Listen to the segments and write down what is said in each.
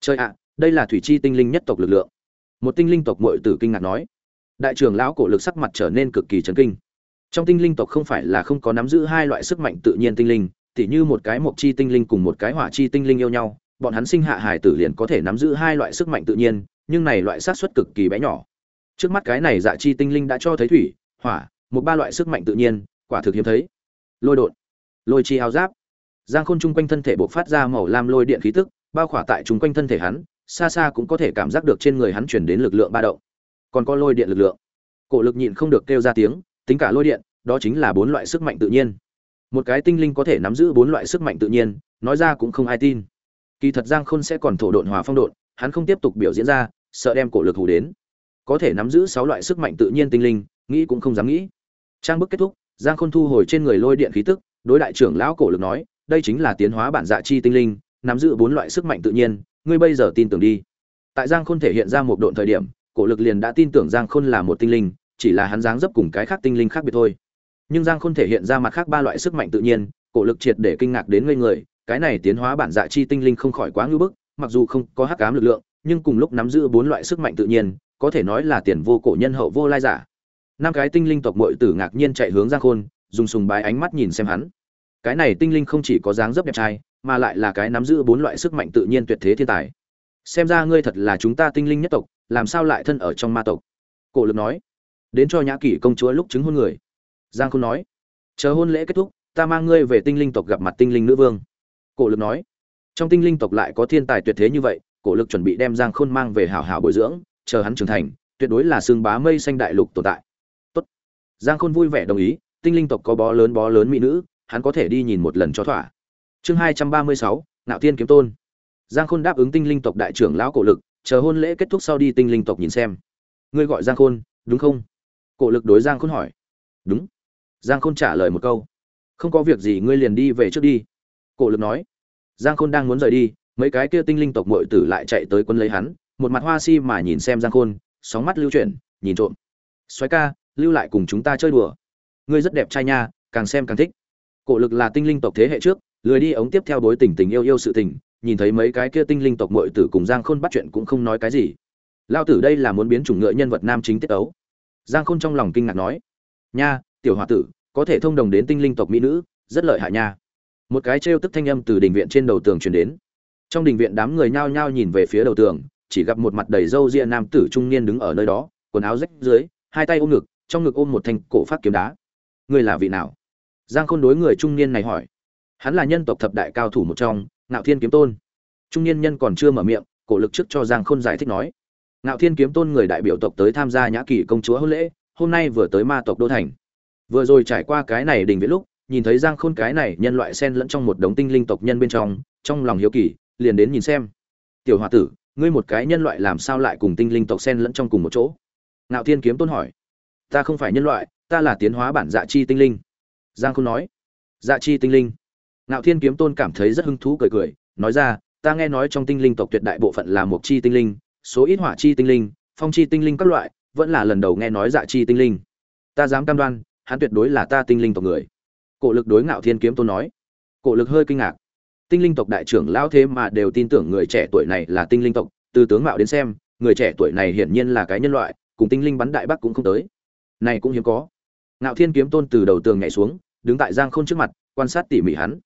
trời ạ, đây là thủy chi tinh linh nhất tộc lực lượng. Một tinh linh tộc muội tử kinh ngạc nói. Đại trưởng lão cổ lực sắc mặt trở nên cực kỳ chấn kinh. Trong tinh linh tộc không phải là không có nắm giữ hai loại sức mạnh tự nhiên tinh linh, tỉ như một cái mộc chi tinh linh cùng một cái hỏa chi tinh linh yêu nhau, bọn hắn sinh hạ hải tử liền có thể nắm giữ hai loại sức mạnh tự nhiên, nhưng này loại sát suất cực kỳ bé nhỏ. Trước mắt cái này dạ chi tinh linh đã cho thấy thủy, hỏa, một ba loại sức mạnh tự nhiên, quả thực hiếm thấy. Lôi đột, lôi chi áo giáp. Giang khôn chung quanh thân thể bộc phát ra màu lam lôi điện khí tức bao khỏa tại chúng quanh thân thể hắn, xa xa cũng có thể cảm giác được trên người hắn chuyển đến lực lượng ba động. Còn có lôi điện lực lượng. Cổ lực nhịn không được kêu ra tiếng, tính cả lôi điện, đó chính là bốn loại sức mạnh tự nhiên. Một cái tinh linh có thể nắm giữ bốn loại sức mạnh tự nhiên, nói ra cũng không ai tin. Kỳ thật giang khôn sẽ còn thổ độn hòa phong độn, hắn không tiếp tục biểu diễn ra, sợ đem cổ lực hủ đến. Có thể nắm giữ sáu loại sức mạnh tự nhiên tinh linh, nghĩ cũng không dám nghĩ. Trang bức kết thúc, giang khôn thu hồi trên người lôi điện khí tức, đối đại trưởng lão cổ lực nói, đây chính là tiến hóa bản dạ chi tinh linh nắm giữ bốn loại sức mạnh tự nhiên, ngươi bây giờ tin tưởng đi. Tại giang khôn thể hiện ra một độn thời điểm, cổ lực liền đã tin tưởng giang khôn là một tinh linh, chỉ là hắn dáng dấp cùng cái khác tinh linh khác biệt thôi. Nhưng giang khôn thể hiện ra mặt khác ba loại sức mạnh tự nhiên, cổ lực triệt để kinh ngạc đến ngây người, cái này tiến hóa bản dạ chi tinh linh không khỏi quá ngưỡng bức, mặc dù không có hắc ám lực lượng, nhưng cùng lúc nắm giữ bốn loại sức mạnh tự nhiên, có thể nói là tiền vô cổ nhân hậu vô lai giả. Năm cái tinh linh tộc muội tử ngạc nhiên chạy hướng giang khôn, dùng sùng bái ánh mắt nhìn xem hắn. Cái này tinh linh không chỉ có dáng dấp đẹp trai mà lại là cái nắm giữ bốn loại sức mạnh tự nhiên tuyệt thế thiên tài. Xem ra ngươi thật là chúng ta tinh linh nhất tộc, làm sao lại thân ở trong ma tộc? Cổ lực nói. Đến cho nhã kỷ công chúa lúc chứng hôn người. Giang khôn nói. Chờ hôn lễ kết thúc, ta mang ngươi về tinh linh tộc gặp mặt tinh linh nữ vương. Cổ lực nói. Trong tinh linh tộc lại có thiên tài tuyệt thế như vậy, cổ lực chuẩn bị đem giang khôn mang về hảo hảo bồi dưỡng, chờ hắn trưởng thành, tuyệt đối là xương bá mây xanh đại lục tồn tại. Tốt. giang khôn vui vẻ đồng ý, tinh linh tộc có bó lớn bó lớn mỹ nữ, hắn có thể đi nhìn một lần cho thỏa chương hai trăm ba mươi sáu nạo tiên kiếm tôn. Giang khôn đáp ứng tinh linh tộc đại trưởng lão cổ lực, chờ hôn lễ kết thúc sau đi tinh linh tộc nhìn xem. Ngươi gọi giang khôn, đúng không? Cổ lực đối giang khôn hỏi. Đúng. Giang khôn trả lời một câu. Không có việc gì, ngươi liền đi về trước đi. Cổ lực nói. Giang khôn đang muốn rời đi, mấy cái kia tinh linh tộc muội tử lại chạy tới quân lấy hắn, một mặt hoa si mà nhìn xem giang khôn, sóng mắt lưu chuyển, nhìn trộm. Xoáy ca, lưu lại cùng chúng ta chơi đùa. Ngươi rất đẹp trai nha, càng xem càng thích. Cổ lực là tinh linh tộc thế hệ trước lười đi ống tiếp theo đối tình tình yêu yêu sự tình, nhìn thấy mấy cái kia tinh linh tộc muội tử cùng giang khôn bắt chuyện cũng không nói cái gì. Lao tử đây là muốn biến chủng ngựa nhân vật nam chính tiết ấu. Giang khôn trong lòng kinh ngạc nói, nha, tiểu h tử, có thể thông đồng đến tinh linh tộc mỹ nữ, rất lợi hại nha. Một cái trêu tức thanh âm từ đình viện trên đầu tường truyền đến. Trong đình viện đám người nhao nhao nhìn về phía đầu tường, chỉ gặp một mặt đầy râu ria nam tử trung niên đứng ở nơi đó, quần áo rách dưới, hai tay ôm ngực, trong ngực ôm một thanh cổ phát kiếm đá. Người là vị nào? Giang khôn đối người trung niên này hỏi hắn là nhân tộc thập đại cao thủ một trong, ngạo thiên kiếm tôn. Trung niên nhân còn chưa mở miệng, cổ lực trước cho giang khôn giải thích nói. Ngạo thiên kiếm tôn người đại biểu tộc tới tham gia nhã kỳ công chúa hôn lễ, hôm nay vừa tới ma tộc đô thành. Vừa rồi trải qua cái này đình viễn lúc, nhìn thấy giang khôn cái này nhân loại sen lẫn trong một đống tinh linh tộc nhân bên trong trong lòng hiếu kỳ, liền đến nhìn xem. Tiểu h o a tử, ngươi một cái nhân loại làm sao lại cùng tinh linh tộc sen lẫn trong cùng một chỗ? Ngạo thiên kiếm tôn hỏi. Ta không phải nhân loại, ta là tiến hóa bản dạ chi tinh linh. Giang khôn nói. Dạ chi tinh linh? Ngạo thiên kiếm tôn cảm thấy rất hứng thú cười cười, nói ra, ta nghe nói trong tinh linh tộc tuyệt đại bộ phận là Mộc chi tinh linh, số ít hỏa chi tinh linh, phong chi tinh linh các loại, vẫn là lần đầu nghe nói dạ chi tinh linh. Ta dám cam đoan, hắn tuyệt đối là ta tinh linh tộc người. Cổ lực đối ngạo thiên kiếm tôn nói. Cổ lực hơi kinh ngạc. Tinh linh tộc đại trưởng lão thế mà đều tin tưởng người trẻ tuổi này là tinh linh tộc, từ tướng mạo đến xem, người trẻ tuổi này hiển nhiên là cái nhân loại, cùng tinh linh bắn đại bắc cũng không tới. Này cũng hiếm có. Ngạo thiên kiếm tôn từ đầu tường nhảy xuống, đứng tại giang khôn trước mặt, quan sát tỉ mỉ hắn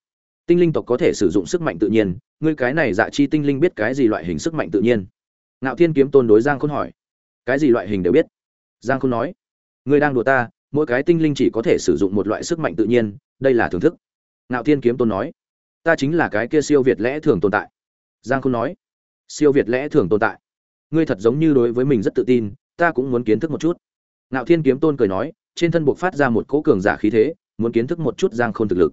tinh linh tộc có thể sử dụng sức mạnh tự nhiên, ngươi cái này dạ chi tinh linh biết cái gì loại hình sức mạnh tự nhiên? Ngạo thiên kiếm tôn đối giang khôn hỏi. Cái gì loại hình đều biết. Giang khôn nói. Ngươi đang đùa ta, mỗi cái tinh linh chỉ có thể sử dụng một loại sức mạnh tự nhiên, đây là thưởng thức. Ngạo thiên kiếm tôn nói. Ta chính là cái kia siêu việt lẽ thường tồn tại. Giang khôn nói. Siêu việt lẽ thường tồn tại. Ngươi thật giống như đối với mình rất tự tin, ta cũng muốn kiến thức một chút. Ngạo thiên kiếm tôn cười nói, trên thân buộc phát ra một cỗ cường giả khí thế, muốn kiến thức một chút giang khôn thực lực.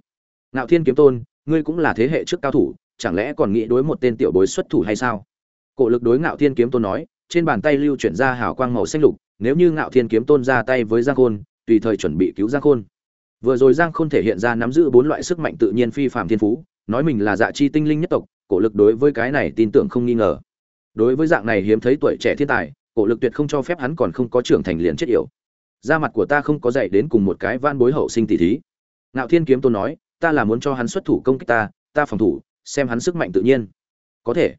Ngạo thiên kiếm tôn ngươi cũng là thế hệ trước cao thủ, chẳng lẽ còn nghĩ đối một tên tiểu bối xuất thủ hay sao? Cổ lực đối ngạo thiên kiếm tôn nói, trên bàn tay lưu chuyển ra hào quang màu xanh lục, nếu như ngạo thiên kiếm tôn ra tay với giang khôn, tùy thời chuẩn bị cứu giang khôn. Vừa rồi giang khôn thể hiện ra nắm giữ bốn loại sức mạnh tự nhiên phi phạm thiên phú, nói mình là dạ chi tinh linh nhất tộc, cổ lực đối với cái này tin tưởng không nghi ngờ. Đối với dạng này hiếm thấy tuổi trẻ thiên tài, cổ lực tuyệt không cho phép hắn còn không có trưởng thành liền chết yểu. Da mặt của ta không có dạy đến cùng một cái van bối hậu sinh tỷ thí. Ngạo thiên kiếm tôn nói ta là muốn cho hắn xuất thủ công kích ta ta phòng thủ, xem hắn sức mạnh tự nhiên. Có thể.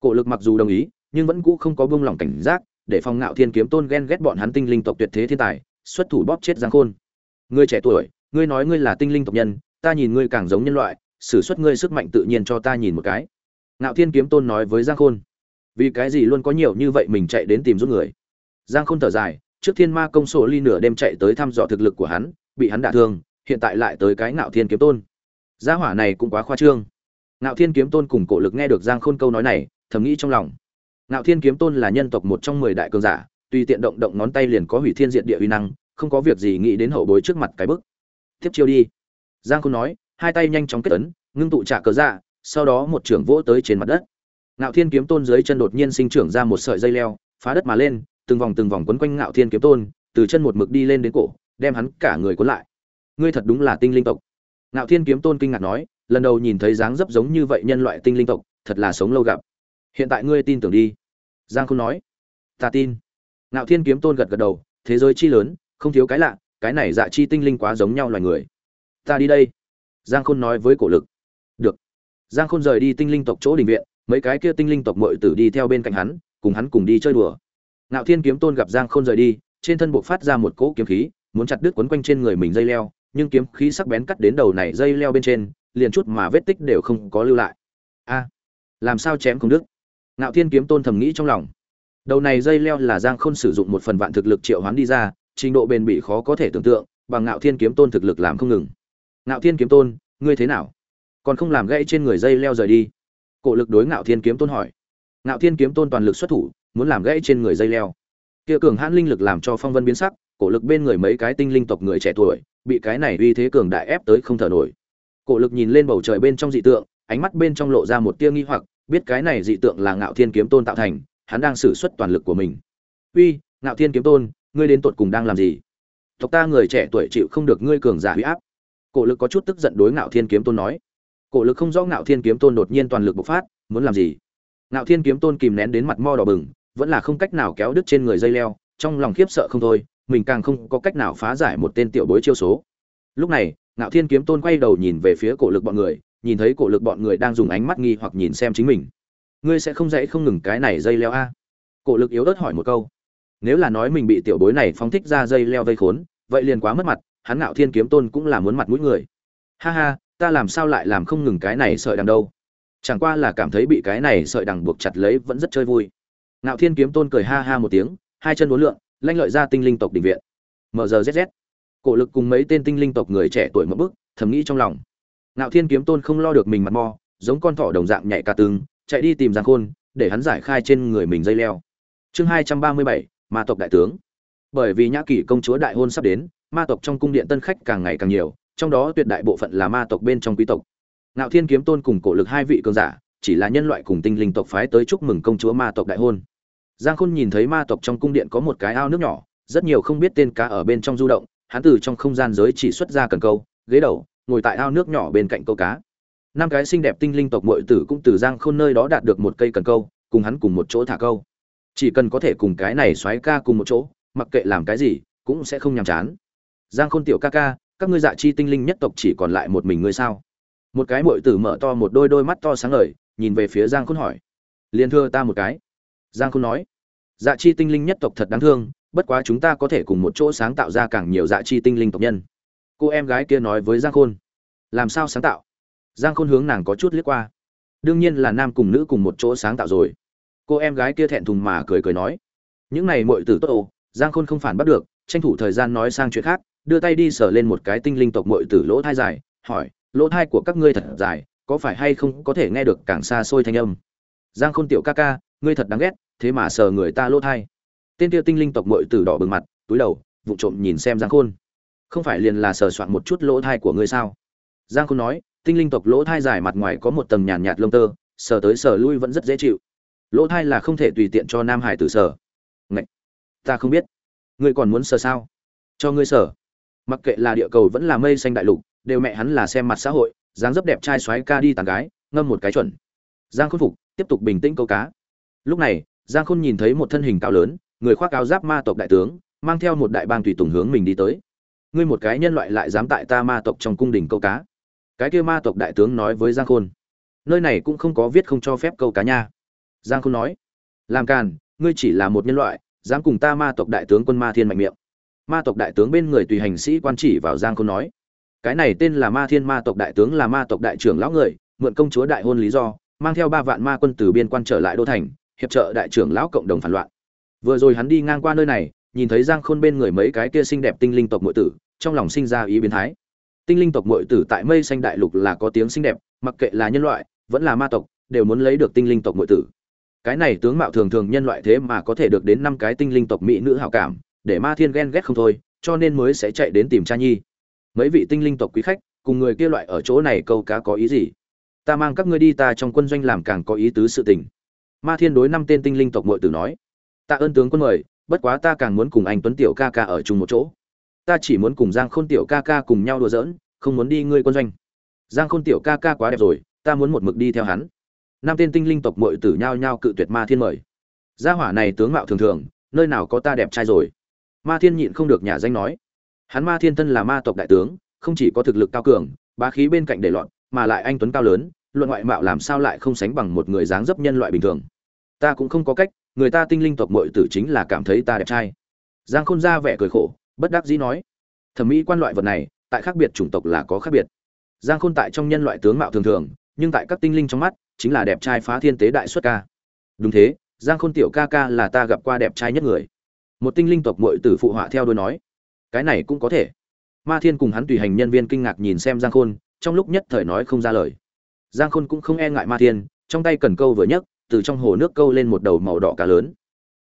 Cổ lực mặc dù đồng ý, nhưng vẫn cũ không có buông lỏng cảnh giác, để phòng ngạo thiên kiếm tôn ghen ghét bọn hắn tinh linh tộc tuyệt thế thiên tài, xuất thủ bóp chết giang khôn. Ngươi trẻ tuổi, ngươi nói ngươi là tinh linh tộc nhân, ta nhìn ngươi càng giống nhân loại sử xuất ngươi sức mạnh tự nhiên cho ta nhìn một cái. Ngạo thiên kiếm tôn nói với giang khôn. Vì cái gì luôn có nhiều như vậy mình chạy đến tìm giúp người? Giang khôn thở dài, trước thiên ma công sổ ly nửa đêm chạy tới thăm dò thực lực của hắn, bị hắn đả thương hiện tại lại tới cái ngạo thiên kiếm tôn. Gia hỏa này cũng quá khoa trương. Ngạo thiên kiếm tôn cùng cổ lực nghe được giang khôn câu nói này, thầm nghĩ trong lòng. Ngạo thiên kiếm tôn là nhân tộc một trong mười đại cường giả, tùy tiện động động ngón tay liền có hủy thiên diện địa uy năng, không có việc gì nghĩ đến hậu bối trước mặt cái bức. Tiếp chiêu đi. Giang khôn nói, hai tay nhanh chóng kết ấn, ngưng tụ trả cờ dạ sau đó một trưởng vỗ tới trên mặt đất. Ngạo thiên kiếm tôn dưới chân đột nhiên sinh trưởng ra một sợi dây leo, phá đất mà lên, từng vòng từng vòng quấn quanh ngạo thiên kiếm tôn, từ chân một mực đi lên đến cổ, đem hắn cả người cuốn lại ngươi thật đúng là tinh linh tộc. Ngạo thiên kiếm tôn kinh ngạc nói, lần đầu nhìn thấy dáng dấp giống như vậy nhân loại tinh linh tộc, thật là sống lâu gặp. Hiện tại ngươi tin tưởng đi. Giang không nói, ta tin. Ngạo thiên kiếm tôn gật gật đầu, thế giới chi lớn, không thiếu cái lạ, cái này dạ chi tinh linh quá giống nhau loài người. Ta đi đây. Giang khôn nói với cổ lực. Được. Giang khôn rời đi tinh linh tộc chỗ đình viện, mấy cái kia tinh linh tộc mội tử đi theo bên cạnh hắn, cùng hắn cùng đi chơi đùa. Ngạo thiên kiếm tôn gặp giang khôn rời đi, trên thân buộc phát ra một cỗ kiếm khí, muốn chặt đứt quấn quanh trên người mình dây leo nhưng kiếm khí sắc bén cắt đến đầu này dây leo bên trên, liền chút mà vết tích đều không có lưu lại. A, làm sao chém không đứt? Ngạo thiên kiếm tôn thầm nghĩ trong lòng. Đầu này dây leo là giang khôn sử dụng một phần vạn thực lực triệu hoán đi ra, trình độ bền bỉ khó có thể tưởng tượng, bằng ngạo thiên kiếm tôn thực lực làm không ngừng. Ngạo thiên kiếm tôn, ngươi thế nào? Còn không làm gãy trên người dây leo rời đi. Cổ lực đối ngạo thiên kiếm tôn hỏi. Ngạo thiên kiếm tôn toàn lực xuất thủ, muốn làm gãy trên người dây leo. Kia cường hãn linh lực làm cho phong vân biến sắc cổ lực bên người mấy cái tinh linh tộc người trẻ tuổi, bị cái này uy thế cường đại ép tới không thở nổi. Cổ lực nhìn lên bầu trời bên trong dị tượng, ánh mắt bên trong lộ ra một tia nghi hoặc, biết cái này dị tượng là ngạo thiên kiếm tôn tạo thành, hắn đang sử xuất toàn lực của mình. Uy, ngạo thiên kiếm tôn, ngươi đến tột cùng đang làm gì? Tộc ta người trẻ tuổi chịu không được ngươi cường giả huy áp. Cổ lực có chút tức giận đối ngạo thiên kiếm tôn nói. Cổ lực không rõ ngạo thiên kiếm tôn đột nhiên toàn lực bộc phát, muốn làm gì? Ngạo thiên kiếm tôn kìm nén đến mặt mo đỏ bừng, vẫn là không cách nào kéo đứt trên người dây leo, trong lòng khiếp sợ không thôi mình càng không có cách nào phá giải một tên tiểu bối chiêu số. Lúc này, ngạo thiên kiếm tôn quay đầu nhìn về phía cổ lực bọn người, nhìn thấy cổ lực bọn người đang dùng ánh mắt nghi hoặc nhìn xem chính mình. Ngươi sẽ không dãy không ngừng cái này dây leo a? Cổ lực yếu ớt hỏi một câu. Nếu là nói mình bị tiểu bối này phóng thích ra dây leo vây khốn, vậy liền quá mất mặt, hắn ngạo thiên kiếm tôn cũng là muốn mặt mũi người. Ha ha, ta làm sao lại làm không ngừng cái này sợi đằng đâu? Chẳng qua là cảm thấy bị cái này sợi đằng buộc chặt lấy vẫn rất chơi vui. Ngạo thiên kiếm tôn cười ha ha một tiếng, hai chân uốn lượn lanh lợi ra tinh linh tộc đình viện. Mrzz cổ lực cùng mấy tên tinh linh tộc người trẻ tuổi mất bức thầm nghĩ trong lòng. Ngạo thiên kiếm tôn không lo được mình mặt mò giống con thỏ đồng dạng nhảy cả tường, chạy đi tìm giang khôn, để hắn giải khai trên người mình dây leo. Chương hai trăm ba mươi bảy, ma tộc đại tướng. Bởi vì nhã kỷ công chúa đại hôn sắp đến, ma tộc trong cung điện tân khách càng ngày càng nhiều, trong đó tuyệt đại bộ phận là ma tộc bên trong quý tộc. Ngạo thiên kiếm tôn cùng cổ lực hai vị cường giả, chỉ là nhân loại cùng tinh linh tộc phái tới chúc mừng công chúa ma tộc đại hôn giang khôn nhìn thấy ma tộc trong cung điện có một cái ao nước nhỏ, rất nhiều không biết tên cá ở bên trong du động, hắn từ trong không gian giới chỉ xuất ra cần câu, ghế đầu, ngồi tại ao nước nhỏ bên cạnh câu cá. Năm cái xinh đẹp tinh linh tộc muội tử cũng từ giang khôn nơi đó đạt được một cây cần câu, cùng hắn cùng một chỗ thả câu. Chỉ cần có thể cùng cái này xoáy ca cùng một chỗ, mặc kệ làm cái gì, cũng sẽ không nhàm chán. Giang khôn tiểu ca ca, các ngươi dạ chi tinh linh nhất tộc chỉ còn lại một mình ngươi sao? Một cái muội tử mở to một đôi đôi mắt to sáng ngời, nhìn về phía giang khôn hỏi. Liên thưa ta một cái. Giang khôn nói dạ chi tinh linh nhất tộc thật đáng thương, bất quá chúng ta có thể cùng một chỗ sáng tạo ra càng nhiều dạ chi tinh linh tộc nhân. Cô em gái kia nói với giang khôn. Làm sao sáng tạo? Giang khôn hướng nàng có chút liếc qua. Đương nhiên là nam cùng nữ cùng một chỗ sáng tạo rồi. Cô em gái kia thẹn thùng mà cười cười nói. Những này mọi tử tốt ồ giang khôn không phản bắt được, tranh thủ thời gian nói sang chuyện khác, đưa tay đi sờ lên một cái tinh linh tộc mọi tử lỗ thai dài, hỏi, lỗ thai của các ngươi thật dài, có phải hay không có thể nghe được càng xa xôi thanh âm? Giang khôn tiểu ca ca, ngươi thật đáng ghét thế mà sờ người ta lỗ thai. Tên kia tinh linh tộc mội tử đỏ bừng mặt túi đầu vụ trộm nhìn xem giang khôn. Không phải liền là sờ soạn một chút lỗ thai của ngươi sao? Giang khôn nói tinh linh tộc lỗ thai dài mặt ngoài có một tầng nhàn nhạt, nhạt lông tơ sờ tới sờ lui vẫn rất dễ chịu. Lỗ thai là không thể tùy tiện cho nam hải tử sờ. Ngậy! ta không biết. Ngươi còn muốn sờ sao? Cho ngươi sờ. Mặc kệ là địa cầu vẫn là mây xanh đại lục đều mẹ hắn là xem mặt xã hội dáng dấp đẹp trai xoáy ca đi tàn gái ngâm một cái chuẩn. Giang khôn phục tiếp tục bình tĩnh câu cá. Lúc này giang khôn nhìn thấy một thân hình cao lớn, người khoác áo giáp ma tộc đại tướng, mang theo một đại bang tùy tùng hướng mình đi tới. Ngươi một cái nhân loại lại dám tại ta ma tộc trong cung đình câu cá. Cái kia ma tộc đại tướng nói với giang khôn. Nơi này cũng không có viết không cho phép câu cá nha. Giang khôn nói. Làm càn, ngươi chỉ là một nhân loại, dám cùng ta ma tộc đại tướng quân ma thiên mạnh miệng. Ma tộc đại tướng bên người tùy hành sĩ quan chỉ vào giang khôn nói. Cái này tên là ma thiên ma tộc đại tướng là ma tộc đại trưởng lão người, mượn công chúa đại hôn lý do, mang theo ba vạn ma quân từ biên quan trở lại đô thành hiệp trợ đại trưởng lão cộng đồng phản loạn. Vừa rồi hắn đi ngang qua nơi này, nhìn thấy giang khôn bên người mấy cái kia xinh đẹp tinh linh tộc muội tử, trong lòng sinh ra ý biến thái. Tinh linh tộc muội tử tại mây xanh đại lục là có tiếng xinh đẹp, mặc kệ là nhân loại, vẫn là ma tộc, đều muốn lấy được tinh linh tộc muội tử. Cái này tướng mạo thường thường nhân loại thế mà có thể được đến năm cái tinh linh tộc mỹ nữ hảo cảm, để ma thiên ghen ghét không thôi, cho nên mới sẽ chạy đến tìm cha nhi. Mấy vị tinh linh tộc quý khách, cùng người kia loại ở chỗ này câu cá có ý gì? Ta mang các ngươi đi, ta trong quân doanh làm càng có ý tứ sự tình ma thiên đối năm tên tinh linh tộc muội tử nói, tạ ơn tướng quân mời, bất quá ta càng muốn cùng anh tuấn tiểu ca ca ở chung một chỗ. Ta chỉ muốn cùng giang khôn tiểu ca ca cùng nhau đùa giỡn, không muốn đi ngươi quân doanh. Giang khôn tiểu ca ca quá đẹp rồi, ta muốn một mực đi theo hắn. Năm tên tinh linh tộc muội tử nhao nhao cự tuyệt ma thiên mời. Gia hỏa này tướng mạo thường thường, nơi nào có ta đẹp trai rồi? Ma thiên nhịn không được nhà danh nói. Hắn ma thiên thân là ma tộc đại tướng, không chỉ có thực lực cao cường, bá khí bên cạnh để loạn mà lại anh tuấn cao lớn, luận ngoại mạo làm sao lại không sánh bằng một người dáng dấp nhân loại bình thường ta cũng không có cách, người ta tinh linh tộc muội tử chính là cảm thấy ta đẹp trai. Giang khôn ra vẻ cười khổ, bất đắc dĩ nói, thẩm mỹ quan loại vật này, tại khác biệt chủng tộc là có khác biệt. Giang khôn tại trong nhân loại tướng mạo thường thường, nhưng tại các tinh linh trong mắt, chính là đẹp trai phá thiên tế đại xuất ca. Đúng thế, giang khôn tiểu ca ca là ta gặp qua đẹp trai nhất người. Một tinh linh tộc muội tử phụ họa theo đôi nói, cái này cũng có thể. Ma thiên cùng hắn tùy hành nhân viên kinh ngạc nhìn xem giang khôn, trong lúc nhất thời nói không ra lời. Giang khôn cũng không e ngại ma thiên, trong tay cần câu vừa nhấc từ trong hồ nước câu lên một đầu màu đỏ cá lớn.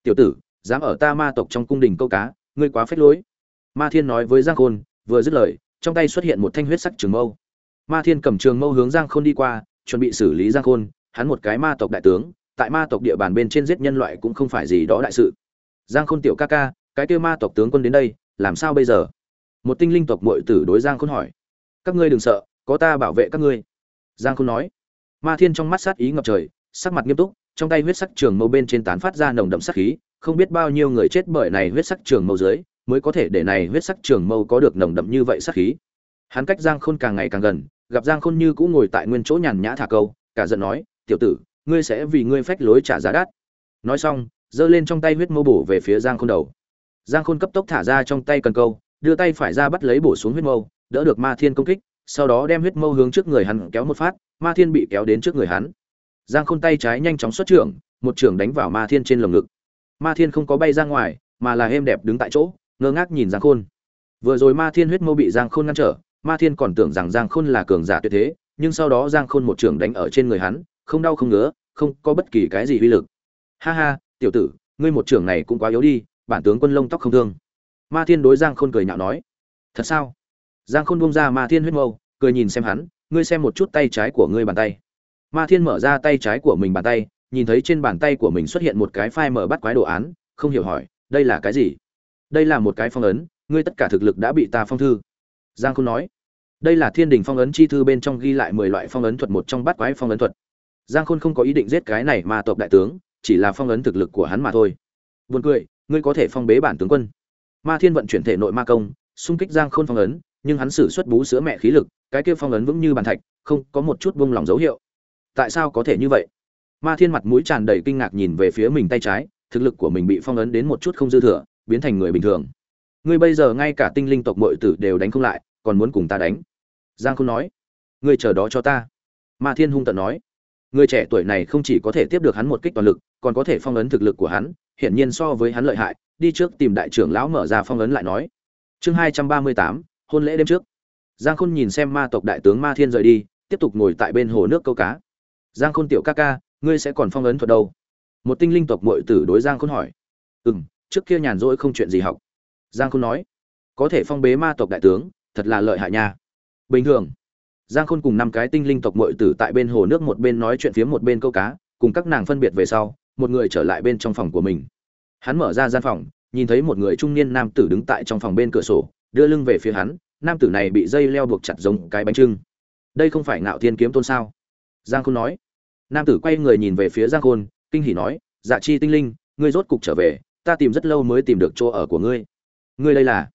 Tiểu tử, dám ở ta ma tộc trong cung đình câu cá, ngươi quá phết lối. Ma thiên nói với giang khôn, vừa dứt lời, trong tay xuất hiện một thanh huyết sắc trường mâu. Ma thiên cầm trường mâu hướng giang khôn đi qua, chuẩn bị xử lý giang khôn, hắn một cái ma tộc đại tướng, tại ma tộc địa bàn bên trên giết nhân loại cũng không phải gì đó đại sự. Giang khôn tiểu ca ca, cái kêu ma tộc tướng quân đến đây, làm sao bây giờ? Một tinh linh tộc muội tử đối giang khôn hỏi. Các ngươi đừng sợ, có ta bảo vệ các ngươi. Giang khôn nói. Ma thiên trong mắt sát ý ngập trời sắc mặt nghiêm túc, trong tay huyết sắc trường mâu bên trên tán phát ra nồng đậm sát khí, không biết bao nhiêu người chết bởi này huyết sắc trường mâu dưới, mới có thể để này huyết sắc trường mâu có được nồng đậm như vậy sát khí. Hắn cách giang khôn càng ngày càng gần, gặp giang khôn như cũng ngồi tại nguyên chỗ nhàn nhã thả câu, cả giận nói, tiểu tử, ngươi sẽ vì ngươi phách lối trả giá đắt. Nói xong, giơ lên trong tay huyết mâu bổ về phía giang khôn đầu. Giang khôn cấp tốc thả ra trong tay cần câu, đưa tay phải ra bắt lấy bổ xuống huyết mâu, đỡ được ma thiên công kích, sau đó đem huyết mâu hướng trước người hắn kéo một phát, ma thiên bị kéo đến trước người hắn giang khôn tay trái nhanh chóng xuất trưởng, một trưởng đánh vào ma thiên trên lồng ngực. Ma thiên không có bay ra ngoài, mà là êm đẹp đứng tại chỗ, ngơ ngác nhìn giang khôn. Vừa rồi ma thiên huyết mâu bị giang khôn ngăn trở, ma thiên còn tưởng rằng giang khôn là cường giả tuyệt thế, nhưng sau đó giang khôn một trưởng đánh ở trên người hắn, không đau không ngứa, không có bất kỳ cái gì uy lực. Ha ha, tiểu tử, ngươi một trưởng này cũng quá yếu đi, bản tướng quân lông tóc không thương. Ma thiên đối giang khôn cười nhạo nói. Thật sao? Giang khôn buông ra ma thiên huyết mâu, cười nhìn xem hắn, ngươi xem một chút tay trái của ngươi bàn tay ma thiên mở ra tay trái của mình bàn tay, nhìn thấy trên bàn tay của mình xuất hiện một cái phai mở bắt quái đồ án, không hiểu hỏi, đây là cái gì? Đây là một cái phong ấn, ngươi tất cả thực lực đã bị ta phong thư. Giang khôn nói. Đây là thiên đình phong ấn chi thư bên trong ghi lại mười loại phong ấn thuật một trong bắt quái phong ấn thuật. Giang khôn không có ý định giết cái này mà tộc đại tướng, chỉ là phong ấn thực lực của hắn mà thôi. Buồn cười, ngươi có thể phong bế bản tướng quân. Ma thiên vận chuyển thể nội ma công, xung kích giang khôn phong ấn, nhưng hắn sử xuất bú sữa mẹ khí lực, cái kia phong ấn vững như bàn thạch, không có một chút buông lỏng dấu hiệu tại sao có thể như vậy? Ma thiên mặt mũi tràn đầy kinh ngạc nhìn về phía mình tay trái, thực lực của mình bị phong ấn đến một chút không dư thừa, biến thành người bình thường. Ngươi bây giờ ngay cả tinh linh tộc muội tử đều đánh không lại, còn muốn cùng ta đánh? Giang khôn nói. Ngươi chờ đó cho ta. Ma thiên hung tận nói. Người trẻ tuổi này không chỉ có thể tiếp được hắn một kích toàn lực, còn có thể phong ấn thực lực của hắn, hiển nhiên so với hắn lợi hại, đi trước tìm đại trưởng lão mở ra phong ấn lại nói. Chương hai trăm ba mươi tám, hôn lễ đêm trước. Giang khôn nhìn xem ma tộc đại tướng ma thiên rời đi, tiếp tục ngồi tại bên hồ nước câu cá giang khôn tiểu ca ca, ngươi sẽ còn phong ấn thuật đâu? Một tinh linh tộc muội tử đối giang khôn hỏi. Ừ m trước kia nhàn rỗi không chuyện gì học. Giang khôn nói. Có thể phong bế ma tộc đại tướng, thật là lợi hại nha. Bình thường. Giang khôn cùng năm cái tinh linh tộc muội tử tại bên hồ nước một bên nói chuyện phía một bên câu cá, cùng các nàng phân biệt về sau, một người trở lại bên trong phòng của mình. Hắn mở ra gian phòng, nhìn thấy một người trung niên nam tử đứng tại trong phòng bên cửa sổ, đưa lưng về phía hắn, nam tử này bị dây leo buộc chặt giống cái bánh trưng. Đây không phải ngạo thiên kiếm tôn sao? Giang khôn nói. Nam tử quay người nhìn về phía giang khôn, kinh hỉ nói dạ chi tinh linh, ngươi rốt cục trở về, ta tìm rất lâu mới tìm được chỗ ở của ngươi. Ngươi đây là?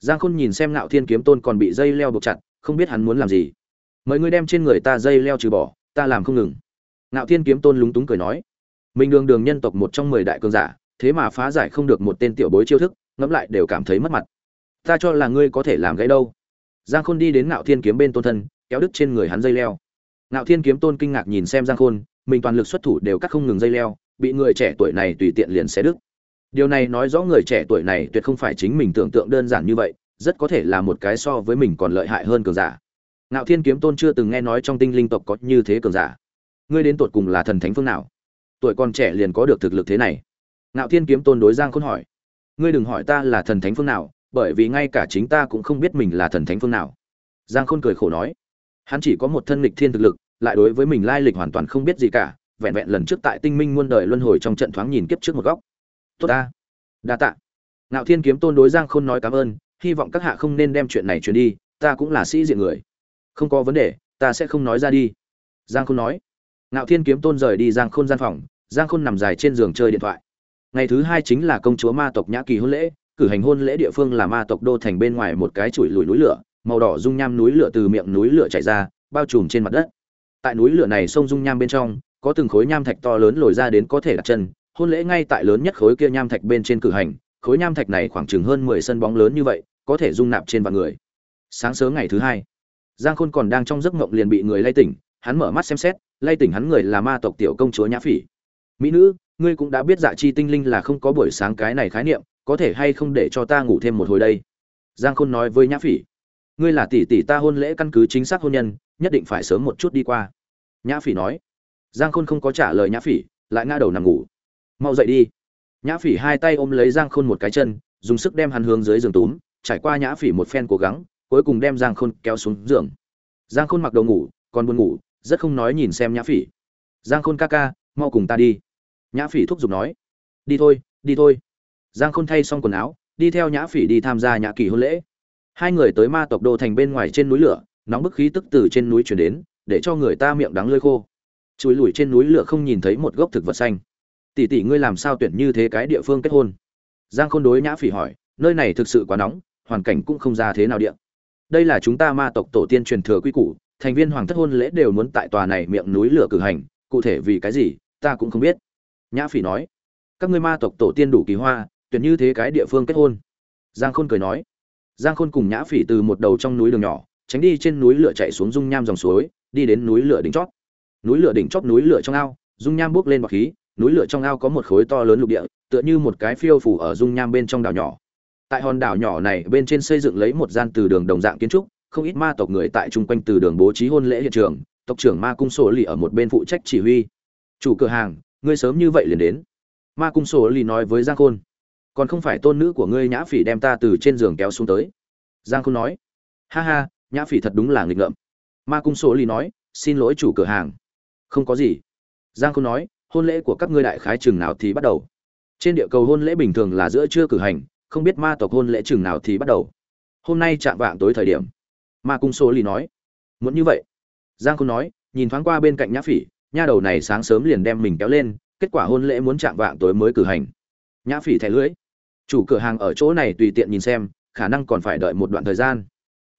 Giang khôn nhìn xem ngạo thiên kiếm tôn còn bị dây leo buộc chặt, không biết hắn muốn làm gì. Mời ngươi đem trên người ta dây leo trừ bỏ, ta làm không ngừng. Ngạo thiên kiếm tôn lúng túng cười nói. Mình đường đường nhân tộc một trong mười đại cường giả, thế mà phá giải không được một tên tiểu bối chiêu thức, ngẫm lại đều cảm thấy mất mặt. Ta cho là ngươi có thể làm gãy đâu. Giang khôn đi đến ngạo thiên kiếm bên tôn thân, kéo đứt trên người hắn dây leo ngạo thiên kiếm tôn kinh ngạc nhìn xem giang khôn, mình toàn lực xuất thủ đều cắt không ngừng dây leo, bị người trẻ tuổi này tùy tiện liền xé đứt. Điều này nói rõ người trẻ tuổi này tuyệt không phải chính mình tưởng tượng đơn giản như vậy, rất có thể là một cái so với mình còn lợi hại hơn cường giả. Ngạo thiên kiếm tôn chưa từng nghe nói trong tinh linh tộc có như thế cường giả. Ngươi đến tột cùng là thần thánh phương nào? Tuổi còn trẻ liền có được thực lực thế này. Ngạo thiên kiếm tôn đối giang khôn hỏi. Ngươi đừng hỏi ta là thần thánh phương nào, bởi vì ngay cả chính ta cũng không biết mình là thần thánh phương nào. Giang khôn cười khổ nói hắn chỉ có một thân lịch thiên thực lực, lại đối với mình lai lịch hoàn toàn không biết gì cả, vẹn vẹn lần trước tại tinh minh muôn đời luân hồi trong trận thoáng nhìn kiếp trước một góc. Tốt ta. Đa tạ. Ngạo thiên kiếm tôn đối giang khôn nói cảm ơn, hy vọng các hạ không nên đem chuyện này truyền đi, ta cũng là sĩ diện người. Không có vấn đề, ta sẽ không nói ra đi. Giang khôn nói. Ngạo thiên kiếm tôn rời đi giang khôn gian phòng, giang khôn nằm dài trên giường chơi điện thoại. Ngày thứ hai chính là công chúa ma tộc nhã kỳ hôn lễ, cử hành hôn lễ địa phương là ma tộc đô thành bên ngoài một cái chuỗi lùi núi lửa màu đỏ dung nham núi lửa từ miệng núi lửa chảy ra, bao trùm trên mặt đất. Tại núi lửa này sông dung nham bên trong, có từng khối nham thạch to lớn lồi ra đến có thể đặt chân. Hôn lễ ngay tại lớn nhất khối kia nham thạch bên trên cử hành, khối nham thạch này khoảng chừng hơn mười sân bóng lớn như vậy, có thể dung nạp trên vạn người. Sáng sớm ngày thứ hai, giang khôn còn đang trong giấc mộng liền bị người lay tỉnh, hắn mở mắt xem xét, lay tỉnh hắn người là ma tộc tiểu công chúa nhã phỉ. Mỹ nữ, ngươi cũng đã biết dạ chi tinh linh là không có buổi sáng cái này khái niệm, có thể hay không để cho ta ngủ thêm một hồi đây? Giang khôn nói với nhã phỉ ngươi là tỷ tỷ ta hôn lễ căn cứ chính xác hôn nhân, nhất định phải sớm một chút đi qua. Nhã phỉ nói. Giang khôn không có trả lời nhã phỉ, lại ngã đầu nằm ngủ. Mau dậy đi. Nhã phỉ hai tay ôm lấy giang khôn một cái chân, dùng sức đem hắn hướng dưới giường túm, trải qua nhã phỉ một phen cố gắng, cuối cùng đem giang khôn kéo xuống giường. Giang khôn mặc đầu ngủ, còn buồn ngủ, rất không nói nhìn xem nhã phỉ. Giang khôn ca ca, mau cùng ta đi. Nhã phỉ thúc giục nói. Đi thôi đi thôi. Giang khôn thay xong quần áo, đi theo nhã phỉ đi tham gia nhã kỳ hôn lễ hai người tới ma tộc đô thành bên ngoài trên núi lửa, nóng bức khí tức từ trên núi chuyển đến, để cho người ta miệng đắng lơi khô. Chùi lùi trên núi lửa không nhìn thấy một gốc thực vật xanh. Tỷ tỷ ngươi làm sao tuyển như thế cái địa phương kết hôn? Giang khôn đối nhã phỉ hỏi, nơi này thực sự quá nóng, hoàn cảnh cũng không ra thế nào điện đây là chúng ta ma tộc tổ tiên truyền thừa quy củ, thành viên hoàng thất hôn lễ đều muốn tại tòa này miệng núi lửa cử hành, cụ thể vì cái gì, ta cũng không biết. Nhã phỉ nói, các ngươi ma tộc tổ tiên đủ kỳ hoa, tuyển như thế cái địa phương kết hôn. Giang khôn cười nói giang khôn cùng nhã phỉ từ một đầu trong núi đường nhỏ, tránh đi trên núi lửa chạy xuống dung nham dòng suối, đi đến núi lửa đỉnh chót. Núi lửa đỉnh chót, núi lửa trong ao, dung nham bốc lên bọc khí, núi lửa trong ao có một khối to lớn lục địa, tựa như một cái phiêu phủ ở dung nham bên trong đảo nhỏ. Tại hòn đảo nhỏ này, bên trên xây dựng lấy một gian từ đường đồng dạng kiến trúc, không ít ma tộc người tại chung quanh từ đường bố trí hôn lễ hiện trường, tộc trưởng ma cung sổ lì ở một bên phụ trách chỉ huy. Chủ cửa hàng, ngươi sớm như vậy liền đến. Ma cung sổ lì nói với giang khôn còn không phải tôn nữ của ngươi nhã phỉ đem ta từ trên giường kéo xuống tới. Giang khôn nói, ha ha, nhã phỉ thật đúng là nghịch ngợm. Ma cung sổ ly nói, xin lỗi chủ cửa hàng. Không có gì. Giang khôn nói, hôn lễ của các ngươi đại khái chừng nào thì bắt đầu? Trên địa cầu hôn lễ bình thường là giữa trưa cử hành, không biết ma tộc hôn lễ chừng nào thì bắt đầu. Hôm nay chạm vạng tối thời điểm. Ma cung số ly nói muốn như vậy. Giang khôn nói, nhìn thoáng qua bên cạnh nhã phỉ, nha đầu này sáng sớm liền đem mình kéo lên, kết quả hôn lễ muốn chạm vạng tối mới cử hành. Nhã phỉ thẻ lưỡi chủ cửa hàng ở chỗ này tùy tiện nhìn xem, khả năng còn phải đợi một đoạn thời gian.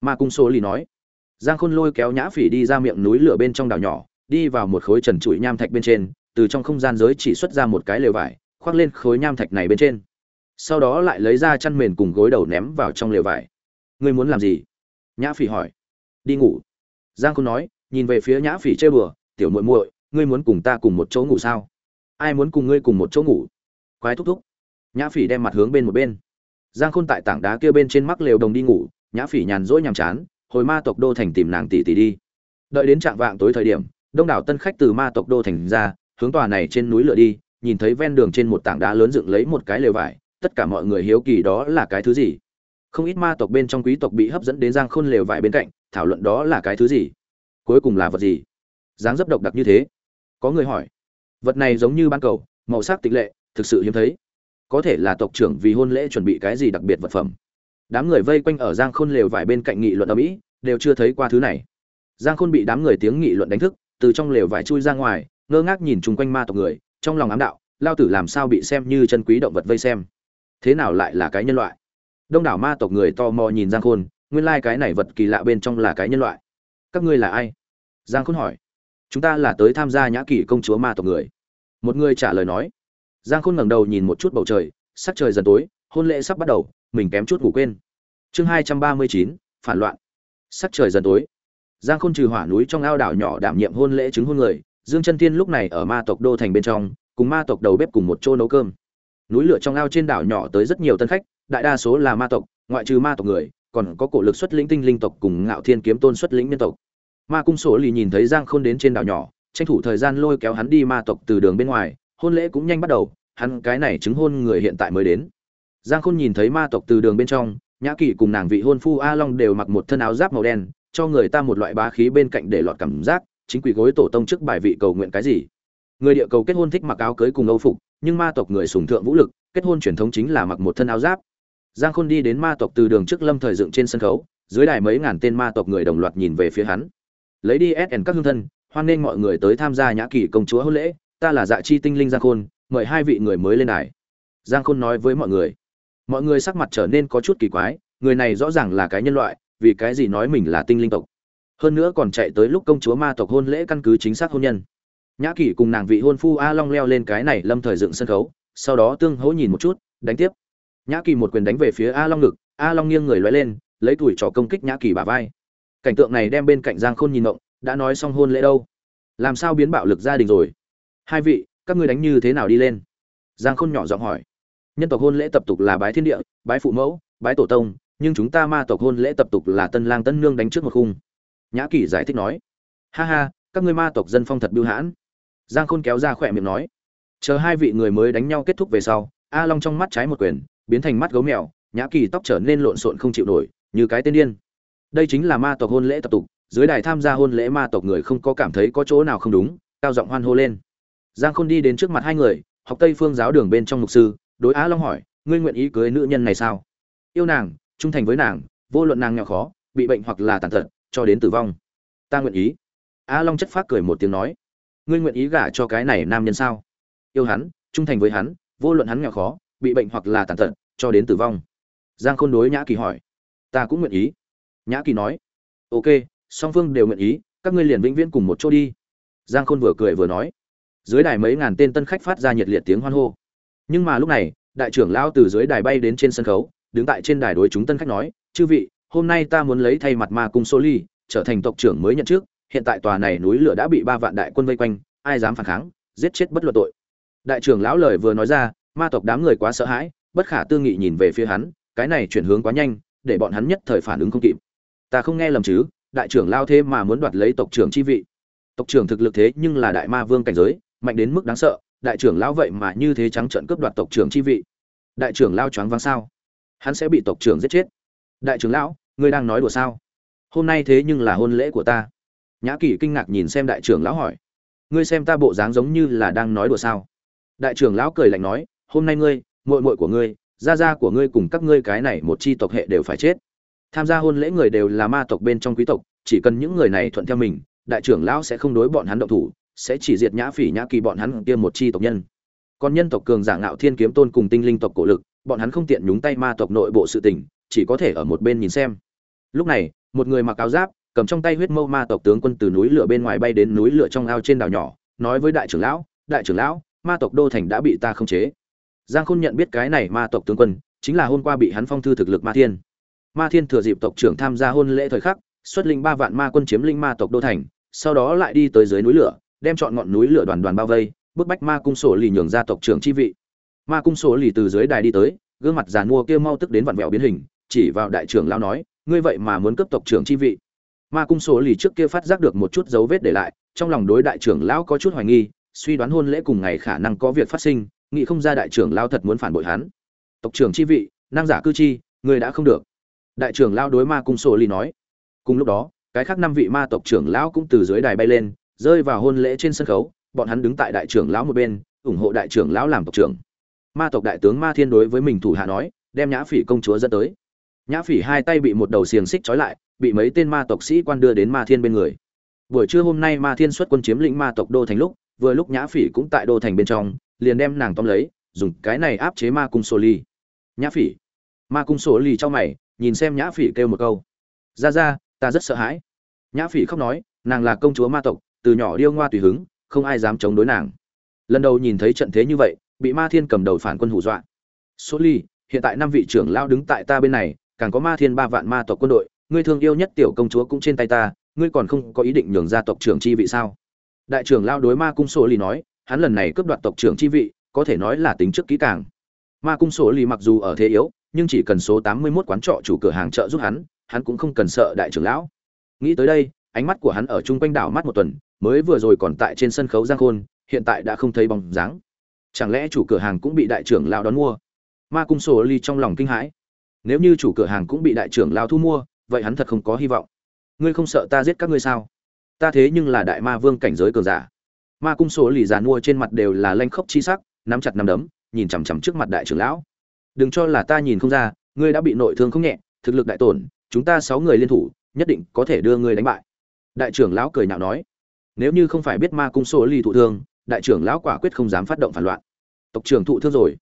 Ma cung số lì nói. Giang khôn lôi kéo nhã phỉ đi ra miệng núi lửa bên trong đảo nhỏ, đi vào một khối trần trụi nham thạch bên trên, từ trong không gian giới chỉ xuất ra một cái lều vải, khoác lên khối nham thạch này bên trên. Sau đó lại lấy ra chăn mền cùng gối đầu ném vào trong lều vải. Ngươi muốn làm gì? Nhã phỉ hỏi. Đi ngủ. Giang khôn nói, nhìn về phía nhã phỉ chơi bừa, tiểu muội muội, ngươi muốn cùng ta cùng một chỗ ngủ sao? Ai muốn cùng ngươi cùng một chỗ ngủ? Quái thúc thúc nhã phỉ đem mặt hướng bên một bên. Giang khôn tại tảng đá kia bên trên mắc lều đồng đi ngủ, nhã phỉ nhàn rỗi nhàm chán, hồi ma tộc đô thành tìm nàng tỷ tỷ đi. Đợi đến trạng vạng tối thời điểm, đông đảo tân khách từ ma tộc đô thành ra, hướng tòa này trên núi lửa đi, nhìn thấy ven đường trên một tảng đá lớn dựng lấy một cái lều vải, tất cả mọi người hiếu kỳ đó là cái thứ gì? Không ít ma tộc bên trong quý tộc bị hấp dẫn đến giang khôn lều vải bên cạnh, thảo luận đó là cái thứ gì? Cuối cùng là vật gì? Dáng dấp độc đặc như thế. Có người hỏi. Vật này giống như ban cầu, màu sắc tịch lệ, thực sự hiếm thấy có thể là tộc trưởng vì hôn lễ chuẩn bị cái gì đặc biệt vật phẩm. Đám người vây quanh ở giang khôn lều vải bên cạnh nghị luận ở mỹ, đều chưa thấy qua thứ này. Giang khôn bị đám người tiếng nghị luận đánh thức, từ trong lều vải chui ra ngoài, ngơ ngác nhìn chung quanh ma tộc người, trong lòng ám đạo, lao tử làm sao bị xem như chân quý động vật vây xem. Thế nào lại là cái nhân loại? Đông đảo ma tộc người to mò nhìn giang khôn, nguyên lai、like、cái này vật kỳ lạ bên trong là cái nhân loại. Các ngươi là ai? Giang khôn hỏi. Chúng ta là tới tham gia nhã kỳ công chúa ma tộc người. Một người trả lời nói giang khôn ngẩng đầu nhìn một chút bầu trời, sắc trời dần tối, hôn lễ sắp bắt đầu, mình kém chút ngủ quên. Chương hai trăm ba mươi chín, phản loạn. Sắc trời dần tối. Giang khôn trừ hỏa núi trong ao đảo nhỏ đảm nhiệm hôn lễ chứng hôn người, dương chân tiên lúc này ở ma tộc đô thành bên trong, cùng ma tộc đầu bếp cùng một chỗ nấu cơm. Núi lửa trong ao trên đảo nhỏ tới rất nhiều tân khách, đại đa số là ma tộc, ngoại trừ ma tộc người, còn có cổ lực xuất lĩnh tinh linh tộc cùng ngạo thiên kiếm tôn xuất lĩnh nhân tộc. Ma cung sổ lì nhìn thấy giang khôn đến trên đảo nhỏ, tranh thủ thời gian lôi kéo hắn đi ma tộc từ đường bên ngoài hôn lễ cũng nhanh bắt đầu, hắn cái này chứng hôn người hiện tại mới đến. Giang khôn nhìn thấy ma tộc từ đường bên trong, nhã kỷ cùng nàng vị hôn phu a long đều mặc một thân áo giáp màu đen, cho người ta một loại bá khí bên cạnh để lọt cảm giác, chính quỷ gối tổ tông trước bài vị cầu nguyện cái gì. Người địa cầu kết hôn thích mặc áo cưới cùng âu phục, nhưng ma tộc người sùng thượng vũ lực, kết hôn truyền thống chính là mặc một thân áo giáp. Giang khôn đi đến ma tộc từ đường trước lâm thời dựng trên sân khấu, dưới đài mấy ngàn tên ma tộc người đồng loạt nhìn về phía hắn. Lấy đi sn các hương thân, hoan nghênh mọi người tới tham gia nhã kỳ công chúa hôn lễ ta là dạ chi tinh linh giang khôn, mời hai vị người mới lên đài. Giang khôn nói với mọi người. Mọi người sắc mặt trở nên có chút kỳ quái, người này rõ ràng là cái nhân loại, vì cái gì nói mình là tinh linh tộc. Hơn nữa còn chạy tới lúc công chúa ma tộc hôn lễ căn cứ chính xác hôn nhân. Nhã kỷ cùng nàng vị hôn phu a long leo lên cái này lâm thời dựng sân khấu, sau đó tương hỗ nhìn một chút, đánh tiếp. Nhã kỳ một quyền đánh về phía a long ngực, a long nghiêng người loay lên, lấy tuổi trò công kích nhã kỳ bả vai. Cảnh tượng này đem bên cạnh giang khôn nhìn động đã nói xong hôn lễ đâu? Làm sao biến bạo lực gia đình rồi? Hai vị, các ngươi đánh như thế nào đi lên? Giang khôn nhỏ giọng hỏi. Nhân tộc hôn lễ tập tục là bái thiên địa, bái phụ mẫu, bái tổ tông, nhưng chúng ta ma tộc hôn lễ tập tục là tân lang tân nương đánh trước một khung. Nhã kỷ giải thích nói. Ha ha, các ngươi ma tộc dân phong thật bưu hãn. Giang khôn kéo ra khỏe miệng nói. Chờ hai vị người mới đánh nhau kết thúc về sau, a long trong mắt trái một quyền, biến thành mắt gấu mèo, nhã kỳ tóc trở nên lộn xộn không chịu nổi, như cái tên điên. Đây chính là ma tộc hôn lễ tập tục, dưới đài tham gia hôn lễ ma tộc người không có cảm thấy có chỗ nào không đúng, cao giọng hoan hô lên giang khôn đi đến trước mặt hai người, học tây phương giáo đường bên trong mục sư, đối á long hỏi, ngươi nguyện ý cưới nữ nhân này sao? Yêu nàng, trung thành với nàng, vô luận nàng nghèo khó, bị bệnh hoặc là tàn tật, cho đến tử vong. Ta nguyện ý. Á long chất phát cười một tiếng nói, ngươi nguyện ý gả cho cái này nam nhân sao? Yêu hắn, trung thành với hắn, vô luận hắn nghèo khó, bị bệnh hoặc là tàn tật, cho đến tử vong. Giang khôn đối nhã kỳ hỏi, ta cũng nguyện ý. Nhã kỳ nói, ok, song phương đều nguyện ý, các ngươi liền vĩnh viễn cùng một chỗ đi. Giang khôn vừa cười vừa nói dưới đài mấy ngàn tên tân khách phát ra nhiệt liệt tiếng hoan hô. Nhưng mà lúc này, đại trưởng lao từ dưới đài bay đến trên sân khấu, đứng tại trên đài đối chúng tân khách nói, chư vị, hôm nay ta muốn lấy thay mặt ma cung sô ly, trở thành tộc trưởng mới nhận trước hiện tại tòa này núi lửa đã bị ba vạn đại quân vây quanh, ai dám phản kháng, giết chết bất luận tội. Đại trưởng lão lời vừa nói ra, ma tộc đám người quá sợ hãi, bất khả tư nghị nhìn về phía hắn, cái này chuyển hướng quá nhanh, để bọn hắn nhất thời phản ứng không kịp. Ta không nghe lầm chứ, đại trưởng lao thế mà muốn đoạt lấy tộc trưởng chi vị. Tộc trưởng thực lực thế nhưng là đại ma vương cảnh giới mạnh đến mức đáng sợ, đại trưởng lão vậy mà như thế trắng trợn cướp đoạt tộc trưởng chi vị. Đại trưởng lao choáng váng sao? Hắn sẽ bị tộc trưởng giết chết. Đại trưởng lão, ngươi đang nói đùa sao? Hôm nay thế nhưng là hôn lễ của ta. Nhã kỳ kinh ngạc nhìn xem đại trưởng lão hỏi. Ngươi xem ta bộ dáng giống như là đang nói đùa sao? Đại trưởng lão cười lạnh nói, hôm nay ngươi, muội muội của ngươi, gia gia của ngươi cùng các ngươi cái này một chi tộc hệ đều phải chết. Tham gia hôn lễ người đều là ma tộc bên trong quý tộc, chỉ cần những người này thuận theo mình, đại trưởng lão sẽ không đối bọn hắn động thủ sẽ chỉ diệt nhã phỉ nhã kỳ bọn hắn kia một chi tộc nhân. Còn nhân tộc cường giả ngạo thiên kiếm tôn cùng tinh linh tộc cổ lực, bọn hắn không tiện nhúng tay ma tộc nội bộ sự tình, chỉ có thể ở một bên nhìn xem. Lúc này, một người mặc áo giáp, cầm trong tay huyết mâu ma tộc tướng quân từ núi lửa bên ngoài bay đến núi lửa trong ao trên đảo nhỏ, nói với đại trưởng lão, đại trưởng lão, ma tộc đô thành đã bị ta khống chế. Giang khôn nhận biết cái này ma tộc tướng quân, chính là hôm qua bị hắn phong thư thực lực ma thiên. Ma thiên thừa dịp tộc trưởng tham gia hôn lễ thời khắc, xuất linh ba vạn ma quân chiếm linh ma tộc đô thành, sau đó lại đi tới dưới núi lửa đem chọn ngọn núi lửa đoàn đoàn bao vây, bức bách ma cung sổ lì nhường ra tộc trưởng chi vị. Ma cung sổ lì từ dưới đài đi tới, gương mặt giàn mua kia mau tức đến vặn vẹo biến hình, chỉ vào đại trưởng lao nói, ngươi vậy mà muốn cấp tộc trưởng chi vị? Ma cung sổ lì trước kia phát giác được một chút dấu vết để lại, trong lòng đối đại trưởng lão có chút hoài nghi, suy đoán hôn lễ cùng ngày khả năng có việc phát sinh, nghĩ không ra đại trưởng lao thật muốn phản bội hắn. Tộc trưởng chi vị, năng giả cư chi người đã không được. Đại trưởng lao đối ma cung sổ lì nói. Cùng lúc đó, cái khác năm vị ma tộc trưởng lão cũng từ dưới đài bay lên rơi vào hôn lễ trên sân khấu, bọn hắn đứng tại đại trưởng lão một bên, ủng hộ đại trưởng lão làm tộc trưởng. Ma tộc đại tướng ma thiên đối với mình thủ hạ nói, đem nhã phỉ công chúa dẫn tới. Nhã phỉ hai tay bị một đầu xiềng xích trói lại, bị mấy tên ma tộc sĩ quan đưa đến ma thiên bên người. Buổi trưa hôm nay ma thiên xuất quân chiếm lĩnh ma tộc đô thành lúc, vừa lúc nhã phỉ cũng tại đô thành bên trong, liền đem nàng tóm lấy, dùng cái này áp chế ma cung sô ly nhã phỉ. Ma cung sô ly trong mày, nhìn xem nhã phỉ kêu một câu. Ra ra, ta rất sợ hãi. Nhã phỉ khóc nói, nàng là công chúa ma tộc từ nhỏ điêu ngoa tùy hứng, không ai dám chống đối nàng. Lần đầu nhìn thấy trận thế như vậy, bị ma thiên cầm đầu phản quân hù dọa. Số ly, hiện tại năm vị trưởng lao đứng tại ta bên này, càng có ma thiên ba vạn ma tộc quân đội, ngươi thương yêu nhất tiểu công chúa cũng trên tay ta, ngươi còn không có ý định nhường ra tộc trưởng chi vị sao? Đại trưởng lao đối ma cung số ly nói, hắn lần này cướp đoạt tộc trưởng chi vị, có thể nói là tính trước kỹ càng. Ma cung số ly mặc dù ở thế yếu, nhưng chỉ cần số tám mươi 81 quán trọ chủ cửa hàng trợ giúp hắn hắn cũng không cần sợ đại trưởng lão. Nghĩ tới đây, ánh mắt của hắn ở chung quanh đảo mắt một tuần mới vừa rồi còn tại trên sân khấu giang khôn, hiện tại đã không thấy bóng dáng. Chẳng lẽ chủ cửa hàng cũng bị đại trưởng lao đón mua? Ma cung sổ ly trong lòng kinh hãi. Nếu như chủ cửa hàng cũng bị đại trưởng lao thu mua, vậy hắn thật không có hy vọng. Ngươi không sợ ta giết các ngươi sao? Ta thế nhưng là đại ma vương cảnh giới cường giả. Ma cung sổ lì giàn mua trên mặt đều là lanh khốc chi sắc, nắm chặt nắm đấm, nhìn chằm chằm trước mặt đại trưởng lão. Đừng cho là ta nhìn không ra, ngươi đã bị nội thương không nhẹ, thực lực đại tổn, chúng ta sáu người liên thủ, nhất định có thể đưa ngươi đánh bại. Đại trưởng lão cười nhạo nói nếu như không phải biết ma cung sổ ly thụ thương, đại trưởng lão quả quyết không dám phát động phản loạn. Tộc trưởng thụ thương rồi.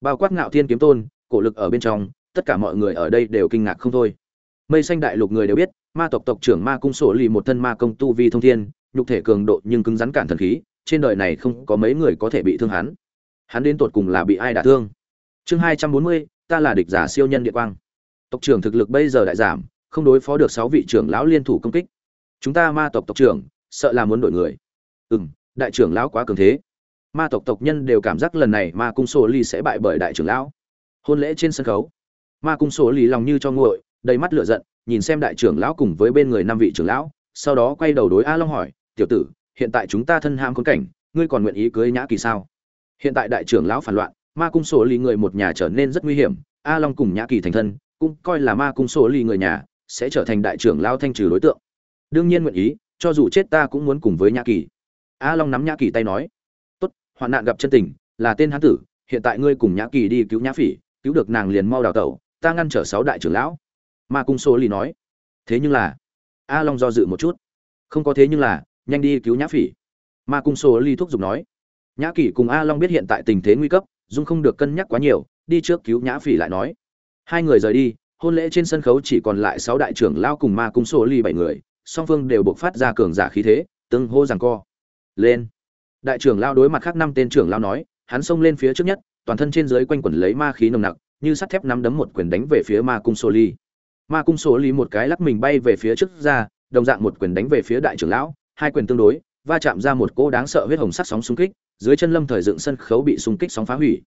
Bao quát ngạo thiên kiếm tôn, cổ lực ở bên trong, tất cả mọi người ở đây đều kinh ngạc không thôi. Mây xanh đại lục người đều biết, ma tộc tộc trưởng ma cung sổ lì một thân ma công tu vi thông thiên, nhục thể cường độ nhưng cứng rắn cản thần khí, trên đời này không có mấy người có thể bị thương hắn. Hắn đến tột cùng là bị ai đả thương? Chương hai trăm bốn mươi, ta là địch giả siêu nhân địa quang. Tộc trưởng thực lực bây giờ đại giảm, không đối phó được sáu vị trưởng lão liên thủ công kích. Chúng ta ma tộc tộc trưởng sợ là muốn đổi người. Ừ m đại trưởng lão quá cường thế. Ma tộc tộc nhân đều cảm giác lần này ma cung sổ ly sẽ bại bởi đại trưởng lão. Hôn lễ trên sân khấu. Ma cung sổ ly lòng như cho nguội, đầy mắt lửa giận, nhìn xem đại trưởng lão cùng với bên người năm vị trưởng lão, sau đó quay đầu đối a long hỏi, tiểu tử, hiện tại chúng ta thân ham khốn cảnh, ngươi còn nguyện ý cưới nhã kỳ sao? Hiện tại đại trưởng lão phản loạn, ma cung sổ ly người một nhà trở nên rất nguy hiểm, a long cùng nhã kỳ thành thân, cũng coi là ma cung sổ ly người nhà, sẽ trở thành đại trưởng lão thanh trừ đối tượng. Đương nhiên nguyện ý cho dù chết ta cũng muốn cùng với nhã kỳ. A long nắm nhã kỳ tay nói, tốt, hoạn nạn gặp chân tình, là tên hán tử, hiện tại ngươi cùng nhã kỳ đi cứu nhã phỉ, cứu được nàng liền mau đào tẩu, ta ngăn trở sáu đại trưởng lão. Ma cung số ly nói, thế nhưng là a long do dự một chút, không có thế nhưng là, nhanh đi cứu nhã phỉ. Ma cung số ly thúc giục nói, nhã kỳ cùng a long biết hiện tại tình thế nguy cấp, dung không được cân nhắc quá nhiều, đi trước cứu nhã phỉ lại nói. Hai người rời đi, hôn lễ trên sân khấu chỉ còn lại sáu đại trưởng lao cùng ma cung số ly bảy người song phương đều buộc phát ra cường giả khí thế, tương hô rằng co. Lên. Đại trưởng lao đối mặt khác năm tên trưởng lao nói, hắn xông lên phía trước nhất, toàn thân trên dưới quanh quẩn lấy ma khí nồng nặc, như sắt thép nắm đấm một quyền đánh về phía ma cung sô ly. Ma cung sô ly một cái lắc mình bay về phía trước ra, đồng dạng một quyền đánh về phía đại trưởng lão, hai quyền tương đối, va chạm ra một cỗ đáng sợ huyết hồng sắc sóng xung kích, dưới chân lâm thời dựng sân khấu bị xung kích sóng phá hủy.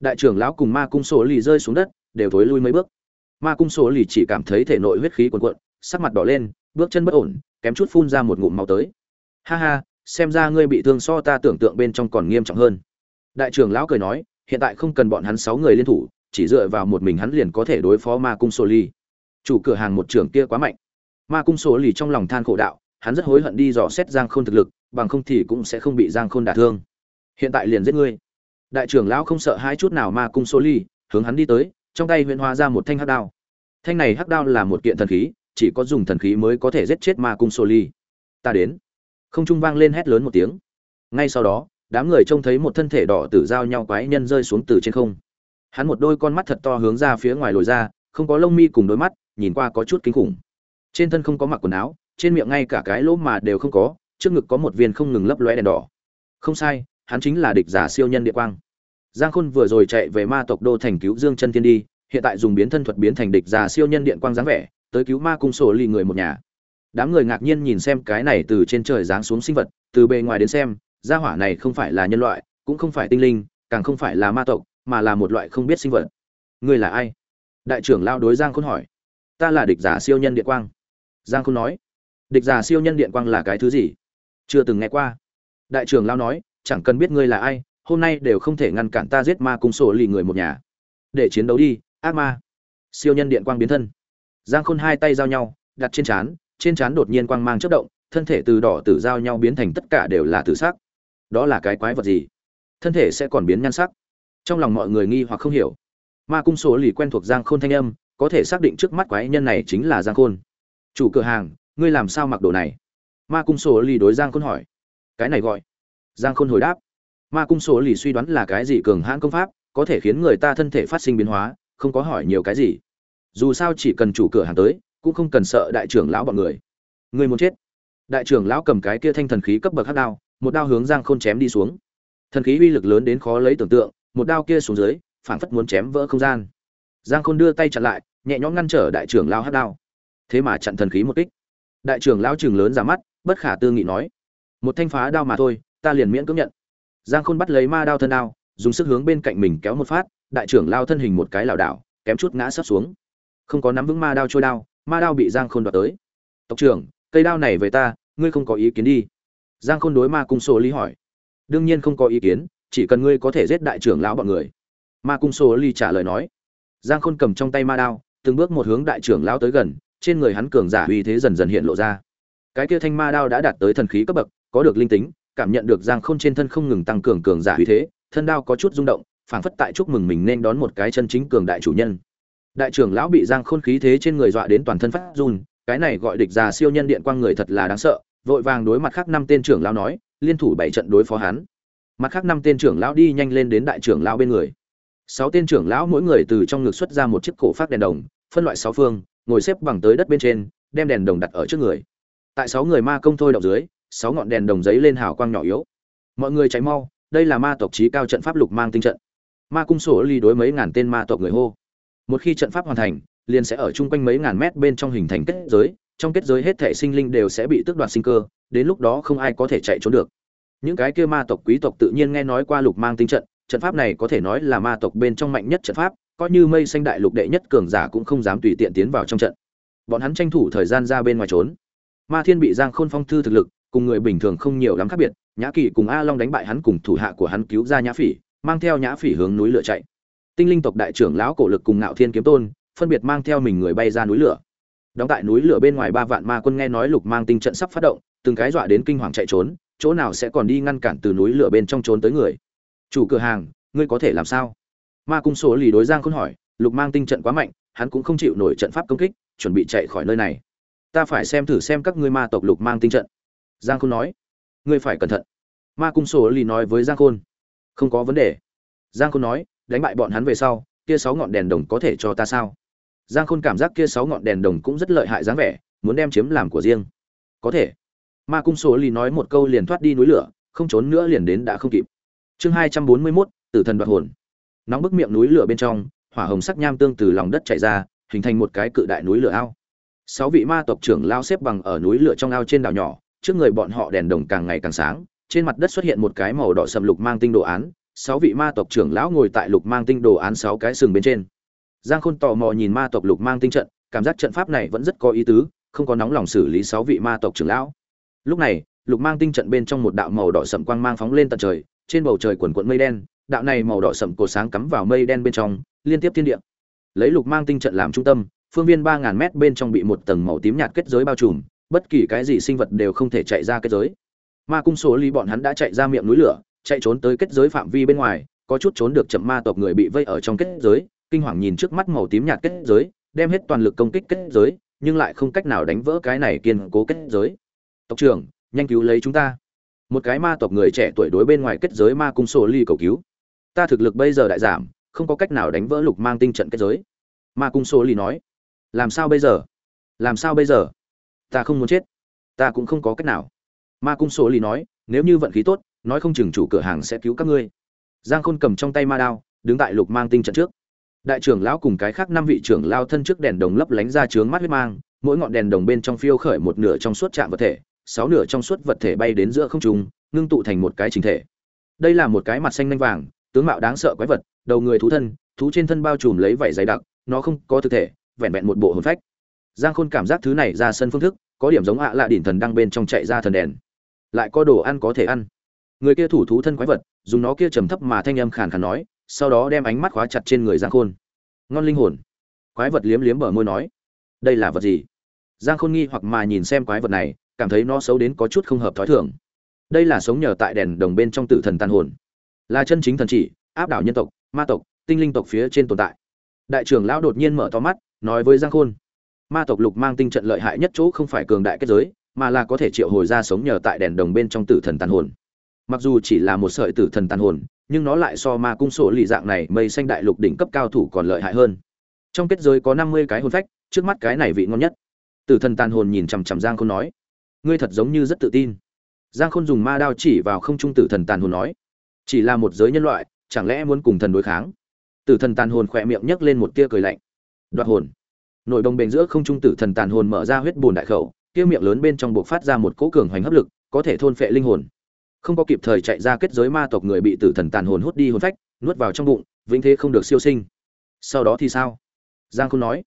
Đại trưởng lão cùng ma cung sô ly rơi xuống đất, đều thối lui mấy bước. Ma cung sô ly chỉ cảm thấy thể nội huyết khí cuồn cuộn, sắc mặt đỏ lên bước chân bất ổn, kém chút phun ra một ngụm máu tới. Ha ha, xem ra ngươi bị thương so ta tưởng tượng bên trong còn nghiêm trọng hơn. Đại trưởng lão cười nói, hiện tại không cần bọn hắn sáu người liên thủ, chỉ dựa vào một mình hắn liền có thể đối phó ma cung sô ly chủ cửa hàng một trưởng kia quá mạnh. Ma cung sô ly trong lòng than khổ đạo, hắn rất hối hận đi dò xét giang khôn thực lực, bằng không thì cũng sẽ không bị giang khôn đả thương. Hiện tại liền giết ngươi. Đại trưởng lão không sợ hai chút nào ma cung sô ly hướng hắn đi tới, trong tay huyễn hóa ra một thanh hắc đao. Thanh này hắc đao là một kiện thần khí chỉ có dùng thần khí mới có thể giết chết ma cung sô ly. Ta đến. Không trung vang lên hét lớn một tiếng. Ngay sau đó, đám người trông thấy một thân thể đỏ tử giao nhau quái nhân rơi xuống từ trên không. Hắn một đôi con mắt thật to hướng ra phía ngoài lồi ra, không có lông mi cùng đôi mắt, nhìn qua có chút kinh khủng. Trên thân không có mặc quần áo, trên miệng ngay cả cái lỗ mà đều không có, trước ngực có một viên không ngừng lấp lóe đèn đỏ. Không sai, hắn chính là địch giả siêu nhân địa quang. Giang khôn vừa rồi chạy về ma tộc đô thành cứu dương chân thiên đi, hiện tại dùng biến thân thuật biến thành địch giả siêu nhân điện quang dáng vẻ tới cứu ma cung sổ ly người một nhà. Đám người ngạc nhiên nhìn xem cái này từ trên trời giáng xuống sinh vật, từ bề ngoài đến xem, gia hỏa này không phải là nhân loại, cũng không phải tinh linh, càng không phải là ma tộc, mà là một loại không biết sinh vật. Ngươi là ai? Đại trưởng lao đối giang khôn hỏi. Ta là địch giả siêu nhân điện quang. Giang khôn nói. Địch giả siêu nhân điện quang là cái thứ gì? Chưa từng nghe qua. Đại trưởng lao nói, chẳng cần biết ngươi là ai, hôm nay đều không thể ngăn cản ta giết ma cung sổ lì người một nhà. Để chiến đấu đi, ác ma. Siêu nhân điện quang biến thân giang khôn hai tay giao nhau, đặt trên trán trên trán đột nhiên quang mang chớp động, thân thể từ đỏ tử giao nhau biến thành tất cả đều là tử sắc. Đó là cái quái vật gì? Thân thể sẽ còn biến nhan sắc. Trong lòng mọi người nghi hoặc không hiểu. Ma cung số lì quen thuộc giang khôn thanh âm, có thể xác định trước mắt quái nhân này chính là giang khôn. Chủ cửa hàng, ngươi làm sao mặc đồ này? Ma cung số lì đối giang khôn hỏi. Cái này gọi. Giang khôn hồi đáp. Ma cung số lì suy đoán là cái gì cường hãn công pháp, có thể khiến người ta thân thể phát sinh biến hóa, không có hỏi nhiều cái gì dù sao chỉ cần chủ cửa hàng tới, cũng không cần sợ đại trưởng lão bọn người. Người muốn chết. Đại trưởng lão cầm cái kia thanh thần khí cấp bậc hắc đao, một đao hướng giang khôn chém đi xuống. Thần khí uy lực lớn đến khó lấy tưởng tượng, một đao kia xuống dưới, phảng phất muốn chém vỡ không gian. Giang khôn đưa tay chặn lại, nhẹ nhõm ngăn trở đại trưởng lao hát đao. Thế mà chặn thần khí một kích. Đại trưởng lao chừng lớn ra mắt, bất khả tư nghị nói, một thanh phá đao mà thôi, ta liền miễn cưỡng nhận. Giang khôn bắt lấy ma đao thân đao, dùng sức hướng bên cạnh mình kéo một phát, đại trưởng lao thân hình một cái lảo đảo, kém chút ngã sấp xuống không có nắm vững ma đao trôi đao, ma đao bị giang khôn đoạt tới. Tộc trưởng, cây đao này về ta, ngươi không có ý kiến đi. Giang khôn đối ma cung sô ly hỏi. Đương nhiên không có ý kiến, chỉ cần ngươi có thể giết đại trưởng lão bọn người. Ma cung sô ly trả lời nói. Giang khôn cầm trong tay ma đao, từng bước một hướng đại trưởng lão tới gần, trên người hắn cường giả uy thế dần dần hiện lộ ra. Cái kia thanh ma đao đã đạt tới thần khí cấp bậc, có được linh tính, cảm nhận được giang khôn trên thân không ngừng tăng cường cường giả uy thế, thân đao có chút rung động, phảng phất tại chúc mừng mình nên đón một cái chân chính cường đại chủ nhân đại trưởng lão bị giang khôn khí thế trên người dọa đến toàn thân phát run, cái này gọi địch già siêu nhân điện quang người thật là đáng sợ, vội vàng đối mặt khác năm tên trưởng lão nói, liên thủ bảy trận đối phó hắn. Mặt khác năm tên trưởng lão đi nhanh lên đến đại trưởng lão bên người. Sáu tên trưởng lão mỗi người từ trong ngực xuất ra một chiếc cổ phát đèn đồng, phân loại sáu phương, ngồi xếp bằng tới đất bên trên, đem đèn đồng đặt ở trước người. Tại sáu người ma công thôi đọc dưới, sáu ngọn đèn đồng giấy lên hào quang nhỏ yếu. Mọi người cháy mau, đây là ma tộc trí cao trận pháp lục mang tinh trận. Ma cung sổ ly đối mấy ngàn tên ma tộc người hô một khi trận pháp hoàn thành, liền sẽ ở chung quanh mấy ngàn mét bên trong hình thành kết giới, trong kết giới hết thể sinh linh đều sẽ bị tước đoạt sinh cơ, đến lúc đó không ai có thể chạy trốn được. Những cái kia ma tộc quý tộc tự nhiên nghe nói qua lục mang tinh trận trận pháp này có thể nói là ma tộc bên trong mạnh nhất trận pháp, coi như mây xanh đại lục đệ nhất cường giả cũng không dám tùy tiện tiến vào trong trận. Bọn hắn tranh thủ thời gian ra bên ngoài trốn. Ma thiên bị giang khôn phong thư thực lực, cùng người bình thường không nhiều lắm khác biệt, nhã kỳ cùng a long đánh bại hắn cùng thủ hạ của hắn cứu ra nhã phỉ, mang theo nhã phỉ hướng núi lửa chạy tinh linh tộc đại trưởng lão cổ lực cùng ngạo thiên kiếm tôn, phân biệt mang theo mình người bay ra núi lửa. Đóng tại núi lửa bên ngoài ba vạn ma quân nghe nói lục mang tinh trận sắp phát động, từng cái dọa đến kinh hoàng chạy trốn, chỗ nào sẽ còn đi ngăn cản từ núi lửa bên trong trốn tới người. Chủ cửa hàng, ngươi có thể làm sao? Ma cung số lì đối giang khôn hỏi, lục mang tinh trận quá mạnh, hắn cũng không chịu nổi trận pháp công kích, chuẩn bị chạy khỏi nơi này. Ta phải xem thử xem các ngươi ma tộc lục mang tinh trận. Giang khôn nói, ngươi phải cẩn thận. Ma cung số lì nói với giang khôn, không có vấn đề. Giang khôn nói đánh bại bọn hắn về sau, kia sáu ngọn đèn đồng có thể cho ta sao? Giang khôn cảm giác kia sáu ngọn đèn đồng cũng rất lợi hại dáng vẻ, muốn đem chiếm làm của riêng. Có thể. Ma cung số lì nói một câu liền thoát đi núi lửa, không trốn nữa liền đến đã không kịp. Chương hai trăm bốn mươi mốt, tử thần đoạt hồn. Nóng bức miệng núi lửa bên trong, hỏa hồng sắc nham tương từ lòng đất chảy ra, hình thành một cái cự đại núi lửa ao. Sáu vị ma tộc trưởng lao xếp bằng ở núi lửa trong ao trên đảo nhỏ, trước người bọn họ đèn đồng càng ngày càng sáng, trên mặt đất xuất hiện một cái màu đỏ sầm lục mang tinh đồ án sáu vị ma tộc trưởng lão ngồi tại lục mang tinh đồ án sáu cái sừng bên trên. Giang khôn tò mò nhìn ma tộc lục mang tinh trận, cảm giác trận pháp này vẫn rất có ý tứ, không có nóng lòng xử lý sáu vị ma tộc trưởng lão. Lúc này, lục mang tinh trận bên trong một đạo màu đỏ sậm quang mang phóng lên tận trời, trên bầu trời quần quận mây đen, đạo này màu đỏ sậm cột sáng cắm vào mây đen bên trong, liên tiếp thiên địa. Lấy lục mang tinh trận làm trung tâm, phương viên ba ngàn mét bên trong bị một tầng màu tím nhạt kết giới bao trùm, bất kỳ cái gì sinh vật đều không thể chạy ra kết giới. Ma cung số ly bọn hắn đã chạy ra miệng núi lửa chạy trốn tới kết giới phạm vi bên ngoài, có chút trốn được chậm ma tộc người bị vây ở trong kết giới, kinh hoàng nhìn trước mắt màu tím nhạt kết giới, đem hết toàn lực công kích kết giới, nhưng lại không cách nào đánh vỡ cái này kiên cố kết giới. Tộc trưởng, nhanh cứu lấy chúng ta. Một cái ma tộc người trẻ tuổi đối bên ngoài kết giới ma cung sổ ly cầu cứu. Ta thực lực bây giờ đại giảm, không có cách nào đánh vỡ lục mang tinh trận kết giới. Ma cung sổ ly nói. Làm sao bây giờ? Làm sao bây giờ? Ta không muốn chết. Ta cũng không có cách nào. Ma cung sổ ly nói, nếu như vận khí tốt nói không chừng chủ cửa hàng sẽ cứu các ngươi. Giang khôn cầm trong tay ma đao, đứng tại lục mang tinh trận trước. Đại trưởng lão cùng cái khác năm vị trưởng lao thân trước đèn đồng lấp lánh ra trướng mắt huyết mang, mỗi ngọn đèn đồng bên trong phiêu khởi một nửa trong suốt chạm vật thể, sáu nửa trong suốt vật thể bay đến giữa không trung, ngưng tụ thành một cái chính thể. Đây là một cái mặt xanh nanh vàng, tướng mạo đáng sợ quái vật, đầu người thú thân, thú trên thân bao trùm lấy vảy dày đặc, nó không có thực thể, vẹn vẹn một bộ hồn phách. Giang khôn cảm giác thứ này ra sân phương thức, có điểm giống ạ à lạ đỉnh thần đang bên trong chạy ra thần đèn. Lại có đồ ăn có thể ăn người kia thủ thú thân quái vật, dùng nó kia trầm thấp mà thanh âm khàn khàn nói, sau đó đem ánh mắt khóa chặt trên người giang khôn. Ngon linh hồn. Quái vật liếm liếm bờ môi nói, đây là vật gì? Giang khôn nghi hoặc mà nhìn xem quái vật này, cảm thấy nó xấu đến có chút không hợp thói thường. Đây là sống nhờ tại đèn đồng bên trong tử thần tàn hồn. Là chân chính thần chỉ, áp đảo nhân tộc, ma tộc, tinh linh tộc phía trên tồn tại. Đại trưởng lão đột nhiên mở to mắt, nói với giang khôn, ma tộc lục mang tinh trận lợi hại nhất chỗ không phải cường đại kết giới, mà là có thể triệu hồi ra sống nhờ tại đèn đồng bên trong tử thần tàn hồn mặc dù chỉ là một sợi tử thần tàn hồn, nhưng nó lại so ma cung sổ lì dạng này mây xanh đại lục đỉnh cấp cao thủ còn lợi hại hơn. Trong kết giới có năm mươi cái hồn phách, trước mắt cái này vị ngon nhất. Tử thần tàn hồn nhìn chằm chằm giang khôn nói, ngươi thật giống như rất tự tin. Giang khôn dùng ma đao chỉ vào không trung tử thần tàn hồn nói, chỉ là một giới nhân loại, chẳng lẽ muốn cùng thần đối kháng? Tử thần tàn hồn khỏe miệng nhấc lên một tia cười lạnh. Đoạt hồn. Nội đồng bền giữa không trung tử thần tàn hồn mở ra huyết bùn đại khẩu, kia miệng lớn bên trong buộc phát ra một cỗ cường hoành hấp lực, có thể thôn phệ linh hồn không có kịp thời chạy ra kết giới ma tộc người bị tử thần tàn hồn hút đi hồn phách, nuốt vào trong bụng, vĩnh thế không được siêu sinh. Sau đó thì sao? Giang khôn nói,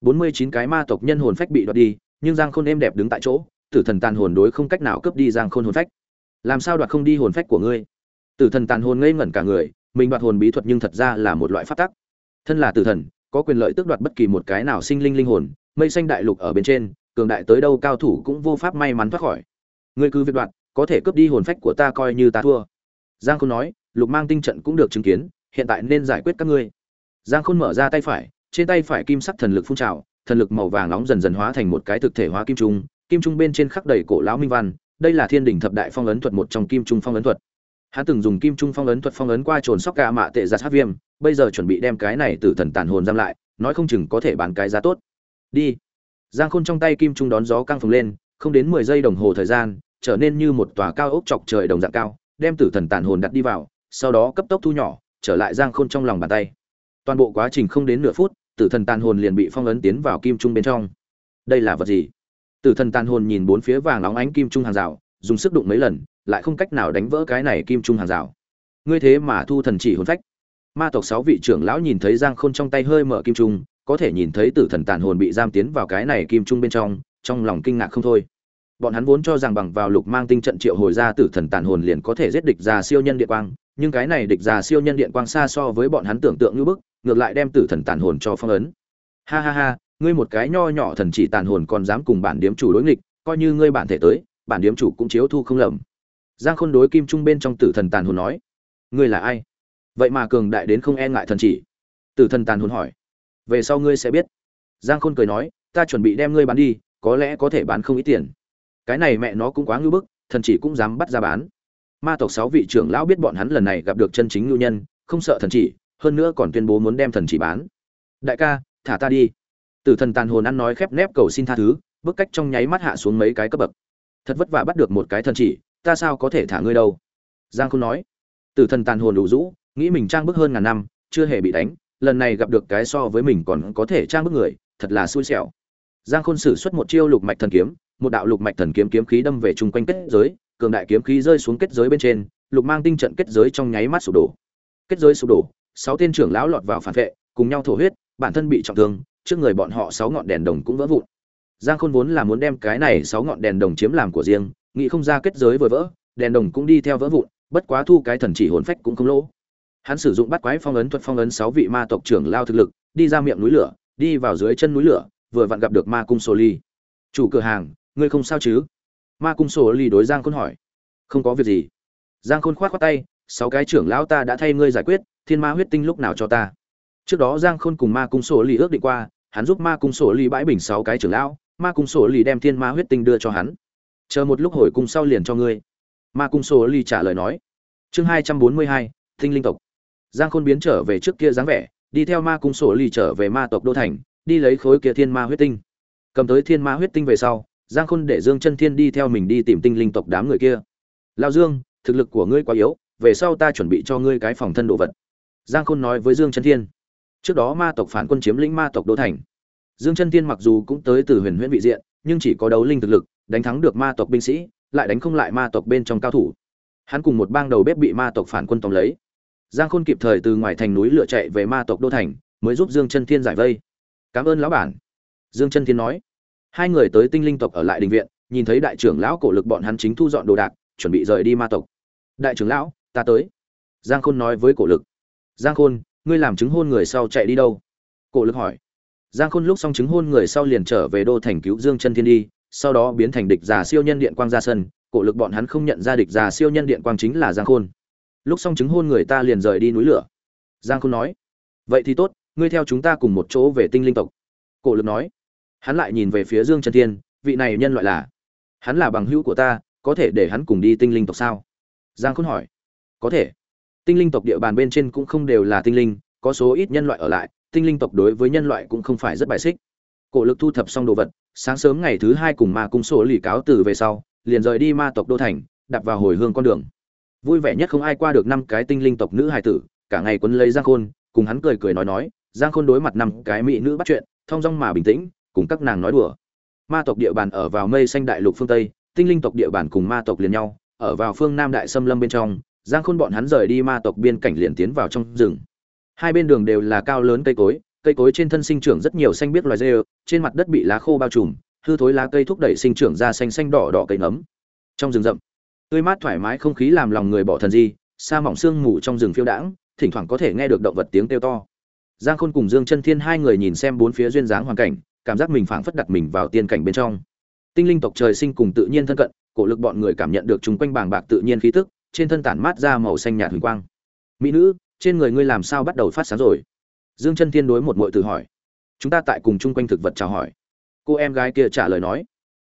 bốn mươi chín cái ma tộc nhân hồn phách bị đoạt đi, nhưng giang khôn êm đẹp đứng tại chỗ, tử thần tàn hồn đối không cách nào cướp đi giang khôn hồn phách. Làm sao đoạt không đi hồn phách của ngươi? Tử thần tàn hồn ngây ngẩn cả người, mình đoạt hồn bí thuật nhưng thật ra là một loại phát tắc. Thân là tử thần, có quyền lợi tước đoạt bất kỳ một cái nào sinh linh linh hồn, mây xanh đại lục ở bên trên, cường đại tới đâu cao thủ cũng vô pháp may mắn thoát khỏi. Ngươi cứ việc đoạt có thể cướp đi hồn phách của ta coi như ta thua. Giang khôn nói, lục mang tinh trận cũng được chứng kiến, hiện tại nên giải quyết các ngươi. Giang khôn mở ra tay phải, trên tay phải kim sắc thần lực phun trào, thần lực màu vàng nóng dần dần hóa thành một cái thực thể hóa kim trung kim trung bên trên khắc đầy cổ lão minh văn, đây là thiên đỉnh thập đại phong ấn thuật một trong kim trung phong ấn thuật. Hắn từng dùng kim trung phong ấn thuật phong ấn qua trồn sóc gà mạ tệ giặt hát viêm, bây giờ chuẩn bị đem cái này từ thần tàn hồn giam lại, nói không chừng có thể bán cái giá tốt. Đi. Giang khôn trong tay kim trung đón gió căng phồng lên, không đến mười giây đồng hồ thời gian trở nên như một tòa cao ốc chọc trời đồng dạng cao, đem tử thần tàn hồn đặt đi vào, sau đó cấp tốc thu nhỏ, trở lại giang khôn trong lòng bàn tay. Toàn bộ quá trình không đến nửa phút, tử thần tàn hồn liền bị phong ấn tiến vào kim trung bên trong. Đây là vật gì? Tử thần tàn hồn nhìn bốn phía vàng óng ánh kim trung hàng rào, dùng sức đụng mấy lần, lại không cách nào đánh vỡ cái này kim trung hàng rào. Ngươi thế mà thu thần chỉ hồn phách. Ma tộc sáu vị trưởng lão nhìn thấy giang khôn trong tay hơi mở kim trung, có thể nhìn thấy tử thần tàn hồn bị giam tiến vào cái này kim trung bên trong trong lòng kinh ngạc không thôi bọn hắn vốn cho rằng bằng vào lục mang tinh trận triệu hồi ra tử thần tàn hồn liền có thể giết địch già siêu nhân điện quang, nhưng cái này địch già siêu nhân điện quang xa so với bọn hắn tưởng tượng như bức, ngược lại đem tử thần tàn hồn cho phong ấn. Ha ha ha, ngươi một cái nho nhỏ thần chỉ tàn hồn còn dám cùng bản điếm chủ đối nghịch, coi như ngươi bản thể tới, bản điếm chủ cũng chiếu thu không lầm. Giang khôn đối kim trung bên trong tử thần tàn hồn nói, ngươi là ai? Vậy mà cường đại đến không e ngại thần chỉ. Tử thần tàn hồn hỏi, về sau ngươi sẽ biết. Giang khôn cười nói, ta chuẩn bị đem ngươi bán đi, có lẽ có thể bán không ít tiền cái này mẹ nó cũng quá ngưu bức, thần chỉ cũng dám bắt ra bán. Ma tộc sáu vị trưởng lão biết bọn hắn lần này gặp được chân chính ngưu nhân, không sợ thần chỉ, hơn nữa còn tuyên bố muốn đem thần chỉ bán. Đại ca, thả ta đi. Tử thần tàn hồn ăn nói khép nép cầu xin tha thứ bức cách trong nháy mắt hạ xuống mấy cái cấp bậc. Thật vất vả bắt được một cái thần chỉ, ta sao có thể thả ngươi đâu? Giang khôn nói. Tử thần tàn hồn đủ rũ, nghĩ mình trang bức hơn ngàn năm, chưa hề bị đánh, lần này gặp được cái so với mình còn có thể trang bức người, thật là xui xẻo giang khôn sử xuất một chiêu lục mạch thần kiếm, một đạo lục mạch thần kiếm kiếm khí đâm về chung quanh kết giới, cường đại kiếm khí rơi xuống kết giới bên trên, lục mang tinh trận kết giới trong nháy mắt sụp đổ. Kết giới sụp đổ, sáu tên trưởng lão lọt vào phản vệ, cùng nhau thổ huyết, bản thân bị trọng thương, trước người bọn họ sáu ngọn đèn đồng cũng vỡ vụn. Giang khôn vốn là muốn đem cái này sáu ngọn đèn đồng chiếm làm của riêng, nghĩ không ra kết giới vừa vỡ, đèn đồng cũng đi theo vỡ vụn, bất quá thu cái thần chỉ hồn phách cũng không lỗ. Hắn sử dụng bắt quái phong ấn thuật phong ấn sáu vị ma tộc trưởng lao thực lực, đi ra miệng núi lửa, đi vào dưới chân núi lửa vừa vặn gặp được ma cung sổ ly. Chủ cửa hàng, ngươi không sao chứ? Ma cung sổ ly đối giang khôn hỏi. Không có việc gì. Giang khôn khoát khoát tay, sáu cái trưởng lão ta đã thay ngươi giải quyết, thiên ma huyết tinh lúc nào cho ta? Trước đó giang khôn cùng ma cung sổ ly ước định qua, hắn giúp ma cung sổ ly bãi bình sáu cái trưởng lão, ma cung sổ ly đem thiên ma huyết tinh đưa cho hắn. Chờ một lúc hồi cung sau liền cho ngươi. Ma cung sổ ly trả lời nói. Chương hai trăm bốn mươi hai tinh linh tộc. Giang khôn biến trở về trước kia dáng vẻ, đi theo ma cung sổ ly trở về ma tộc đô thành đi lấy khối kia thiên ma huyết tinh. Cầm tới thiên ma huyết tinh về sau, giang khôn để dương chân thiên đi theo mình đi tìm tinh linh tộc đám người kia. Lao dương, thực lực của ngươi quá yếu, về sau ta chuẩn bị cho ngươi cái phòng thân đồ vật. Giang khôn nói với dương chân thiên. Trước đó ma tộc phản quân chiếm lĩnh ma tộc đô thành. Dương chân thiên mặc dù cũng tới từ huyền huyễn vị diện, nhưng chỉ có đấu linh thực lực, đánh thắng được ma tộc binh sĩ, lại đánh không lại ma tộc bên trong cao thủ. Hắn cùng một bang đầu bếp bị ma tộc phản quân tóm lấy. Giang khôn kịp thời từ ngoài thành núi lựa chạy về ma tộc đô thành, mới giúp dương chân thiên giải vây cảm ơn lão bản. Dương chân thiên nói. Hai người tới tinh linh tộc ở lại đình viện, nhìn thấy đại trưởng lão cổ lực bọn hắn chính thu dọn đồ đạc, chuẩn bị rời đi ma tộc. Đại trưởng lão, ta tới. Giang khôn nói với cổ lực. Giang khôn, ngươi làm chứng hôn người sau chạy đi đâu? Cổ lực hỏi. Giang khôn lúc xong chứng hôn người sau liền trở về đô thành cứu dương chân thiên đi, sau đó biến thành địch già siêu nhân điện quang ra sân, cổ lực bọn hắn không nhận ra địch già siêu nhân điện quang chính là giang khôn. Lúc xong chứng hôn người ta liền rời đi núi lửa. Giang khôn nói. Vậy thì tốt ngươi theo chúng ta cùng một chỗ về tinh linh tộc. Cổ lực nói. Hắn lại nhìn về phía dương Trần thiên, vị này nhân loại là? Hắn là bằng hữu của ta, có thể để hắn cùng đi tinh linh tộc sao? Giang khôn hỏi. Có thể. Tinh linh tộc địa bàn bên trên cũng không đều là tinh linh, có số ít nhân loại ở lại, tinh linh tộc đối với nhân loại cũng không phải rất bài xích. Cổ lực thu thập xong đồ vật, sáng sớm ngày thứ hai cùng ma cung sổ lì cáo từ về sau, liền rời đi ma tộc đô thành, đạp vào hồi hương con đường. Vui vẻ nhất không ai qua được năm cái tinh linh tộc nữ hài tử, cả ngày quấn lấy giang khôn, cùng hắn cười cười nói nói giang khôn đối mặt năm cái mỹ nữ bắt chuyện thong dong mà bình tĩnh, cùng các nàng nói đùa. Ma tộc địa bàn ở vào mây xanh đại lục phương tây, tinh linh tộc địa bàn cùng ma tộc liền nhau, ở vào phương nam đại xâm lâm bên trong, giang khôn bọn hắn rời đi ma tộc biên cảnh liền tiến vào trong rừng. Hai bên đường đều là cao lớn cây cối cây cối trên thân sinh trưởng rất nhiều xanh biếc loài rêu, trên mặt đất bị lá khô bao trùm, hư thối lá cây thúc đẩy sinh trưởng ra xanh xanh đỏ đỏ cây nấm. Trong rừng rậm, tươi mát thoải mái không khí làm lòng người bỏ thần di, sa mỏng sương mù trong rừng phiêu đãng, thỉnh thoảng có thể nghe được động vật tiếng kêu to giang khôn cùng dương chân thiên hai người nhìn xem bốn phía duyên dáng hoàn cảnh, cảm giác mình phảng phất đặt mình vào tiên cảnh bên trong. Tinh linh tộc trời sinh cùng tự nhiên thân cận, cổ lực bọn người cảm nhận được chúng quanh bàng bạc tự nhiên khí tức, trên thân tản mát ra màu xanh nhạt huỳnh quang. Mỹ nữ, trên người ngươi làm sao bắt đầu phát sáng rồi? Dương chân thiên đối một muội tử hỏi. Chúng ta tại cùng chung quanh thực vật chào hỏi. Cô em gái kia trả lời nói.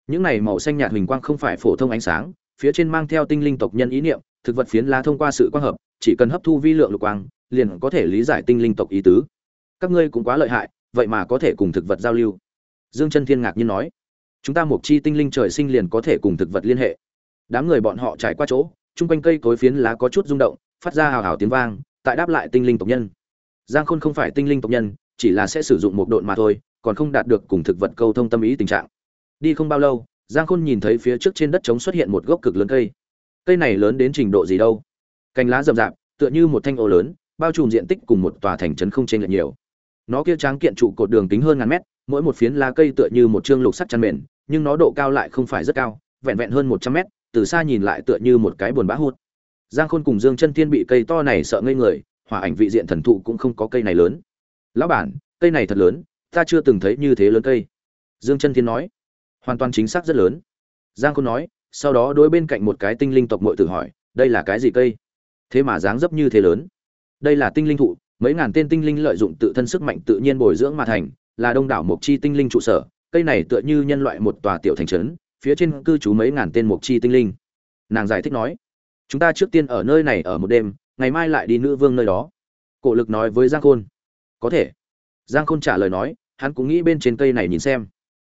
Những này màu xanh nhạt huỳnh quang không phải phổ thông ánh sáng, phía trên mang theo tinh linh tộc nhân ý niệm, thực vật phiến lá thông qua sự quang hợp, chỉ cần hấp thu vi lượng lục quang, liền có thể lý giải tinh linh tộc ý tứ các ngươi cũng quá lợi hại, vậy mà có thể cùng thực vật giao lưu. Dương chân thiên ngạc nhiên nói. Chúng ta mục chi tinh linh trời sinh liền có thể cùng thực vật liên hệ. Đám người bọn họ trải qua chỗ, chung quanh cây cối phiến lá có chút rung động, phát ra hào hào tiếng vang, tại đáp lại tinh linh tộc nhân. Giang khôn không phải tinh linh tộc nhân, chỉ là sẽ sử dụng một độn mà thôi, còn không đạt được cùng thực vật câu thông tâm ý tình trạng. Đi không bao lâu, giang khôn nhìn thấy phía trước trên đất trống xuất hiện một gốc cực lớn cây. Cây này lớn đến trình độ gì đâu? Cành lá rậm rạp, tựa như một thanh ô lớn, bao trùm diện tích cùng một tòa thành trấn không chênh lệch nhiều nó kia tráng kiện trụ cột đường kính hơn ngàn mét, mỗi một phiến lá cây tựa như một chương lục sắt chăn mền, nhưng nó độ cao lại không phải rất cao, vẹn vẹn hơn một trăm mét, từ xa nhìn lại tựa như một cái buồn bã hút giang khôn cùng dương chân Thiên bị cây to này sợ ngây người hỏa ảnh vị diện thần thụ cũng không có cây này lớn. Lão bản, cây này thật lớn, ta chưa từng thấy như thế lớn cây. Dương chân thiên nói. Hoàn toàn chính xác rất lớn. Giang khôn nói, sau đó đối bên cạnh một cái tinh linh tộc mội tử hỏi, đây là cái gì cây? Thế mà dáng dấp như thế lớn. Đây là tinh linh thụ mấy ngàn tên tinh linh lợi dụng tự thân sức mạnh tự nhiên bồi dưỡng mà thành, là đông đảo mộc chi tinh linh trụ sở, cây này tựa như nhân loại một tòa tiểu thành trấn, phía trên cư trú mấy ngàn tên mộc chi tinh linh. Nàng giải thích nói, chúng ta trước tiên ở nơi này ở một đêm, ngày mai lại đi nữ vương nơi đó. Cổ lực nói với giang khôn, có thể. Giang khôn trả lời nói, hắn cũng nghĩ bên trên cây này nhìn xem.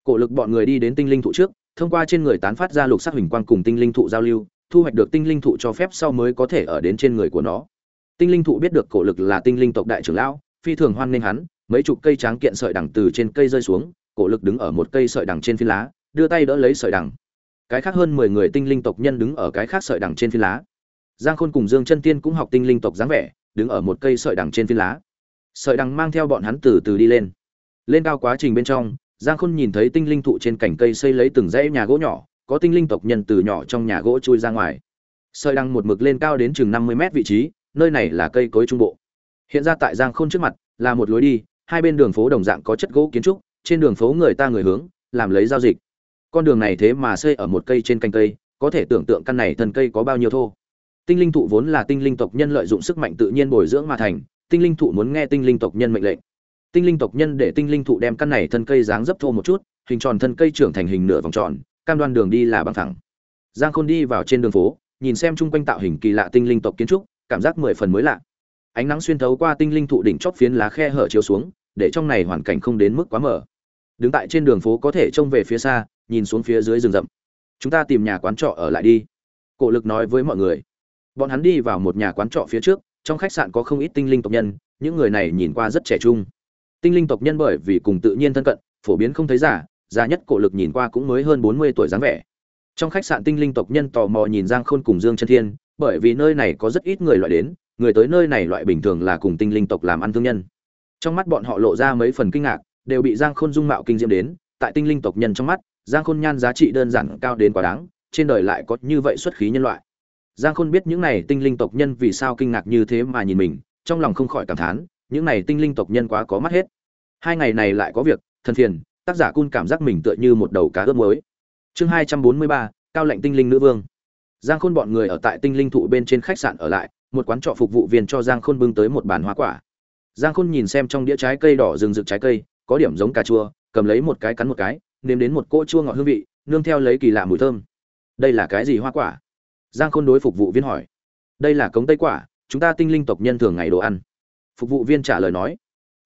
Cổ lực bọn người đi đến tinh linh thụ trước, thông qua trên người tán phát ra lục sắc huỳnh quang cùng tinh linh thụ giao lưu, thu hoạch được tinh linh thụ cho phép sau mới có thể ở đến trên người của nó tinh linh thụ biết được cổ lực là tinh linh tộc đại trưởng lão, phi thường hoan nghênh hắn, mấy chục cây tráng kiện sợi đằng từ trên cây rơi xuống, cổ lực đứng ở một cây sợi đằng trên phi lá, đưa tay đỡ lấy sợi đằng. Cái khác hơn mười người tinh linh tộc nhân đứng ở cái khác sợi đằng trên phi lá. Giang khôn cùng dương chân tiên cũng học tinh linh tộc dáng vẻ, đứng ở một cây sợi đằng trên phi lá. Sợi đằng mang theo bọn hắn từ từ đi lên. Lên cao quá trình bên trong, giang khôn nhìn thấy tinh linh thụ trên cành cây xây lấy từng dãy nhà gỗ nhỏ, có tinh linh tộc nhân từ nhỏ trong nhà gỗ chui ra ngoài. Sợi đằng một mực lên cao đến chừng năm mươi mét vị trí nơi này là cây cối trung bộ. Hiện ra tại giang khôn trước mặt, là một lối đi, hai bên đường phố đồng dạng có chất gỗ kiến trúc, trên đường phố người ta người hướng, làm lấy giao dịch. Con đường này thế mà xây ở một cây trên canh cây, có thể tưởng tượng căn này thân cây có bao nhiêu thô. Tinh linh thụ vốn là tinh linh tộc nhân lợi dụng sức mạnh tự nhiên bồi dưỡng mà thành, tinh linh thụ muốn nghe tinh linh tộc nhân mệnh lệnh. Tinh linh tộc nhân để tinh linh thụ đem căn này thân cây dáng dấp thô một chút, hình tròn thân cây trưởng thành hình nửa vòng tròn, cam đoan đường đi là bằng thẳng giang khôn đi vào trên đường phố, nhìn xem chung quanh tạo hình kỳ lạ tinh linh tộc kiến trúc cảm giác mười phần mới lạ. Ánh nắng xuyên thấu qua tinh linh thụ đỉnh chóp phiến lá khe hở chiếu xuống, để trong này hoàn cảnh không đến mức quá mở đứng tại trên đường phố có thể trông về phía xa, nhìn xuống phía dưới rừng rậm. Chúng ta tìm nhà quán trọ ở lại đi. Cổ lực nói với mọi người. Bọn hắn đi vào một nhà quán trọ phía trước, trong khách sạn có không ít tinh linh tộc nhân, những người này nhìn qua rất trẻ trung. Tinh linh tộc nhân bởi vì cùng tự nhiên thân cận, phổ biến không thấy giả già nhất cổ lực nhìn qua cũng mới hơn bốn mươi tuổi dáng vẻ. Trong khách sạn tinh linh tộc nhân tò mò nhìn giang khôn cùng dương chân thiên bởi vì nơi này có rất ít người loại đến người tới nơi này loại bình thường là cùng tinh linh tộc làm ăn thương nhân. Trong mắt bọn họ lộ ra mấy phần kinh ngạc đều bị giang khôn dung mạo kinh diễm đến tại tinh linh tộc nhân trong mắt giang khôn nhan giá trị đơn giản cao đến quá đáng trên đời lại có như vậy xuất khí nhân loại. Giang khôn biết những này tinh linh tộc nhân vì sao kinh ngạc như thế mà nhìn mình trong lòng không khỏi cảm thán những này tinh linh tộc nhân quá có mắt hết. Hai ngày này lại có việc thân thiền, tác giả cun cảm giác mình tựa như một đầu cá ướp mới chương hai trăm bốn mươi ba cao lệnh tinh linh nữ vương giang khôn bọn người ở tại tinh linh thụ bên trên khách sạn ở lại, một quán trọ phục vụ viên cho giang khôn bưng tới một bàn hoa quả. Giang khôn nhìn xem trong đĩa trái cây đỏ rừng rực trái cây, có điểm giống cà chua, cầm lấy một cái cắn một cái nếm đến một cỗ chua ngọt hương vị, nương theo lấy kỳ lạ mùi thơm. Đây là cái gì hoa quả? Giang khôn đối phục vụ viên hỏi. Đây là cống tây quả, chúng ta tinh linh tộc nhân thường ngày đồ ăn. Phục vụ viên trả lời nói.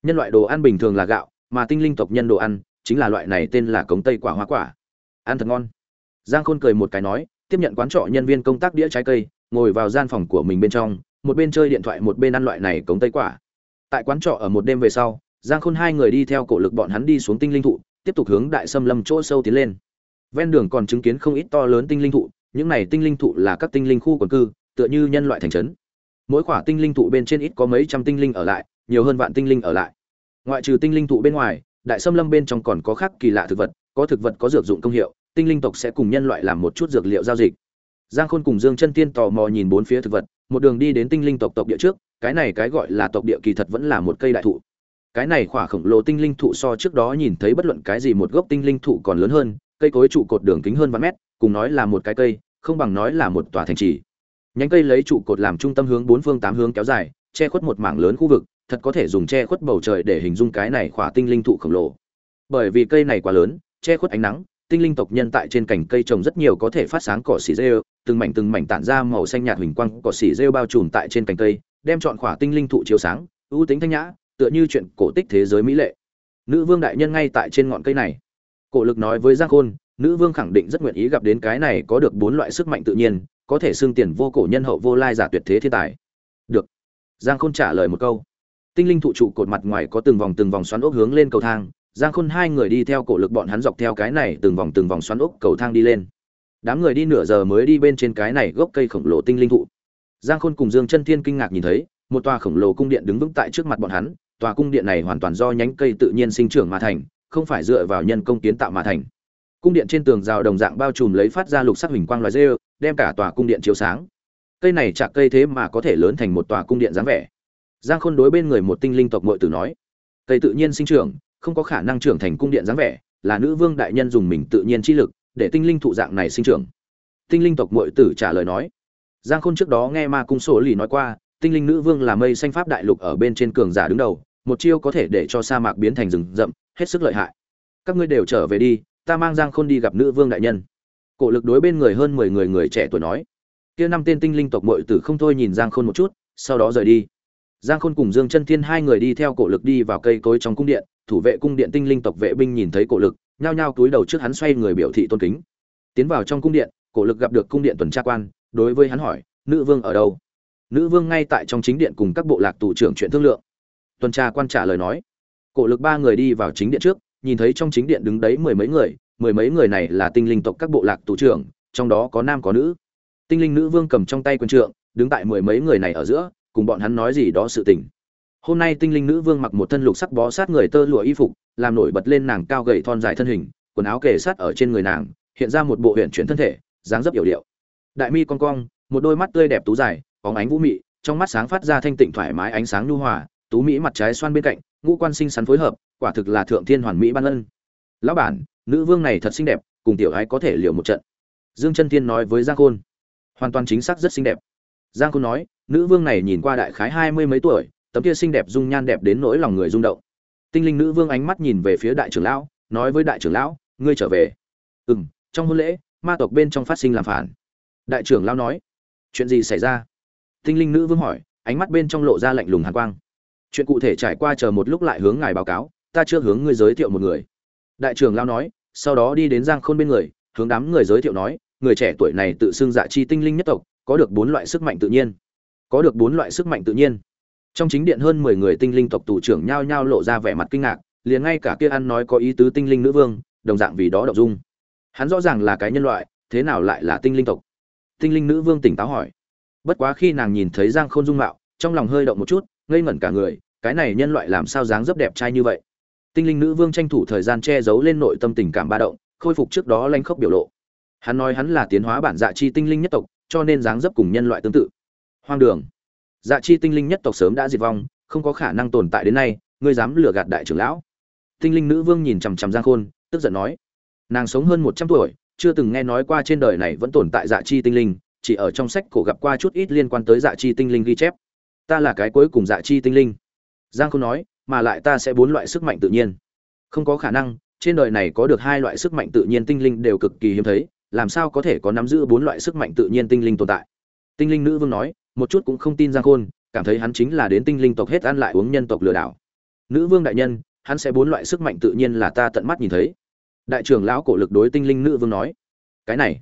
Nhân loại đồ ăn bình thường là gạo, mà tinh linh tộc nhân đồ ăn chính là loại này tên là cống tây quả hoa quả. Ăn thật ngon. Giang khôn cười một cái nói tiếp nhận quán trọ nhân viên công tác đĩa trái cây, ngồi vào gian phòng của mình bên trong, một bên chơi điện thoại một bên ăn loại này cống tây quả. Tại quán trọ ở một đêm về sau, giang khôn hai người đi theo cổ lực bọn hắn đi xuống tinh linh thụ, tiếp tục hướng đại xâm lâm chỗ sâu tiến lên. Ven đường còn chứng kiến không ít to lớn tinh linh thụ, những này tinh linh thụ là các tinh linh khu quần cư, tựa như nhân loại thành trấn. Mỗi khoả tinh linh thụ bên trên ít có mấy trăm tinh linh ở lại, nhiều hơn vạn tinh linh ở lại. Ngoại trừ tinh linh thụ bên ngoài, đại xâm lâm bên trong còn có khác kỳ lạ thực vật, có thực vật có dược dụng công hiệu tinh linh tộc sẽ cùng nhân loại làm một chút dược liệu giao dịch. Giang khôn cùng dương chân tiên tò mò nhìn bốn phía thực vật, một đường đi đến tinh linh tộc tộc địa trước, cái này cái gọi là tộc địa kỳ thật vẫn là một cây đại thụ. Cái này khỏa khổng lồ tinh linh thụ so trước đó nhìn thấy bất luận cái gì một gốc tinh linh thụ còn lớn hơn, cây cối trụ cột đường kính hơn vạn mét, cùng nói là một cái cây, không bằng nói là một tòa thành trì. Nhánh cây lấy trụ cột làm trung tâm hướng bốn phương tám hướng kéo dài, che khuất một mảng lớn khu vực, thật có thể dùng che khuất bầu trời để hình dung cái này khỏa tinh linh thụ khổng lồ. Bởi vì cây này quá lớn, che khuất ánh nắng tinh linh tộc nhân tại trên cành cây trồng rất nhiều có thể phát sáng cỏ xỉ rêu, từng mảnh từng mảnh tản ra màu xanh nhạt huỳnh quang cỏ xỉ rêu bao trùm tại trên cành cây, đem chọn khỏa tinh linh thụ chiếu sáng, ưu tính thanh nhã, tựa như chuyện cổ tích thế giới mỹ lệ. Nữ vương đại nhân ngay tại trên ngọn cây này. Cổ lực nói với giang khôn, nữ vương khẳng định rất nguyện ý gặp đến cái này có được bốn loại sức mạnh tự nhiên, có thể xương tiền vô cổ nhân hậu vô lai giả tuyệt thế thiên tài. Được. Giang khôn trả lời một câu. Tinh linh thụ trụ cột mặt ngoài có từng vòng từng vòng xoắn ốc hướng lên cầu thang giang khôn hai người đi theo cổ lực bọn hắn dọc theo cái này từng vòng từng vòng xoắn ốc cầu thang đi lên. Đám người đi nửa giờ mới đi bên trên cái này gốc cây khổng lồ tinh linh thụ. Giang khôn cùng dương chân thiên kinh ngạc nhìn thấy, một tòa khổng lồ cung điện đứng vững tại trước mặt bọn hắn, tòa cung điện này hoàn toàn do nhánh cây tự nhiên sinh trưởng mà thành, không phải dựa vào nhân công kiến tạo mà thành. Cung điện trên tường rào đồng dạng bao trùm lấy phát ra lục sắc hình quang loài rêu, đem cả tòa cung điện chiếu sáng. Cây này chạc cây thế mà có thể lớn thành một tòa cung điện dáng vẻ. Giang khôn đối bên người một tinh linh tộc mội tử nói, cây tự nhiên sinh trưởng không có khả năng trưởng thành cung điện dáng vẻ, là nữ vương đại nhân dùng mình tự nhiên chi lực, để tinh linh thụ dạng này sinh trưởng. Tinh linh tộc mội tử trả lời nói. Giang khôn trước đó nghe ma cung sổ lì nói qua, tinh linh nữ vương là mây xanh pháp đại lục ở bên trên cường giả đứng đầu, một chiêu có thể để cho sa mạc biến thành rừng rậm, hết sức lợi hại. Các ngươi đều trở về đi, ta mang giang khôn đi gặp nữ vương đại nhân. Cổ lực đối bên người hơn mười người người trẻ tuổi nói. Kia năm tên tinh linh tộc mội tử không thôi nhìn giang khôn một chút, sau đó rời đi. Giang khôn cùng dương chân thiên hai người đi theo cổ lực đi vào cây cối trong cung điện thủ vệ cung điện tinh linh tộc vệ binh nhìn thấy cổ lực, nhao nhao túi đầu trước hắn xoay người biểu thị tôn kính. Tiến vào trong cung điện, cổ lực gặp được cung điện tuần tra quan, đối với hắn hỏi, nữ vương ở đâu? Nữ vương ngay tại trong chính điện cùng các bộ lạc tù trưởng chuyện thương lượng. Tuần tra quan trả lời nói, cổ lực ba người đi vào chính điện trước, nhìn thấy trong chính điện đứng đấy mười mấy người, mười mấy người này là tinh linh tộc các bộ lạc tù trưởng, trong đó có nam có nữ. Tinh linh nữ vương cầm trong tay quân trượng, đứng tại mười mấy người này ở giữa, cùng bọn hắn nói gì đó sự tình hôm nay tinh linh nữ vương mặc một thân lục sắc bó sát người tơ lụa y phục, làm nổi bật lên nàng cao gầy thon dài thân hình, quần áo kề sát ở trên người nàng, hiện ra một bộ huyện chuyển thân thể, dáng dấp yểu điệu. Đại mi cong cong, một đôi mắt tươi đẹp tú dài óng ánh vũ mị, trong mắt sáng phát ra thanh tịnh thoải mái ánh sáng nhu hòa, tú mỹ mặt trái xoan bên cạnh, ngũ quan sinh sắn phối hợp, quả thực là thượng thiên hoàn mỹ ban ân. Lão bản, nữ vương này thật xinh đẹp, cùng tiểu ái có thể liều một trận. Dương chân thiên nói với giang khôn. Hoàn toàn chính xác rất xinh đẹp. Giang khôn nói, nữ vương này nhìn qua đại khái hai mươi mấy tuổi tấm kia xinh đẹp dung nhan đẹp đến nỗi lòng người rung động. Tinh linh nữ vương ánh mắt nhìn về phía đại trưởng lão, nói với đại trưởng lão, ngươi trở về. Ừ m trong hôn lễ, ma tộc bên trong phát sinh làm phản. Đại trưởng lão nói. Chuyện gì xảy ra? Tinh linh nữ vương hỏi, ánh mắt bên trong lộ ra lạnh lùng hàn quang. Chuyện cụ thể trải qua chờ một lúc lại hướng ngài báo cáo, ta chưa hướng ngươi giới thiệu một người. Đại trưởng lão nói, sau đó đi đến giang khôn bên người, hướng đám người giới thiệu nói, người trẻ tuổi này tự xưng dạ chi tinh linh nhất tộc, có được bốn loại sức mạnh tự nhiên. Có được bốn loại sức mạnh tự nhiên trong chính điện hơn mười người tinh linh tộc tù trưởng nhao nhao lộ ra vẻ mặt kinh ngạc, liền ngay cả kia ăn nói có ý tứ tinh linh nữ vương, đồng dạng vì đó động dung. Hắn rõ ràng là cái nhân loại, thế nào lại là tinh linh tộc? Tinh linh nữ vương tỉnh táo hỏi. Bất quá khi nàng nhìn thấy giang khôn dung mạo, trong lòng hơi động một chút, ngây ngẩn cả người, cái này nhân loại làm sao dáng dấp đẹp trai như vậy? Tinh linh nữ vương tranh thủ thời gian che giấu lên nội tâm tình cảm ba động, khôi phục trước đó lanh khốc biểu lộ. Hắn nói hắn là tiến hóa bản dạ chi tinh linh nhất tộc, cho nên dáng dấp cùng nhân loại tương tự. Hoang đường dạ chi tinh linh nhất tộc sớm đã diệt vong, không có khả năng tồn tại đến nay, ngươi dám lừa gạt đại trưởng lão? Tinh linh nữ vương nhìn chằm chằm giang khôn, tức giận nói. Nàng sống hơn một trăm tuổi, chưa từng nghe nói qua trên đời này vẫn tồn tại dạ chi tinh linh, chỉ ở trong sách cổ gặp qua chút ít liên quan tới dạ chi tinh linh ghi chép. Ta là cái cuối cùng dạ chi tinh linh. Giang khôn nói, mà lại ta sẽ bốn loại sức mạnh tự nhiên. Không có khả năng, trên đời này có được hai loại sức mạnh tự nhiên tinh linh đều cực kỳ hiếm thấy, làm sao có thể có nắm giữ bốn loại sức mạnh tự nhiên tinh linh tồn tại? Tinh linh nữ vương nói một chút cũng không tin giang khôn, cảm thấy hắn chính là đến tinh linh tộc hết ăn lại uống nhân tộc lừa đảo. Nữ vương đại nhân, hắn sẽ bốn loại sức mạnh tự nhiên là ta tận mắt nhìn thấy. Đại trưởng lão cổ lực đối tinh linh nữ vương nói. Cái này,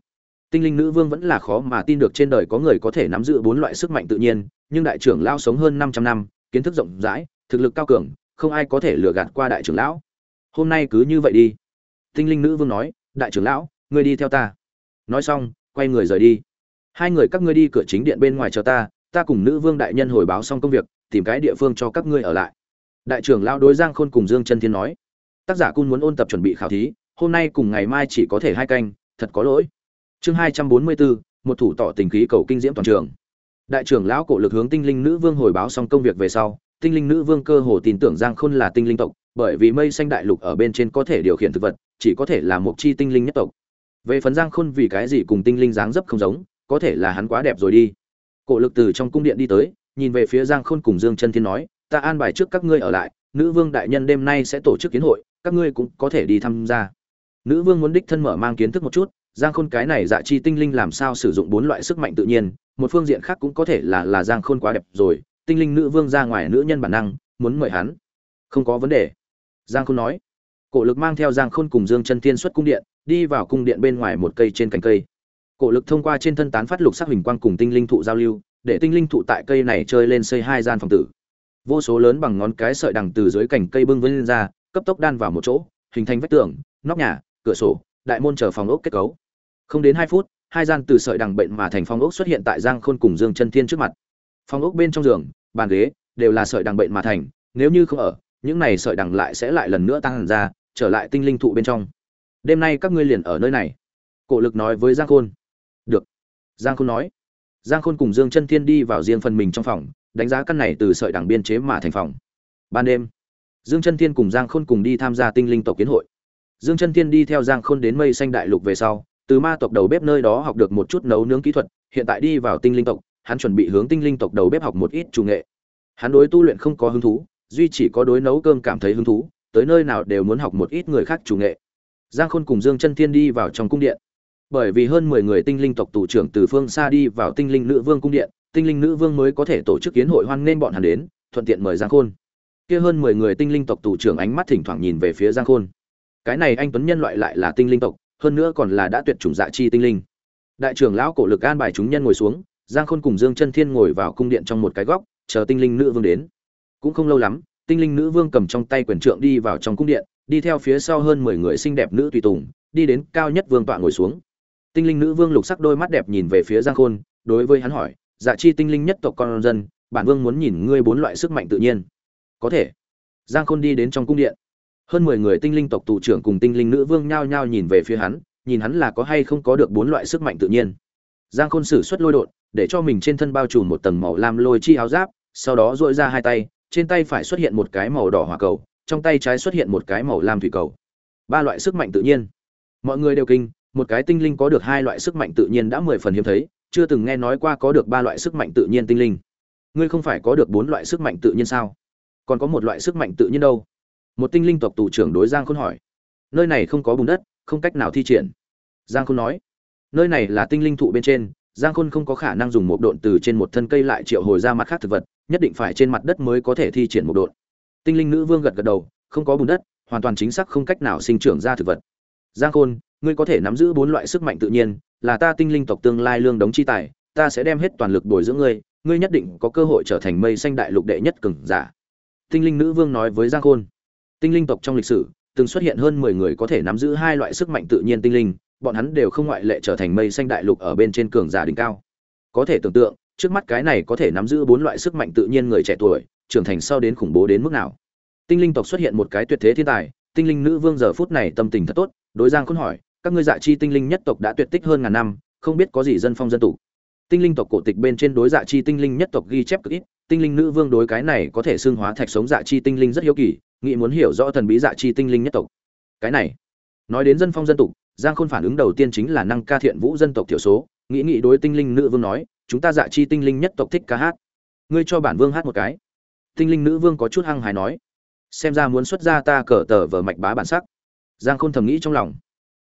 tinh linh nữ vương vẫn là khó mà tin được trên đời có người có thể nắm giữ bốn loại sức mạnh tự nhiên, nhưng đại trưởng lão sống hơn 500 năm, kiến thức rộng rãi, thực lực cao cường, không ai có thể lừa gạt qua đại trưởng lão. Hôm nay cứ như vậy đi. Tinh linh nữ vương nói, đại trưởng lão, ngươi đi theo ta. Nói xong, quay người rời đi hai người các ngươi đi cửa chính điện bên ngoài chờ ta ta cùng nữ vương đại nhân hồi báo xong công việc, tìm cái địa phương cho các ngươi ở lại. Đại trưởng lão đối giang khôn cùng dương chân thiên nói. Tác giả cung muốn ôn tập chuẩn bị khảo thí, hôm nay cùng ngày mai chỉ có thể hai canh, thật có lỗi. Chương hai trăm bốn mươi bốn, một thủ tỏ tình khí cầu kinh diễm toàn trường. Đại trưởng lão cổ lực hướng tinh linh nữ vương hồi báo xong công việc về sau, tinh linh nữ vương cơ hồ tin tưởng giang khôn là tinh linh tộc, bởi vì mây xanh đại lục ở bên trên có thể điều khiển thực vật, chỉ có thể là một chi tinh linh nhất tộc. Về phần giang khôn vì cái gì cùng tinh linh dáng dấp không giống có thể là hắn quá đẹp rồi đi. Cổ lực từ trong cung điện đi tới, nhìn về phía giang khôn cùng dương chân thiên nói, ta an bài trước các ngươi ở lại, nữ vương đại nhân đêm nay sẽ tổ chức kiến hội, các ngươi cũng có thể đi tham gia. Nữ vương muốn đích thân mở mang kiến thức một chút, giang khôn cái này dạ chi tinh linh làm sao sử dụng bốn loại sức mạnh tự nhiên, một phương diện khác cũng có thể là là giang khôn quá đẹp rồi, tinh linh nữ vương ra ngoài nữ nhân bản năng, muốn mời hắn. Không có vấn đề. Giang khôn nói. Cổ lực mang theo giang khôn cùng dương chân thiên xuất cung điện, đi vào cung điện bên ngoài một cây trên cành cây cổ lực thông qua trên thân tán phát lục sắc hình quang cùng tinh linh thụ giao lưu, để tinh linh thụ tại cây này chơi lên xây hai gian phòng tử. Vô số lớn bằng ngón cái sợi đằng từ dưới cành cây bưng vươn lên ra, cấp tốc đan vào một chỗ, hình thành vách tường, nóc nhà, cửa sổ, đại môn chờ phòng ốc kết cấu. Không đến hai phút, hai gian từ sợi đằng bệnh mà thành phòng ốc xuất hiện tại giang khôn cùng dương chân thiên trước mặt. Phòng ốc bên trong giường, bàn ghế đều là sợi đằng bệnh mà thành, nếu như không ở, những này sợi đằng lại sẽ lại lần nữa tăng hẳn ra, trở lại tinh linh thụ bên trong. Đêm nay các ngươi liền ở nơi này. Cổ lực nói với giang khôn giang khôn nói. Giang khôn cùng dương chân thiên đi vào riêng phần mình trong phòng, đánh giá căn này từ sợi đằng biên chế mà thành phòng. Ban đêm, dương chân thiên cùng giang khôn cùng đi tham gia tinh linh tộc kiến hội. Dương chân thiên đi theo giang khôn đến mây xanh đại lục về sau, từ ma tộc đầu bếp nơi đó học được một chút nấu nướng kỹ thuật, hiện tại đi vào tinh linh tộc, hắn chuẩn bị hướng tinh linh tộc đầu bếp học một ít chủ nghệ. Hắn đối tu luyện không có hứng thú, duy chỉ có đối nấu cơm cảm thấy hứng thú, tới nơi nào đều muốn học một ít người khác chủ nghệ. Giang khôn cùng dương chân thiên đi vào trong cung điện bởi vì hơn mười người tinh linh tộc tù trưởng từ phương xa đi vào tinh linh nữ vương cung điện, tinh linh nữ vương mới có thể tổ chức kiến hội hoan nên bọn hắn đến, thuận tiện mời giang khôn. Kia hơn mười người tinh linh tộc tù trưởng ánh mắt thỉnh thoảng nhìn về phía giang khôn. Cái này anh tuấn nhân loại lại là tinh linh tộc, hơn nữa còn là đã tuyệt chủng dạ chi tinh linh. Đại trưởng lão cổ lực an bài chúng nhân ngồi xuống, giang khôn cùng dương chân thiên ngồi vào cung điện trong một cái góc, chờ tinh linh nữ vương đến. Cũng không lâu lắm, tinh linh nữ vương cầm trong tay quyền trượng đi vào trong cung điện, đi theo phía sau hơn mười người xinh đẹp nữ tùy tùng, đi đến cao nhất vương tọa ngồi xuống tinh linh nữ vương lục sắc đôi mắt đẹp nhìn về phía giang khôn, đối với hắn hỏi dạ chi tinh linh nhất tộc con dân, bản vương muốn nhìn ngươi bốn loại sức mạnh tự nhiên. Có thể. Giang khôn đi đến trong cung điện. Hơn mười người tinh linh tộc tù trưởng cùng tinh linh nữ vương nhao nhao nhìn về phía hắn, nhìn hắn là có hay không có được bốn loại sức mạnh tự nhiên. Giang khôn sử xuất lôi đột để cho mình trên thân bao trùm một tầng màu lam lôi chi áo giáp, sau đó dội ra hai tay, trên tay phải xuất hiện một cái màu đỏ hỏa cầu, trong tay trái xuất hiện một cái màu lam thủy cầu. Ba loại sức mạnh tự nhiên. Mọi người đều kinh một cái tinh linh có được hai loại sức mạnh tự nhiên đã mười phần hiếm thấy, chưa từng nghe nói qua có được ba loại sức mạnh tự nhiên tinh linh. Ngươi không phải có được bốn loại sức mạnh tự nhiên sao? Còn có một loại sức mạnh tự nhiên đâu? Một tinh linh tộc tù trưởng đối giang khôn hỏi. Nơi này không có bùn đất, không cách nào thi triển. Giang khôn nói. Nơi này là tinh linh thụ bên trên, giang khôn không có khả năng dùng một độn từ trên một thân cây lại triệu hồi ra mặt khác thực vật, nhất định phải trên mặt đất mới có thể thi triển một độn. Tinh linh nữ vương gật gật đầu, không có bùn đất, hoàn toàn chính xác không cách nào sinh trưởng ra thực vật. Giang khôn ngươi có thể nắm giữ bốn loại sức mạnh tự nhiên, là ta tinh linh tộc tương lai lương đống chi tài, ta sẽ đem hết toàn lực bồi dưỡng ngươi ngươi nhất định có cơ hội trở thành mây xanh đại lục đệ nhất cường giả. Tinh linh nữ vương nói với giang khôn. Tinh linh tộc trong lịch sử, từng xuất hiện hơn mười người có thể nắm giữ hai loại sức mạnh tự nhiên tinh linh, bọn hắn đều không ngoại lệ trở thành mây xanh đại lục ở bên trên cường giả đỉnh cao. Có thể tưởng tượng, trước mắt cái này có thể nắm giữ bốn loại sức mạnh tự nhiên người trẻ tuổi, trưởng thành sau đến khủng bố đến mức nào. Tinh linh tộc xuất hiện một cái tuyệt thế thiên tài, tinh linh nữ vương giờ phút này tâm tình thật tốt, đối giang khôn hỏi các ngươi dạ chi tinh linh nhất tộc đã tuyệt tích hơn ngàn năm, không biết có gì dân phong dân tục. Tinh linh tộc cổ tịch bên trên đối dạ chi tinh linh nhất tộc ghi chép cực ít, tinh linh nữ vương đối cái này có thể xương hóa thạch sống dạ chi tinh linh rất hiếu kỳ, nghĩ muốn hiểu rõ thần bí dạ chi tinh linh nhất tộc. Cái này, nói đến dân phong dân tục, giang khôn phản ứng đầu tiên chính là năng ca thiện vũ dân tộc thiểu số, nghĩ nghĩ đối tinh linh nữ vương nói, chúng ta dạ chi tinh linh nhất tộc thích ca hát. Ngươi cho bản vương hát một cái. Tinh linh nữ vương có chút hăng hài nói, xem ra muốn xuất ra ta cờ tờ vờ mạch bá bản sắc. Giang khôn thầm nghĩ trong lòng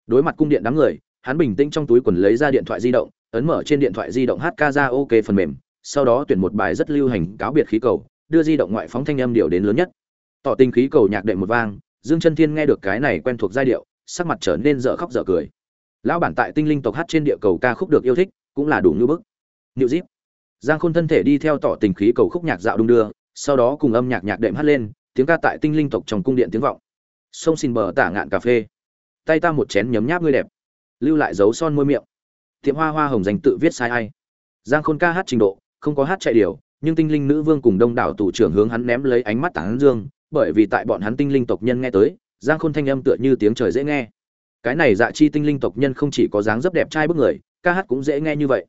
đối mặt cung điện đám người hắn bình tĩnh trong túi quần lấy ra điện thoại di động ấn mở trên điện thoại di động hát ca ra ok phần mềm sau đó tuyển một bài rất lưu hành cáo biệt khí cầu đưa di động ngoại phóng thanh âm điều đến lớn nhất tỏ tình khí cầu nhạc đệm một vang dương chân thiên nghe được cái này quen thuộc giai điệu sắc mặt trở nên dở khóc dở cười lão bản tại tinh linh tộc hát trên địa cầu ca khúc được yêu thích cũng là đủ như bức New diệp Giang Khôn thân thể đi theo tỏ tình khí cầu khúc nhạc dạo đung đưa, sau đó cùng âm nhạc nhạc đệm hát lên, tiếng ca tại tinh linh tộc trong cung điện tiếng vọng. Sông xin bờ tả ngạn cà phê. Tay ta một chén nhấm nháp ngươi đẹp. Lưu lại dấu son môi miệng. Tiệm hoa hoa hồng dành tự viết sai ai. Giang Khôn ca hát trình độ, không có hát chạy điều, nhưng tinh linh nữ vương cùng đông đảo tù trưởng hướng hắn ném lấy ánh mắt tán dương, bởi vì tại bọn hắn tinh linh tộc nhân nghe tới, Giang Khôn thanh âm tựa như tiếng trời dễ nghe. Cái này dạ chi tinh linh tộc nhân không chỉ có dáng dấp đẹp trai bức người, ca hát cũng dễ nghe như vậy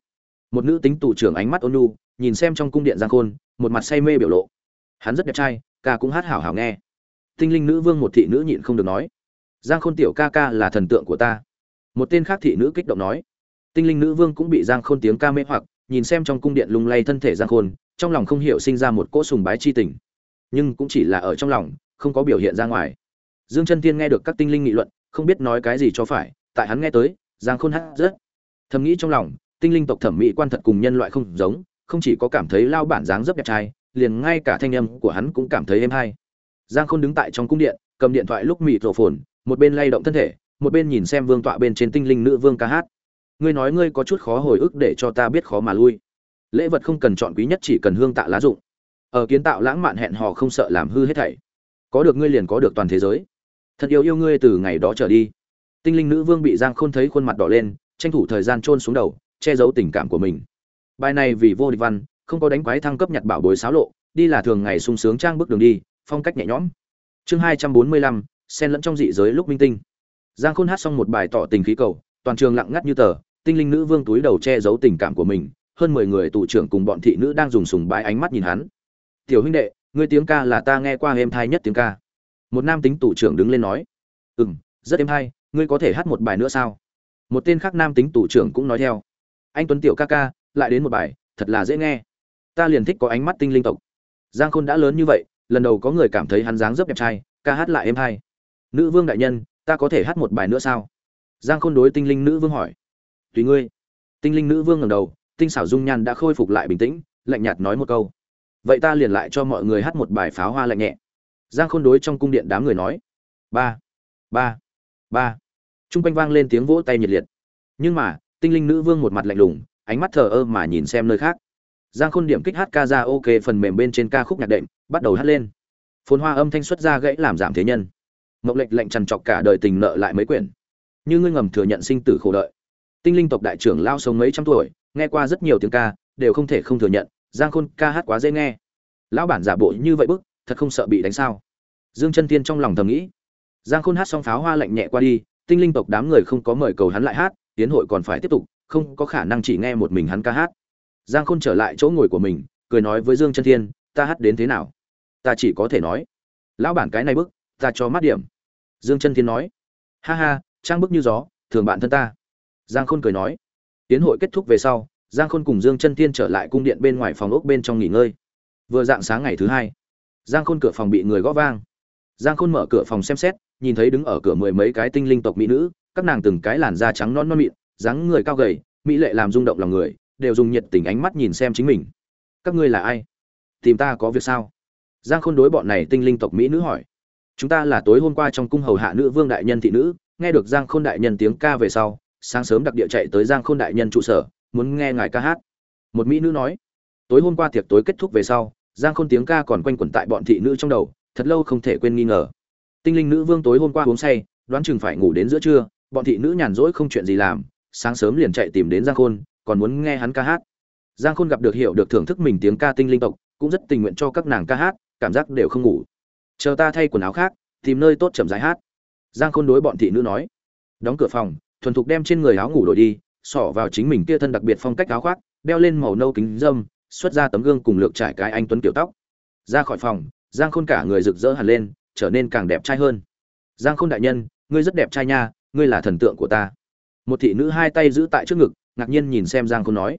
một nữ tính tù trưởng ánh mắt ôn nhu nhìn xem trong cung điện giang khôn một mặt say mê biểu lộ hắn rất đẹp trai ca cũng hát hảo hảo nghe tinh linh nữ vương một thị nữ nhịn không được nói giang khôn tiểu ca ca là thần tượng của ta. Một tên khác thị nữ kích động nói. Tinh linh nữ vương cũng bị giang khôn tiếng ca mê hoặc, nhìn xem trong cung điện lung lay thân thể giang khôn, trong lòng không hiểu sinh ra một cỗ sùng bái chi tình. Nhưng cũng chỉ là ở trong lòng, không có biểu hiện ra ngoài. Dương chân tiên nghe được các tinh linh nghị luận, không biết nói cái gì cho phải, tại hắn nghe tới, giang khôn hát rất. Thầm nghĩ trong lòng, tinh linh tộc thẩm mỹ quan thật cùng nhân loại không giống, không chỉ có cảm thấy lao bản dáng rất đẹp trai, liền ngay cả thanh âm của hắn cũng cảm thấy êm hay. Giang khôn đứng tại trong cung điện, cầm điện thoại lúc mịt rổ phồn một bên lay động thân thể, một bên nhìn xem vương tọa bên trên tinh linh nữ vương ca hát. Ngươi nói ngươi có chút khó hồi ức để cho ta biết khó mà lui. Lễ vật không cần chọn quý nhất chỉ cần hương tạ lá dụng. Ở kiến tạo lãng mạn hẹn hò không sợ làm hư hết thảy. Có được ngươi liền có được toàn thế giới. Thật yêu yêu ngươi từ ngày đó trở đi. Tinh linh nữ vương bị giang khôn thấy khuôn mặt đỏ lên, tranh thủ thời gian trôn xuống đầu, che giấu tình cảm của mình. Bài này vì vô địch văn, không có đánh quái thăng cấp nhặt bảo bối xáo lộ, đi là thường ngày sung sướng trang bước đường đi, phong cách nhẹ nhõm. Chương hai trăm bốn mươi lăm xen lẫn trong dị giới lúc minh tinh. Giang khôn hát xong một bài tỏ tình khí cầu, toàn trường lặng ngắt như tờ, tinh linh nữ vương túi đầu che giấu tình cảm của mình, hơn mười người tù trưởng cùng bọn thị nữ đang dùng sùng bái ánh mắt nhìn hắn. Tiểu huynh đệ, ngươi tiếng ca là ta nghe qua êm thai nhất tiếng ca. Một nam tính tù trưởng đứng lên nói. Ừ m rất êm hay ngươi có thể hát một bài nữa sao? Một tên khác nam tính tù trưởng cũng nói theo. Anh tuấn tiểu ca ca, lại đến một bài, thật là dễ nghe. Ta liền thích có ánh mắt tinh linh tộc. Giang khôn đã lớn như vậy, lần đầu có người cảm thấy hắn dáng dấp đẹp trai, ca hát lại êm hay nữ vương đại nhân, ta có thể hát một bài nữa sao? Giang khôn đối tinh linh nữ vương hỏi. Tùy ngươi. Tinh linh nữ vương ngẩng đầu, tinh xảo dung nhan đã khôi phục lại bình tĩnh, lạnh nhạt nói một câu. Vậy ta liền lại cho mọi người hát một bài pháo hoa lạnh nhẹ. Giang khôn đối trong cung điện đám người nói. Ba. Ba. Ba. T r u n g quanh vang lên tiếng vỗ tay nhiệt liệt. Nhưng mà, tinh linh nữ vương một mặt lạnh lùng, ánh mắt thờ ơ mà nhìn xem nơi khác. Giang khôn điểm kích hát ca ra ok phần mềm bên trên ca khúc nhạc đệm, bắt đầu hát lên. Phồn hoa âm thanh xuất ra gãy làm giảm thế nhân mộng lệch lạnh trằn trọc cả đời tình nợ lại mấy quyển. Như ngươi ngầm thừa nhận sinh tử khổ đợi. Tinh linh tộc đại trưởng lao sống mấy trăm tuổi, nghe qua rất nhiều tiếng ca, đều không thể không thừa nhận, giang khôn ca hát quá dễ nghe. Lão bản giả bộ như vậy bức, thật không sợ bị đánh sao? Dương chân tiên trong lòng thầm nghĩ. Giang khôn hát xong pháo hoa lạnh nhẹ qua đi, tinh linh tộc đám người không có mời cầu hắn lại hát, tiến hội còn phải tiếp tục, không có khả năng chỉ nghe một mình hắn ca hát. Giang khôn trở lại chỗ ngồi của mình, cười nói với dương chân thiên, ta hát đến thế nào? Ta chỉ có thể nói. Lão bản cái này bức ta cho mắt điểm. Dương chân thiên nói. Ha ha, trang bức như gió, thường bạn thân ta. Giang khôn cười nói. Tiến hội kết thúc về sau, giang khôn cùng dương chân thiên trở lại cung điện bên ngoài phòng ốc bên trong nghỉ ngơi. Vừa dạng sáng ngày thứ hai, giang khôn cửa phòng bị người gõ vang. Giang khôn mở cửa phòng xem xét, nhìn thấy đứng ở cửa mười mấy cái tinh linh tộc mỹ nữ, các nàng từng cái làn da trắng non non mịn, dáng người cao gầy, mỹ lệ làm rung động lòng người, đều dùng nhiệt tình ánh mắt nhìn xem chính mình. Các ngươi là ai? Tìm ta có việc sao? Giang khôn đối bọn này tinh linh tộc mỹ nữ hỏi chúng ta là tối hôm qua trong cung hầu hạ nữ vương đại nhân thị nữ, nghe được giang khôn đại nhân tiếng ca về sau, sáng sớm đặc địa chạy tới giang khôn đại nhân trụ sở, muốn nghe ngài ca hát. Một mỹ nữ nói, tối hôm qua tiệc tối kết thúc về sau, giang khôn tiếng ca còn quanh quẩn tại bọn thị nữ trong đầu, thật lâu không thể quên nghi ngờ. Tinh linh nữ vương tối hôm qua uống say, đoán chừng phải ngủ đến giữa trưa, bọn thị nữ nhàn rỗi không chuyện gì làm, sáng sớm liền chạy tìm đến giang khôn, còn muốn nghe hắn ca hát. Giang khôn gặp được hiểu được thưởng thức mình tiếng ca tinh linh tộc, cũng rất tình nguyện cho các nàng ca hát, cảm giác đều không ngủ chờ ta thay quần áo khác, tìm nơi tốt chậm rãi hát. Giang khôn đối bọn thị nữ nói. Đóng cửa phòng, thuần thục đem trên người áo ngủ đổi đi, xỏ vào chính mình kia thân đặc biệt phong cách áo khoác, đeo lên màu nâu kính dâm, xuất ra tấm gương cùng lược trải cái anh tuấn kiểu tóc. Ra khỏi phòng, giang khôn cả người rực rỡ hẳn lên, trở nên càng đẹp trai hơn. Giang khôn đại nhân, ngươi rất đẹp trai nha, ngươi là thần tượng của ta. Một thị nữ hai tay giữ tại trước ngực, ngạc nhiên nhìn xem giang khôn nói.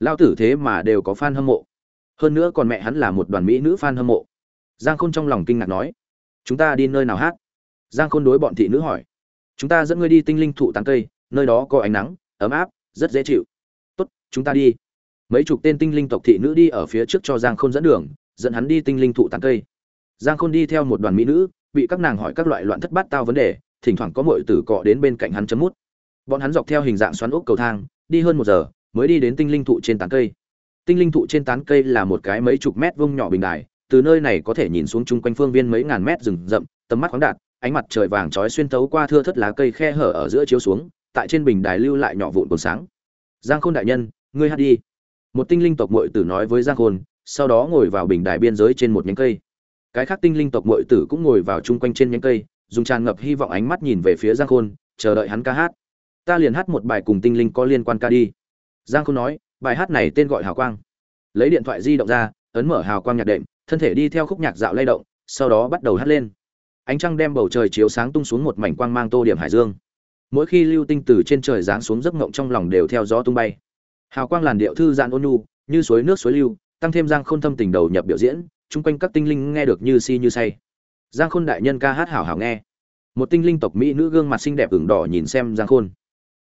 Lao tử thế mà đều có fan hâm mộ. Hơn nữa còn mẹ hắn là một đoàn mỹ nữ fan hâm mộ giang khôn trong lòng kinh ngạc nói, chúng ta đi nơi nào hát? Giang khôn đối bọn thị nữ hỏi, chúng ta dẫn ngươi đi tinh linh thụ tán cây, nơi đó có ánh nắng, ấm áp, rất dễ chịu. Tốt, chúng ta đi. Mấy chục tên tinh linh tộc thị nữ đi ở phía trước cho giang khôn dẫn đường, dẫn hắn đi tinh linh thụ tán cây. Giang khôn đi theo một đoàn mỹ nữ, bị các nàng hỏi các loại loạn thất bát tao vấn đề, thỉnh thoảng có mọi tử cọ đến bên cạnh hắn chấm mút. Bọn hắn dọc theo hình dạng xoắn ốc cầu thang, đi hơn một giờ, mới đi đến tinh linh thụ trên tán cây. Tinh linh thụ trên tán cây là một cái mấy chục mét vuông nhỏ bình đài từ nơi này có thể nhìn xuống chung quanh phương viên mấy ngàn mét rừng rậm, tầm mắt khoáng đạt, ánh mặt trời vàng chói xuyên tấu qua thưa thất lá cây khe hở ở giữa chiếu xuống, tại trên bình đài lưu lại nhỏ vụn cồn sáng. Giang khôn đại nhân, ngươi hát đi. Một tinh linh tộc muội tử nói với giang khôn, sau đó ngồi vào bình đài biên giới trên một nhánh cây. Cái khác tinh linh tộc muội tử cũng ngồi vào chung quanh trên nhánh cây, dùng tràn ngập hy vọng ánh mắt nhìn về phía giang khôn, chờ đợi hắn ca hát. Ta liền hát một bài cùng tinh linh có liên quan ca đi. Giang khôn nói, bài hát này tên gọi hào quang. Lấy điện thoại di động ra, ấn mở hào quang nhạc đệm thân thể đi theo khúc nhạc dạo lay động, sau đó bắt đầu hát lên. Ánh trăng đem bầu trời chiếu sáng tung xuống một mảnh quang mang tô điểm hải dương. Mỗi khi lưu tinh từ trên trời giáng xuống giấc ngộng trong lòng đều theo gió tung bay. Hào quang làn điệu thư giãn ôn nhu, như suối nước suối lưu, tăng thêm giang khôn thâm tình đầu nhập biểu diễn, chung quanh các tinh linh nghe được như si như say. Giang khôn đại nhân ca hát hảo hảo nghe. Một tinh linh tộc mỹ nữ gương mặt xinh đẹp ửng đỏ nhìn xem giang khôn.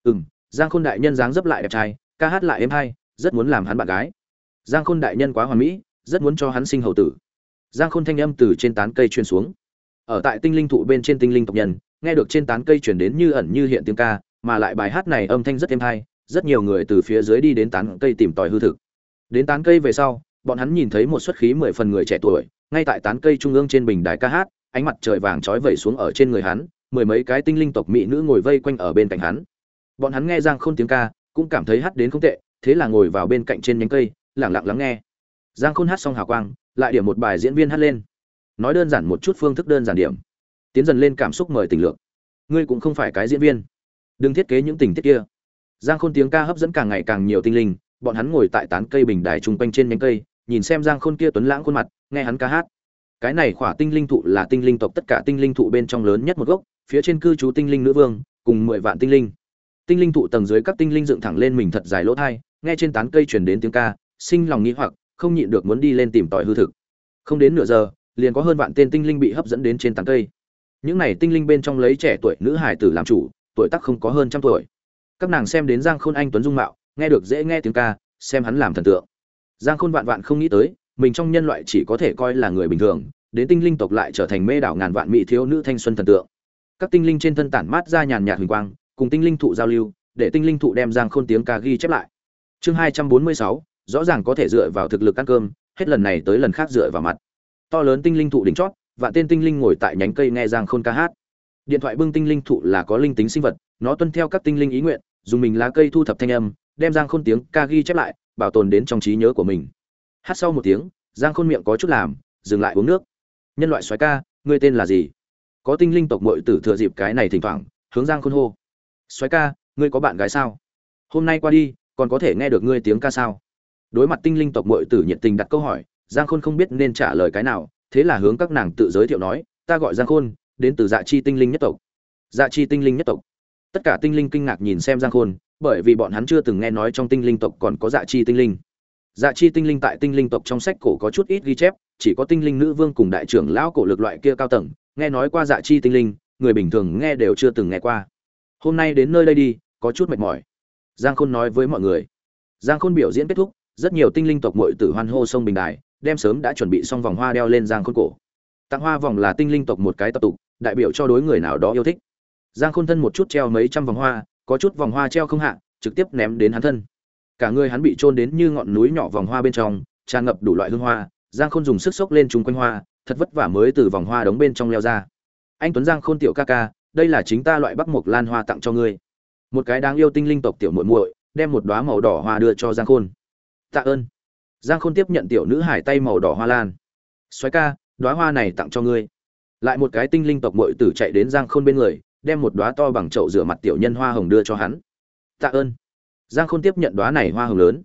Ừm, giang khôn đại nhân dáng dấp lại đẹp trai, ca hát lại êm hay, rất muốn làm hắn bạn gái. Giang khôn đại nhân quá hoàn mỹ rất muốn cho hắn sinh hầu tử. Giang khôn thanh âm từ trên tán cây truyền xuống. Ở tại tinh linh thụ bên trên tinh linh tộc nhân, nghe được trên tán cây truyền đến như ẩn như hiện tiếng ca, mà lại bài hát này âm thanh rất êm hay, rất nhiều người từ phía dưới đi đến tán cây tìm tòi hư thực. Đến tán cây về sau, bọn hắn nhìn thấy một xuất khí mười phần người trẻ tuổi, ngay tại tán cây trung ương trên bình đài ca hát, ánh mặt trời vàng trói vẩy xuống ở trên người hắn, mười mấy cái tinh linh tộc mỹ nữ ngồi vây quanh ở bên cạnh hắn. Bọn hắn nghe giang khôn tiếng ca, cũng cảm thấy hát đến không tệ, thế là ngồi vào bên cạnh trên nhánh cây lẳng lặng lắng nghe giang khôn hát xong hào quang, lại điểm một bài diễn viên hát lên. Nói đơn giản một chút phương thức đơn giản điểm. Tiến dần lên cảm xúc mời tình lượng ngươi cũng không phải cái diễn viên. Đừng thiết kế những tình tiết kia. Giang khôn tiếng ca hấp dẫn càng ngày càng nhiều tinh linh, bọn hắn ngồi tại tán cây bình đài chung quanh trên nhánh cây, nhìn xem giang khôn kia tuấn lãng khuôn mặt, nghe hắn ca hát. Cái này khỏa tinh linh thụ là tinh linh tộc tất cả tinh linh thụ bên trong lớn nhất một gốc, phía trên cư trú tinh linh nữ vương, cùng mười vạn tinh linh. Tinh linh thụ tầng dưới các tinh linh dựng thẳng lên mình thật dài lỗ thai, nghe trên tán cây truyền đến tiếng ca, sinh lòng nghĩ hoặc không nhịn được muốn đi lên tìm tòi hư thực. Không đến nửa giờ, liền có hơn vạn tên tinh linh bị hấp dẫn đến trên tán cây. Những này tinh linh bên trong lấy trẻ tuổi nữ hải tử làm chủ, tuổi tác không có hơn trăm tuổi. Các nàng xem đến giang khôn anh tuấn dung mạo, nghe được dễ nghe tiếng ca, xem hắn làm thần tượng. Giang khôn vạn vạn không nghĩ tới, mình trong nhân loại chỉ có thể coi là người bình thường, đến tinh linh tộc lại trở thành mê đảo ngàn vạn mỹ thiếu nữ thanh xuân thần tượng. Các tinh linh trên thân tản mát ra nhàn nhạt huỳnh quang, cùng tinh linh thụ giao lưu, để tinh linh thụ đem giang khôn tiếng ca ghi chép lại. Chương hai trăm bốn mươi sáu rõ ràng có thể dựa vào thực lực ăn cơm, hết lần này tới lần khác dựa vào mặt. To lớn tinh linh thụ đỉnh chót vạn tên tinh linh ngồi tại nhánh cây nghe giang khôn ca hát. Điện thoại bưng tinh linh thụ là có linh tính sinh vật, nó tuân theo các tinh linh ý nguyện, dùng mình lá cây thu thập thanh âm, đem giang khôn tiếng ca ghi chép lại, bảo tồn đến trong trí nhớ của mình. Hát sau một tiếng, giang khôn miệng có chút làm, dừng lại uống nước. Nhân loại xoáy ca, ngươi tên là gì? Có tinh linh tộc mội tử thừa dịp cái này thỉnh thoảng, hướng giang khôn hô. Xoáy ca, ngươi có bạn gái sao? Hôm nay qua đi, còn có thể nghe được ngươi tiếng ca sao? Đối mặt tinh linh tộc muội tử nhiệt tình đặt câu hỏi, giang khôn không biết nên trả lời cái nào, thế là hướng các nàng tự giới thiệu nói, ta gọi giang khôn, đến từ dạ chi tinh linh nhất tộc. Dạ chi tinh linh nhất tộc. Tất cả tinh linh kinh ngạc nhìn xem giang khôn, bởi vì bọn hắn chưa từng nghe nói trong tinh linh tộc còn có dạ chi tinh linh. Dạ chi tinh linh tại tinh linh tộc trong sách cổ có chút ít ghi chép, chỉ có tinh linh nữ vương cùng đại trưởng lão cổ lực loại kia cao tầng, nghe nói qua dạ chi tinh linh, người bình thường nghe đều chưa từng nghe qua. Hôm nay đến nơi đây đi, có chút mệt mỏi. Giang khôn nói với mọi người. Giang khôn biểu diễn kết thúc rất nhiều tinh linh tộc muội tử hoan hô sông bình đài, đem sớm đã chuẩn bị xong vòng hoa đeo lên giang khôn cổ. Tặng hoa vòng là tinh linh tộc một cái tập tục, đại biểu cho đối người nào đó yêu thích. Giang khôn thân một chút treo mấy trăm vòng hoa, có chút vòng hoa treo không hạ, trực tiếp ném đến hắn thân. Cả người hắn bị trôn đến như ngọn núi nhỏ vòng hoa bên trong, tràn ngập đủ loại hương hoa, giang khôn dùng sức sốc lên chung quanh hoa, thật vất vả mới từ vòng hoa đống bên trong leo ra. Anh tuấn giang khôn tiểu ca ca, đây là chính ta loại bắc mộc lan hoa tặng cho ngươi. Một cái đáng yêu tinh linh tộc tiểu muội muội, đem một đóa màu đỏ hoa đưa cho giang khôn tạ ơn. Giang khôn tiếp nhận tiểu nữ hải tay màu đỏ hoa lan. Xoáy ca, đóa hoa này tặng cho ngươi. Lại một cái tinh linh tộc muội tử chạy đến giang khôn bên người, đem một đóa to bằng chậu rửa mặt tiểu nhân hoa hồng đưa cho hắn. Tạ ơn. Giang khôn tiếp nhận đóa này hoa hồng lớn.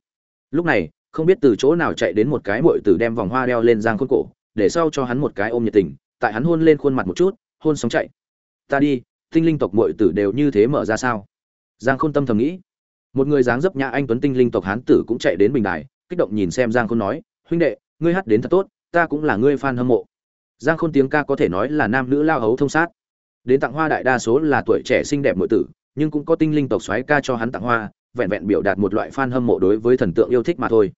Lúc này, không biết từ chỗ nào chạy đến một cái muội tử đem vòng hoa đeo lên giang khôn cổ, để sau cho hắn một cái ôm nhiệt tình. Tại hắn hôn lên khuôn mặt một chút, hôn sóng chạy. Ta đi, tinh linh tộc muội tử đều như thế mở ra sao? Giang khôn tâm thầm nghĩ một người dáng dấp nhã anh tuấn tinh linh tộc hán tử cũng chạy đến bình đài, kích động nhìn xem giang khôn nói, huynh đệ, ngươi hát đến thật tốt, ta cũng là ngươi fan hâm mộ. Giang khôn tiếng ca có thể nói là nam nữ lao hấu thông sát. Đến tặng hoa đại đa số là tuổi trẻ xinh đẹp nội tử, nhưng cũng có tinh linh tộc xoáy ca cho hắn tặng hoa, vẹn vẹn biểu đạt một loại fan hâm mộ đối với thần tượng yêu thích mà thôi.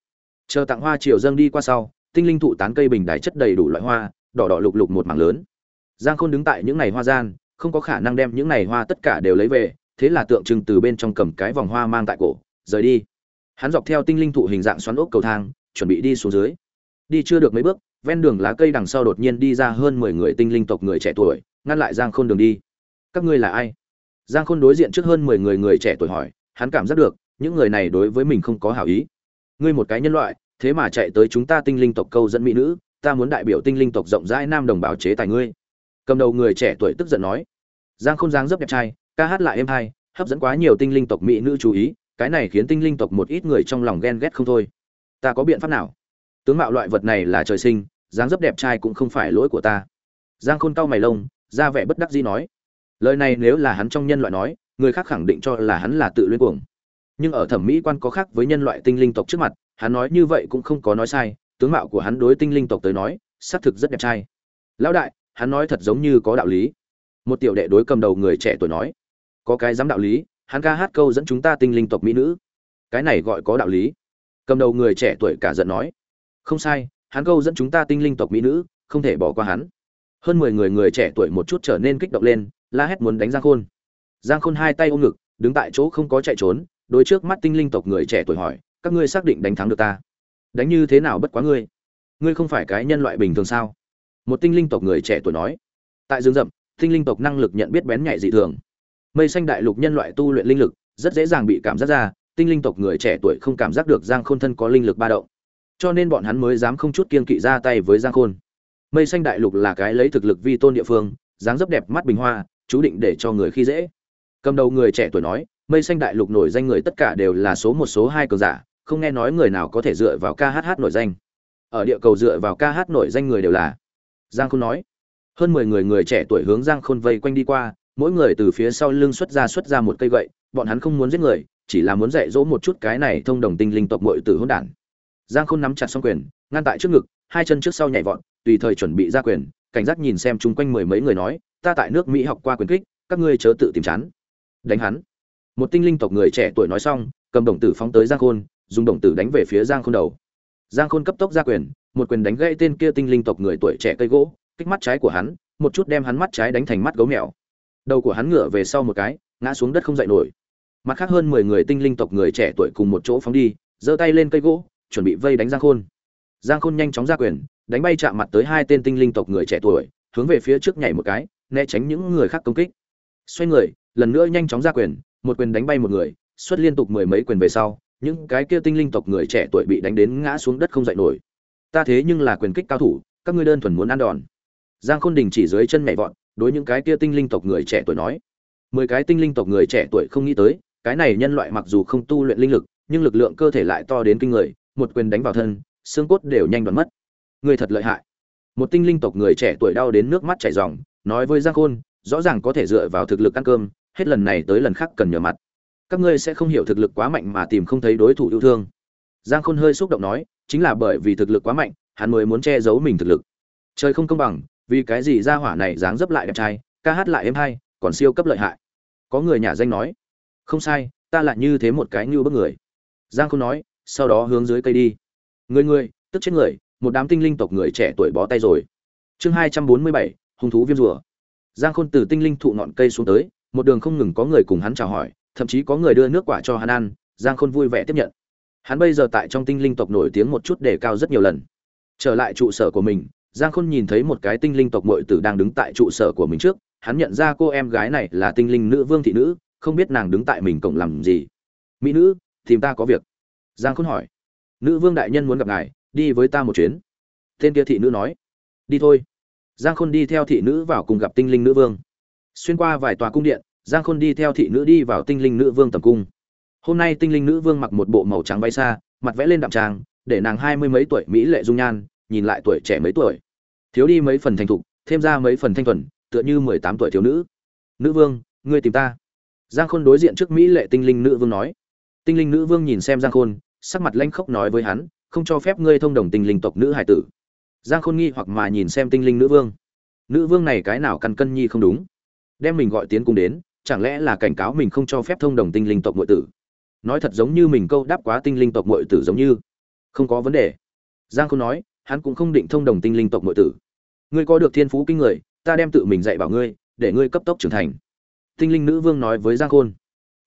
Chờ tặng hoa triều dâng đi qua sau, tinh linh thụ tán cây bình đài chất đầy đủ loại hoa, đỏ đỏ lục lục một mảng lớn. Giang khôn đứng tại những ngày hoa gian, không có khả năng đem những ngày hoa tất cả đều lấy về thế là tượng trưng từ bên trong cầm cái vòng hoa mang tại cổ, rời đi. Hắn dọc theo tinh linh thụ hình dạng xoắn ốc cầu thang, chuẩn bị đi xuống dưới. Đi chưa được mấy bước, ven đường lá cây đằng sau đột nhiên đi ra hơn mười người tinh linh tộc người trẻ tuổi, ngăn lại giang khôn đường đi. Các ngươi là ai? Giang khôn đối diện trước hơn mười người người trẻ tuổi hỏi. Hắn cảm giác được, những người này đối với mình không có hảo ý. Ngươi một cái nhân loại, thế mà chạy tới chúng ta tinh linh tộc câu dẫn mỹ nữ, ta muốn đại biểu tinh linh tộc rộng rãi nam đồng bào chế tài ngươi. Cầm đầu người trẻ tuổi tức giận nói. Giang khôn giang dấp đẹp trai ca hát lại êm hay hấp dẫn quá nhiều tinh linh tộc mỹ nữ chú ý, cái này khiến tinh linh tộc một ít người trong lòng ghen ghét không thôi. Ta có biện pháp nào? Tướng mạo loại vật này là trời sinh, dáng dấp đẹp trai cũng không phải lỗi của ta. Giang khôn cau mày lông, ra vẻ bất đắc dĩ nói. Lời này nếu là hắn trong nhân loại nói, người khác khẳng định cho là hắn là tự luyên cuồng. Nhưng ở thẩm mỹ quan có khác với nhân loại tinh linh tộc trước mặt, hắn nói như vậy cũng không có nói sai, tướng mạo của hắn đối tinh linh tộc tới nói, xác thực rất đẹp trai. Lão đại, hắn nói thật giống như có đạo lý. Một tiểu đệ đối cầm đầu người trẻ tuổi nói có cái dám đạo lý, hắn ca hát câu dẫn chúng ta tinh linh tộc mỹ nữ. Cái này gọi có đạo lý. Cầm đầu người trẻ tuổi cả giận nói. Không sai, hắn câu dẫn chúng ta tinh linh tộc mỹ nữ, không thể bỏ qua hắn. Hơn mười người người trẻ tuổi một chút trở nên kích động lên, la hét muốn đánh giang khôn. Giang khôn hai tay ôm ngực, đứng tại chỗ không có chạy trốn đối trước mắt tinh linh tộc người trẻ tuổi hỏi, các ngươi xác định đánh thắng được ta? Đánh như thế nào bất quá ngươi? Ngươi không phải cái nhân loại bình thường sao? Một tinh linh tộc người trẻ tuổi nói. Tại rừng rậm, tinh linh tộc năng lực nhận biết bén nhạy dị thường mây xanh đại lục nhân loại tu luyện linh lực, rất dễ dàng bị cảm giác ra, tinh linh tộc người trẻ tuổi không cảm giác được giang khôn thân có linh lực ba động. Cho nên bọn hắn mới dám không chút kiên kỵ ra tay với giang khôn. Mây xanh đại lục là cái lấy thực lực vi tôn địa phương, dáng dấp đẹp mắt bình hoa, chú định để cho người khi dễ. Cầm đầu người trẻ tuổi nói, mây xanh đại lục nổi danh người tất cả đều là số một, số hai cường giả, không nghe nói người nào có thể dựa vào ca hát hát nổi danh. Ở địa cầu dựa vào ca hát nổi danh người đều là. Giang khôn nói. Hơn mười người người trẻ tuổi hướng giang khôn vây quanh đi qua mỗi người từ phía sau lưng xuất ra xuất ra một cây gậy, bọn hắn không muốn giết người, chỉ là muốn dạy dỗ một chút cái này thông đồng tinh linh tộc muội tử hỗn đản. Giang khôn nắm chặt song quyền, ngăn tại trước ngực, hai chân trước sau nhảy vọt, tùy thời chuẩn bị ra quyền, cảnh giác nhìn xem chung quanh mười mấy người nói, ta tại nước mỹ học qua quyền kích, các ngươi chớ tự tìm chán. Đánh hắn. Một tinh linh tộc người trẻ tuổi nói xong, cầm đồng tử phóng tới giang khôn, dùng đồng tử đánh về phía giang khôn đầu. Giang khôn cấp tốc ra quyền, một quyền đánh gãy tên kia tinh linh tộc người tuổi trẻ cây gỗ, kích mắt trái của hắn, một chút đem hắn mắt trái đánh thành mắt gấu mèo đầu của hắn ngửa về sau một cái, ngã xuống đất không dậy nổi. Mặt khác hơn mười người tinh linh tộc người trẻ tuổi cùng một chỗ phóng đi, giơ tay lên cây gỗ, chuẩn bị vây đánh giang khôn. Giang khôn nhanh chóng ra quyền, đánh bay chạm mặt tới hai tên tinh linh tộc người trẻ tuổi, hướng về phía trước nhảy một cái, né tránh những người khác công kích. Xoay người, lần nữa nhanh chóng ra quyền, một quyền đánh bay một người, xuất liên tục mười mấy quyền về sau, những cái kia tinh linh tộc người trẻ tuổi bị đánh đến ngã xuống đất không dậy nổi. Ta thế nhưng là quyền kích cao thủ, các ngươi đơn thuần muốn ăn đòn. Giang khôn đình chỉ dưới chân nhảy vọt đối những cái kia tinh linh tộc người trẻ tuổi nói. Mười cái tinh linh tộc người trẻ tuổi không nghĩ tới, cái này nhân loại mặc dù không tu luyện linh lực, nhưng lực lượng cơ thể lại to đến kinh người, một quyền đánh vào thân, xương cốt đều nhanh đoạn mất. Người thật lợi hại. Một tinh linh tộc người trẻ tuổi đau đến nước mắt chảy ròng, nói với giang khôn, rõ ràng có thể dựa vào thực lực ăn cơm, hết lần này tới lần khác cần nhờ mặt. Các ngươi sẽ không hiểu thực lực quá mạnh mà tìm không thấy đối thủ yêu thương. Giang khôn hơi xúc động nói, chính là bởi vì thực lực quá mạnh, hắn mới muốn che giấu mình thực lực. Trời không công bằng vì cái gì ra hỏa này dáng dấp lại đẹp trai, ca hát lại êm hay, còn siêu cấp lợi hại. Có người nhà danh nói, không sai, ta lại như thế một cái như bức người. Giang khôn nói, sau đó hướng dưới cây đi. Người người, tức chết người, một đám tinh linh tộc người trẻ tuổi bó tay rồi. Chương hai trăm bốn mươi bảy, hung thú viêm rùa. Giang khôn từ tinh linh thụ ngọn cây xuống tới, một đường không ngừng có người cùng hắn chào hỏi, thậm chí có người đưa nước quả cho hắn ăn, giang khôn vui vẻ tiếp nhận. Hắn bây giờ tại trong tinh linh tộc nổi tiếng một chút để cao rất nhiều lần. Trở lại trụ sở của mình giang khôn nhìn thấy một cái tinh linh tộc muội tử đang đứng tại trụ sở của mình trước hắn nhận ra cô em gái này là tinh linh nữ vương thị nữ không biết nàng đứng tại mình cổng làm gì. Mỹ nữ tìm ta có việc. Giang khôn hỏi. Nữ vương đại nhân muốn gặp ngài đi với ta một chuyến. Tên kia thị nữ nói. Đi thôi. Giang khôn đi theo thị nữ vào cùng gặp tinh linh nữ vương. Xuyên qua vài tòa cung điện giang khôn đi theo thị nữ đi vào tinh linh nữ vương tầm cung. Hôm nay tinh linh nữ vương mặc một bộ màu trắng bay xa mặt vẽ lên đậm trang, để nàng hai mươi mấy tuổi mỹ lệ dung nhan nhìn lại tuổi trẻ mấy tuổi. Thiếu đi mấy phần thành thục, thêm ra mấy phần thanh thuần, tựa như mười tám tuổi thiếu nữ. Nữ vương, ngươi tìm ta. Giang khôn đối diện trước mỹ lệ tinh linh nữ vương nói. Tinh linh nữ vương nhìn xem giang khôn, sắc mặt lanh khóc nói với hắn, không cho phép ngươi thông đồng tinh linh tộc nữ hải tử. Giang khôn nghi hoặc mà nhìn xem tinh linh nữ vương. Nữ vương này cái nào căn cân nhi không đúng. Đem mình gọi tiến cung đến, chẳng lẽ là cảnh cáo mình không cho phép thông đồng tinh linh tộc nội tử? Nói thật giống như mình câu đáp quá tinh linh tộc nội tử giống như. Không có vấn đề. Giang khôn nói hắn cũng không định thông đồng tinh linh tộc nội tử. Ngươi có được thiên phú kinh người, ta đem tự mình dạy bảo ngươi, để ngươi cấp tốc trưởng thành. Tinh linh nữ vương nói với giang khôn.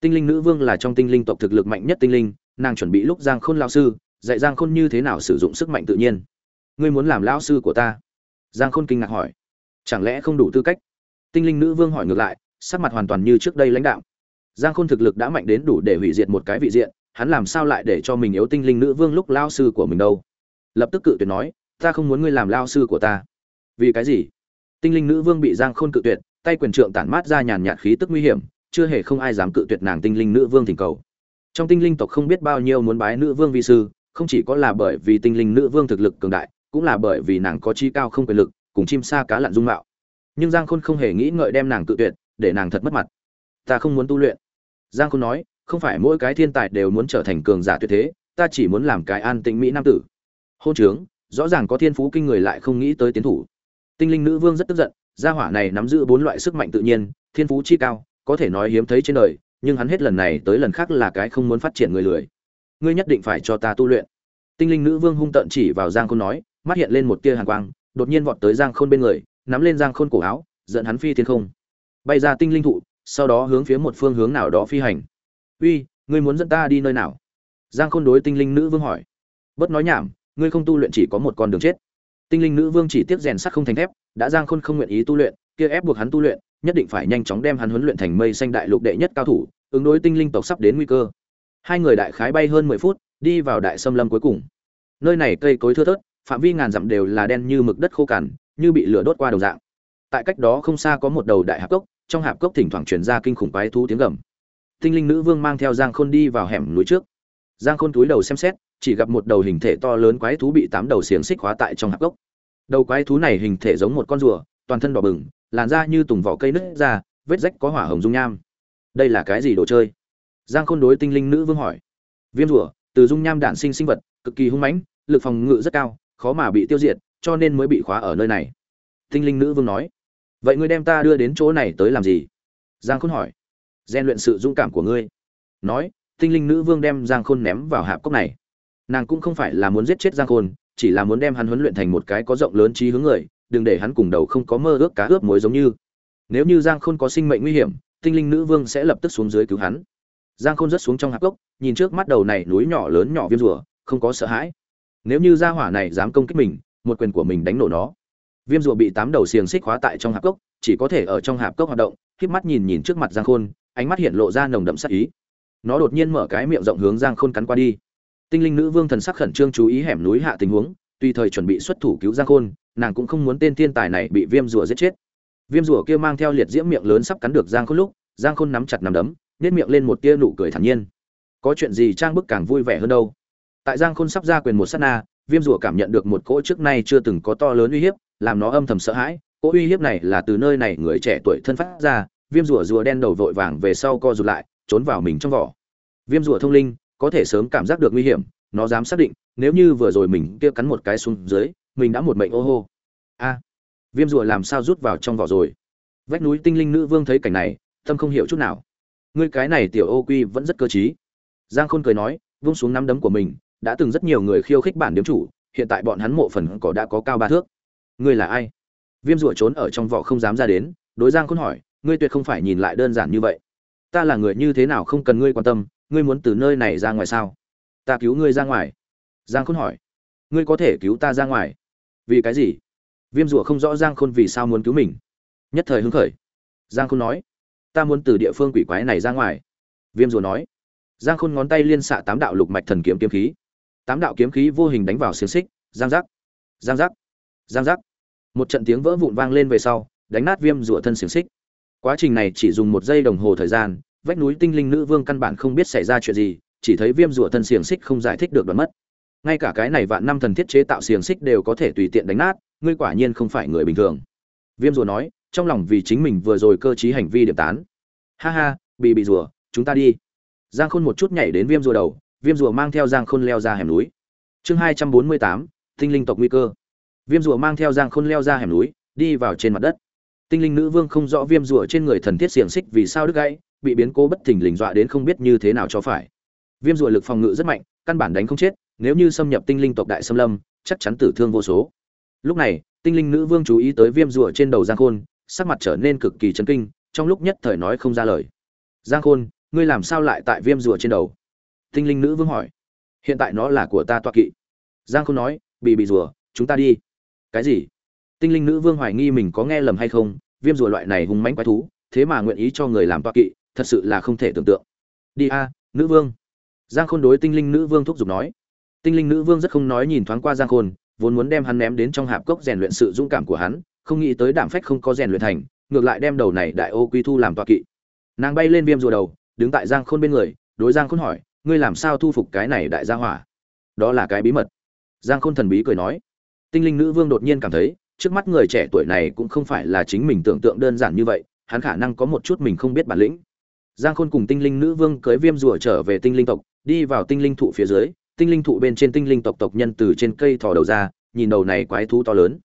Tinh linh nữ vương là trong tinh linh tộc thực lực mạnh nhất tinh linh, nàng chuẩn bị lúc giang khôn lao sư, dạy giang khôn như thế nào sử dụng sức mạnh tự nhiên. Ngươi muốn làm lao sư của ta? Giang khôn kinh ngạc hỏi. Chẳng lẽ không đủ tư cách? Tinh linh nữ vương hỏi ngược lại, sắc mặt hoàn toàn như trước đây lãnh đạo giang khôn thực lực đã mạnh đến đủ để hủy diệt một cái vị diện, hắn làm sao lại để cho mình yếu tinh linh nữ vương lúc lao sư của mình đâu? Lập tức cự tuyệt nói, ta không muốn ngươi làm lao sư của ta. Vì cái gì? Tinh linh nữ vương bị giang khôn cự tuyệt, tay quyền trượng tản mát ra nhàn nhạt khí tức nguy hiểm, chưa hề không ai dám cự tuyệt nàng tinh linh nữ vương thỉnh cầu. Trong tinh linh tộc không biết bao nhiêu muốn bái nữ vương vi sư, không chỉ có là bởi vì tinh linh nữ vương thực lực cường đại, cũng là bởi vì nàng có chi cao không quyền lực, cùng chim sa cá lặn dung mạo. Nhưng giang khôn không hề nghĩ ngợi đem nàng cự tuyệt, để nàng thật mất mặt. Ta không muốn tu luyện. Giang khôn nói, không phải mỗi cái thiên tài đều muốn trở thành cường giả tuyệt thế, ta chỉ muốn làm cái an tĩnh mỹ nam tử hôn trướng, rõ ràng có thiên phú kinh người lại không nghĩ tới tiến thủ. Tinh linh nữ vương rất tức giận, gia hỏa này nắm giữ bốn loại sức mạnh tự nhiên, thiên phú chi cao, có thể nói hiếm thấy trên đời, nhưng hắn hết lần này tới lần khác là cái không muốn phát triển người lười. Ngươi nhất định phải cho ta tu luyện. Tinh linh nữ vương hung tợn chỉ vào giang khôn nói, mắt hiện lên một tia hàn quang, đột nhiên vọt tới giang khôn bên người, nắm lên giang khôn cổ áo dẫn hắn phi thiên không. Bay ra tinh linh thụ, sau đó hướng phía một phương hướng nào đó phi hành. Uy, ngươi muốn dẫn ta đi nơi nào? Giang khôn đối tinh linh nữ vương hỏi. Bớt nói nhảm ngươi không tu luyện chỉ có một con đường chết. Tinh linh nữ vương chỉ tiếc rèn sắt không thành thép, đã giang khôn không nguyện ý tu luyện, kia ép buộc hắn tu luyện, nhất định phải nhanh chóng đem hắn huấn luyện thành mây xanh đại lục đệ nhất cao thủ, ứng đối tinh linh tộc sắp đến nguy cơ. Hai người đại khái bay hơn mười phút, đi vào đại xâm lâm cuối cùng. Nơi này cây cối thưa thớt, phạm vi ngàn dặm đều là đen như mực đất khô cằn, như bị lửa đốt qua đồng dạng. Tại cách đó không xa có một đầu đại hạp cốc, trong hạp cốc thỉnh thoảng truyền ra kinh khủng quái thú tiếng gầm. Tinh linh nữ vương mang theo giang khôn đi vào hẻm núi trước. Giang khôn túi đầu xem xét chỉ gặp một đầu hình thể to lớn quái thú bị tám đầu xiềng xích khóa tại trong hạp cốc đầu quái thú này hình thể giống một con rùa, toàn thân đỏ bừng, làn da như tùng vỏ cây nứt ra, vết rách có hỏa hồng dung nham. Đây là cái gì đồ chơi? Giang khôn đối tinh linh nữ vương hỏi. Viêm rùa, từ dung nham đạn sinh sinh vật, cực kỳ hung mãnh, lực phòng ngự rất cao, khó mà bị tiêu diệt, cho nên mới bị khóa ở nơi này. Tinh linh nữ vương nói. Vậy ngươi đem ta đưa đến chỗ này tới làm gì? Giang khôn hỏi. Gian luyện sự dũng cảm của ngươi. Nói, tinh linh nữ vương đem giang khôn ném vào hạp cốc này nàng cũng không phải là muốn giết chết giang khôn, chỉ là muốn đem hắn huấn luyện thành một cái có rộng lớn trí hướng người, đừng để hắn cùng đầu không có mơ ước cá ướp muối giống như. Nếu như giang khôn có sinh mệnh nguy hiểm, tinh linh nữ vương sẽ lập tức xuống dưới cứu hắn. Giang khôn rớt xuống trong hạp cốc, nhìn trước mắt đầu này núi nhỏ lớn nhỏ viêm rùa, không có sợ hãi. Nếu như gia hỏa này dám công kích mình, một quyền của mình đánh nổ nó. Viêm rùa bị tám đầu xiềng xích khóa tại trong hạp cốc, chỉ có thể ở trong hạp cốc hoạt động híp mắt nhìn nhìn trước mặt giang khôn, ánh mắt hiện lộ ra nồng đậm sắc ý. Nó đột nhiên mở cái miệng rộng hướng giang khôn cắn qua đi tinh linh nữ vương thần sắc khẩn trương chú ý hẻm núi hạ tình huống, tùy thời chuẩn bị xuất thủ cứu giang khôn, nàng cũng không muốn tên thiên tài này bị viêm rùa giết chết. Viêm rùa kia mang theo liệt diễm miệng lớn sắp cắn được giang khôn lúc, giang khôn nắm chặt nắm đấm nếp miệng lên một tia nụ cười thản nhiên. Có chuyện gì trang bức càng vui vẻ hơn đâu. Tại giang khôn sắp ra quyền một sát na, viêm rùa cảm nhận được một cỗ trước nay chưa từng có to lớn uy hiếp, làm nó âm thầm sợ hãi. Cỗ uy hiếp này là từ nơi này người trẻ tuổi thân phát ra, viêm rùa rùa đen đầu vội vàng về sau co rụt lại, trốn vào mình trong vỏ. Viêm rùa thông linh có thể sớm cảm giác được nguy hiểm, nó dám xác định, nếu như vừa rồi mình kia cắn một cái xuống dưới, mình đã một mệnh ô hô. A, viêm rùa làm sao rút vào trong vỏ rồi? Vách núi tinh linh nữ vương thấy cảnh này, tâm không hiểu chút nào. Ngươi cái này tiểu ô quy vẫn rất cơ t giang khôn cười nói, vung xuống nắm đấm của mình, đã từng rất nhiều người khiêu khích bản điếm chủ, hiện tại bọn hắn mộ phần cỏ đã có cao ba thước. Ngươi là ai? Viêm rùa trốn ở trong vỏ không dám ra đến, đối giang khôn hỏi, ngươi tuyệt không phải nhìn lại đơn giản như vậy. Ta là người như thế nào không cần ngươi quan tâm ngươi muốn từ nơi này ra ngoài sao? Ta cứu ngươi ra ngoài. Giang khôn hỏi. Ngươi có thể cứu ta ra ngoài? Vì cái gì? Viêm rủa không rõ giang khôn vì sao muốn cứu mình. Nhất thời hứng khởi. Giang khôn nói. Ta muốn từ địa phương quỷ quái này ra ngoài. Viêm rùa nói. Giang khôn ngón tay liên xạ tám đạo lục mạch thần kiếm kiếm khí. Tám đạo kiếm khí vô hình đánh vào xiềng xích. Giang giác. Giang giác. Giang giác. Một trận tiếng vỡ vụn vang lên về sau, đánh nát viêm rùa thân xiềng xích. Quá trình này chỉ dùng một giây đồng hồ thời gian vách núi tinh linh nữ vương căn bản không biết xảy ra chuyện gì, chỉ thấy viêm rủa thân xiềng xích không giải thích được đoán mất. Ngay cả cái này vạn năm thần thiết chế tạo xiềng xích đều có thể tùy tiện đánh nát, ngươi quả nhiên không phải người bình thường. Viêm rùa nói, trong lòng vì chính mình vừa rồi cơ t hành vi điểm tán. Ha ha, bị bị rùa, chúng ta đi. Giang khôn một chút nhảy đến viêm rùa đầu, viêm rùa mang theo giang khôn leo ra hẻm núi. Chương hai trăm bốn mươi tám, tinh linh tộc nguy cơ. Viêm rùa mang theo giang khôn leo ra hẻm núi, đi vào trên mặt đất. Tinh linh nữ vương không rõ viêm rùa trên người thần thiết xiềng xích vì sao đứt gãy bị biến cố bất thình lình dọa đến không biết như thế nào cho phải. Viêm rùa lực phòng ngự rất mạnh, căn bản đánh không chết, nếu như xâm nhập tinh linh tộc đại xâm lâm, chắc chắn tử thương vô số. Lúc này, tinh linh nữ vương chú ý tới viêm rùa trên đầu giang khôn, sắc mặt trở nên cực kỳ chấn kinh, trong lúc nhất thời nói không ra lời. Giang khôn, ngươi làm sao lại tại viêm rùa trên đầu? Tinh linh nữ vương hỏi. Hiện tại nó là của ta toa kỵ. Giang khôn nói, bị bị rùa, chúng ta đi. Cái gì? Tinh linh nữ vương hoài nghi mình có nghe lầm hay không? Viêm rùa loại này hung mãnh quái thú, thế mà nguyện ý cho người làm toa kỵ thật sự là không thể tưởng tượng. Đi a, nữ vương. Giang khôn đối tinh linh nữ vương thúc giục nói. Tinh linh nữ vương rất không nói nhìn thoáng qua giang khôn, vốn muốn đem hắn ném đến trong hạp cốc rèn luyện sự dũng cảm của hắn, không nghĩ tới đảm phách không có rèn luyện thành, ngược lại đem đầu này đại ô quy thu làm toa kỵ. Nàng bay lên viêm rùa đầu, đứng tại giang khôn bên người, đối giang khôn hỏi, ngươi làm sao thu phục cái này đại gia hỏa? Đó là cái bí mật. Giang khôn thần bí cười nói. Tinh linh nữ vương đột nhiên cảm thấy, trước mắt người trẻ tuổi này cũng không phải là chính mình tưởng tượng đơn giản như vậy, hắn khả năng có một chút mình không biết bản lĩnh giang khôn cùng tinh linh nữ vương cưới viêm rùa trở về tinh linh tộc, đi vào tinh linh thụ phía dưới. Tinh linh thụ bên trên tinh linh tộc tộc nhân từ trên cây thò đầu ra, nhìn đầu này quái thú to lớn.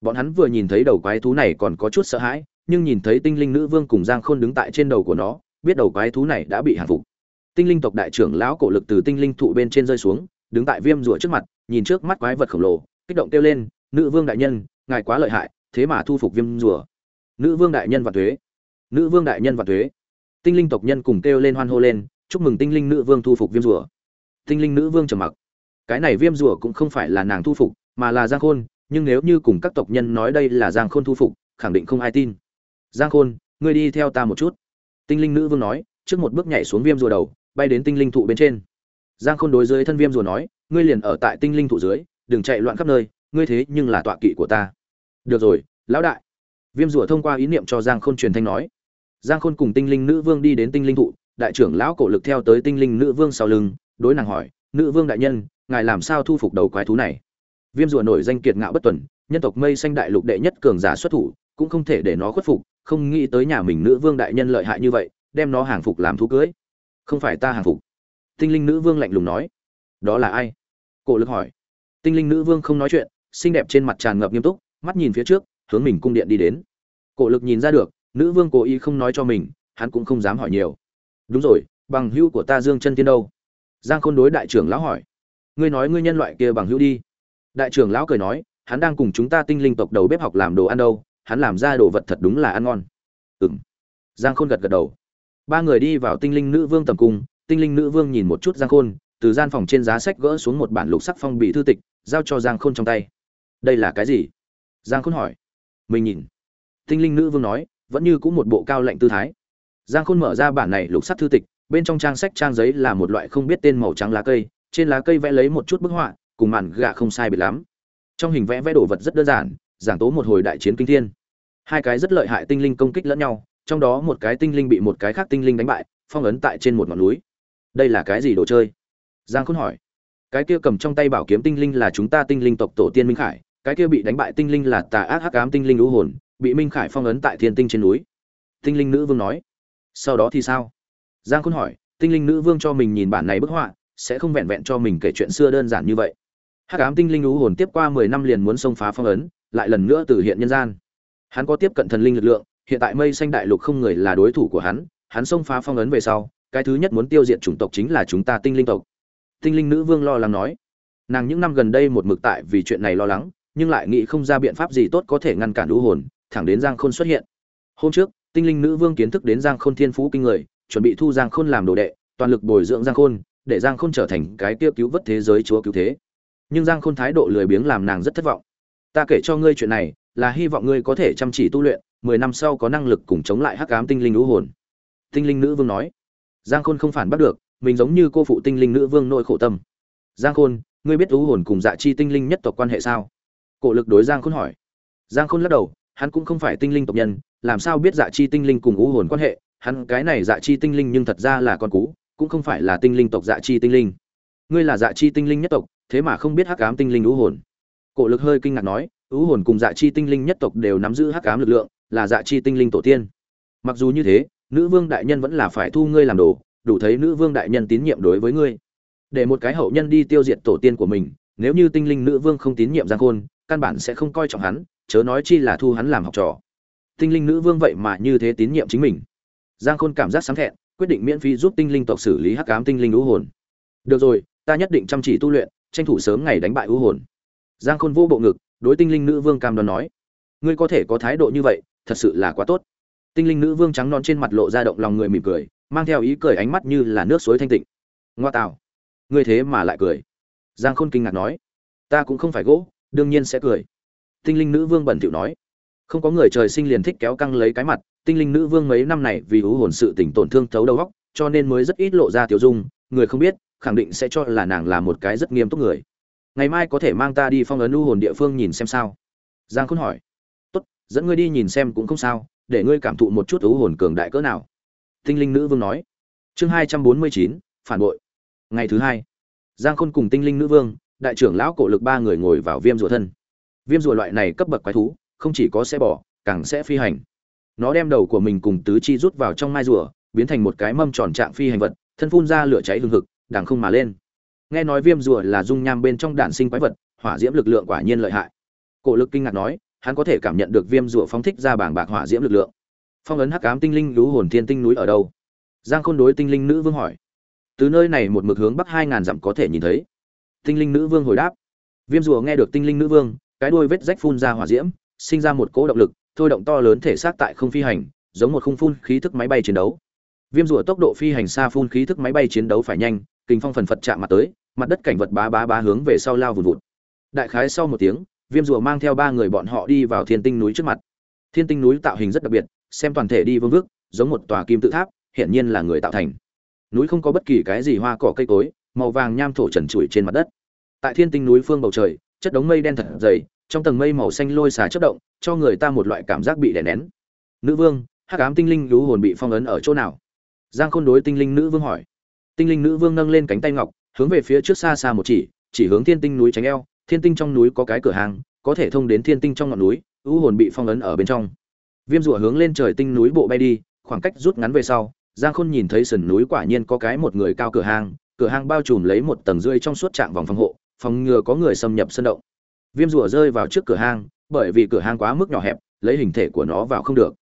Bọn hắn vừa nhìn thấy đầu quái thú này còn có chút sợ hãi, nhưng nhìn thấy tinh linh nữ vương cùng giang khôn đứng tại trên đầu của nó, biết đầu quái thú này đã bị hàng phục. Tinh linh tộc đại trưởng lão cổ lực từ tinh linh thụ bên trên rơi xuống, đứng tại viêm rùa trước mặt, nhìn trước mắt quái vật khổng lồ, kích động kêu lên, nữ vương đại nhân, ngài quá lợi hại, thế mà thu phục viêm rùa. Nữ vương đại nhân và thuế. Nữ vương đại nhân và thuế tinh linh tộc nhân cùng kêu lên hoan hô lên, chúc mừng tinh linh nữ vương thu phục viêm rùa. Tinh linh nữ vương trầm mặc. Cái này viêm rùa cũng không phải là nàng thu phục, mà là giang khôn, nhưng nếu như cùng các tộc nhân nói đây là giang khôn thu phục, khẳng định không ai tin. Giang khôn, ngươi đi theo ta một chút. Tinh linh nữ vương nói, trước một bước nhảy xuống viêm rùa đầu, bay đến tinh linh thụ bên trên. Giang khôn đối dưới thân viêm rùa nói, ngươi liền ở tại tinh linh thụ dưới, đừng chạy loạn khắp nơi, ngươi thế nhưng là tọa kỵ của ta. Được rồi, lão đại. Viêm rùa thông qua ý niệm cho giang khôn truyền thanh nói giang khôn cùng tinh linh nữ vương đi đến tinh linh thụ, đại trưởng lão cổ lực theo tới tinh linh nữ vương sau lưng, đối nàng hỏi, nữ vương đại nhân, ngài làm sao thu phục đầu quái thú này? Viêm rùa nổi danh kiệt ngạo bất tuần, nhân tộc mây xanh đại lục đệ nhất cường giả xuất thủ, cũng không thể để nó khuất phục, không nghĩ tới nhà mình nữ vương đại nhân lợi hại như vậy, đem nó hàng phục làm thú cưới. Không phải ta hàng phục. Tinh linh nữ vương lạnh lùng nói. Đó là ai? Cổ lực hỏi. Tinh linh nữ vương không nói chuyện, xinh đẹp trên mặt tràn ngập nghiêm túc, mắt nhìn phía trước, hướng mình cung điện đi đến. Cổ lực nhìn ra được nữ vương cố ý không nói cho mình, hắn cũng không dám hỏi nhiều. Đúng rồi, bằng hữu của ta dương chân tiên đâu? Giang khôn đối đại trưởng lão hỏi. Ngươi nói ngươi nhân loại kia bằng hữu đi. Đại trưởng lão cười nói, hắn đang cùng chúng ta tinh linh tộc đầu bếp học làm đồ ăn đâu, hắn làm ra đồ vật thật đúng là ăn ngon. Ừ m giang khôn gật gật đầu. Ba người đi vào tinh linh nữ vương tầm cung, tinh linh nữ vương nhìn một chút giang khôn, từ gian phòng trên giá sách gỡ xuống một bản lục sắc phong bì thư tịch, giao cho giang khôn trong tay. Đây là cái gì? Giang khôn hỏi. Mình nhìn. Tinh linh nữ vương nói vẫn như cũng một bộ cao lệnh tư thái. Giang khôn mở ra bản này lục sắc thư tịch, bên trong trang sách trang giấy là một loại không biết tên màu trắng lá cây, trên lá cây vẽ lấy một chút bức họa, cùng màn gạ không sai biệt lắm. Trong hình vẽ vẽ đồ vật rất đơn giản, giảng tố một hồi đại chiến kinh thiên. Hai cái rất lợi hại tinh linh công kích lẫn nhau, trong đó một cái tinh linh bị một cái khác tinh linh đánh bại, phong ấn tại trên một ngọn núi. Đây là cái gì đồ chơi? Giang khôn hỏi. Cái kia cầm trong tay bảo kiếm tinh linh là chúng ta tinh linh tộc tổ tiên minh khải, cái kia bị đánh bại tinh linh là tà ác hắc ám tinh linh lũ hồn bị minh khải phong ấn tại thiên tinh trên núi. Tinh linh nữ vương nói, sau đó thì sao? Giang khôn hỏi, tinh linh nữ vương cho mình nhìn bản này bức họa, sẽ không vẹn vẹn cho mình kể chuyện xưa đơn giản như vậy? Hắc ám tinh linh lũ hồn tiếp qua mười năm liền muốn xông phá phong ấn, lại lần nữa từ hiện nhân gian. Hắn có tiếp cận thần linh lực lượng, hiện tại mây xanh đại lục không người là đối thủ của hắn hắn xông phá phong ấn về sau, cái thứ nhất muốn tiêu diệt chủng tộc chính là chúng ta tinh linh tộc. Tinh linh nữ vương lo lắng nói, nàng những năm gần đây một mực tại vì chuyện này lo lắng, nhưng lại nghĩ không ra biện pháp gì tốt có thể ngăn cản lũ hồn thẳng đến giang khôn xuất hiện. Hôm trước, tinh linh nữ vương kiến thức đến giang khôn thiên phú kinh người, chuẩn bị thu giang khôn làm đồ đệ, toàn lực bồi dưỡng giang khôn, để giang khôn trở thành cái tiêu cứu vớt thế giới chúa cứu thế. Nhưng giang khôn thái độ lười biếng làm nàng rất thất vọng. Ta kể cho ngươi chuyện này, là hy vọng ngươi có thể chăm chỉ tu luyện, mười năm sau có năng lực cùng chống lại hắc ám tinh linh U hồn. Tinh linh nữ vương nói. Giang khôn không phản bắt được, mình giống như cô phụ tinh linh nữ vương nội khổ tâm. Giang khôn, ngươi biết U hồn cùng dạ chi tinh linh nhất tộc quan hệ sao? Cổ lực đối giang khôn hỏi. Giang khôn lắc đầu hắn cũng không phải tinh linh tộc nhân, làm sao biết dạ chi tinh linh cùng u hồn quan hệ? Hắn cái này dạ chi tinh linh nhưng thật ra là con cú, cũng không phải là tinh linh tộc dạ chi tinh linh. Ngươi là dạ chi tinh linh nhất tộc, thế mà không biết hắc ám tinh linh u hồn. Cổ lực hơi kinh ngạc nói, u hồn cùng dạ chi tinh linh nhất tộc đều nắm giữ hắc ám lực lượng, là dạ chi tinh linh tổ tiên. Mặc dù như thế, nữ vương đại nhân vẫn là phải thu ngươi làm đồ, đủ thấy nữ vương đại nhân tín nhiệm đối với ngươi. Để một cái hậu nhân đi tiêu diệt tổ tiên của mình, nếu như tinh linh nữ vương không tín nhiệm giang khôn, căn bản sẽ không coi trọng hắn chớ nói chi là thu hắn làm học trò. Tinh linh nữ vương vậy mà như thế tín nhiệm chính mình. Giang khôn cảm giác sáng thẹn, quyết định miễn phí giúp tinh linh tộc xử lý hắc ám tinh linh ưu hồn. Được rồi, ta nhất định chăm chỉ tu luyện, tranh thủ sớm ngày đánh bại ưu hồn. Giang khôn vô bộ ngực, đối tinh linh nữ vương cam đoan nói. Ngươi có thể có thái độ như vậy, thật sự là quá tốt. Tinh linh nữ vương trắng non trên mặt lộ ra động lòng người mỉm cười, mang theo ý cười ánh mắt như là nước suối thanh tịnh. Ngoa tạo ngươi thế mà lại cười. Giang khôn kinh ngạc nói. Ta cũng không phải gỗ, đương nhiên sẽ cười tinh linh nữ vương bẩn thỉu nói. Không có người trời sinh liền thích kéo căng lấy cái mặt, tinh linh nữ vương mấy năm này vì hú hồn sự tỉnh tổn thương thấu đầu góc cho nên mới rất ít lộ ra tiểu dung, người không biết, khẳng định sẽ cho là nàng là một cái rất nghiêm túc người. Ngày mai có thể mang ta đi phong ấn u hồn địa phương nhìn xem sao. Giang khôn hỏi. Tốt, dẫn ngươi đi nhìn xem cũng không sao, để ngươi cảm thụ một chút u hồn cường đại cỡ nào. Tinh linh nữ vương nói. Chương hai trăm bốn mươi chín, phản bội. Ngày thứ hai, giang khôn cùng tinh linh nữ vương, đại trưởng lão cổ lực ba người ngồi vào viêm rùa thân viêm rùa loại này cấp bậc quái thú, không chỉ có xe bỏ, càng sẽ phi hành. Nó đem đầu của mình cùng tứ chi rút vào trong mai rùa, biến thành một cái mâm tròn trạng phi hành vật, thân phun ra lửa cháy hừng hực, đằng không mà lên. Nghe nói viêm rùa là dung nham bên trong đạn sinh quái vật, hỏa diễm lực lượng quả nhiên lợi hại. Cổ lực kinh ngạc nói, hắn có thể cảm nhận được viêm rùa phóng thích ra bảng bạc hỏa diễm lực lượng. Phong ấn hắc ám tinh linh lũ hồn thiên tinh núi ở đâu? Giang khôn đối tinh linh nữ vương hỏi. Từ nơi này một mực hướng bắc hai ngàn dặm có thể nhìn thấy. Tinh linh nữ vương hồi đáp. Viêm rùa nghe được tinh linh nữ vương cái đuôi vết rách phun ra hỏa diễm, sinh ra một cỗ động lực, thôi động to lớn thể xác tại không phi hành, giống một khung phun khí thức máy bay chiến đấu. Viêm rùa tốc độ phi hành xa phun khí thức máy bay chiến đấu phải nhanh kình phong phần phật chạm mặt tới, mặt đất cảnh vật bá bá bá hướng về sau lao vùn vụt. Đại khái sau một tiếng, viêm rùa mang theo ba người bọn họ đi vào thiên tinh núi trước mặt. Thiên tinh núi tạo hình rất đặc biệt, xem toàn thể đi vương vước giống một tòa kim tự tháp, hiển nhiên là người tạo thành. Núi không có bất kỳ cái gì hoa cỏ cây cối, màu vàng nham thổ trần trụi trên mặt đất. Tại thiên tinh núi phương bầu trời, chất đống mây đen thật dày trong tầng mây màu xanh lôi xà chớp động, cho người ta một loại cảm giác bị đè nén. Nữ vương, hắc ám tinh linh lũ hồn bị phong ấn ở chỗ nào? Giang khôn đối tinh linh nữ vương hỏi. Tinh linh nữ vương nâng lên cánh tay ngọc, hướng về phía trước xa xa một chỉ chỉ hướng thiên tinh núi tránh eo. Thiên tinh trong núi có cái cửa hàng, có thể thông đến thiên tinh trong ngọn núi u hồn bị phong ấn ở bên trong. Viêm rùa hướng lên trời tinh núi bộ bay đi, khoảng cách rút ngắn về sau, giang khôn nhìn thấy sườn núi quả nhiên có cái một người cao cửa hàng cửa hàng bao trùm lấy một tầng rưỡi trong suốt trạng vòng phòng hộ, phòng ngừa có người xâm nhập sân động viêm rùa rơi vào trước cửa hang bởi vì cửa hang quá mức nhỏ hẹp lấy hình thể của nó vào không được.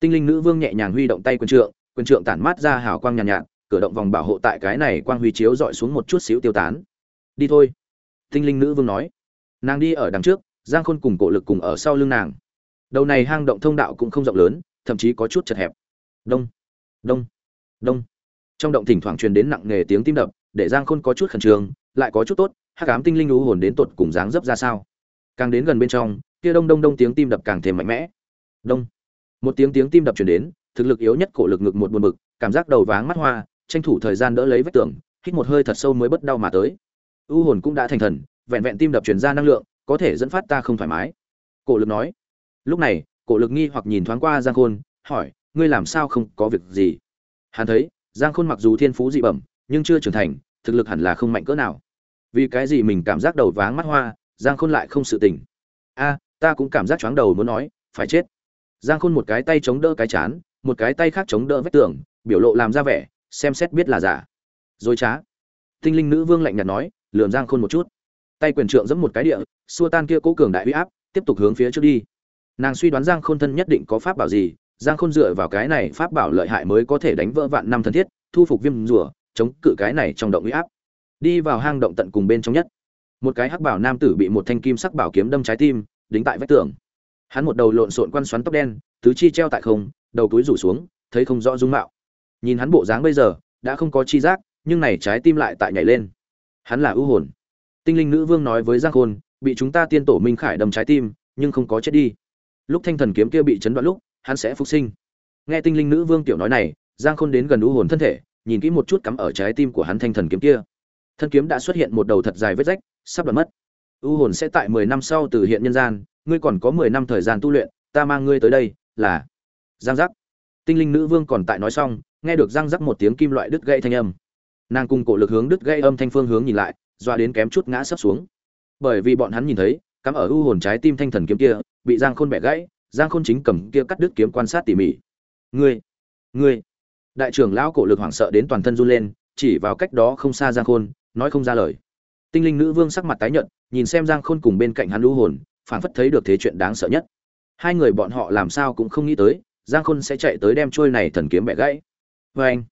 Tinh linh nữ vương nhẹ nhàng huy động tay quân trượng quân trượng tản mát ra hào quang nhàn nhạt, nhạt cửa động vòng bảo hộ tại cái này quang huy chiếu dọi xuống một chút xíu tiêu tán. Đi thôi tinh linh nữ vương nói. Nàng đi ở đằng trước giang khôn cùng cổ lực cùng ở sau lưng nàng. Đầu này hang động thông đạo cũng không rộng lớn thậm chí có chút chật hẹp. Đông đông đông. Trong động thỉnh thoảng truyền đến nặng nề tiếng tim đập để giang khôn có chút khẩn trương lại có chút tốt hắc ám tinh linh lũ hồn đến tột cùng dáng dấp ra sao? Càng đến gần bên trong, kia đông đông đông tiếng tim đập càng thêm mạnh mẽ. Đông. Một tiếng tiếng tim đập truyền đến, thực lực yếu nhất cổ lực ngực một buồn bực, cảm giác đầu váng mắt hoa, tranh thủ thời gian đỡ lấy vách tường, hít một hơi thật sâu mới bất đau mà tới. U hồn cũng đã thành thần, vẹn vẹn tim đập truyền ra năng lượng, có thể dẫn phát ta không thoải mái. Cổ lực nói. Lúc này, cổ lực nghi hoặc nhìn thoáng qua giang khôn, hỏi, ngươi làm sao không có việc gì? Hắn thấy, giang khôn mặc dù thiên phú dị bẩm, nhưng chưa trưởng thành, thực lực hẳn là không mạnh cỡ nào. Vì cái gì mình cảm giác đầu váng mắt hoa giang khôn lại không sự tỉnh. a, ta cũng cảm giác chóng đầu muốn nói, phải chết. Giang khôn một cái tay chống đỡ cái chán, một cái tay khác chống đỡ vách tường, biểu lộ làm ra vẻ, xem xét biết là giả. Dối trá. Tinh linh nữ vương lạnh nhạt nói, lườm giang khôn một chút. Tay quyền trượng giẫm một cái địa, xua tan kia cố cường đại uy áp, tiếp tục hướng phía trước đi. Nàng suy đoán giang khôn thân nhất định có pháp bảo gì, giang khôn dựa vào cái này pháp bảo lợi hại mới có thể đánh vỡ vạn năm thân thiết, thu phục viêm rùa, chống cự cái này trong động uy áp. Đi vào hang động tận cùng bên trong nhất một cái hắc bảo nam tử bị một thanh kim sắc bảo kiếm đâm trái tim, đính tại vách tường. Hắn một đầu lộn xộn quăn xoắn tóc đen, tứ chi treo tại không, đầu túi rủ xuống, thấy không rõ dung mạo. Nhìn hắn bộ dáng bây giờ, đã không có chi giác, nhưng này trái tim lại tại nhảy lên. Hắn là ưu hồn. Tinh linh nữ vương nói với giang khôn, bị chúng ta tiên tổ minh khải đâm trái tim, nhưng không có chết đi. Lúc thanh thần kiếm kia bị chấn đoạn lúc, hắn sẽ phục sinh. Nghe tinh linh nữ vương tiểu nói này, giang khôn đến gần ưu hồn thân thể, nhìn kỹ một chút cắm ở trái tim của hắn thanh thần kiếm kia. Thân kiếm đã xuất hiện một đầu thật dài vết rách sắp đoạn mất. U hồn sẽ tại mười năm sau từ hiện nhân gian, ngươi còn có mười năm thời gian tu luyện, ta mang ngươi tới đây là giang giác. Tinh linh nữ vương còn tại nói xong, nghe được giang rắc một tiếng kim loại đứt gãy thanh âm. Nàng cùng cổ lực hướng đứt gãy âm thanh phương hướng nhìn lại, doa đến kém chút ngã sấp xuống. Bởi vì bọn hắn nhìn thấy, cắm ở u hồn trái tim thanh thần kiếm kia, bị giang khôn bẻ gãy, giang khôn chính cầm kia cắt đứt kiếm quan sát tỉ mỉ. Ngươi ngươi. Đại trưởng lão cổ lực hoảng sợ đến toàn thân run lên, chỉ vào cách đó không xa giang khôn, nói không ra lời tinh linh nữ vương sắc mặt tái nhợt, nhìn xem giang khôn cùng bên cạnh hắn lũ hồn, phảng phất thấy được thế chuyện đáng sợ nhất. Hai người bọn họ làm sao cũng không nghĩ tới, giang khôn sẽ chạy tới đem trôi này thần kiếm bẻ gãy. Vê anh,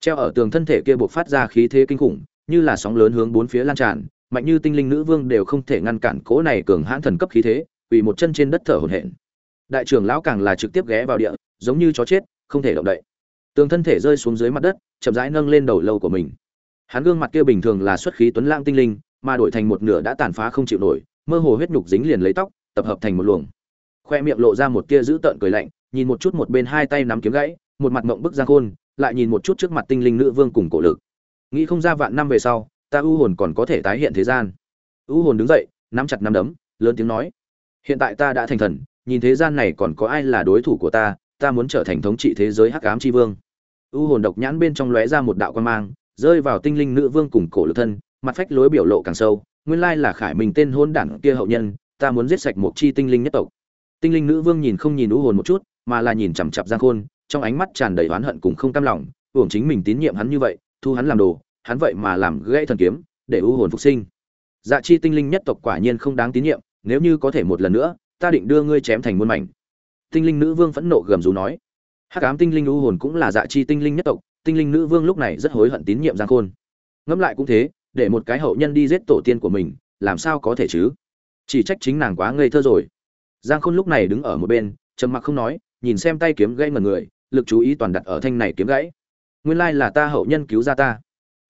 treo ở tường thân thể kia buộc phát ra khí thế kinh khủng, như là sóng lớn hướng bốn phía lan tràn, mạnh như tinh linh nữ vương đều không thể ngăn cản cỗ này cường hãn thần cấp khí thế vì một chân trên đất thở hổn hển. Đại trưởng lão càng là trực tiếp ghé vào địa, giống như chó chết, không thể động đậy. Tường thân thể rơi xuống dưới mặt đất, chậm rãi nâng lên đầu lâu của mình hắn gương mặt kia bình thường là xuất khí tuấn lãng tinh linh, mà đổi thành một nửa đã tàn phá không chịu nổi, mơ hồ huyết nhục dính liền lấy tóc, tập hợp thành một luồng. Khoe miệng lộ ra một tia dữ tợn cười lạnh, nhìn một chút một bên hai tay nắm kiếm gãy, một mặt mộng bức giang khôn, lại nhìn một chút trước mặt tinh linh nữ vương cùng cổ lực. Nghĩ không ra vạn năm về sau, ta u hồn còn có thể tái hiện thế gian. U hồn đứng dậy, nắm chặt nắm đấm, lớn tiếng nói, hiện tại ta đã thành thần, nhìn thế gian này còn có ai là đối thủ của ta ta muốn trở thành thống trị thế giới hắc ám tri vương. U hồn độc nhãn bên trong lóe ra một đạo quan mang rơi vào tinh linh nữ vương cùng cổ lực thân, mặt phách lối biểu lộ càng sâu, nguyên lai là khải mình tên hôn đảng kia hậu nhân, ta muốn giết sạch một chi tinh linh nhất tộc. Tinh linh nữ vương nhìn không nhìn u hồn một chút, mà là nhìn chằm chặp giang khôn, trong ánh mắt tràn đầy oán hận cùng không cam lòng uổng chính mình tín nhiệm hắn như vậy, thu hắn làm đồ, hắn vậy mà làm gãy thần kiếm, để u hồn phục sinh. Dạ chi tinh linh nhất tộc quả nhiên không đáng tín nhiệm, nếu như có thể một lần nữa, ta định đưa ngươi chém thành muôn mảnh. Tinh linh nữ vương phẫn nộ gầm rú nói. Hắc ám tinh linh u hồn cũng là dạ chi tinh linh nhất tộc tinh linh nữ vương lúc này rất hối hận tín nhiệm giang khôn. Ngẫm lại cũng thế, để một cái hậu nhân đi giết tổ tiên của mình, làm sao có thể chứ? Chỉ trách chính nàng quá ngây thơ rồi. Giang khôn lúc này đứng ở một bên, trầm mặc không nói, nhìn xem tay kiếm gãy mật người, lực chú ý toàn đặt ở thanh này kiếm gãy. Nguyên lai là ta hậu nhân cứu ra ta.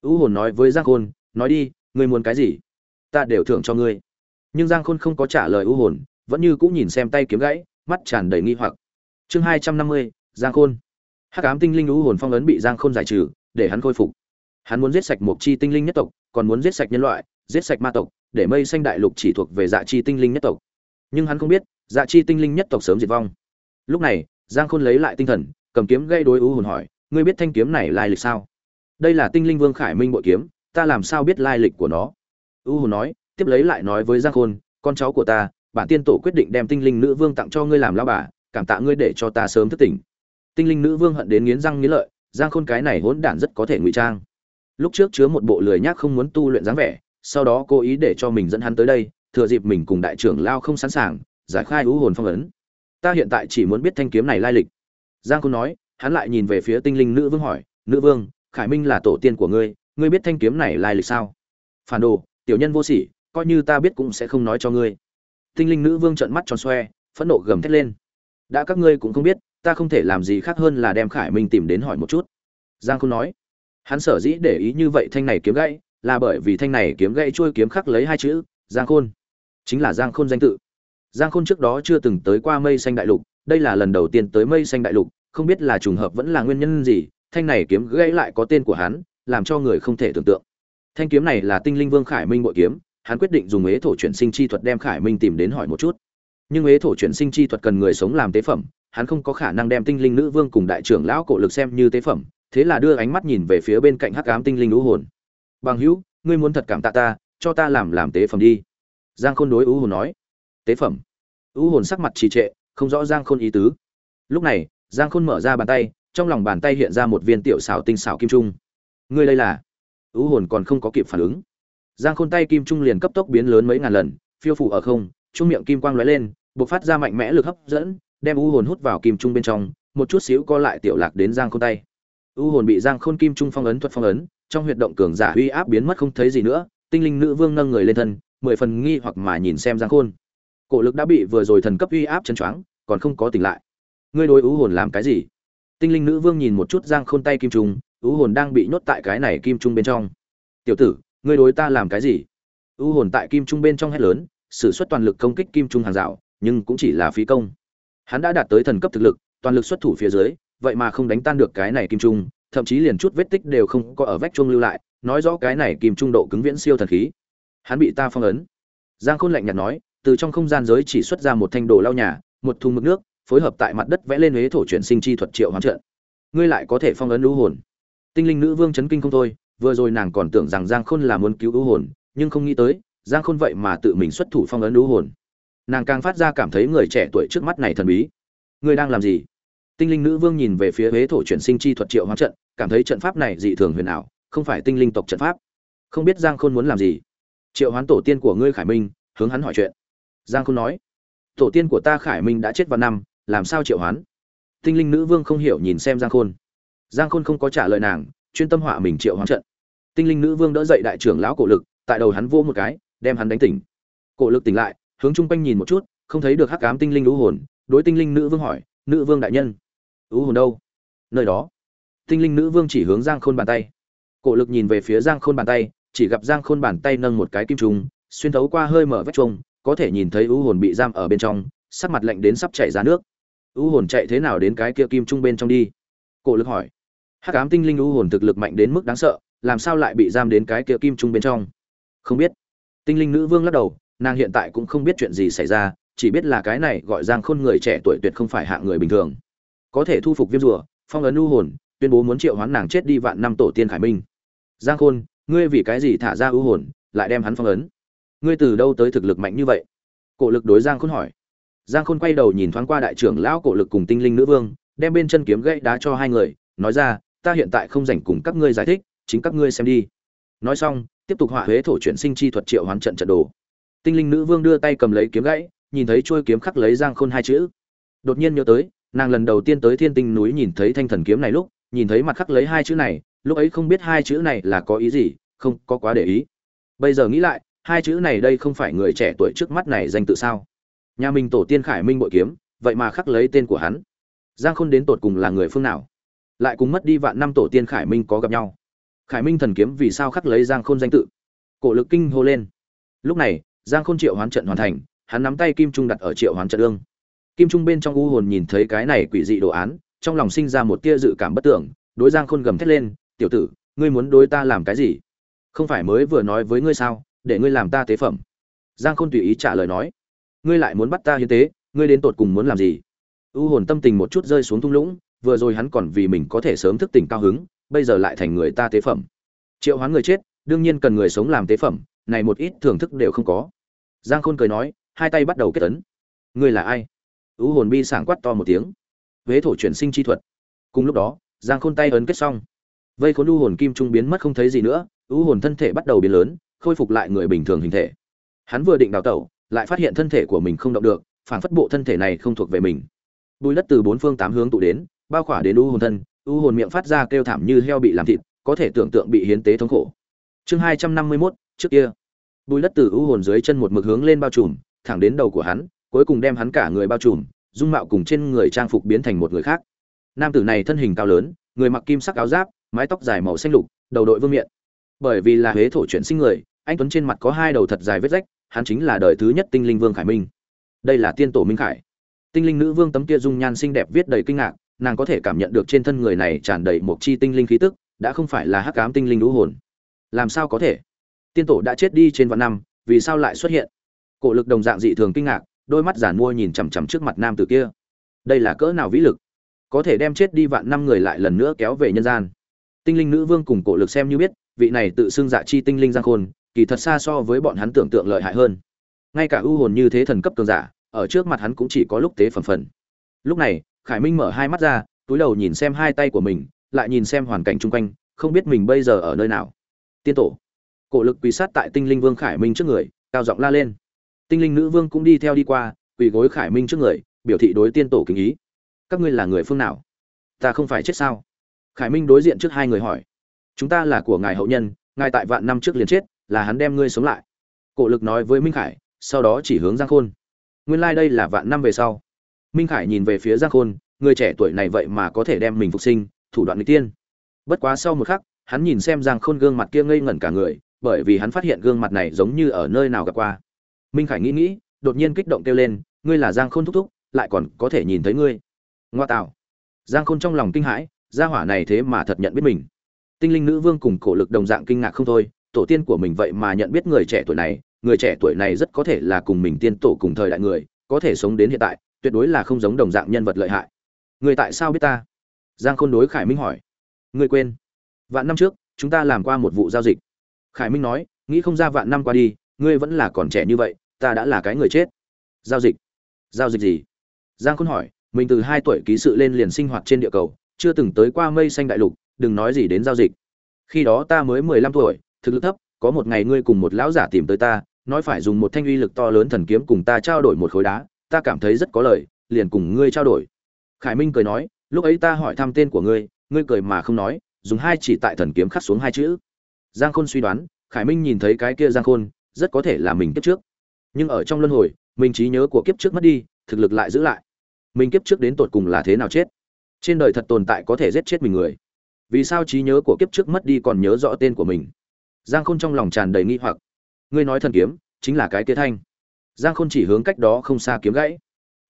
U hồn nói với giang khôn, nói đi, ngươi muốn cái gì? Ta đều thưởng cho ngươi. Nhưng giang khôn không có trả lời u hồn, vẫn như cũng nhìn xem tay kiếm gãy, mắt tràn đầy nghi hoặc. Chương hai trăm năm mươi, giang khôn hắc ám tinh linh u hồn phong ấn bị giang khôn giải trừ, để hắn khôi phục. Hắn muốn giết sạch một chi tinh linh nhất tộc, còn muốn giết sạch nhân loại, giết sạch ma tộc, để mây xanh đại lục chỉ thuộc về dạ chi tinh linh nhất tộc. Nhưng hắn không biết dạ chi tinh linh nhất tộc sớm diệt vong. Lúc này, giang khôn lấy lại tinh thần, cầm kiếm gây đối u hồn hỏi, ngươi biết thanh kiếm này lai lịch sao? Đây là tinh linh vương khải minh bội kiếm, ta làm sao biết lai lịch của nó? U hồn nói, tiếp lấy lại nói với giang khôn, con cháu của ta, bản tiên tổ quyết định đem tinh linh nữ vương tặng cho ngươi làm lao bà, cảm tạ ngươi để cho ta sớm thức tỉnh tinh linh nữ vương hận đến nghiến răng nghiến lợi, giang khôn cái này hỗn đản rất có thể ngụy trang. Lúc trước chứa một bộ lười nhác không muốn tu luyện dáng vẻ, sau đó cố ý để cho mình dẫn hắn tới đây, thừa dịp mình cùng đại trưởng lao không sẵn sàng, giải khai u hồn phong ấn. Ta hiện tại chỉ muốn biết thanh kiếm này lai lịch. Giang khôn nói, hắn lại nhìn về phía tinh linh nữ vương hỏi, nữ vương, khải minh là tổ tiên của ngươi ngươi biết thanh kiếm này lai lịch sao? Phản đồ, tiểu nhân vô sỉ, coi như ta biết cũng sẽ không nói cho ngươi. Tinh linh nữ vương trợn mắt tròn xoe, phẫn nộ gầm thét lên. Đã các ngươi cũng không biết ta không thể làm gì khác hơn là đem khải minh tìm đến hỏi một chút. Giang khôn nói. Hắn sở dĩ để ý như vậy thanh này kiếm gãy, là bởi vì thanh này kiếm gãy trôi kiếm khắc lấy hai chữ, giang khôn. Chính là giang khôn danh tự. Giang khôn trước đó chưa từng tới qua mây xanh đại lục, đây là lần đầu tiên tới mây xanh đại lục, không biết là trùng hợp vẫn là nguyên nhân gì, thanh này kiếm gãy lại có tên của hắn, làm cho người không thể tưởng tượng. Thanh kiếm này là tinh linh vương khải minh bội kiếm, hắn quyết định dùng ế thổ chuyển sinh chi thuật đem khải minh tìm đến hỏi một chút. Nhưng ế thổ chuyển sinh chi thuật cần người sống làm tế phẩm hắn không có khả năng đem tinh linh nữ vương cùng đại trưởng lão cổ lực xem như tế phẩm, thế là đưa ánh mắt nhìn về phía bên cạnh hắc ám tinh linh lũ hồn. Bằng hữu, ngươi muốn thật cảm tạ ta, cho ta làm làm tế phẩm đi. Giang khôn đối ưu hồn nói. Tế phẩm? Ưu hồn sắc mặt trì trệ, không rõ giang khôn ý tứ. Lúc này, giang khôn mở ra bàn tay, trong lòng bàn tay hiện ra một viên tiểu xảo tinh xảo kim trung. Ngươi đây là? Ưu hồn còn không có kịp phản ứng. Giang khôn tay kim trung liền cấp tốc biến lớn mấy ngàn lần, phiêu phủ ở không, trung miệng kim quang lóe lên buộc phát ra mạnh mẽ lực hấp dẫn đem u hồn hút vào kim trung bên trong, một chút xíu co lại tiểu lạc đến giang khôn tay. U hồn bị giang khôn kim trung phong ấn thuật phong ấn, trong huyệt động cường giả uy áp biến mất không thấy gì nữa, tinh linh nữ vương nâng người lên thân, mười phần nghi hoặc mà nhìn xem giang khôn. Cổ lực đã bị vừa rồi thần cấp uy áp chân choáng, còn không có tỉnh lại. Ngươi đối u hồn làm cái gì? Tinh linh nữ vương nhìn một chút giang khôn tay kim trung, u hồn đang bị nhốt tại cái này kim trung bên trong. Tiểu tử, ngươi đối ta làm cái gì? U hồn tại kim trung bên trong hét lớn, sử xuất toàn lực công kích kim trung hàng rào, nhưng cũng chỉ là phí công hắn đã đạt tới thần cấp thực lực, toàn lực xuất thủ phía dưới, vậy mà không đánh tan được cái này kim trung, thậm chí liền chút vết tích đều không có ở vách chuông lưu lại, nói rõ cái này kim trung độ cứng viễn siêu thần khí. Hắn bị ta phong ấn. Giang khôn lạnh nhạt nói, từ trong không gian giới chỉ xuất ra một thanh đồ lau nhà, một thùng mực nước, phối hợp tại mặt đất vẽ lên huế thổ chuyển sinh chi thuật triệu hoán trận. Ngươi lại có thể phong ấn lũ hồn. Tinh linh nữ vương chấn kinh không thôi, vừa rồi nàng còn tưởng rằng giang khôn là muốn cứu lũ hồn, nhưng không nghĩ tới, giang khôn vậy mà tự mình xuất thủ phong ấn lũ hồn nàng càng phát ra cảm thấy người trẻ tuổi trước mắt này thần bí. Người đang làm gì? Tinh linh nữ vương nhìn về phía huế thổ chuyển sinh chi thuật triệu hóa trận, cảm thấy trận pháp này dị thường huyền ảo, không phải tinh linh tộc trận pháp. Không biết giang khôn muốn làm gì? Triệu hoán tổ tiên của ngươi khải minh, hướng hắn hỏi chuyện. Giang khôn nói, tổ tiên của ta khải minh đã chết vào năm, làm sao triệu hoán? Tinh linh nữ vương không hiểu nhìn xem giang khôn. Giang khôn không có trả lời nàng, chuyên tâm họa mình triệu hoán trận. Tinh linh nữ vương đỡ dậy đại trưởng lão cổ lực, tại đầu hắn vô một cái, đem hắn đánh tỉnh. Cổ lực tỉnh lại hướng chung quanh nhìn một chút, không thấy được hắc cám tinh linh lũ hồn, đối tinh linh nữ vương hỏi, nữ vương đại nhân, ưu hồn đâu? Nơi đó. Tinh linh nữ vương chỉ hướng giang khôn bàn tay. Cổ lực nhìn về phía giang khôn bàn tay, chỉ gặp giang khôn bàn tay nâng một cái kim trùng, xuyên thấu qua hơi mở vách trông có thể nhìn thấy u hồn bị giam ở bên trong, sắc mặt lạnh đến sắp chảy ra nước. U hồn chạy thế nào đến cái kia kim trung bên trong đi? Cổ lực hỏi. Hắc ám tinh linh u hồn thực lực mạnh đến mức đáng sợ, làm sao lại bị giam đến cái kia kim trung bên trong? Không biết. Tinh linh nữ vương lắc đầu nàng hiện tại cũng không biết chuyện gì xảy ra, chỉ biết là cái này gọi giang khôn người trẻ tuổi tuyệt không phải hạng người bình thường. Có thể thu phục viêm rùa, phong ấn u hồn, tuyên bố muốn triệu hoán nàng chết đi vạn năm tổ tiên khải minh. Giang khôn, ngươi vì cái gì thả ra u hồn, lại đem hắn phong ấn? Ngươi từ đâu tới thực lực mạnh như vậy? Cổ lực đối giang khôn hỏi. Giang khôn quay đầu nhìn thoáng qua đại trưởng lão cổ lực cùng tinh linh nữ vương, đem bên chân kiếm gãy đá cho hai người, nói ra, ta hiện tại không rảnh cùng các ngươi giải thích, chính các ngươi xem đi. Nói xong, tiếp tục họa huế thổ chuyển sinh chi thuật triệu hoán trận trận đồ tinh linh nữ vương đưa tay cầm lấy kiếm gãy, nhìn thấy chuôi kiếm khắc lấy giang khôn hai chữ. Đột nhiên nhớ tới, nàng lần đầu tiên tới thiên tinh núi nhìn thấy thanh thần kiếm này lúc, nhìn thấy mặt khắc lấy hai chữ này, lúc ấy không biết hai chữ này là có ý gì, không có quá để ý. Bây giờ nghĩ lại, hai chữ này đây không phải người trẻ tuổi trước mắt này danh tự sao? Nhà mình tổ tiên khải minh bội kiếm, vậy mà khắc lấy tên của hắn. Giang khôn đến tột cùng là người phương nào? Lại cùng mất đi vạn năm tổ tiên khải minh có gặp nhau. Khải minh thần kiếm vì sao khắc lấy giang khôn danh tự? Cổ lực kinh hô lên. Lúc này giang khôn triệu hoán trận hoàn thành, hắn nắm tay kim trung đặt ở triệu hoán trận ương. Kim trung bên trong u hồn nhìn thấy cái này quỷ dị đồ án, trong lòng sinh ra một tia dự cảm bất tưởng, đối giang khôn gầm thét lên, tiểu tử, ngươi muốn đối ta làm cái gì? Không phải mới vừa nói với ngươi sao, để ngươi làm ta tế phẩm. Giang khôn tùy ý trả lời nói, ngươi lại muốn bắt ta hiến tế, ngươi đến tột cùng muốn làm gì? U hồn tâm tình một chút rơi xuống thung lũng, vừa rồi hắn còn vì mình có thể sớm thức tỉnh cao hứng, bây giờ lại thành người ta tế phẩm. Triệu hoán người chết, đương nhiên cần người sống làm tế phẩm, này một ít thưởng thức đều không có giang khôn cười nói, hai tay bắt đầu kết tấn ngươi là ai? U hồn bi sảng quát to một tiếng. Huế thổ chuyển sinh chi thuật. Cùng lúc đó, giang khôn tay ấn kết xong. Vây khốn u hồn kim trung biến mất không thấy gì nữa u hồn thân thể bắt đầu biến lớn, khôi phục lại người bình thường hình thể. Hắn vừa định đào tẩu, lại phát hiện thân thể của mình không động được, phản phất bộ thân thể này không thuộc về mình. Bùi đất từ bốn phương tám hướng tụ đến, bao khỏa đến u hồn thân u hồn miệng phát ra kêu thảm như heo bị làm thịt, có thể tưởng tượng bị hiến tế thống khổ. Chương hai trăm năm mươi mốt, trước kia bùi đất từ u hồn dưới chân một mực hướng lên bao trùm, thẳng đến đầu của hắn, cuối cùng đem hắn cả người bao trùm, dung mạo cùng trên người trang phục biến thành một người khác. Nam tử này thân hình cao lớn, người mặc kim sắc áo giáp, mái tóc dài màu xanh lục, đầu đội vương miện. Bởi vì là huế thổ chuyển sinh người, anh tuấn trên mặt có hai đầu thật dài vết rách, hắn chính là đời thứ nhất tinh linh vương khải minh. Đây là tiên tổ minh khải. Tinh linh nữ vương tấm kia dung nhan xinh đẹp viết đầy kinh ngạc, nàng có thể cảm nhận được trên thân người này tràn đầy một chi tinh linh khí tức, đã không phải là hắc ám tinh linh lũ hồn. Làm sao có thể? Tiên tổ đã chết đi trên vạn năm, vì sao lại xuất hiện? Cổ lực đồng dạng dị thường kinh ngạc, đôi mắt giản mua nhìn chằm chằm trước mặt nam tử kia. Đây là cỡ nào vĩ lực? Có thể đem chết đi vạn năm người lại lần nữa kéo về nhân gian. Tinh linh nữ vương cùng cổ lực xem như biết, vị này tự xưng dạ chi tinh linh giang khôn, kỳ thật xa so với bọn hắn tưởng tượng lợi hại hơn. Ngay cả ưu hồn như thế thần cấp cường giả, ở trước mặt hắn cũng chỉ có lúc tế phẩm phần. Lúc này, khải minh mở hai mắt ra, túi đầu nhìn xem hai tay của mình, lại nhìn xem hoàn cảnh chung quanh, không biết mình bây giờ ở nơi nào. Tiên tổ cổ lực quỳ sát tại tinh linh vương khải minh trước người, cao giọng la lên. Tinh linh nữ vương cũng đi theo đi qua, quỳ gối khải minh trước người, biểu thị đối tiên tổ kính ý. Các ngươi là người phương nào? Ta không phải chết sao? Khải minh đối diện trước hai người hỏi. Chúng ta là của ngài hậu nhân, ngài tại vạn năm trước liền chết, là hắn đem ngươi sống lại. Cổ lực nói với minh khải, sau đó chỉ hướng giang khôn. Nguyên lai、like、đây là vạn năm về sau. Minh khải nhìn về phía giang khôn, người trẻ tuổi này vậy mà có thể đem mình phục sinh, thủ đoạn n g tiên. Bất quá sau một khắc, hắn nhìn xem giang khôn gương mặt kia ngây ngẩn cả người bởi vì hắn phát hiện gương mặt này giống như ở nơi nào gặp qua. Minh khải nghĩ nghĩ, đột nhiên kích động kêu lên, ngươi là giang khôn thúc thúc, lại còn có thể nhìn thấy ngươi. Ngoa tạo. Giang khôn trong lòng kinh hãi, gia hỏa này thế mà thật nhận biết mình. Tinh linh nữ vương cùng cổ lực đồng dạng kinh ngạc không thôi, tổ tiên của mình vậy mà nhận biết người trẻ tuổi này, người trẻ tuổi này rất có thể là cùng mình tiên tổ cùng thời đại người, có thể sống đến hiện tại, tuyệt đối là không giống đồng dạng nhân vật lợi hại. Người tại sao biết ta? Giang khôn đối khải minh hỏi. Người quên. Vạn năm trước, chúng ta làm qua một vụ giao dịch khải minh nói, nghĩ không ra vạn năm qua đi, ngươi vẫn là còn trẻ như vậy, ta đã là cái người chết. Giao dịch. Giao dịch gì? Giang khôn hỏi, mình từ hai tuổi ký sự lên liền sinh hoạt trên địa cầu, chưa từng tới qua mây xanh đại lục, đừng nói gì đến giao dịch. Khi đó ta mới mười lăm tuổi, thực lực thấp, có một ngày ngươi cùng một lão giả tìm tới ta, nói phải dùng một thanh uy lực to lớn thần kiếm cùng ta trao đổi một khối đá, ta cảm thấy rất có lợi, liền cùng ngươi trao đổi. Khải minh cười nói, lúc ấy ta hỏi thăm tên của ngươi ngươi cười mà không nói, dùng hai chỉ tại thần kiếm khắc xuống hai chữ giang khôn suy đoán, khải minh nhìn thấy cái kia giang khôn, rất có thể là mình kiếp trước. Nhưng ở trong luân hồi, mình trí nhớ của kiếp trước mất đi, thực lực lại giữ lại. Mình kiếp trước đến tột cùng là thế nào chết? Trên đời thật tồn tại có thể giết chết mình người. Vì sao trí nhớ của kiếp trước mất đi còn nhớ rõ tên của mình? Giang khôn trong lòng tràn đầy nghi hoặc. Ngươi nói thần kiếm, chính là cái tia thanh. Giang khôn chỉ hướng cách đó không xa kiếm gãy.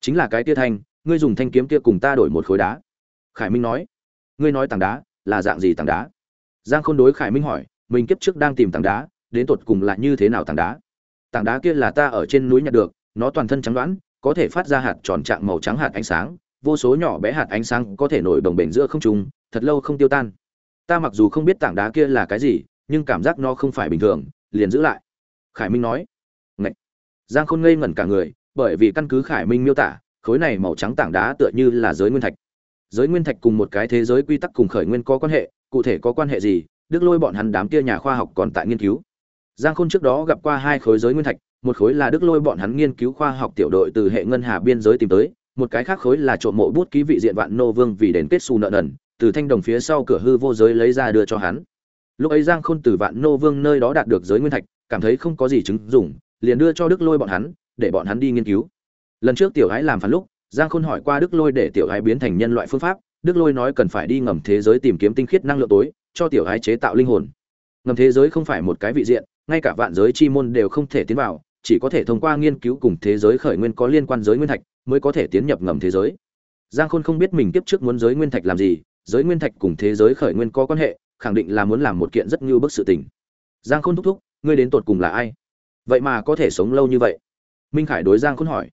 Chính là cái tia thanh, ngươi dùng thanh kiếm kia cùng ta đổi một khối đá. Khải minh nói. Ngươi nói tảng đá, là dạng gì tảng đá? Giang khôn đối khải minh hỏi mình kiếp trước đang tìm tảng đá, đến tột cùng là như thế nào tảng đá? Tảng đá kia là ta ở trên núi nhặt được, nó toàn thân trắng đoán, có thể phát ra hạt tròn trạng màu trắng hạt ánh sáng, vô số nhỏ bé hạt ánh sáng có thể nổi bồng bềnh giữa không trung, thật lâu không tiêu tan. Ta mặc dù không biết tảng đá kia là cái gì, nhưng cảm giác nó không phải bình thường, liền giữ lại. Khải minh nói. Ngậy. giang khôn ngây ngẩn cả người, bởi vì căn cứ khải minh miêu tả, khối này màu trắng tảng đá tựa như là giới nguyên thạch. Giới nguyên thạch cùng một cái thế giới quy tắc cùng khởi nguyên có quan hệ, cụ thể có quan hệ gì đức lôi bọn hắn đám kia nhà khoa học còn tại nghiên cứu. Giang khôn trước đó gặp qua hai khối giới nguyên thạch, một khối là đức lôi bọn hắn nghiên cứu khoa học tiểu đội từ hệ ngân hà biên giới tìm tới, một cái khác khối là trộm mộ bút ký vị diện vạn nô vương vì đến kết xu nợ nần, từ thanh đồng phía sau cửa hư vô giới lấy ra đưa cho hắn. Lúc ấy giang khôn từ vạn nô vương nơi đó đạt được giới nguyên thạch, cảm thấy không có gì chứng dùng liền đưa cho đức lôi bọn hắn, để bọn hắn đi nghiên cứu. Lần trước tiểu ái làm phản lúc, giang khôn hỏi qua đức lôi để tiểu ái biến thành nhân loại phương pháp, đức lôi nói cần phải đi ngầm thế giới tìm kiếm tinh khiết năng lượng tối cho tiểu ái chế tạo linh hồn. Ngầm thế giới không phải một cái vị diện, ngay cả vạn giới chi môn đều không thể tiến vào, chỉ có thể thông qua nghiên cứu cùng thế giới khởi nguyên có liên quan giới nguyên thạch mới có thể tiến nhập ngầm thế giới. Giang khôn không biết mình kiếp trước muốn giới nguyên thạch làm gì, giới nguyên thạch cùng thế giới khởi nguyên có quan hệ, khẳng định là muốn làm một kiện rất như bức sự tình. Giang khôn thúc thúc, ngươi đến tột cùng là ai? Vậy mà có thể sống lâu như vậy? Minh khải đối giang khôn hỏi.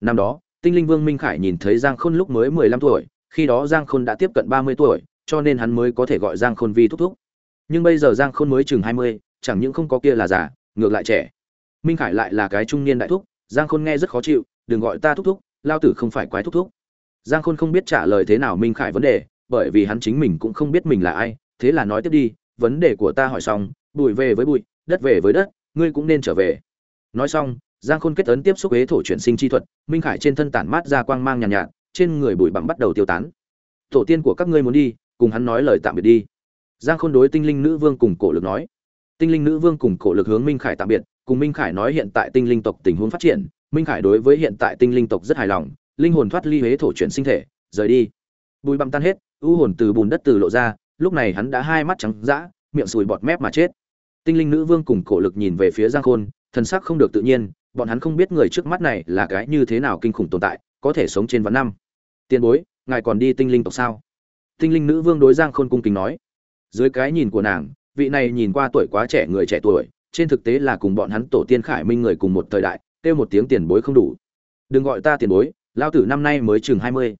Năm đó, tinh linh vương minh khải nhìn thấy giang khôn lúc mới mười lăm tuổi, khi đó giang khôn đã tiếp cận ba mươi tuổi cho nên hắn mới có thể gọi giang khôn vi thúc thúc. Nhưng bây giờ giang khôn mới chừng hai mươi chẳng những không có kia là già ngược lại trẻ. Minh khải lại là cái trung niên đại thúc giang khôn nghe rất khó chịu đừng gọi ta thúc thúc lao tử không phải quái thúc thúc. Giang khôn không biết trả lời thế nào minh khải vấn đề bởi vì hắn chính mình cũng không biết mình là ai thế là nói tiếp đi vấn đề của ta hỏi xong bụi về với bụi đất về với đất ngươi cũng nên trở về. Nói xong giang khôn kết ấn tiếp xúc ế thổ chuyển sinh chi thuật minh khải trên thân tản mát ra quang mang nhàn nhạt, nhạt trên người bụi bặm bắt đầu tiêu tán. Tổ tiên của các ngươi muốn đi cùng hắn nói lời tạm biệt đi. Giang khôn đối tinh linh nữ vương cùng cổ lực nói. Tinh linh nữ vương cùng cổ lực hướng minh khải tạm biệt, cùng minh khải nói hiện tại tinh linh tộc tình huống phát triển, minh khải đối với hiện tại tinh linh tộc rất hài lòng, linh hồn thoát ly huế thổ chuyển sinh thể, rời đi. Bùi băm tan hết, u hồn từ bùn đất từ lộ ra, lúc này hắn đã hai mắt trắng dã, miệng sùi bọt mép mà chết. Tinh linh nữ vương cùng cổ lực nhìn về phía giang khôn, thần sắc không được tự nhiên, bọn hắn không biết người trước mắt này là cái như thế nào kinh khủng tồn tại, có thể sống trên vạn năm. Tiền bối, ngài còn đi tinh linh tộc sao? Tinh linh nữ vương đối giang khôn cung kính nói. Dưới cái nhìn của nàng, vị này nhìn qua tuổi quá trẻ người trẻ tuổi, trên thực tế là cùng bọn hắn tổ tiên khải minh người cùng một thời đại, kêu một tiếng tiền bối không đủ. Đừng gọi ta tiền bối lao tử năm nay mới chừng hai mươi.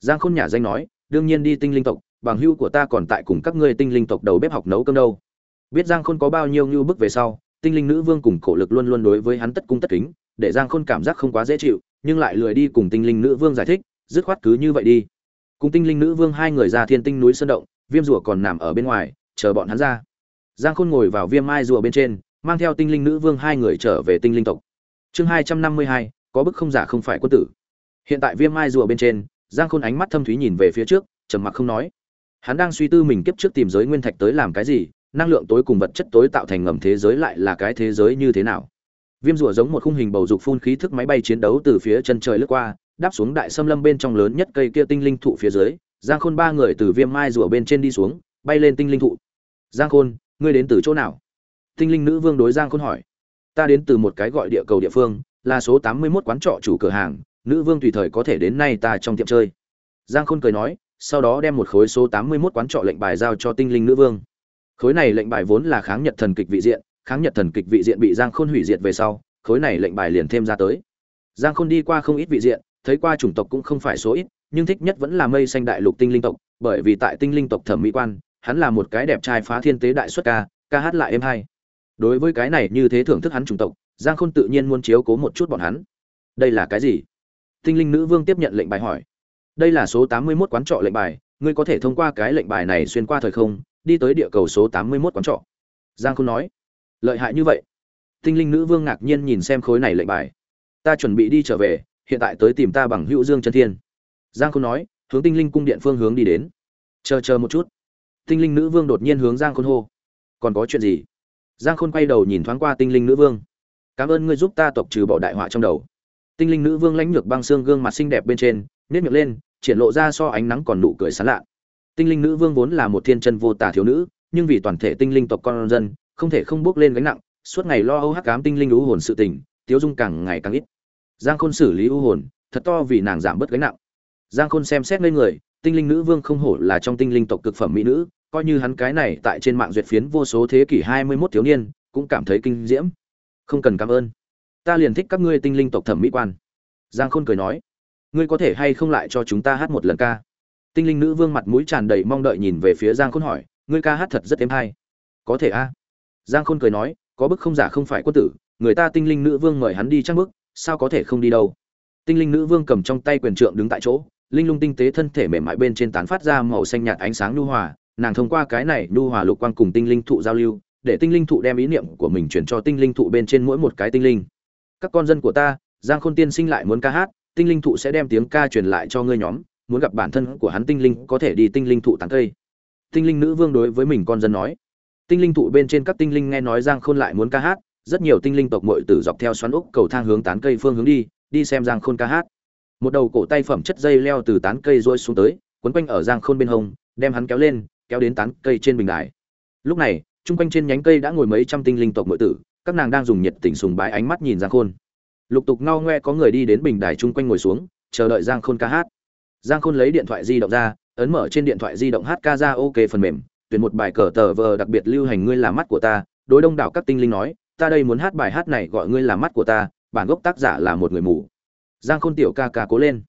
Giang khôn nhà danh nói, đương nhiên đi tinh linh tộc, bằng hưu của ta còn tại cùng các ngươi tinh linh tộc đầu bếp học nấu cơm đâu. Biết giang khôn có bao nhiêu ngưu bức về sau, tinh linh nữ vương cùng cổ lực luôn luôn đối với hắn tất cung tất kính, để giang khôn cảm giác không quá dễ chịu, nhưng lại lười đi cùng tinh linh nữ vương giải thích, dứt khoát cứ như vậy đi cùng tinh linh nữ vương hai người ra thiên tinh núi sơn động, viêm rùa còn nằm ở bên ngoài, chờ bọn hắn ra. Giang khôn ngồi vào viêm mai rùa bên trên, mang theo tinh linh nữ vương hai người trở về tinh linh tộc. Chương hai trăm năm mươi hai, có bức không giả không phải quân tử. Hiện tại viêm mai rùa bên trên, giang khôn ánh mắt thâm thúy nhìn về phía trước, trầm mặc không nói. Hắn đang suy tư mình kiếp trước tìm giới nguyên thạch tới làm cái gì, năng lượng tối cùng vật chất tối tạo thành ngầm thế giới lại là cái thế giới như thế nào. Viêm rùa giống một khung hình bầu dục phun khí thức máy bay chiến đấu từ phía chân trời lướt qua đáp xuống đại xâm lâm bên trong lớn nhất cây kia tinh linh thụ phía dưới, giang khôn ba người từ viêm mai rùa bên trên đi xuống, bay lên tinh linh thụ. Giang khôn, ngươi đến từ chỗ nào? Tinh linh nữ vương đối giang khôn hỏi. Ta đến từ một cái gọi địa cầu địa phương, là số tám mươi 81 quán trọ chủ cửa hàng, nữ vương tùy thời có thể đến nay ta trong tiệm chơi. Giang khôn cười nói, sau đó đem một khối số tám mươi 81 quán trọ lệnh bài giao cho tinh linh nữ vương. Khối này lệnh bài vốn là kháng nhật thần kịch vị diện, kháng nhật thần kịch vị diện bị giang khôn hủy diệt về sau, khối này lệnh bài liền thêm ra tới. Giang khôn đi qua không ít vị diện thấy qua chủng tộc cũng không phải số ít, nhưng thích nhất vẫn là mây xanh đại lục tinh linh tộc, bởi vì tại tinh linh tộc thẩm mỹ quan, hắn là một cái đẹp trai phá thiên tế đại xuất ca ca hát lại êm hay. Đối với cái này như thế thưởng thức hắn chủng tộc, giang khôn tự nhiên muốn chiếu cố một chút bọn hắn. Đây là cái gì? Tinh linh nữ vương tiếp nhận lệnh bài hỏi. Đây là số tám mươi 81 quán trọ lệnh bài, ngươi có thể thông qua cái lệnh bài này xuyên qua thời không, đi tới địa cầu số tám mươi 81 quán trọ. Giang khôn nói. Lợi hại như vậy. Tinh linh nữ vương ngạc nhiên nhìn xem khối này lệnh bài. Ta chuẩn bị đi trở về hiện tại tới tìm ta bằng hữu dương chân thiên. Giang khôn nói, hướng tinh linh cung điện phương hướng đi đến. Chờ chờ một chút. Tinh linh nữ vương đột nhiên hướng giang khôn hô. Còn có chuyện gì? Giang khôn quay đầu nhìn thoáng qua tinh linh nữ vương. Cảm ơn ngươi giúp ta tộc trừ bỏ đại họa trong đầu. Tinh linh nữ vương lãnh lược băng xương gương mặt xinh đẹp bên trên nếp miệng lên, triển lộ ra so ánh nắng còn nụ cười sán lạ. Tinh linh nữ vương vốn là một thiên chân vô tả thiếu nữ, nhưng vì toàn thể tinh linh tộc con dân, không thể không bước lên gánh nặng, suốt ngày lo âu hắc cám tinh linh lũ hồn sự tình, tiếu dung càng ngày càng ít giang khôn xử lý u hồn, thật to vì nàng giảm bớt gánh nặng. Giang khôn xem xét lên người, tinh linh nữ vương không hổ là trong tinh linh tộc cực phẩm mỹ nữ, coi như hắn cái này tại trên mạng duyệt phiến vô số thế kỷ hai mươi 21 thiếu niên, cũng cảm thấy kinh diễm. Không cần cảm ơn. Ta liền thích các ngươi tinh linh tộc thẩm mỹ quan. Giang khôn cười nói, ngươi có thể hay không lại cho chúng ta hát một lần ca? Tinh linh nữ vương mặt mũi tràn đầy mong đợi nhìn về phía giang khôn hỏi, ngươi ca hát thật rất êm hay. Có thể a. Giang khôn cười nói, có bức không giả không phải quân tử, người ta tinh linh nữ vương mời hắn đi chắc bức sao có thể không đi đâu? Tinh linh nữ vương cầm trong tay quyền trượng đứng tại chỗ, linh lung tinh tế thân thể mềm mại bên trên tán phát ra màu xanh nhạt ánh sáng nhu hòa, nàng thông qua cái này nhu hòa lục quang cùng tinh linh thụ giao lưu, để tinh linh thụ đem ý niệm của mình chuyển cho tinh linh thụ bên trên mỗi một cái tinh linh. Các con dân của ta, giang khôn tiên sinh lại muốn ca hát, tinh linh thụ sẽ đem tiếng ca truyền lại cho ngươi nhóm, muốn gặp bản thân của hắn tinh linh có thể đi tinh linh thụ tán cây. Tinh linh nữ vương đối với mình con dân nói. Tinh linh thụ bên trên các tinh linh nghe nói giang khôn lại muốn ca hát rất nhiều tinh linh tộc muội tử dọc theo xoắn ốc cầu thang hướng tán cây phương hướng đi đi xem giang khôn ca hát. Một đầu cổ tay phẩm chất dây leo từ tán cây rôi xuống tới, quấn quanh ở giang khôn bên hông, đem hắn kéo lên, kéo đến tán cây trên bình đài. Lúc này trung quanh trên nhánh cây đã ngồi mấy trăm tinh linh tộc muội tử, các nàng đang dùng nhiệt tình sùng bái ánh mắt nhìn giang khôn. Lục tục ngao ngoe có người đi đến bình đài chung quanh ngồi xuống, chờ đợi giang khôn ca hát. Giang khôn lấy điện thoại di động ra, ấn mở trên điện thoại di động hát ca ra ok phần mềm, tuyển một bài cờ tờ vờ đặc biệt lưu hành ngươi là mắt của ta, đối đông đảo các tinh linh nói ta đây muốn hát bài hát này gọi ngươi là mắt của ta, bản gốc tác giả là một người mù. Giang khôn tiểu ca ca cố lên.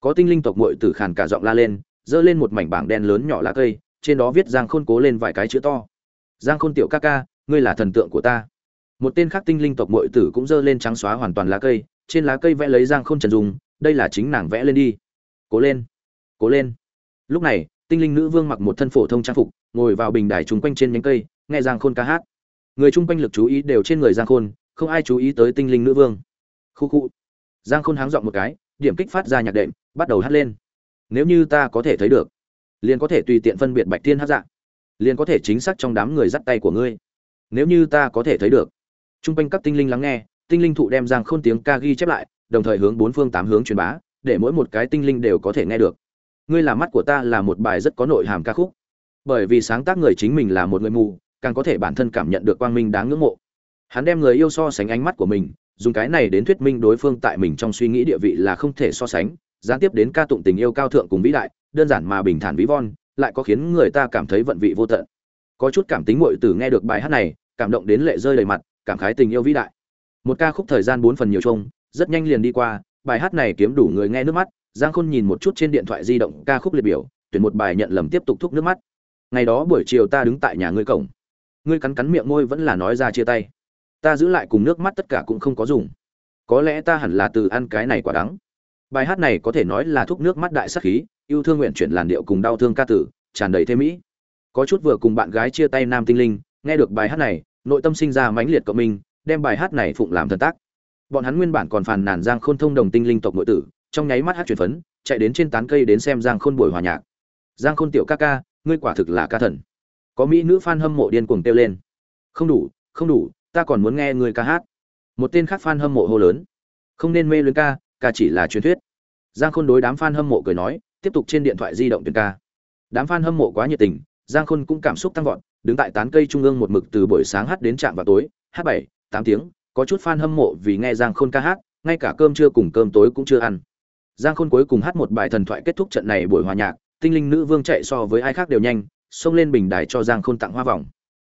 Có tinh linh tộc muội tử khàn cả giọng la lên, giơ lên một mảnh bảng đen lớn nhỏ lá cây, trên đó viết giang khôn cố lên vài cái chữ to. Giang khôn tiểu ca ca, ngươi là thần tượng của ta. Một tên khác tinh linh tộc muội tử cũng giơ lên trắng xóa hoàn toàn lá cây, trên lá cây vẽ lấy giang khôn trần dùng đây là chính nàng vẽ lên đi. Cố lên cố lên. Lúc này, tinh linh nữ vương mặc một thân phổ thông trang phục, ngồi vào bình đài chung quanh trên nhánh cây, nghe giang khôn ca hát người chung quanh lực chú ý đều trên người giang khôn, không ai chú ý tới tinh linh nữ vương. Khu khu. Giang khôn háng dọn một cái, điểm kích phát ra nhạc đệm, bắt đầu hát lên. Nếu như ta có thể thấy được, liền có thể tùy tiện phân biệt bạch thiên hát dạng, liền có thể chính xác trong đám người dắt tay của ngươi. Nếu như ta có thể thấy được t r u n g quanh các tinh linh lắng nghe, tinh linh thụ đem giang khôn tiếng ca ghi chép lại, đồng thời hướng bốn phương tám hướng truyền bá, để mỗi một cái tinh linh đều có thể nghe được. Ngươi là mắt của ta là một bài rất có nội hàm ca khúc. Bởi vì sáng tác người chính mình là một người mù càng có thể bản thân cảm nhận được quang minh đáng ngưỡng mộ. Hắn đem người yêu so sánh ánh mắt của mình, dùng cái này đến thuyết minh đối phương tại mình trong suy nghĩ địa vị là không thể so sánh, gián tiếp đến ca tụng tình yêu cao thượng cùng vĩ đại, đơn giản mà bình thản ví von, lại có khiến người ta cảm thấy vận vị vô tận. Có chút cảm tính muội tử nghe được bài hát này, cảm động đến lệ rơi đầy mặt, cảm khái tình yêu vĩ đại. Một ca khúc thời gian bốn phần nhiều chung, rất nhanh liền đi qua, bài hát này kiếm đủ người nghe nước mắt, giang khôn nhìn một chút trên điện thoại di động ca khúc liệt biểu, tuyển một bài nhận lầm tiếp tục thúc nước mắt. Ngày đó buổi chiều ta đứng tại nhà ngươi cổng ngươi cắn cắn miệng môi vẫn là nói ra chia tay. Ta giữ lại cùng nước mắt tất cả cũng không có dùng. Có lẽ ta hẳn là từ ăn cái này quả đắng. Bài hát này có thể nói là thuốc nước mắt đại sắc khí, yêu thương nguyện chuyển làn điệu cùng đau thương ca tử, tràn đầy thêm mỹ có chút vừa cùng bạn gái chia tay nam tinh linh, nghe được bài hát này, nội tâm sinh ra mãnh liệt cộng minh, đem bài hát này phụng làm thần tác. Bọn hắn nguyên bản còn phàn nàn giang khôn thông đồng tinh linh tộc nội tử, trong nháy mắt hát chuyển phấn, chạy đến trên tán cây đến xem giang khôn buổi hòa nhạc. Giang khôn tiểu ca ca, ngươi quả thực là ca thần có mỹ nữ fan hâm mộ điên cuồng kêu lên. Không đủ không đủ, ta còn muốn nghe người ca hát. Một tên khác fan hâm mộ hô lớn. Không nên mê luyến ca ca chỉ là truyền thuyết. Giang khôn đối đám fan hâm mộ cười nói, tiếp tục trên điện thoại di động tuyển ca. Đám fan hâm mộ quá nhiệt tình, giang khôn cũng cảm xúc tăng vọt, đứng tại tán cây trung ương một mực từ buổi sáng hát đến trạm vào tối, hát bảy, tám tiếng, có chút fan hâm mộ vì nghe giang khôn ca hát, ngay cả cơm trưa cùng cơm tối cũng chưa ăn. Giang khôn cuối cùng hát một bài thần thoại kết thúc trận này buổi hòa nhạc, tinh linh nữ vương chạy so với ai khác đều nhanh xông lên bình đài cho giang khôn tặng hoa vòng.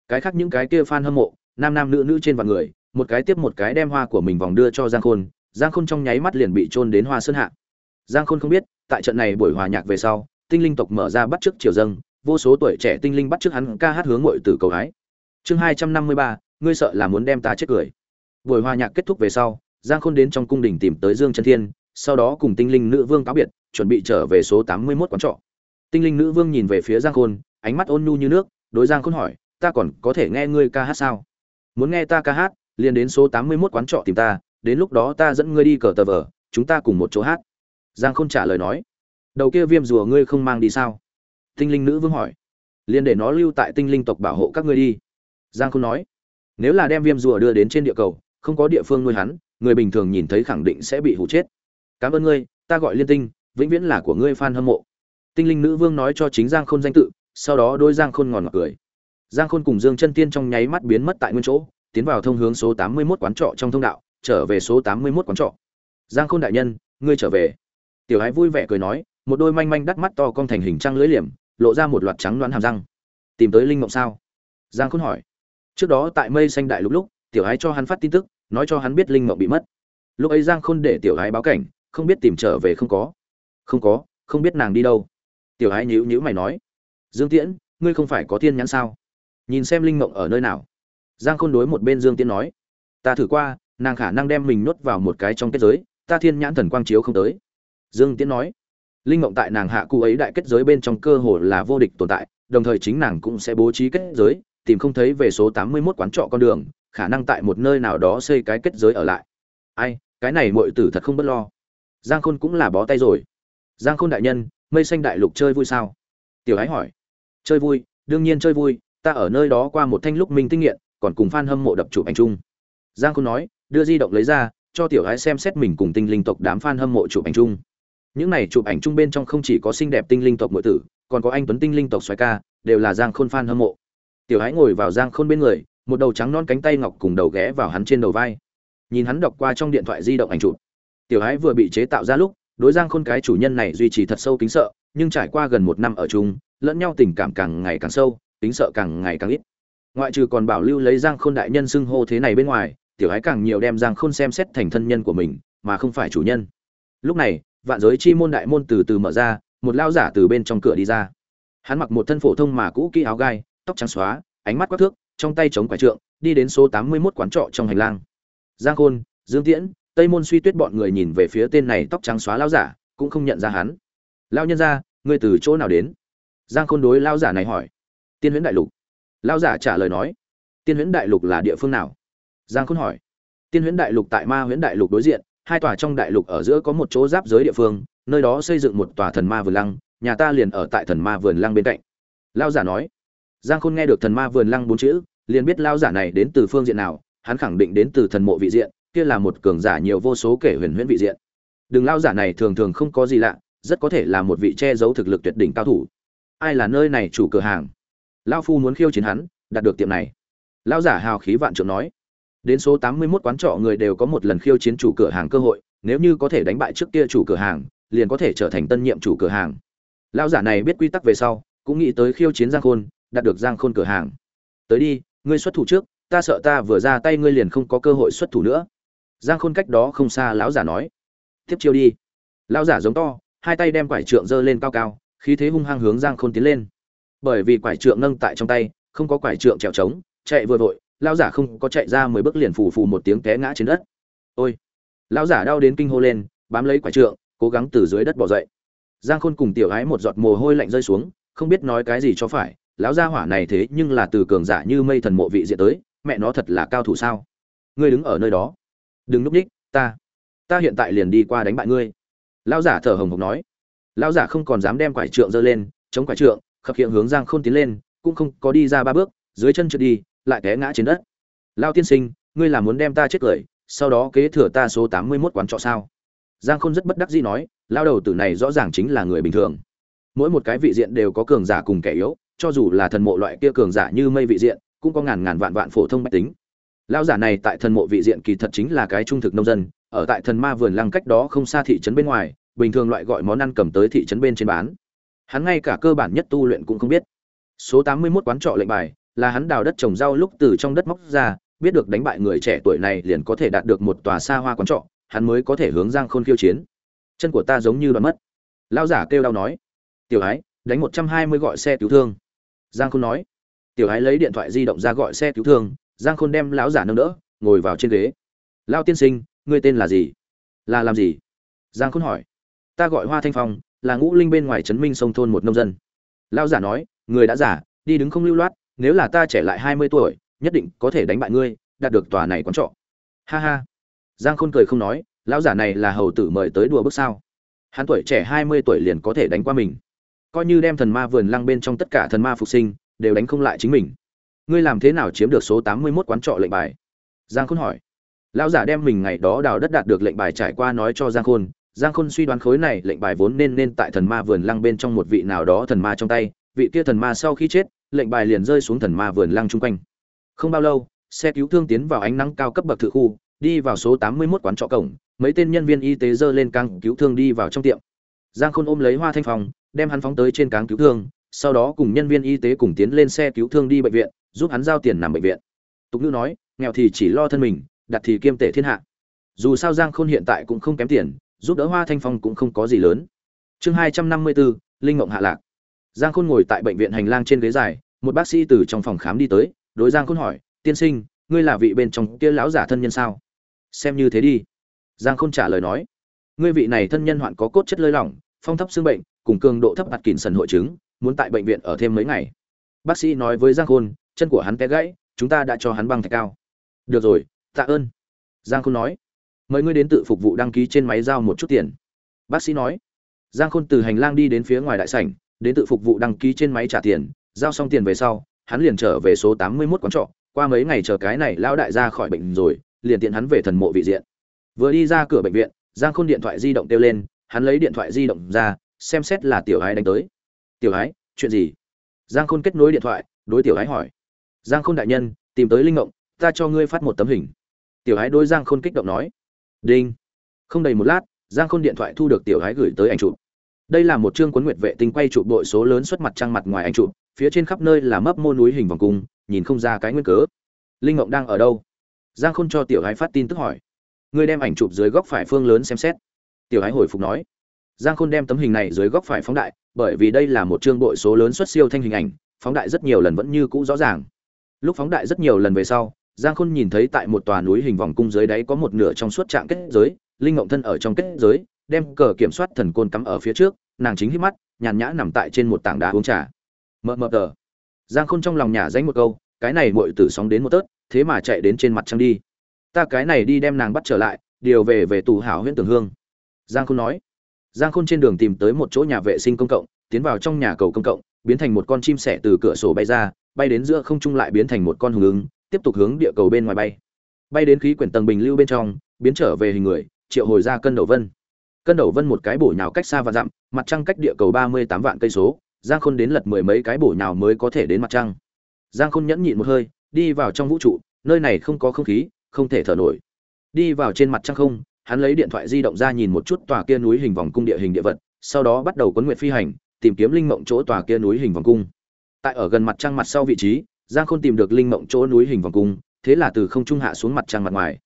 Cái khác những cái kia fan hâm mộ, nam nam nữ nữ trên vạn người, một cái tiếp một cái đem hoa của mình vòng đưa cho giang khôn giang khôn trong nháy mắt liền bị trôn đến hoa sơn hạ. Giang khôn không biết, tại trận này buổi hòa nhạc về sau, tinh linh tộc mở ra bắt trước triều dâng, vô số tuổi trẻ tinh linh bắt trước hắn ca hát hướng ngội từ cầu hái. Chương hai trăm năm mươi ba, ngươi sợ là muốn đem ta chết cười. Buổi hòa nhạc kết thúc về sau, giang khôn đến trong cung đình tìm tới dương chân thiên, sau đó cùng tinh linh nữ vương cáo biệt, chuẩn bị trở về số tám mươi mốt quán trọ. Tinh linh nữ vương nhìn về phía giang khôn ánh mắt ôn nhu như nước, đối giang khôn hỏi, ta còn có thể nghe ngươi ca hát sao? Muốn nghe ta ca hát, liền đến số tám mươi 81 quán trọ tìm ta, đến lúc đó ta dẫn ngươi đi cờ tờ vờ, chúng ta cùng một chỗ hát. Giang khôn trả lời nói, đầu kia viêm rùa ngươi không mang đi sao? Tinh linh nữ vương hỏi, liền để nó lưu tại tinh linh tộc bảo hộ các ngươi đi. Giang khôn nói, nếu là đem viêm rùa đưa đến trên địa cầu, không có địa phương nuôi hắn, người bình thường nhìn thấy khẳng định sẽ bị hụ chết. Cảm ơn ngươi, ta gọi liên tinh, vĩnh viễn là của ngươi f a n hâm mộ. Tinh linh nữ vương nói cho chính giang khôn danh tự sau đó đôi giang khôn ngòn ngọt cười. Giang khôn cùng dương chân tiên trong nháy mắt biến mất tại nguyên chỗ, tiến vào thông hướng số tám mươi 81 quán trọ trong thông đạo, trở về số tám mươi 81 quán trọ. Giang khôn đại nhân, ngươi trở về. Tiểu ái vui vẻ cười nói, một đôi manh manh đắt mắt to con thành hình trăng lưỡi liềm, lộ ra một loạt trắng đoán hàm răng. Tìm tới linh mộng sao? Giang khôn hỏi. Trước đó tại mây xanh đại lúc lúc, tiểu ái cho hắn phát tin tức, nói cho hắn biết linh mộng bị mất. Lúc ấy giang khôn để tiểu ái báo cảnh, không biết tìm trở về không có. Không có, không biết nàng đi đâu. Tiểu ái nhíu nhíu mày nói dương tiễn, ngươi không phải có thiên nhãn sao? Nhìn xem linh mộng ở nơi nào. Giang khôn đối một bên dương tiễn nói. Ta thử qua, nàng khả năng đem mình nuốt vào một cái trong kết giới, ta thiên nhãn thần quang chiếu không tới. Dương tiễn nói. Linh mộng tại nàng hạ cụ ấy đại kết giới bên trong cơ hồ là vô địch tồn tại, đồng thời chính nàng cũng sẽ bố trí kết giới, tìm không thấy về số tám mươi 81 quán trọ con đường, khả năng tại một nơi nào đó xây cái kết giới ở lại. Ai, cái này muội tử thật không bất lo. Giang khôn cũng là bó tay rồi. Giang khôn đại nhân, mây xanh đại lục chơi vui sao? Tiểu ái hỏi chơi vui, đương nhiên chơi vui, ta ở nơi đó qua một thanh lúc minh tinh nghiện, còn cùng f a n hâm mộ đập chụp ảnh chung. Giang khôn nói, đưa di động lấy ra, cho tiểu ái xem xét mình cùng tinh linh tộc đám f a n hâm mộ chụp ảnh chung. Những này chụp ảnh chung bên trong không chỉ có xinh đẹp tinh linh tộc nội tử, còn có anh tuấn tinh linh tộc xoài ca, đều là giang khôn f a n hâm mộ. Tiểu Hái ngồi vào giang khôn bên người, một đầu trắng non cánh tay ngọc cùng đầu ghé vào hắn trên đầu vai. Nhìn hắn đọc qua trong điện thoại di động ảnh chụp. Tiểu Hái vừa bị chế tạo ra lúc, đối giang khôn cái chủ nhân này duy trì thật sâu kính sợ nhưng trải qua gần một năm ở chung, lẫn nhau tình cảm càng ngày càng sâu, tính sợ càng ngày càng ít. Ngoại trừ còn bảo lưu lấy giang khôn đại nhân xưng hô thế này bên ngoài, tiểu ái càng nhiều đem giang khôn xem xét thành thân nhân của mình, mà không phải chủ nhân. Lúc này, vạn giới chi môn đại môn từ từ mở ra, một lao giả từ bên trong cửa đi ra. Hắn mặc một thân phổ thông mà cũ kỹ áo gai, tóc trắng xóa, ánh mắt quắc thước, trong tay chống quả trượng, đi đến số tám mươi 81 quán trọ trong hành lang. Giang khôn, dương tiễn, tây môn suy tuyết bọn người nhìn về phía tên này tóc trắng xóa lao giả, cũng không nhận ra hắn lao nhân ra ngươi từ chỗ nào đến? Giang khôn đối lao giả này hỏi. Tiên huyễn đại lục. Lao giả trả lời nói. Tiên huyễn đại lục là địa phương nào? Giang khôn hỏi. Tiên huyễn đại lục tại ma huyễn đại lục đối diện, hai tòa trong đại lục ở giữa có một chỗ giáp giới địa phương, nơi đó xây dựng một tòa thần ma vườn lăng, nhà ta liền ở tại thần ma vườn lăng bên cạnh. Lao giả nói. Giang khôn nghe được thần ma vườn lăng bốn chữ, liền biết lao giả này đến từ phương diện nào, hắn khẳng định đến từ thần mộ vị diện, kia là một cường giả nhiều vô số kể huyền huyễn vị diện. Đừng lao giả này thường thường không có gì lạ rất có thể là một vị che giấu thực lực tuyệt đỉnh cao thủ. Ai là nơi này chủ cửa hàng? Lao phu muốn khiêu chiến hắn, đạt được tiệm này. Lao giả hào khí vạn trượng nói. Đến số tám mươi 81 quán trọ người đều có một lần khiêu chiến chủ cửa hàng cơ hội, nếu như có thể đánh bại trước kia chủ cửa hàng, liền có thể trở thành tân nhiệm chủ cửa hàng. Lao giả này biết quy tắc về sau, cũng nghĩ tới khiêu chiến giang khôn, đạt được giang khôn cửa hàng. Tới đi, ngươi xuất thủ trước, ta sợ ta vừa ra tay ngươi liền không có cơ hội xuất thủ nữa. Giang khôn cách đó không xa lão giả nói. Tiếp chiêu đi. Lão giả giống to hai tay đem quải trượng giơ lên cao cao, khí thế hung hăng hướng giang khôn tiến lên. Bởi vì quải trượng nâng tại trong tay, không có quải trượng trèo trống, chạy vừa vội, lão giả không có chạy ra mười bước liền phù phù một tiếng té ngã trên đất. Ôi! Lão giả đau đến kinh hô lên, bám lấy quải trượng, cố gắng từ dưới đất bò dậy. Giang khôn cùng tiểu ái một giọt mồ hôi lạnh rơi xuống, không biết nói cái gì cho phải, lão gia hỏa này thế nhưng là từ cường giả như mây thần mộ vị diện tới, mẹ nó thật là cao thủ sao? Ngươi đứng ở nơi đó. Đừng núp ních, ta. Ta hiện tại liền đi qua đánh bại ngươi lão giả thở hồng hộc nói. Lão giả không còn dám đem quải trượng giơ lên, chống quải trượng, khập hiện hướng giang khôn tiến lên, cũng không có đi ra ba bước, dưới chân trượt đi, lại té ngã trên đất. Lao tiên sinh, ngươi là muốn đem ta chết cười, sau đó kế thừa ta số tám mươi mốt quán trọ sao? Giang khôn rất bất đắc dĩ nói lao đầu tử này rõ ràng chính là người bình thường. Mỗi một cái vị diện đều có cường giả cùng kẻ yếu, cho dù là thần mộ loại kia cường giả như mây vị diện, cũng có ngàn ngàn vạn vạn phổ thông bách tính. Lão giả này tại thần mộ vị diện kỳ thật chính là cái trung thực nông dân ở tại thần ma vườn lăng cách đó không xa thị trấn bên ngoài, bình thường loại gọi món ăn cầm tới thị trấn bên trên bán. Hắn ngay cả cơ bản nhất tu luyện cũng không biết. Số tám mươi 81 quán trọ lệnh bài, là hắn đào đất trồng rau lúc từ trong đất móc ra, biết được đánh bại người trẻ tuổi này liền có thể đạt được một tòa xa hoa quán trọ, hắn mới có thể hướng giang khôn khiêu chiến. Chân của ta giống như đoạn mất. Lão giả kêu đau nói. Tiểu ái, đánh một trăm hai mươi gọi xe cứu thương. Giang khôn nói. Tiểu ái lấy điện thoại di động ra gọi xe cứu thương, giang khôn đem lão giả nâng đỡ, ngồi vào trên ghế. Lao tiên sinh ngươi tên là gì? Là làm gì? Giang khôn hỏi. Ta gọi hoa thanh phong, là ngũ linh bên ngoài trấn minh sông thôn một nông dân. Lao giả nói, người đã giả, đi đứng không lưu loát, nếu là ta trẻ lại hai mươi tuổi, nhất định có thể đánh bại ngươi, đạt được tòa này quán trọ. Ha ha. Giang khôn cười không nói, lão giả này là hầu tử mời tới đùa bước sao? Hắn tuổi trẻ hai mươi tuổi liền có thể đánh qua mình. Coi như đem thần ma vườn lăng bên trong tất cả thần ma phục sinh, đều đánh không lại chính mình. Ngươi làm thế nào chiếm được số tám mươi mốt quán trọ lệnh bài? Giang khôn hỏi lão giả đem mình ngày đó đào đất đạt được lệnh bài trải qua nói cho giang khôn. Giang khôn suy đoán khối này lệnh bài vốn nên nên tại thần ma vườn lăng bên trong một vị nào đó thần ma trong tay. Vị kia thần ma sau khi chết lệnh bài liền rơi xuống thần ma vườn lăng chung quanh. Không bao lâu xe cứu thương tiến vào ánh nắng cao cấp bậc thự khu đi vào số 81 quán trọ cổng. Mấy tên nhân viên y tế dơ lên căng cứu thương đi vào trong tiệm. Giang khôn ôm lấy hoa thanh phòng, đem hắn phóng tới trên cáng cứu thương. Sau đó cùng nhân viên y tế cùng tiến lên xe cứu thương đi bệnh viện giúp hắn giao tiền nằm bệnh viện. Tục ngữ nói nghèo thì chỉ lo thân mình đặt thì kiêm tể thiên hạ. Dù sao giang khôn hiện tại cũng không kém tiền, giúp đỡ hoa thanh phong cũng không có gì lớn. Chương hai trăm năm mươi bốn linh mộng hạ lạc. Giang khôn ngồi tại bệnh viện hành lang trên ghế dài, một bác sĩ từ trong phòng khám đi tới, đối giang khôn hỏi, tiên sinh, ngươi là vị bên trong kia lão giả thân nhân sao? Xem như thế đi. Giang khôn trả lời nói, ngươi vị này thân nhân hoạn có cốt chất lơi lỏng, phong thấp xương bệnh, cùng cường độ thấp mặt kỉn sần hội chứng, muốn tại bệnh viện ở thêm mấy ngày. Bác sĩ nói với giang khôn, chân của hắn té gãy, chúng ta đã cho hắn băng thạch cao. Được rồi tạ ơn. Giang khôn nói. Mời ngươi đến tự phục vụ đăng ký trên máy giao một chút tiền. Bác sĩ nói. Giang khôn từ hành lang đi đến phía ngoài đại sảnh, đến tự phục vụ đăng ký trên máy trả tiền, giao xong tiền về sau, hắn liền trở về số tám mươi mốt quán trọ, qua mấy ngày chờ cái này lão đại ra khỏi bệnh rồi, liền tiện hắn về thần mộ vị diện. Vừa đi ra cửa bệnh viện, giang khôn điện thoại di động kêu lên, hắn lấy điện thoại di động ra, xem xét là tiểu ái đánh tới. Tiểu ái chuyện gì? Giang khôn kết nối điện thoại, đối tiểu ái hỏi. Giang khôn đại nhân, tìm tới linh ngộng, ta cho ngươi phát một tấm hình tiểu hái đôi giang khôn kích động nói. Đinh. Không đầy một lát, giang khôn điện thoại thu được tiểu hái gửi tới ảnh chụp. Đây là một chương cuốn nguyệt vệ tinh quay chụp đội số lớn xuất mặt trăng mặt ngoài ảnh chụp, phía trên khắp nơi là mấp mô núi hình vòng cung, nhìn không ra cái nguyên cớ. Linh ngộng đang ở đâu? Giang khôn cho tiểu hái phát tin tức hỏi. Ngươi đem ảnh chụp dưới góc phải phương lớn xem xét. Tiểu hái hồi phục nói. Giang khôn đem tấm hình này dưới góc phải phóng đại, bởi vì đây là một chương bội số lớn xuất siêu thanh hình ảnh, phóng đại rất nhiều lần vẫn như cũ rõ ràng. Lúc phóng đại rất nhiều lần về sau giang khôn nhìn thấy tại một tòa núi hình vòng cung dưới đáy có một nửa trong suốt trạng kết giới, linh ngộng thân ở trong kết giới, đem cờ kiểm soát thần côn cắm ở phía trước, nàng chính hít mắt, nhàn nhã nằm tại trên một tảng đá uống trà. Mờ mờ tờ. Giang khôn trong lòng nhả danh một câu, cái này muội tử sóng đến một tớt, thế mà chạy đến trên mặt trăng đi. Ta cái này đi đem nàng bắt trở lại, điều về về tù hảo huyện tường hương. Giang khôn nói. Giang khôn trên đường tìm tới một chỗ nhà vệ sinh công cộng, tiến vào trong nhà cầu công cộng, biến thành một con chim sẻ từ cửa sổ bay ra, bay đến giữa không trung lại biến thành một con hùng ứng tiếp tục hướng địa cầu bên ngoài bay. Bay đến khí quyển tầng bình lưu bên trong, biến trở về hình người, triệu hồi ra cân đầu vân. Cân đầu vân một cái bổ nhào cách xa và dặm, mặt trăng cách địa cầu ba mươi tám vạn cây số, giang khôn đến lật mười mấy cái bổ nhào mới có thể đến mặt trăng. Giang khôn nhẫn nhịn một hơi, đi vào trong vũ trụ, nơi này không có không khí, không thể thở nổi. Đi vào trên mặt trăng không, hắn lấy điện thoại di động ra nhìn một chút tòa kia núi hình vòng cung địa hình địa vật, sau đó bắt đầu quấn nguyện phi hành, tìm kiếm linh mộng chỗ tòa kia núi hình vòng cung. Tại ở gần mặt trăng mặt sau vị trí giang khôn tìm được linh mộng chỗ núi hình vòng cung, thế là từ không trung hạ xuống mặt trăng mặt ngoài.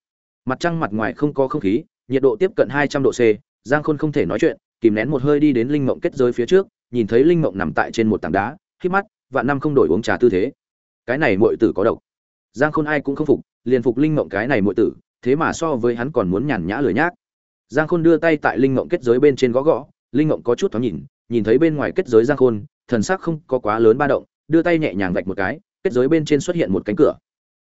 Mặt trăng mặt ngoài không có không khí, nhiệt độ tiếp cận hai trăm độ c, giang khôn không thể nói chuyện, kìm nén một hơi đi đến linh mộng kết giới phía trước, nhìn thấy linh mộng nằm tại trên một tảng đá khi mắt, vạn năm không đổi uống trà tư thế. Cái này muội tử có độc. Giang khôn ai cũng không phục, liền phục linh mộng cái này muội tử, thế mà so với hắn còn muốn nhàn nhã lười nhác. Giang khôn đưa tay tại linh mộng kết giới bên trên gõ gõ, linh mộng có chút thoáng nhìn nhìn thấy bên ngoài kết giới giang khôn, thần sắc không có quá lớn ba động, đưa tay nhẹ nhàng vạch một cái kết giới bên trên xuất hiện một cánh cửa.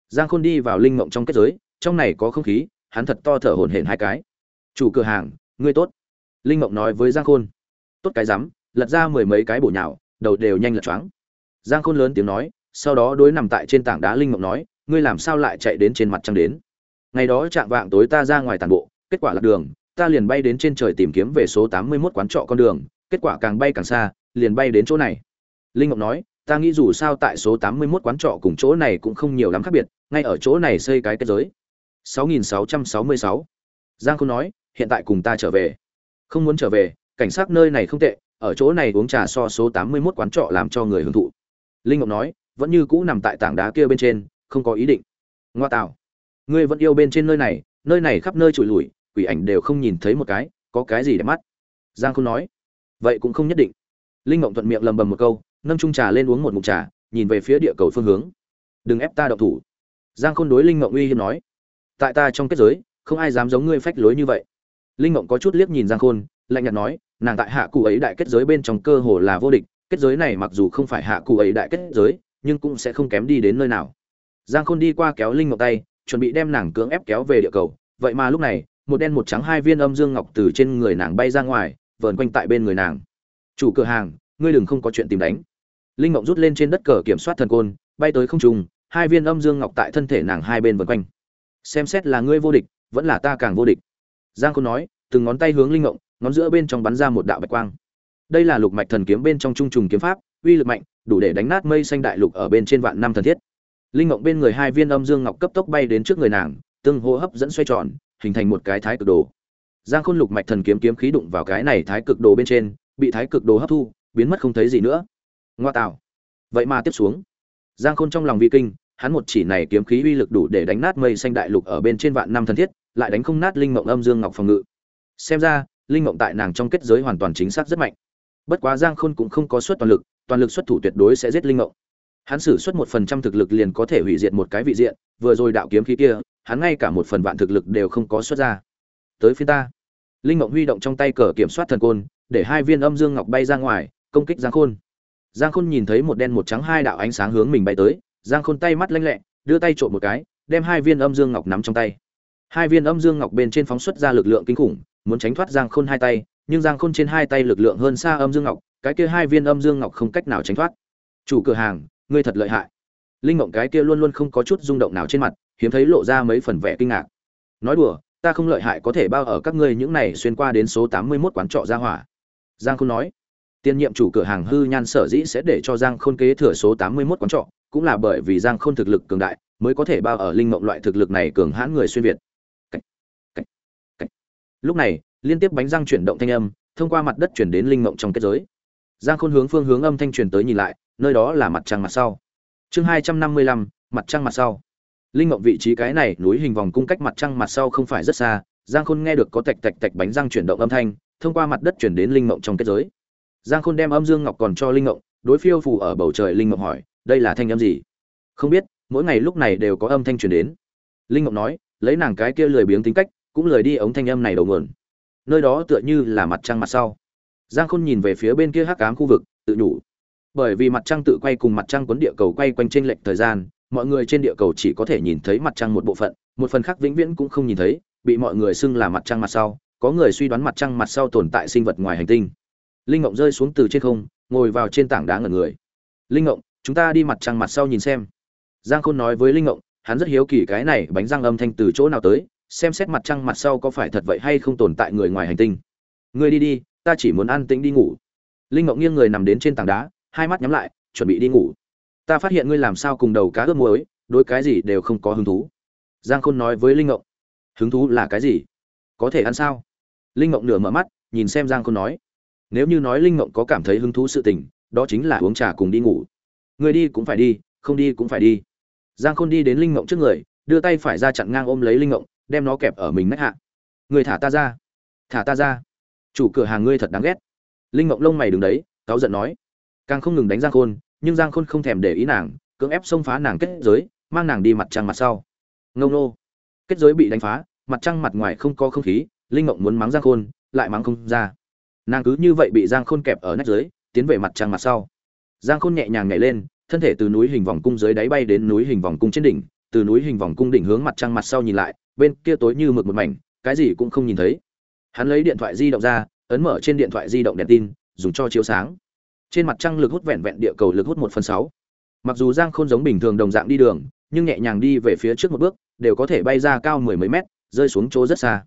Giang khôn đi vào linh mộng trong kết giới, trong này có không khí, hắn thật to thở hổn hển hai cái. Chủ cửa hàng, ngươi tốt. Linh mộng nói với giang khôn. Tốt cái rắm, lật ra mười mấy cái bổ nhào, đầu đều nhanh lật choáng. Giang khôn lớn tiếng nói, sau đó đối nằm tại trên tảng đá linh mộng nói, ngươi làm sao lại chạy đến trên mặt trăng đến? Ngày đó chạm vạng tối ta ra ngoài tàn bộ, kết quả lạc đường, ta liền bay đến trên trời tìm kiếm về số tám mươi 81 quán trọ con đường, kết quả càng bay càng xa, liền bay đến chỗ này. Linh ngọc nói ta nghĩ dù sao tại số 81 quán trọ cùng chỗ này cũng không nhiều lắm khác biệt, ngay ở chỗ này xây cái kết giới. sáu nghìn sáu trăm sáu mươi sáu. Giang Khôn nói, hiện tại cùng ta trở về. Không muốn trở về, cảnh sát nơi này không tệ, ở chỗ này uống trà so số 81 quán trọ làm cho người hưởng thụ. Linh ngọc nói, vẫn như cũ nằm tại tảng đá kia bên trên, không có ý định. Ngoa tạo. Ngươi vẫn yêu bên trên nơi này nơi này khắp nơi trụi lủi, quỷ ảnh đều không nhìn thấy một cái, có cái gì để mắt? Giang Khôn nói, vậy cũng không nhất định. Linh Ngọc thuận miệng lầm bầm một câu nâng trung trà lên uống một mục trà, nhìn về phía địa cầu phương hướng. Đừng ép ta đậu thủ. Giang khôn đối linh mộng uy hiếp nói. Tại ta trong kết giới, không ai dám giống ngươi phách lối như vậy. Linh mộng có chút liếc nhìn giang khôn, lạnh nhạt nói, nàng tại hạ cụ ấy đại kết giới bên trong cơ hồ là vô địch, kết giới này mặc dù không phải hạ cụ ấy đại kết giới, nhưng cũng sẽ không kém đi đến nơi nào. Giang khôn đi qua kéo linh mộng tay, chuẩn bị đem nàng cưỡng ép kéo về địa cầu. Vậy mà lúc này, một đen một trắng hai viên âm dương ngọc từ trên người nàng bay ra ngoài, vờn quanh tại bên người nàng. Chủ cửa hàng, ngươi đừng không có chuyện tìm đánh linh ngọc rút lên trên đất cờ kiểm soát thần côn, bay tới không trùng hai viên âm dương ngọc tại thân thể nàng hai bên vân quanh. Xem xét là ngươi vô địch, vẫn là ta càng vô địch. Giang khôn nói, từng ngón tay hướng linh ngộng, ngón giữa bên trong bắn ra một đạo bạch quang. Đây là lục mạch thần kiếm bên trong trung trùng kiếm pháp, uy lực mạnh, đủ để đánh nát mây xanh đại lục ở bên trên vạn năm thần thiết. Linh mộng bên người hai viên âm dương ngọc cấp tốc bay đến trước người nàng, tương hô hấp dẫn xoay tròn, hình thành một cái thái cực đồ. Giang khôn lục mạch thần kiếm kiếm khí đụng vào cái này thái cực đồ bên trên, bị thái cực đồ hấp thu, biến mất không thấy gì nữa ngoa tạo vậy mà tiếp xuống. Giang khôn trong lòng vi kinh, hắn một chỉ này kiếm khí uy lực đủ để đánh nát mây xanh đại lục ở bên trên vạn năm thân thiết, lại đánh không nát linh mộng âm dương ngọc phòng ngự. Xem ra, linh mộng tại nàng trong kết giới hoàn toàn chính xác rất mạnh. Bất quá giang khôn cũng không có suất toàn lực toàn lực xuất thủ tuyệt đối sẽ giết linh mộng. Hắn sử xuất một phần trăm thực lực liền có thể hủy diệt một cái vị diện, vừa rồi đạo kiếm khí kia, hắn ngay cả một phần vạn thực lực đều không có xuất ra. Tới phía ta. Linh mộng huy động trong tay cờ kiểm soát thần côn, để hai viên âm dương ngọc bay ra ngoài, công kích giang khôn giang khôn nhìn thấy một đen một trắng hai đạo ánh sáng hướng mình bay tới, giang khôn tay mắt lanh lẹ, đưa tay trộn một cái, đem hai viên âm dương ngọc nắm trong tay. Hai viên âm dương ngọc bên trên phóng xuất ra lực lượng kinh khủng, muốn tránh thoát giang khôn hai tay, nhưng giang khôn trên hai tay lực lượng hơn xa âm dương ngọc, cái kia hai viên âm dương ngọc không cách nào tránh thoát. Chủ cửa hàng, ngươi thật lợi hại. Linh mộng cái kia luôn luôn không có chút rung động nào trên mặt, hiếm thấy lộ ra mấy phần vẻ kinh ngạc. Nói đùa, ta không lợi hại có thể bao ở các ngươi những này xuyên qua đến số tám mươi 81 quán trọ gia hỏa. Giang khôn nói tiên nhiệm chủ cửa hàng hư nhan sở dĩ sẽ để cho giang khôn kế thừa số tám mươi 81 quán trọ cũng là bởi vì giang khôn thực lực cường đại mới có thể bao ở linh mộng loại thực lực này cường hãn người xuyên việt. Cách, cách, cách. lúc này liên tiếp bánh răng chuyển động thanh âm thông qua mặt đất chuyển đến linh mộng trong kết giới. Giang khôn hướng phương hướng âm thanh truyền tới nhìn lại nơi đó là mặt trăng mặt sau. Chương hai trăm năm mươi lăm mặt trăng mặt sau. Linh mộng vị trí cái này núi hình vòng cung cách mặt trăng mặt sau không phải rất xa. Giang khôn nghe được có tạch tạch tạch bánh răng chuyển động âm thanh thông qua mặt đất chuyển đến linh mộng trong kết giới giang khôn đem âm dương ngọc còn cho linh ngộng, đối phiêu phù ở bầu trời linh ngộng hỏi, đây là thanh âm gì? Không biết, mỗi ngày lúc này đều có âm thanh truyền đến. Linh ngộng nói, lấy nàng cái kia lười biếng tính cách, cũng lười đi ống thanh âm này đầu nguồn. Nơi đó tựa như là mặt trăng mặt sau. Giang khôn nhìn về phía bên kia hắc ám khu vực, tự nhủ, bởi vì mặt trăng tự quay cùng mặt trăng quấn địa cầu quay quanh trên lệch thời gian, mọi người trên địa cầu chỉ có thể nhìn thấy mặt trăng một bộ phận, một phần khác vĩnh viễn cũng không nhìn thấy, bị mọi người xưng là mặt trăng mặt sau, có người suy đoán mặt trăng mặt sau tồn tại sinh vật ngoài hành tinh linh ngộng rơi xuống từ trên không, ngồi vào trên tảng đá ngẩn người. Linh ngộng, chúng ta đi mặt trăng mặt sau nhìn xem. Giang khôn nói với linh ngộng, hắn rất hiếu kỳ cái này bánh răng âm thanh từ chỗ nào tới, xem xét mặt trăng mặt sau có phải thật vậy hay không tồn tại người ngoài hành tinh. Ngươi đi đi, ta chỉ muốn an tĩnh đi ngủ. Linh ngộng nghiêng người nằm đến trên tảng đá, hai mắt nhắm lại, chuẩn bị đi ngủ. Ta phát hiện ngươi làm sao cùng đầu cá ướp muối, đối cái gì đều không có hứng thú. Giang khôn nói với linh ngộng. Hứng thú là cái gì? Có thể ăn sao? Linh ngộng nửa mở mắt, nhìn xem giang khôn nói nếu như nói linh ngộng có cảm thấy hứng thú sự tình, đó chính là uống trà cùng đi ngủ. Người đi cũng phải đi, không đi cũng phải đi. Giang khôn đi đến linh ngộng trước người, đưa tay phải ra chặn ngang ôm lấy linh ngộng, đem nó kẹp ở mình nách hạ. Người thả ta ra. Thả ta ra. Chủ cửa hàng ngươi thật đáng ghét. Linh ngộng lông mày đứng đấy, cáu giận nói. Càng không ngừng đánh giang khôn, nhưng giang khôn không thèm để ý nàng, cưỡng ép xông phá nàng kết giới, mang nàng đi mặt trăng mặt sau. Ngông nô. Kết giới bị đánh phá, mặt trăng mặt ngoài không có không khí, linh mộng muốn mắng giang khôn, lại mắng không ra nàng cứ như vậy bị giang khôn kẹp ở nách dưới, tiến về mặt trăng mặt sau. Giang khôn nhẹ nhàng nhảy lên thân thể từ núi hình vòng cung dưới đáy bay đến núi hình vòng cung trên đỉnh từ núi hình vòng cung đỉnh hướng mặt trăng mặt sau nhìn lại bên kia tối như mực một mảnh cái gì cũng không nhìn thấy. Hắn lấy điện thoại di động ra ấn mở trên điện thoại di động đèn tin dùng cho chiếu sáng. Trên mặt trăng lực hút vẹn vẹn địa cầu lực hút một phần sáu. Mặc dù giang khôn giống bình thường đồng dạng đi đường nhưng nhẹ nhàng đi về phía trước một bước đều có thể bay ra cao mười mấy mét rơi xuống chỗ rất xa.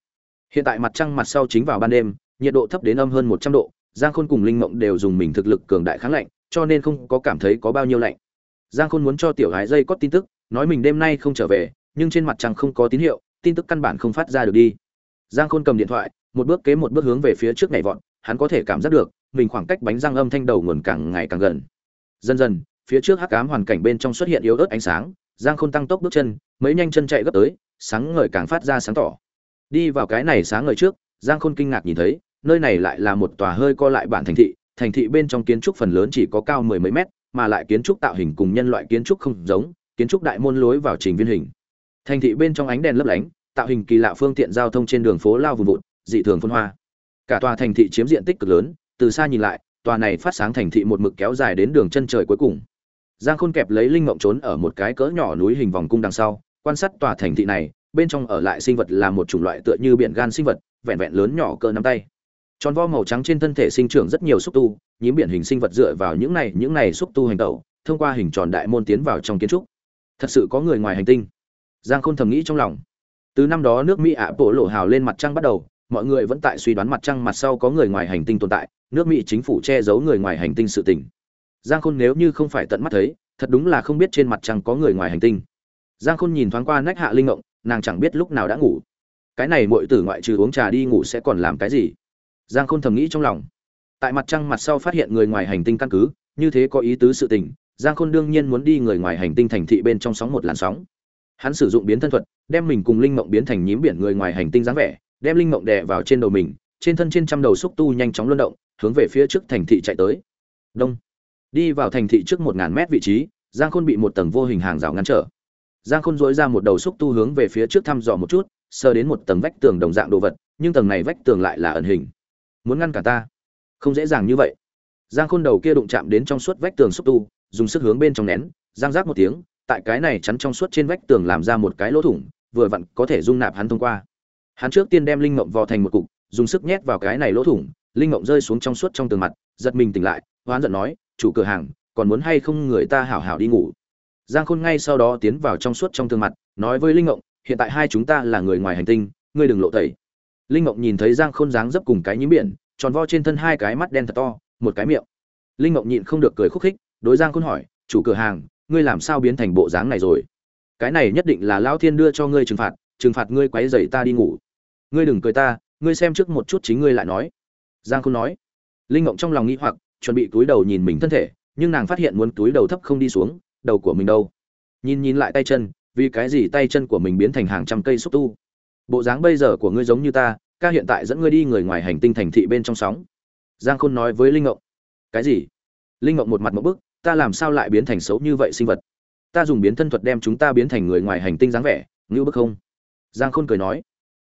Hiện tại mặt trăng mặt sau chính vào ban đêm nhiệt độ thấp đến âm hơn một trăm độ, giang khôn cùng linh mộng đều dùng mình thực lực cường đại kháng lạnh, cho nên không có cảm thấy có bao nhiêu lạnh. Giang khôn muốn cho tiểu gái dây có tin tức, nói mình đêm nay không trở về, nhưng trên mặt trăng không có tín hiệu, tin tức căn bản không phát ra được đi. Giang khôn cầm điện thoại, một bước kế một bước hướng về phía trước nhảy vọt, hắn có thể cảm giác được, mình khoảng cách bánh răng âm thanh đầu nguồn càng ngày càng gần. Dần dần, phía trước hắc ám hoàn cảnh bên trong xuất hiện yếu ớt ánh sáng, giang khôn tăng tốc bước chân, mấy nhanh chân chạy gấp tới, sáng ngời càng phát ra sáng tỏ. Đi vào cái này sáng ngời trước, giang khôn kinh ngạc nhìn thấy nơi này lại là một tòa hơi co lại bản thành thị thành thị bên trong kiến trúc phần lớn chỉ có cao mười mấy mét, mà lại kiến trúc tạo hình cùng nhân loại kiến trúc không giống, kiến trúc đại môn lối vào trình viên hình. Thành thị bên trong ánh đèn lấp lánh, tạo hình kỳ lạ phương tiện giao thông trên đường phố lao vùng vụt, dị thường phân hoa. Cả tòa thành thị chiếm diện tích cực lớn, từ xa nhìn lại, tòa này phát sáng thành thị một mực kéo dài đến đường chân trời cuối cùng. Giang khôn kẹp lấy linh mộng trốn ở một cái cỡ nhỏ núi hình vòng cung đằng sau, quan sát tòa thành thị này, bên trong ở lại sinh vật là một chủng loại tựa như biển gan sinh vật, vẹn vẹn lớn nhỏ cỡ nắm tay tròn vo màu trắng trên thân thể sinh trưởng rất nhiều xúc tu, nhím biển hình sinh vật dựa vào những này những này xúc tu hành tẩu, thông qua hình tròn đại môn tiến vào trong kiến trúc. Thật sự có người ngoài hành tinh. Giang khôn thầm nghĩ trong lòng. Từ năm đó nước mỹ ạ bộ lộ hào lên mặt trăng bắt đầu, mọi người vẫn tại suy đoán mặt trăng mặt sau có người ngoài hành tinh tồn tại, nước mỹ chính phủ che giấu người ngoài hành tinh sự tình. Giang khôn nếu như không phải tận mắt thấy, thật đúng là không biết trên mặt trăng có người ngoài hành tinh. Giang khôn nhìn thoáng qua nách hạ linh ngộng, nàng chẳng biết lúc nào đã ngủ. Cái này mọi tử ngoại trừ uống trà đi ngủ sẽ còn làm cái gì? Giang khôn thầm nghĩ trong lòng. Tại mặt trăng mặt sau phát hiện người ngoài hành tinh căn cứ, như thế có ý tứ sự tình, giang khôn đương nhiên muốn đi người ngoài hành tinh thành thị bên trong sóng một làn sóng. Hắn sử dụng biến thân thuật, đem mình cùng linh mộng biến thành nhím biển người ngoài hành tinh dáng vẻ, đem linh mộng đè vào trên đầu mình, trên thân trên trăm đầu xúc tu nhanh chóng luân động, hướng về phía trước thành thị chạy tới. Đông. Đi vào thành thị trước một ngàn mét vị trí, giang khôn bị một tầng vô hình hàng rào ngăn trở. Giang khôn dối ra một đầu xúc tu hướng về phía trước thăm dò một chút, sờ đến một tầng vách tường đồng dạng đồ vật, nhưng tầng này vách tường lại là ẩn hình muốn ngăn cả ta. Không dễ dàng như vậy. Giang khôn đầu kia đụng chạm đến trong suốt vách tường xúc tu, dùng sức hướng bên trong nén, giang rác một tiếng, tại cái này chắn trong suốt trên vách tường làm ra một cái lỗ thủng, vừa vặn có thể dung nạp hắn thông qua. Hắn trước tiên đem linh mộng vò thành một cục, dùng sức nhét vào cái này lỗ thủng, linh mộng rơi xuống trong suốt trong tường mặt, giật mình tỉnh lại, hoán giận nói, chủ cửa hàng, còn muốn hay không người ta hảo hảo đi ngủ? Giang khôn ngay sau đó tiến vào trong suốt trong tường mặt, nói với linh mộng, hiện tại hai chúng ta là người ngoài hành tinh, ngươi đừng lộ tẩy linh mộng nhìn thấy giang khôn dáng dấp cùng cái nhím biển, tròn vo trên thân hai cái mắt đen thật to, một cái miệng. Linh mộng nhịn không được cười khúc khích, đối giang khôn hỏi, chủ cửa hàng, ngươi làm sao biến thành bộ dáng này rồi? Cái này nhất định là lão thiên đưa cho ngươi trừng phạt trừng phạt ngươi quấy rầy ta đi ngủ. Ngươi đừng cười ta, ngươi xem trước một chút chính ngươi lại nói. Giang khôn nói. Linh mộng trong lòng nghĩ hoặc, chuẩn bị túi đầu nhìn mình thân thể, nhưng nàng phát hiện muốn túi đầu thấp không đi xuống, đầu của mình đâu. Nhìn nhìn lại tay chân, vì cái gì tay chân của mình biến thành hàng trăm cây xúc tu? Bộ dáng bây giờ của ngươi giống như ta, ca hiện tại dẫn ngươi đi người ngoài hành tinh thành thị bên trong sóng. Giang khôn nói với linh ngộng. Cái gì? Linh ngộng một mặt một bức, ta làm sao lại biến thành xấu như vậy sinh vật? Ta dùng biến thân thuật đem chúng ta biến thành người ngoài hành tinh dáng vẻ ngữ bức không? Giang khôn cười nói.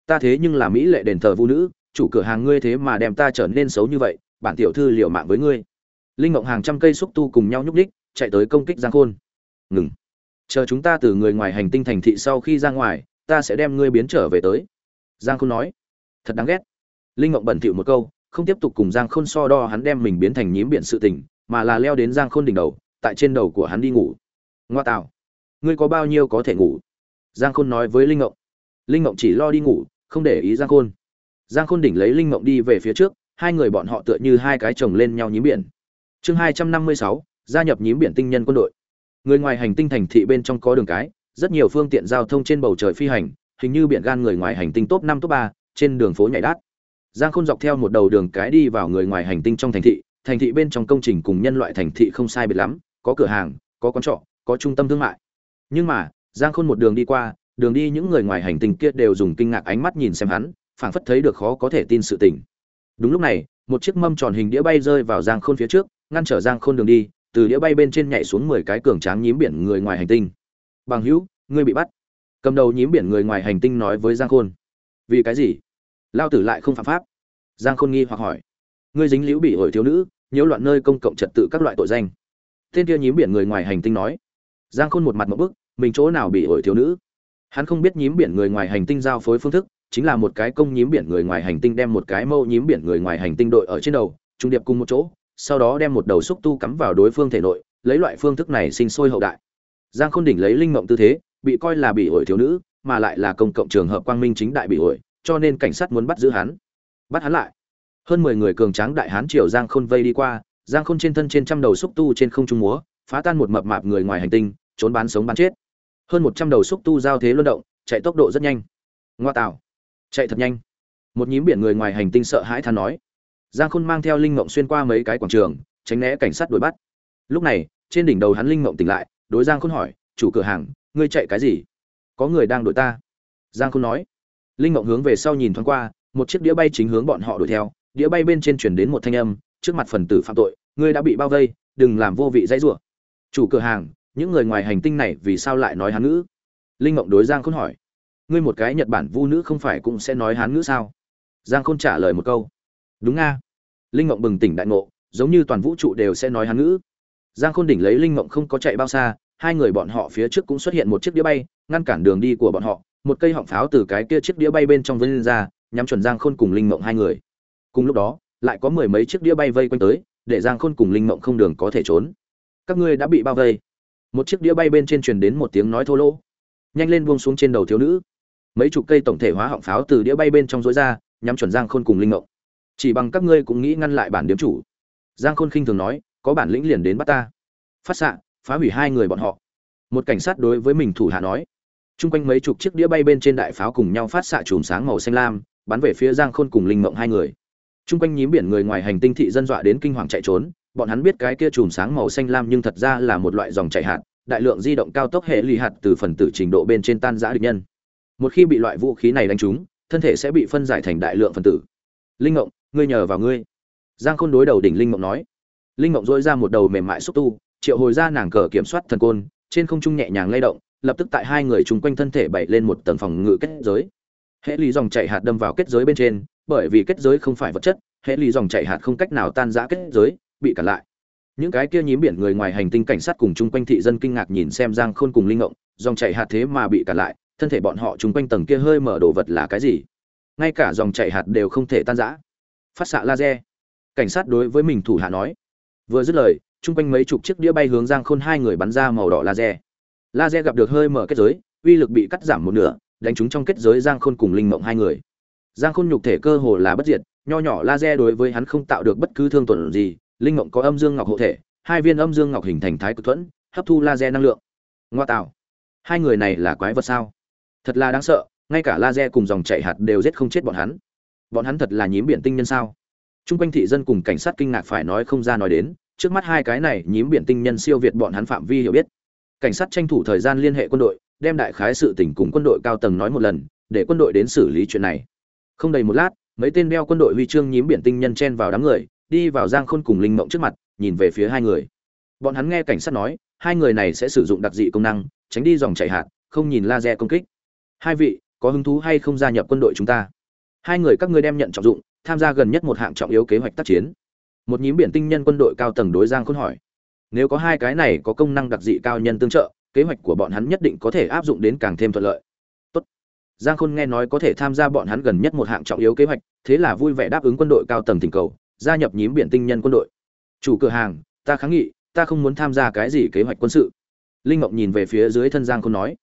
Ta thế nhưng là mỹ lệ đền thờ vũ nữ, chủ cửa hàng ngươi thế mà đem ta trở nên xấu như vậy, bản tiểu thư liệu mạng với ngươi. Linh ngộng hàng trăm cây xúc tu cùng nhau nhúc ních chạy tới công kích giang khôn. Ngừng. Chờ chúng ta từ người ngoài hành tinh thành thị sau khi ra ngoài ta sẽ đem ngươi biến trở về tới. Giang khôn nói. Thật đáng ghét. Linh mộng bẩn thỉu một câu, không tiếp tục cùng giang khôn so đo hắn đem mình biến thành nhím biển sự tình, mà là leo đến giang khôn đỉnh đầu, tại trên đầu của hắn đi ngủ. Ngoa tạo. Ngươi có bao nhiêu có thể ngủ? Giang khôn nói với linh mộng linh mộng chỉ lo đi ngủ, không để ý giang khôn. Giang khôn đỉnh lấy linh mộng đi về phía trước, hai người bọn họ tựa như hai cái chồng lên nhau nhím biển. Chương hai trăm năm mươi sáu, gia nhập nhím biển tinh nhân quân đội. Người ngoài hành tinh thành thị bên trong có đường cái rất nhiều phương tiện giao thông trên bầu trời phi hành, hình như biển gan người ngoài hành tinh top năm, top ba, trên đường phố nhảy đát. Giang khôn dọc theo một đầu đường cái đi vào người ngoài hành tinh trong thành thị thành thị bên trong công trình cùng nhân loại thành thị không sai biệt lắm, có cửa hàng, có quán trọ, có trung tâm thương mại. Nhưng mà, giang khôn một đường đi qua, đường đi những người ngoài hành tinh kia đều dùng kinh ngạc ánh mắt nhìn xem hắn, phảng phất thấy được khó có thể tin sự tình. Đúng lúc này, một chiếc mâm tròn hình đĩa bay rơi vào giang khôn phía trước, ngăn trở giang khôn đường đi, từ đĩa bay bên trên nhảy xuống mười cái cường tráng nhím biển người ngoài hành tinh bằng hữu, ngươi bị bắt. Cầm đầu nhím biển người ngoài hành tinh nói với giang khôn. Vì cái gì? Lao tử lại không phạm pháp. Giang khôn nghi hoặc hỏi. Ngươi dính liễu bị ổi thiếu nữ, nhiễu loạn nơi công cộng trật tự các loại tội danh. Tên kia nhím biển người ngoài hành tinh nói. Giang khôn một mặt một bức, mình chỗ nào bị ổi thiếu nữ? Hắn không biết nhím biển người ngoài hành tinh giao phối phương thức, chính là một cái công nhím biển người ngoài hành tinh đem một cái mâu nhím biển người ngoài hành tinh đội ở trên đầu, trung điệp cùng một chỗ, sau đó đem một đầu xúc tu cắm vào đối phương thể nội, lấy loại phương thức này sinh sôi hậu đại giang khôn đỉnh lấy linh mộng tư thế, bị coi là bị ổi thiếu nữ, mà lại là công cộng trường hợp quang minh chính đại bị ổi cho nên cảnh sát muốn bắt giữ hắn. Bắt hắn lại. Hơn mười người cường tráng đại hán triều giang khôn vây đi qua, giang khôn trên thân trên trăm đầu xúc tu trên không trung múa, phá tan một mập mạp người ngoài hành tinh, trốn bán sống bán chết. Hơn một trăm đầu xúc tu giao thế luân động, chạy tốc độ rất nhanh. Ngoa tạo. Chạy thật nhanh. Một nhím biển người ngoài hành tinh sợ hãi than nói. Giang khôn mang theo linh mộng xuyên qua mấy cái quảng trường, tránh né cảnh sát đuổi bắt. Lúc này, trên đỉnh đầu hắn linh mộng tỉnh lại đối giang khôn hỏi, chủ cửa hàng, ngươi chạy cái gì? Có người đang đuổi ta. Giang khôn nói, linh mộng hướng về sau nhìn thoáng qua, một chiếc đĩa bay chính hướng bọn họ đuổi theo. Đĩa bay bên trên chuyển đến một thanh âm, trước mặt phần tử phạm tội, ngươi đã bị bao vây, đừng làm vô vị dãy rủa. Chủ cửa hàng, những người ngoài hành tinh này vì sao lại nói hán ngữ? Linh mộng đối giang khôn hỏi, ngươi một cái nhật bản vu nữ không phải cũng sẽ nói hán ngữ sao? Giang khôn trả lời một câu, đúng nga linh mộng bừng tỉnh đại ngộ, giống như toàn vũ trụ đều sẽ nói hán ngữ giang khôn đỉnh lấy linh mộng không có chạy bao xa, hai người bọn họ phía trước cũng xuất hiện một chiếc đĩa bay, ngăn cản đường đi của bọn họ, một cây họng pháo từ cái kia chiếc đĩa bay bên trong vân ra, nhắm chuẩn giang khôn cùng linh mộng hai người. Cùng lúc đó, lại có mười mấy chiếc đĩa bay vây quanh tới, để giang khôn cùng linh mộng không đường có thể trốn. Các ngươi đã bị bao vây. Một chiếc đĩa bay bên trên truyền đến một tiếng nói thô lỗ. Nhanh lên buông xuống trên đầu thiếu nữ. Mấy chục cây tổng thể hóa họng pháo từ đĩa bay bên trong rối ra, nhắm chuẩn giang khôn cùng linh mộng. chỉ bằng các ngươi cũng nghĩ ngăn lại bản điếm chủ. Giang khôn khinh thường nói có bản lĩnh liền đến bắt ta. Phát xạ, phá hủy hai người bọn họ. Một cảnh sát đối với mình thủ hạ nói. Chung quanh mấy chục chiếc đĩa bay bên trên đại pháo cùng nhau phát xạ chùm sáng màu xanh lam, bắn về phía giang khôn cùng linh mộng hai người. Chung quanh nhím biển người ngoài hành tinh thị dân dọa đến kinh hoàng chạy trốn, bọn hắn biết cái kia chùm sáng màu xanh lam nhưng thật ra là một loại dòng chảy hạt, đại lượng di động cao tốc hệ lì hạt từ phần tử trình độ bên trên tan giã địch nhân. Một khi bị loại vũ khí này đánh trúng, thân thể sẽ bị phân giải thành đại lượng phần tử. Linh mộng, ngươi nhờ vào ngươi. Giang khôn đối đầu đỉnh linh mộng nói linh mộng dỗi ra một đầu mềm mại xúc tu, triệu hồi ra nàng cờ kiểm soát thần côn, trên không trung nhẹ nhàng lay động, lập tức tại hai người chung quanh thân thể bậy lên một tầng phòng ngự kết giới. Hệ lý dòng chảy hạt đâm vào kết giới bên trên, bởi vì kết giới không phải vật chất, hệ lý dòng chảy hạt không cách nào tan giã kết giới, bị cản lại. Những cái kia nhím biển người ngoài hành tinh cảnh sát cùng chung quanh thị dân kinh ngạc nhìn xem giang khôn cùng linh ngộng dòng chảy hạt thế mà bị cản lại, thân thể bọn họ chung quanh tầng kia hơi mở đồ vật là cái gì? Ngay cả dòng chảy hạt đều không thể tan rã. phát xạ laser. Cảnh sát đối với mình thủ hạ nói vừa dứt lời, chung quanh mấy chục chiếc đĩa bay hướng giang khôn hai người bắn ra màu đỏ laser. Laser gặp được hơi mở kết giới, uy lực bị cắt giảm một nửa, đánh trúng trong kết giới giang khôn cùng linh mộng hai người. Giang khôn nhục thể cơ hồ là bất diệt, nho nhỏ laser đối với hắn không tạo được bất cứ thương tổn gì, linh mộng có âm dương ngọc hộ thể, hai viên âm dương ngọc hình thành thái cực thuẫn, hấp thu laser năng lượng. Ngoa tạo. Hai người này là quái vật sao? Thật là đáng sợ, ngay cả laser cùng dòng chạy hạt đều giết không chết bọn hắn. Bọn hắn thật là nhím biển tinh nhân sao? Trung quanh thị dân cùng cảnh sát kinh ngạc phải nói không ra nói đến, trước mắt hai cái này nhím biển tinh nhân siêu việt bọn hắn phạm vi hiểu biết. Cảnh sát tranh thủ thời gian liên hệ quân đội, đem đại khái sự tình cùng quân đội cao tầng nói một lần, để quân đội đến xử lý chuyện này. Không đầy một lát, mấy tên đeo quân đội huy chương nhím biển tinh nhân chen vào đám người, đi vào Giang Khôn cùng Linh Mộng trước mặt, nhìn về phía hai người. Bọn hắn nghe cảnh sát nói, hai người này sẽ sử dụng đặc dị công năng, tránh đi dòng chảy hạt, không nhìn laser công kích. Hai vị, có hứng thú hay không gia nhập quân đội chúng ta? Hai người các ngươi đem nhận trọng dụng, tham gia gần nhất một hạng trọng yếu kế hoạch tác chiến. Một nhím biển tinh nhân quân đội cao tầng đối giang khôn hỏi, nếu có hai cái này có công năng đặc dị cao nhân tương trợ, kế hoạch của bọn hắn nhất định có thể áp dụng đến càng thêm thuận lợi. Tốt. giang khôn nghe nói có thể tham gia bọn hắn gần nhất một hạng trọng yếu kế hoạch, thế là vui vẻ đáp ứng quân đội cao tầng thỉnh cầu, gia nhập nhím biển tinh nhân quân đội. Chủ cửa hàng, ta kháng nghị, ta không muốn tham gia cái gì kế hoạch quân sự. Linh mộng nhìn về phía dưới thân giang khôn nói,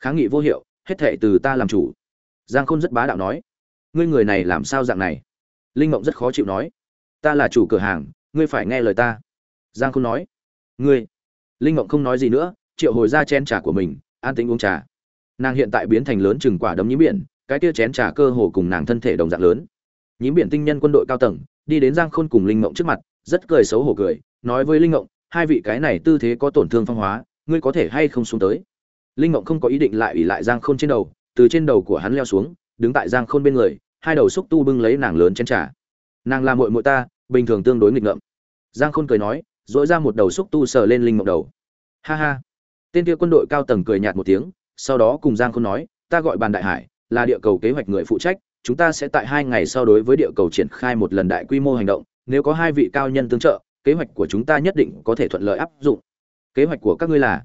kháng nghị vô hiệu, hết thệ từ ta làm chủ. Giang khôn rất bá đạo nói, ngươi người này làm sao dạng này? Linh mộng rất khó chịu nói, ta là chủ cửa hàng, ngươi phải nghe lời ta. Giang Khôn nói, ngươi. Linh mộng không nói gì nữa, triệu hồi ra chén trà của mình, an tính uống trà. Nàng hiện tại biến thành lớn chừng quả đấm nhím biển, cái tia chén trà cơ hồ cùng nàng thân thể đồng dạng lớn. Nhím biển tinh nhân quân đội cao tầng, đi đến giang khôn cùng linh mộng trước mặt, rất cười xấu hổ cười, nói với linh mộng, hai vị cái này tư thế có tổn thương phong hóa, ngươi có thể hay không xuống tới? Linh mộng không có ý định lại ủy lại giang khôn trên đầu, từ trên đầu của hắn leo xuống, đứng tại giang khôn bên người hai đầu xúc tu bưng lấy nàng lớn chén trà. Nàng là muội muội ta, bình thường tương đối nghịch ngợm. Giang khôn cười nói dỗi ra một đầu xúc tu sờ lên linh mộng đầu. Ha ha. Tên kia quân đội cao tầng cười nhạt một tiếng, sau đó cùng giang khôn nói, ta gọi bàn đại hải, là địa cầu kế hoạch người phụ trách, chúng ta sẽ tại hai ngày sau đối với địa cầu triển khai một lần đại quy mô hành động, nếu có hai vị cao nhân tương trợ, kế hoạch của chúng ta nhất định có thể thuận lợi áp dụng. Kế hoạch của các ngươi là?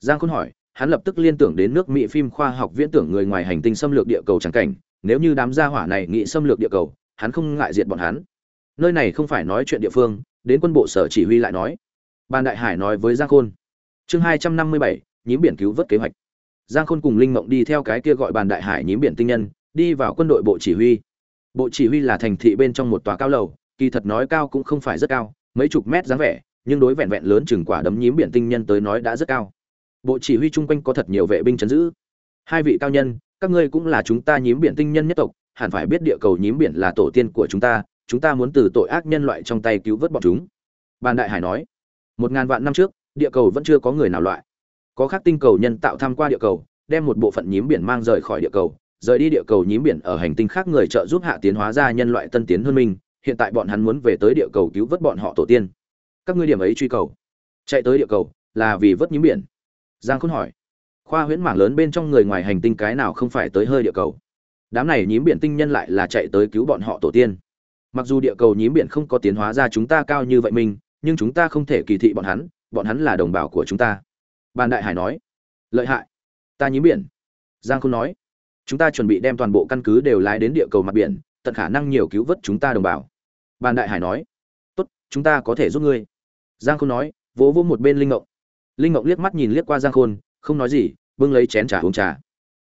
Giang khôn hỏi, hắn lập tức liên tưởng đến nước mỹ phim khoa học viễn tưởng người ngoài hành tinh xâm lược địa cầu trắng cảnh nếu như đám gia hỏa này nghĩ xâm lược địa cầu, hắn không ngại diệt bọn hắn. Nơi này không phải nói chuyện địa phương, đến quân bộ sở chỉ huy lại nói. Ban đại hải nói với giang khôn. Chương hai trăm năm mươi bảy, nhím biển cứu vớt kế hoạch. Giang khôn cùng linh mộng đi theo cái kia gọi bàn đại hải nhím biển tinh nhân, đi vào quân đội bộ chỉ huy. Bộ chỉ huy là thành thị bên trong một tòa cao lầu, kỳ thật nói cao cũng không phải rất cao, mấy chục mét dáng vẻ, nhưng đối vẹn vẹn lớn chừng quả đấm nhím biển tinh nhân tới nói đã rất cao. Bộ chỉ huy chung quanh có thật nhiều vệ binh chấn giữ. Hai vị cao nhân các ngươi cũng là chúng ta nhím biển tinh nhân nhất tộc, hẳn phải biết địa cầu nhím biển là tổ tiên của chúng ta chúng ta muốn từ tội ác nhân loại trong tay cứu vớt bọn chúng. Ban đại hải nói, một ngàn vạn năm trước, địa cầu vẫn chưa có người nào loại. Có khác tinh cầu nhân tạo tham qua địa cầu, đem một bộ phận nhím biển mang rời khỏi địa cầu, rời đi địa cầu nhím biển ở hành tinh khác người trợ giúp hạ tiến hóa ra nhân loại tân tiến hơn mình, hiện tại bọn hắn muốn về tới địa cầu cứu vớt bọn họ tổ tiên. Các ngươi điểm ấy truy cầu. Chạy tới địa cầu là vì vớt nhím biển. Giang khôn hỏi khoa huyễn mảng lớn bên trong người ngoài hành tinh cái nào không phải tới hơi địa cầu? Đám này nhím biển tinh nhân lại là chạy tới cứu bọn họ tổ tiên. Mặc dù địa cầu nhím biển không có tiến hóa ra chúng ta cao như vậy mình, nhưng chúng ta không thể kỳ thị bọn hắn bọn hắn là đồng bào của chúng ta. Bàn đại hải nói, lợi hại, ta nhím biển. Giang không nói, chúng ta chuẩn bị đem toàn bộ căn cứ đều lái đến địa cầu mặt biển, tận khả năng nhiều cứu vớt chúng ta đồng bào. Bàn đại hải nói, tốt, chúng ta có thể giúp ngươi. Giang khôn nói, vỗ vỗ một bên linh ngộng. Linh ngộng liếc mắt nhìn liếc qua giang khôn không nói gì, bưng lấy chén trà uống trà.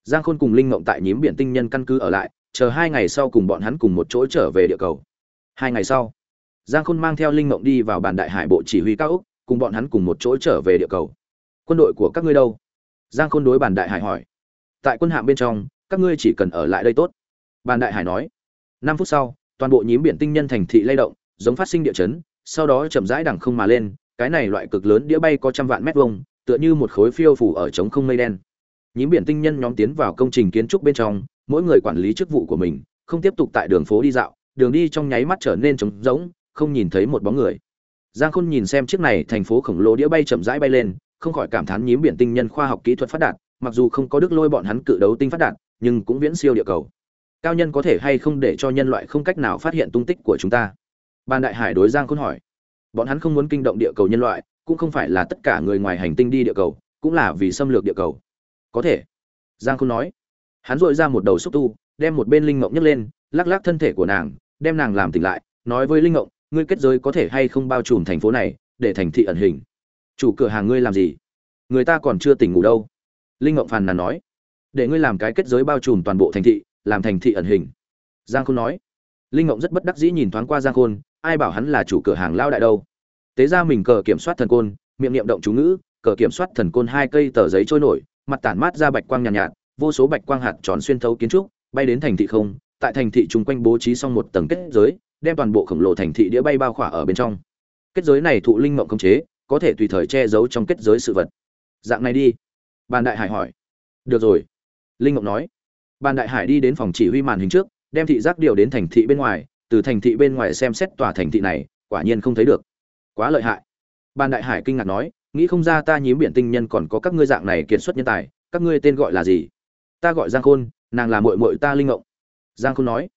Giang khôn cùng linh mộng tại nhím biển tinh nhân căn cứ ở lại, chờ hai ngày sau cùng bọn hắn cùng một chỗ trở về địa cầu. Hai ngày sau, giang khôn mang theo linh mộng đi vào bản đại hải bộ chỉ huy cao úc cùng bọn hắn cùng một chỗ trở về địa cầu. Quân đội của các ngươi đâu? Giang khôn đối bản đại hải hỏi. Tại quân hạm bên trong, các ngươi chỉ cần ở lại đây tốt. Bản đại hải nói. Năm phút sau, toàn bộ nhím biển tinh nhân thành thị lay động, giống phát sinh địa chấn, sau đó chậm rãi đằng không mà lên, cái này loại cực lớn đĩa bay có trăm vạn mét vuông tựa như một khối phiêu phủ ở trống không mây đen. Nhím biển tinh nhân nhóm tiến vào công trình kiến trúc bên trong, mỗi người quản lý chức vụ của mình, không tiếp tục tại đường phố đi dạo, đường đi trong nháy mắt trở nên trống rỗng, không nhìn thấy một bóng người. Giang khôn nhìn xem chiếc này thành phố khổng lồ đĩa bay chậm rãi bay lên, không khỏi cảm thán nhím biển tinh nhân khoa học kỹ thuật phát đạt, mặc dù không có đức lôi bọn hắn cự đấu tinh phát đạt, nhưng cũng viễn siêu địa cầu. Cao nhân có thể hay không để cho nhân loại không cách nào phát hiện tung tích của chúng ta? Ban đại hải đối giang khôn hỏi. Bọn hắn không muốn kinh động địa cầu nhân loại cũng không phải là tất cả người ngoài hành tinh đi địa cầu, cũng là vì xâm lược địa cầu. Có thể, giang không nói. Hắn dội ra một đầu xúc tu, đem một bên linh ngộng nhấc lên, lắc lắc thân thể của nàng, đem nàng làm tỉnh lại, nói với linh ngộng, ngươi kết giới có thể hay không bao trùm thành phố này, để thành thị ẩn hình? Chủ cửa hàng ngươi làm gì? Người ta còn chưa tỉnh ngủ đâu. Linh ngộng phàn nàn nói. Để ngươi làm cái kết giới bao trùm toàn bộ thành thị, làm thành thị ẩn hình. Giang khôn nói. Linh ngộng rất bất đắc dĩ nhìn thoáng qua giang khôn, ai bảo hắn là chủ cửa hàng lao đại đâu tế ra mình cờ kiểm soát thần côn miệng niệm động chú ngữ cờ kiểm soát thần côn hai cây tờ giấy trôi nổi mặt tản mát ra bạch quang nhàn nhạt, nhạt vô số bạch quang hạt tròn xuyên thấu kiến trúc bay đến thành thị không tại thành thị chung quanh bố trí xong một tầng kết giới đem toàn bộ khổng lồ thành thị đĩa bay bao khỏa ở bên trong. Kết giới này thụ linh mộng khống chế có thể tùy thời che giấu trong kết giới sự vật. Dạng này đi. Bàn đại hải hỏi. Được rồi. Linh mộng nói. Bàn đại hải đi đến phòng chỉ huy màn hình trước đem thị giác điều đến thành thị bên ngoài từ thành thị bên ngoài xem xét tòa thành thị này quả nhiên không thấy được quá lợi hại. Ban đại hải kinh ngạc nói, nghĩ không ra ta nhím biển tinh nhân còn có các ngươi dạng này kiệt xuất nhân tài, các ngươi tên gọi là gì? Ta gọi giang khôn, nàng là mội mội ta linh ngộng. Giang khôn nói,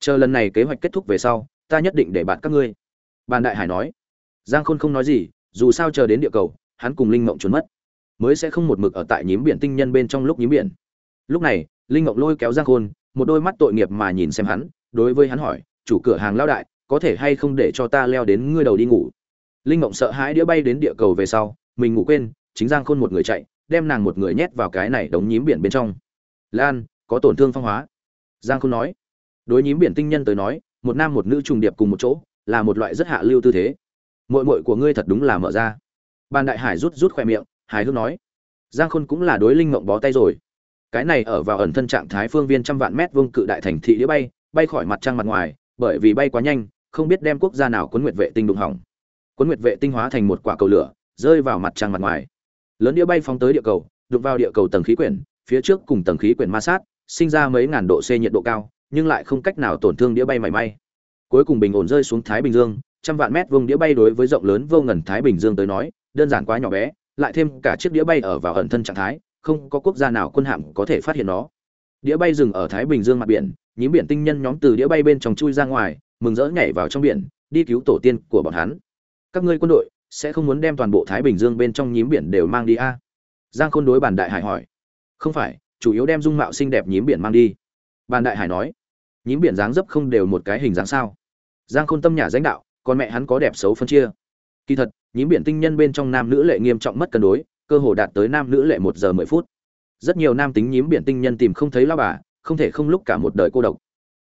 chờ lần này kế hoạch kết thúc về sau, ta nhất định để bạn các ngươi. Ban đại hải nói, giang khôn không nói gì, dù sao chờ đến địa cầu, hắn cùng linh ngộng trốn mất, mới sẽ không một mực ở tại nhím biển tinh nhân bên trong lúc nhím biển. Lúc này, linh ngộng lôi kéo giang khôn, một đôi mắt tội nghiệp mà nhìn xem hắn, đối với hắn hỏi, chủ cửa hàng lao đại, có thể hay không để cho ta leo đến ngươi đầu đi ngủ? Linh mộng sợ hãi đĩa bay đến địa cầu về sau, mình ngủ quên, chính giang khôn một người chạy, đem nàng một người nhét vào cái này đống nhím biển bên trong. Lan, có tổn thương phong hóa? Giang khôn nói. Đối nhím biển tinh nhân tới nói, một nam một nữ trùng điệp cùng một chỗ, là một loại rất hạ lưu tư thế. Mội mội của ngươi thật đúng là mở ra. Ban đại hải rút rút khoe miệng, hài hước nói. Giang khôn cũng là đối linh mộng bó tay rồi. Cái này ở vào ẩn thân trạng thái phương viên trăm vạn mét vương cự đại thành thị đĩa bay bay khỏi mặt trăng mặt ngoài, bởi vì bay quá nhanh, không biết đem quốc gia nào quấn nguyệt vệ tinh đụng hỏng quấn nguyệt vệ tinh hóa thành một quả cầu lửa, rơi vào mặt trăng mặt ngoài. Lớn đĩa bay phóng tới địa cầu, đụng vào địa cầu tầng khí quyển, phía trước cùng tầng khí quyển ma sát, sinh ra mấy ngàn độ C nhiệt độ cao, nhưng lại không cách nào tổn thương đĩa bay mảy may. Cuối cùng bình ổn rơi xuống thái bình dương, trăm vạn mét vuông đĩa bay đối với rộng lớn vô ngần thái bình dương tới nói, đơn giản quá nhỏ bé, lại thêm cả chiếc đĩa bay ở vào ẩn thân trạng thái, không có quốc gia nào quân hạm có thể phát hiện nó. Đĩa bay dừng ở thái bình dương mặt biển, nhím biển tinh nhân nhóm từ đĩa bay bên trong chui ra ngoài, mừng rỡ nhảy vào trong biển, đi cứu tổ tiên của bọn hắn các ngươi quân đội sẽ không muốn đem toàn bộ thái bình dương bên trong nhím biển đều mang đi a? À? giang khôn đối bản đại hải hỏi. Không phải, chủ yếu đem dung mạo xinh đẹp nhím biển mang đi. Bản đại hải nói. Nhím biển dáng dấp không đều một cái hình dáng sao? Giang khôn tâm nhà danh đạo còn mẹ hắn có đẹp xấu phân chia. Kỳ thật, nhím biển tinh nhân bên trong nam nữ lệ nghiêm trọng mất cân đối, cơ hồ đạt tới nam nữ lệ một giờ mười phút. Rất nhiều nam tính nhím biển tinh nhân tìm không thấy lao bà, không thể không lúc cả một đời cô độc.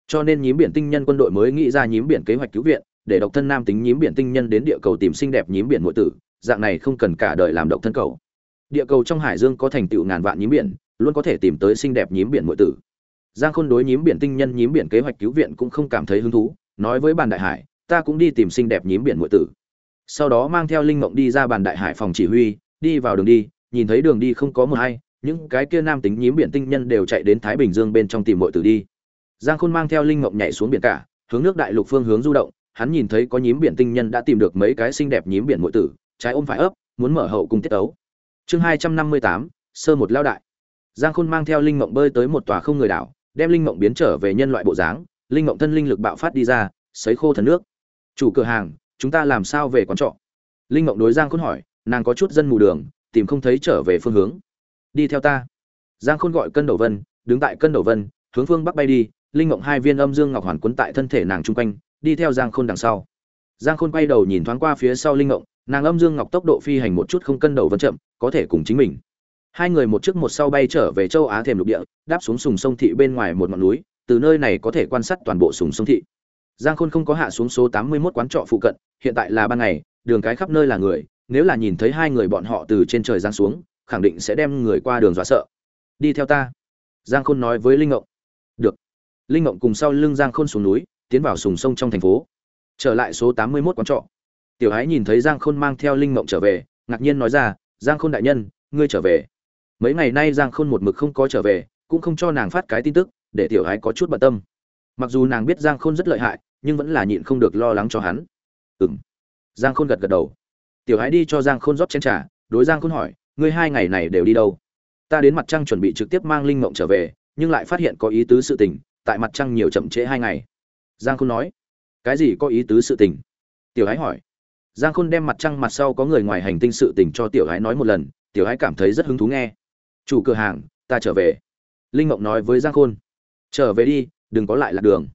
Cho nên nhím biển tinh nhân quân đội mới nghĩ ra nhím biển kế hoạch cứu viện để độc thân nam tính nhím biển tinh nhân đến địa cầu tìm xinh đẹp nhím biển muội tử, dạng này không cần cả đời làm độc thân cầu. Địa cầu trong hải dương có thành tựu ngàn vạn nhím biển, luôn có thể tìm tới xinh đẹp nhím biển muội tử. Giang khôn đối nhím biển tinh nhân, nhím biển kế hoạch cứu viện cũng không cảm thấy hứng thú, nói với bàn đại hải, ta cũng đi tìm xinh đẹp nhím biển muội tử. Sau đó mang theo linh ngọc đi ra bàn đại hải phòng chỉ huy, đi vào đường đi, nhìn thấy đường đi không có một hay, những cái kia nam tính nhím biển tinh nhân đều chạy đến thái bình dương bên trong tìm muội tử đi. Giang khôn mang theo linh ngọc nhảy xuống biển cả, hướng nước đại lục phương hướng du động hắn nhìn thấy có nhím biển tinh nhân đã tìm được mấy cái xinh đẹp nhím biển muội tử, trái ôm phải ấp, muốn mở hậu cung tiết tấu. Chương hai trăm năm mươi tám sơ một lao đại. Giang Khôn mang theo linh mộng bơi tới một tòa không người đảo, đem linh mộng biến trở về nhân loại bộ dáng, linh mộng thân linh lực bạo phát đi ra, sấy khô thần nước. "Chủ cửa hàng, chúng ta làm sao về quán trọ?" Linh mộng đối Giang Khôn hỏi, nàng có chút dân mù đường, tìm không thấy trở về phương hướng. "Đi theo ta." Giang Khôn gọi Cân Đầu Vân, đứng tại Cân Đầu Vân, hướng phương bắc bay đi, linh mộng hai viên âm dương ngọc hoàn quấn tại thân thể nàng trung quanh, đi theo giang khôn đằng sau. Giang khôn quay đầu nhìn thoáng qua phía sau linh ngộng, nàng âm dương ngọc tốc độ phi hành một chút không cân đầu vẫn chậm, có thể cùng chính mình. Hai người một trước một sau bay trở về châu á thềm lục địa, đáp xuống sùng sông thị bên ngoài một ngọn núi, từ nơi này có thể quan sát toàn bộ sùng sông thị. Giang khôn không có hạ xuống số tám mươi 81 quán trọ phụ cận, hiện tại là ban ngày, đường cái khắp nơi là người, nếu là nhìn thấy hai người bọn họ từ trên trời giáng xuống, khẳng định sẽ đem người qua đường dọa sợ. Đi theo ta. Giang khôn nói với linh ngộng. Được. Linh ngộng cùng sau lưng giang khôn xuống núi tiến vào sùng sông trong thành phố. Trở lại số tám mươi mốt quán trọ. Tiểu ái nhìn thấy giang khôn mang theo linh Mộng trở về, ngạc nhiên nói ra, giang khôn đại nhân, ngươi trở về. Mấy ngày nay giang khôn một mực không có trở về, cũng không cho nàng phát cái tin tức, để tiểu ái có chút bận tâm. Mặc dù nàng biết giang khôn rất lợi hại, nhưng vẫn là nhịn không được lo lắng cho hắn. Ừng giang khôn gật gật đầu. Tiểu ái đi cho giang khôn rót chén t r à đối giang khôn hỏi, ngươi hai ngày này đều đi đâu? Ta đến mặt trăng chuẩn bị trực tiếp mang linh mộng trở về, nhưng lại phát hiện có ý tứ sự tình, tại mặt trăng nhiều chậm trễ hai ngày giang khôn nói, cái gì có ý tứ sự tình? Tiểu Hải hỏi. Giang khôn đem mặt trăng mặt sau có người ngoài hành tinh sự tình cho tiểu Hải nói một lần, tiểu Hải cảm thấy rất hứng thú nghe. Chủ cửa hàng, ta trở về. Linh mộng nói với giang khôn. Trở về đi, đừng có lại lạc đường.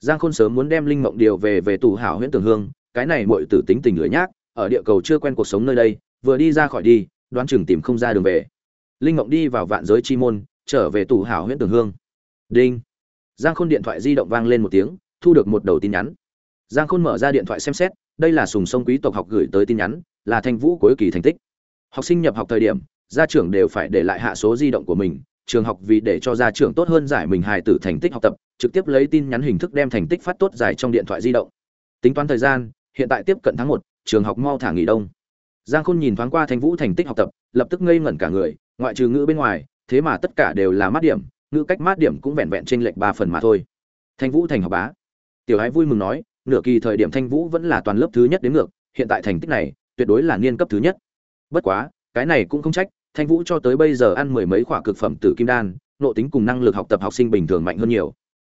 Giang khôn sớm muốn đem linh mộng điều về về tù hảo huyện tường hương, cái này mọi tử tính tình lưỡi nhác, ở địa cầu chưa quen cuộc sống nơi đây, vừa đi ra khỏi đi, đoán chừng tìm không ra đường về. Linh mộng đi vào vạn giới chi môn, trở về tù hảo huyện tường hương. Đinh. Giang khôn điện thoại di động vang lên một tiếng thu được một đầu tin nhắn. Giang khôn mở ra điện thoại xem xét, đây là sùng sông quý tộc học gửi tới tin nhắn, là thanh vũ cuối kỳ thành tích. Học sinh nhập học thời điểm, gia trưởng đều phải để lại hạ số di động của mình, trường học vì để cho gia trưởng tốt hơn giải mình hài tử thành tích học tập, trực tiếp lấy tin nhắn hình thức đem thành tích phát tốt giải trong điện thoại di động. Tính toán thời gian, hiện tại tiếp cận tháng một, trường học mau thả nghỉ đông. Giang khôn nhìn thoáng qua thanh vũ thành tích học tập, lập tức ngây ngẩn cả người, ngoại trừ ngữ bên ngoài, thế mà tất cả đều là mát điểm, ngữ cách mát điểm cũng vẹn vẹn trên lệch ba phần mà thôi. Thanh vũ thành học bá tiểu ái vui mừng nói, nửa kỳ thời điểm thanh vũ vẫn là toàn lớp thứ nhất đến ngược, hiện tại thành tích này, tuyệt đối là niên cấp thứ nhất. Bất quá, cái này cũng không trách, thanh vũ cho tới bây giờ ăn mười mấy khoả cực phẩm tử kim đan nộ tính cùng năng lực học tập học sinh bình thường mạnh hơn nhiều.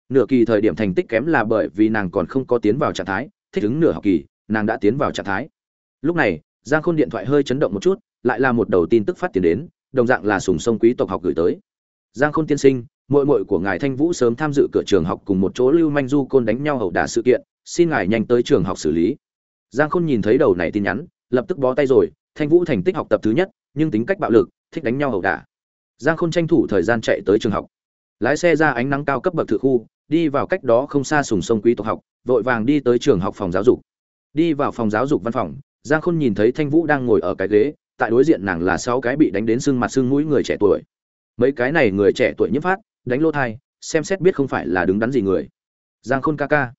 Nửa kỳ thời điểm thành tích kém là bởi vì nàng còn không có tiến vào trạng thái, thích ứng nửa học kỳ, nàng đã tiến vào trạng thái. Lúc này, giang khôn điện thoại hơi chấn động một chút, lại là một đầu tin tức phát tiền đến, đồng dạng là sùng sông quý tộc học gửi tới. Giang khôn tiên sinh muội muội của ngài thanh vũ sớm tham dự cửa trường học cùng một chỗ lưu manh du côn đánh nhau hậu đả sự kiện, xin ngài nhanh tới trường học xử lý. Giang khôn nhìn thấy đầu này tin nhắn, lập tức bó tay rồi, thanh vũ thành tích học tập thứ nhất, nhưng tính cách bạo lực, thích đánh nhau hậu đả. Giang khôn tranh thủ thời gian chạy tới trường học. Lái xe ra ánh nắng cao cấp bậc thự khu, đi vào cách đó không xa sùng sông quý tộc học, vội vàng đi tới trường học phòng giáo dục. Đi vào phòng giáo dục văn phòng, giang khôn nhìn thấy thanh vũ đang ngồi ở cái ghế, tại đối diện nàng là sáu cái bị đánh đến sưng mặt sưng mũi người trẻ tuổi. Mấy cái này người trẻ tuổi nhiễm phát đánh lỗ thai, xem xét biết không phải là đứng đắn gì người. Giang khôn ca ca.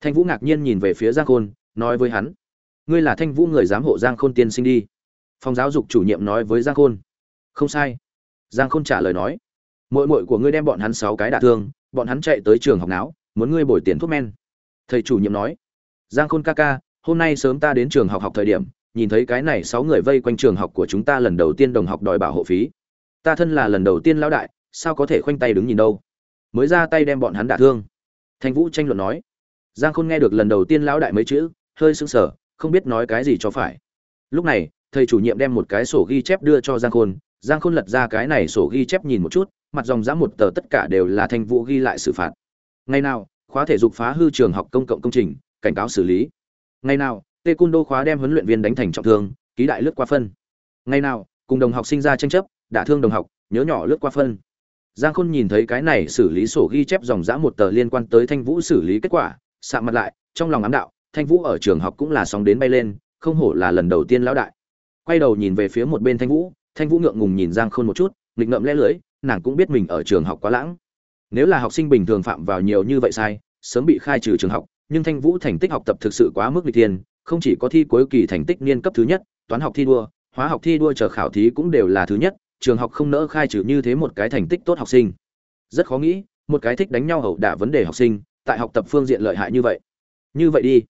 Thanh vũ ngạc nhiên nhìn về phía giang khôn, nói với hắn, ngươi là thanh vũ người giám hộ giang khôn tiên sinh đi. Phòng giáo dục chủ nhiệm nói với giang khôn, không sai. Giang khôn trả lời nói mội mội của ngươi đem bọn hắn sáu cái đả thương, bọn hắn chạy tới trường học não muốn ngươi bồi tiền thuốc men. Thầy chủ nhiệm nói, giang khôn ca ca, hôm nay sớm ta đến trường học học thời điểm, nhìn thấy cái này sáu người vây quanh trường học của chúng ta lần đầu tiên đồng học đòi bảo hộ phí. Ta thân là lần đầu tiên lão đại sao có thể khoanh tay đứng nhìn đâu? Mới ra tay đem bọn hắn đả thương. Thanh vũ tranh luận nói. Giang khôn nghe được lần đầu tiên lão đại mấy chữ, hơi sững sờ, không biết nói cái gì cho phải. Lúc này, thầy chủ nhiệm đem một cái sổ ghi chép đưa cho giang khôn. Giang khôn lật ra cái này sổ ghi chép nhìn một chút, mặt dòng dã một tờ tất cả đều là thanh vũ ghi lại xử phạt. Ngày nào, khóa thể dục phá hư trường học công cộng công trình, cảnh cáo xử lý. Ngày nào tê cung đô khóa đem huấn luyện viên đánh thành trọng thương, ký đại lướt qua phân. Ngày nào, cùng đồng học sinh ra tranh chấp, đả thương đồng học, nhớ nhỏ lướt qua phân giang khôn nhìn thấy cái này xử lý sổ ghi chép dòng dã một tờ liên quan tới thanh vũ xử lý kết quả, sạm mặt lại, trong lòng ám đạo, thanh vũ ở trường học cũng là sóng đến bay lên, không hổ là lần đầu tiên lão đại. Quay đầu nhìn về phía một bên thanh vũ thanh vũ ngượng ngùng nhìn giang khôn một chút, nghịch ngợm lẽ lưỡi, nàng cũng biết mình ở trường học quá lãng. Nếu là học sinh bình thường phạm vào nhiều như vậy sai, sớm bị khai trừ trường học, nhưng thanh vũ thành tích học tập thực sự quá mức lịch thiên, không chỉ có thi cuối kỳ thành tích niên cấp thứ nhất, toán học thi đua, hóa học thi đua chờ khảo thí cũng đều là thứ nhất trường học không nỡ khai trừ như thế một cái thành tích tốt học sinh. Rất khó nghĩ, một cái thích đánh nhau hậu đả vấn đề học sinh, tại học tập phương diện lợi hại như vậy. Như vậy đi.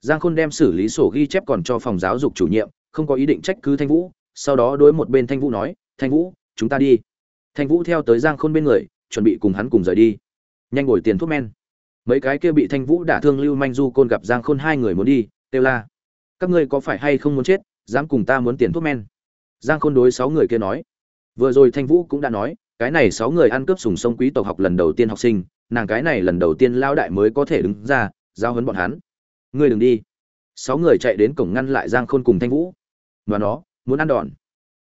Giang khôn đem xử lý sổ ghi chép còn cho phòng giáo dục chủ nhiệm, không có ý định trách cứ thanh vũ, sau đó đối một bên thanh vũ nói, thanh vũ, chúng ta đi. Thanh vũ theo tới giang khôn bên người, chuẩn bị cùng hắn cùng rời đi. Nhanh ngồi tiền thuốc men. Mấy cái kia bị thanh vũ đả thương lưu manh du côn gặp giang khôn hai người muốn đi, kêu la, các ngươi có phải hay không muốn chết, dám cùng ta muốn tiền thuốc men? Giang khôn đối sáu người kia nói vừa rồi thanh vũ cũng đã nói, cái này sáu người ăn cướp sùng sông quý tộc học lần đầu tiên học sinh, nàng cái này lần đầu tiên lao đại mới có thể đứng ra, giao hấn bọn hắn. Ngươi đừng đi. Sáu người chạy đến cổng ngăn lại giang khôn cùng thanh vũ. Và nó, muốn ăn đòn.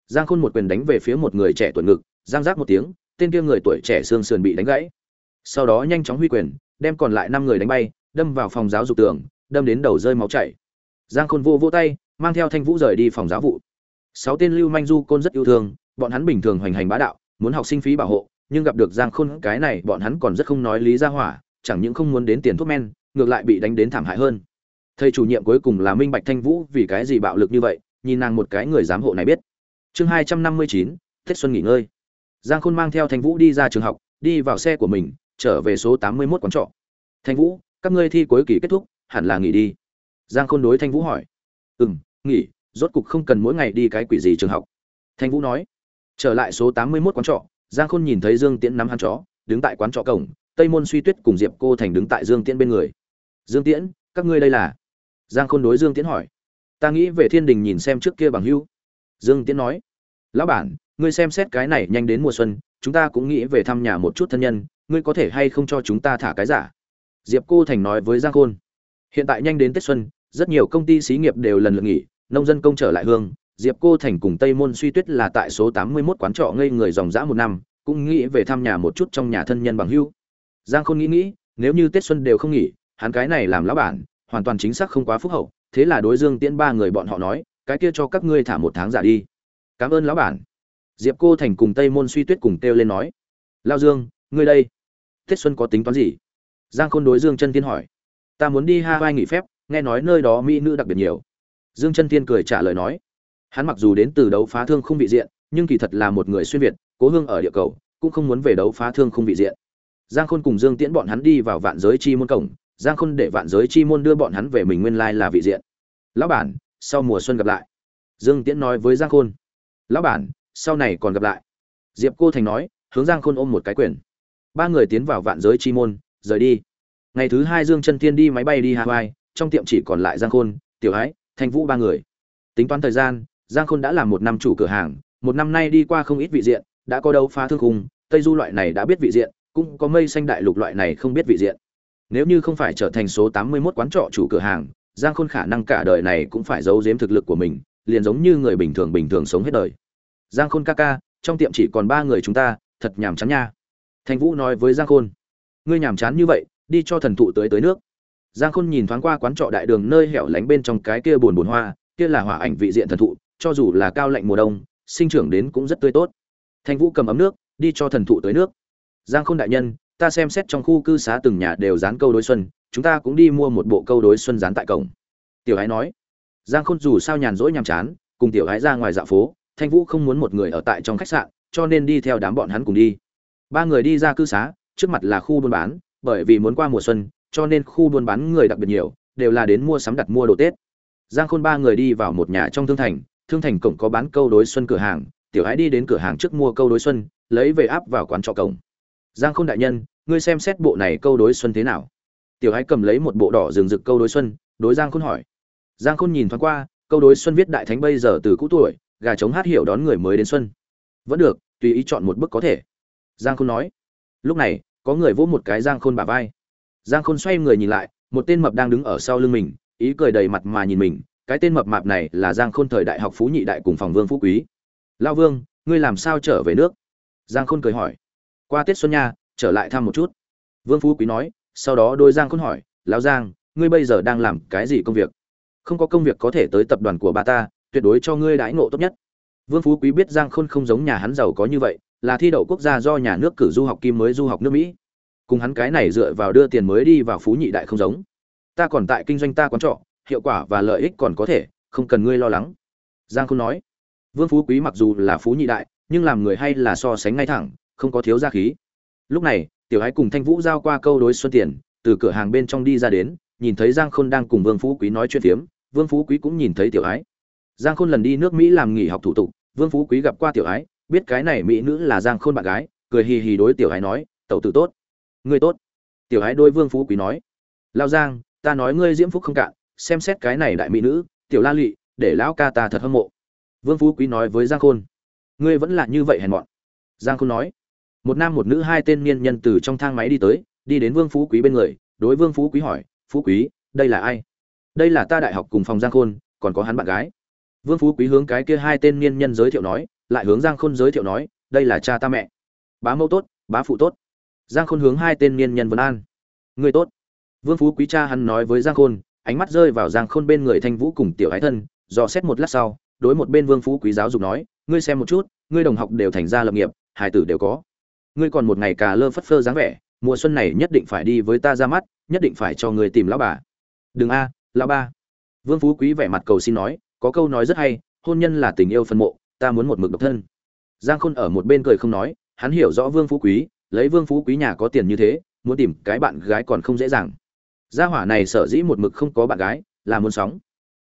Giang khôn một quyền đánh về phía một người trẻ tuổi ngực giang giác một tiếng, tên kia người tuổi trẻ xương sườn bị đánh gãy. Sau đó nhanh chóng huy quyền, đem còn lại năm người đánh bay, đâm vào phòng giáo dục tường, đâm đến đầu rơi máu chảy. Giang khôn vô vô tay, mang theo thanh vũ rời đi phòng giáo vụ. Sáu tên lưu manh du côn rất yêu thương bọn hắn bình thường hoành hành bá đạo, muốn học sinh phí bảo hộ, nhưng gặp được giang khôn, cái này bọn hắn còn rất không nói lý ra hỏa, chẳng những không muốn đến tiền thuốc men, ngược lại bị đánh đến thảm hại hơn. Thầy chủ nhiệm cuối cùng là minh bạch thanh vũ, vì cái gì bạo lực như vậy, nhìn nàng một cái người giám hộ này biết. Chương hai trăm năm mươi chín, tết xuân nghỉ ngơi. Giang khôn mang theo thanh vũ đi ra trường học, đi vào xe của mình, trở về số tám mươi mốt quán trọ. Thanh vũ, các ngươi thi cuối kỳ kết thúc, hẳn là nghỉ đi. Giang khôn đối thanh vũ hỏi. Ừ m nghỉ, rốt cục không cần mỗi ngày đi cái quỷ gì trường học. Thanh vũ nói trở lại số tám mươi mốt quán trọ, giang khôn nhìn thấy dương tiễn nắm hắn chó, đứng tại quán trọ cổng, tây môn suy tuyết cùng diệp cô thành đứng tại dương tiễn bên người. Dương tiễn, các ngươi đây là? Giang khôn đối dương tiễn hỏi. Ta nghĩ về thiên đình nhìn xem trước kia bằng hưu dương tiễn nói. Lão bản, ngươi xem xét cái này nhanh đến mùa xuân, chúng ta cũng nghĩ về thăm nhà một chút thân nhân, ngươi có thể hay không cho chúng ta thả cái giả? Diệp cô thành nói với giang khôn. Hiện tại nhanh đến tết xuân, rất nhiều công ty xí nghiệp đều lần lượt nghỉ, nông dân công trở lại hương diệp cô thành cùng tây môn suy tuyết là tại số 81 quán trọ ngây người dòng dã một năm, cũng nghĩ về thăm nhà một chút trong nhà thân nhân bằng hữu. giang khôn nghĩ nghĩ, nếu như tết xuân đều không nghỉ, hắn cái này làm lão bản, hoàn toàn chính xác không quá phúc hậu, thế là đối dương tiễn ba người bọn họ nói, cái kia cho các ngươi thả một tháng giả đi. Cảm ơn lão bản. Diệp cô thành cùng tây môn suy tuyết cùng kêu lên nói lao dương, ngươi đây, tết xuân có tính toán gì? Giang khôn đối dương chân tiên hỏi, ta muốn đi hawaii nghỉ phép, nghe nói nơi đó mỹ nữ đặc biệt nhiều. Dương chân tiên cười trả lời nói hắn mặc dù đến từ đấu phá thương không vị diện, nhưng kỳ thật là một người xuyên việt, cố hương ở địa cầu, cũng không muốn về đấu phá thương không vị diện. Giang khôn cùng dương tiễn bọn hắn đi vào vạn giới chi môn cổng, giang khôn để vạn giới chi môn đưa bọn hắn về mình nguyên lai là vị diện. Lão bản, sau mùa xuân gặp lại. Dương tiễn nói với giang khôn. Lão bản, sau này còn gặp lại. Diệp cô thành nói, hướng giang khôn ôm một cái quyền. Ba người tiến vào vạn giới chi môn, rời đi. Ngày thứ hai dương chân tiên đi máy bay đi hawaii, trong tiệm chỉ còn lại giang khôn, tiểu ái, thanh vũ ba người. Tính toán thời gian giang khôn đã làm một năm chủ cửa hàng, một năm nay đi qua không ít vị diện, đã có đấu phá thương khung, tây du loại này đã biết vị diện, cũng có mây xanh đại lục loại này không biết vị diện. Nếu như không phải trở thành số tám mươi 81 quán trọ chủ cửa hàng, giang khôn khả năng cả đời này cũng phải giấu giếm thực lực của mình, liền giống như người bình thường bình thường sống hết đời. Giang khôn ca ca, trong tiệm chỉ còn ba người chúng ta, thật nhàm chán nha. Thành vũ nói với giang khôn, ngươi nhàm chán như vậy, đi cho thần thụ tới tới nước. Giang khôn nhìn thoáng qua quán trọ đại đường nơi hẻo lánh bên trong cái kia buồn buồn hoa, kia là hỏa ảnh vị diện thần thụ cho dù là cao lạnh mùa đông, sinh trưởng đến cũng rất tươi tốt. Thanh vũ cầm ấm nước, đi cho thần thụ tới nước. Giang khôn đại nhân, ta xem xét trong khu cư xá từng nhà đều dán câu đối xuân, chúng ta cũng đi mua một bộ câu đối xuân dán tại cổng. Tiểu Hải nói. Giang khôn dù sao nhàn rỗi nhàm chán, cùng tiểu Hải ra ngoài dạ phố, thanh vũ không muốn một người ở tại trong khách sạn, cho nên đi theo đám bọn hắn cùng đi. Ba người đi ra cư xá, trước mặt là khu buôn bán, bởi vì muốn qua mùa xuân, cho nên khu buôn bán người đặc biệt nhiều, đều là đến mua sắm đặt mua đồ tết. Giang khôn ba người đi vào một nhà trong thương thành thương thành cổng có bán câu đối xuân cửa hàng, tiểu hãy đi đến cửa hàng trước mua câu đối xuân, lấy về áp vào quán trọ cổng. Giang khôn đại nhân, ngươi xem xét bộ này câu đối xuân thế nào? Tiểu hãy cầm lấy một bộ đỏ rừng rực câu đối xuân, đối giang khôn hỏi. Giang khôn nhìn thoáng qua, câu đối xuân viết đại thánh bây giờ từ cũ tuổi, gà trống hát hiểu đón người mới đến xuân. Vẫn được, tùy ý chọn một bức có thể. Giang khôn nói. Lúc này, có người vỗ một cái giang khôn bả vai. Giang khôn xoay người nhìn lại, một tên mập đang đứng ở sau lưng mình, ý cười đầy mặt mà nhìn mình cái tên mập mạp này là giang khôn thời đại học phú nhị đại cùng phòng vương phú quý. Lao vương, ngươi làm sao trở về nước? Giang khôn cười hỏi. Qua tết xuân nha, trở lại thăm một chút. Vương phú quý nói, sau đó đôi giang khôn hỏi, lão giang, ngươi bây giờ đang làm cái gì công việc? Không có công việc có thể tới tập đoàn của bà ta, tuyệt đối cho ngươi đãi ngộ tốt nhất. Vương phú quý biết giang khôn không giống nhà hắn giàu có như vậy, là thi đậu quốc gia do nhà nước cử du học kim mới du học nước mỹ. Cùng hắn cái này dựa vào đưa tiền mới đi vào phú nhị đại không giống. Ta còn tại kinh doanh ta quán trọ hiệu quả và lợi ích còn có thể, không cần ngươi lo lắng. Giang khôn nói. Vương phú quý mặc dù là phú nhị đại, nhưng làm người hay là so sánh ngay thẳng, không có thiếu gia khí. Lúc này, tiểu ái cùng thanh vũ giao qua câu đối xuân tiền, từ cửa hàng bên trong đi ra đến, nhìn thấy giang khôn đang cùng vương phú quý nói chuyện phiếm, vương phú quý cũng nhìn thấy tiểu ái giang khôn lần đi nước mỹ làm nghỉ học thủ tục, vương phú quý gặp qua tiểu ái biết cái này mỹ nữ là giang khôn bạn gái, cười hì hì đối tiểu ái nói, tẩu tử tốt, ngươi tốt. Tiểu ái đôi vương phú quý nói lao giang, ta nói ngươi diễm phúc không cạn xem xét cái này đại mỹ nữ, tiểu la lị, để lão ca ta thật hâm mộ. Vương phú quý nói với giang khôn, ngươi vẫn là như vậy hèn mọn. Giang khôn nói, một nam một nữ hai tên niên nhân từ trong thang máy đi tới, đi đến vương phú quý bên người, đối vương phú quý hỏi, phú quý, đây là ai? Đây là ta đại học cùng phòng giang khôn, còn có hắn bạn gái. Vương phú quý hướng cái kia hai tên niên nhân giới thiệu nói, lại hướng giang khôn giới thiệu nói, đây là cha ta mẹ. Bá mẫu tốt, bá phụ tốt. Giang khôn hướng hai tên niên nhân vấn an người tốt. Vương phú quý cha hắn nói với giang khôn ánh mắt rơi vào giang khôn bên người thanh vũ cùng tiểu ái thân, dò xét một lát sau, đối một bên vương phú quý giáo dục nói, ngươi xem một chút, ngươi đồng học đều thành ra lập nghiệp hải tử đều có. Ngươi còn một ngày cà lơ phất phơ dáng vẻ, mùa xuân này nhất định phải đi với ta ra mắt, nhất định phải cho người tìm lão bà. Đừng a, lão ba. Vương phú quý vẻ mặt cầu xin nói, có câu nói rất hay, hôn nhân là tình yêu phân mộ, ta muốn một mực độc thân. Giang khôn ở một bên cười không nói, hắn hiểu rõ vương phú quý, lấy vương phú quý nhà có tiền như thế, muốn tìm cái bạn gái còn không dễ dàng gia hỏa này sở dĩ một mực không có bạn gái, là muốn sóng.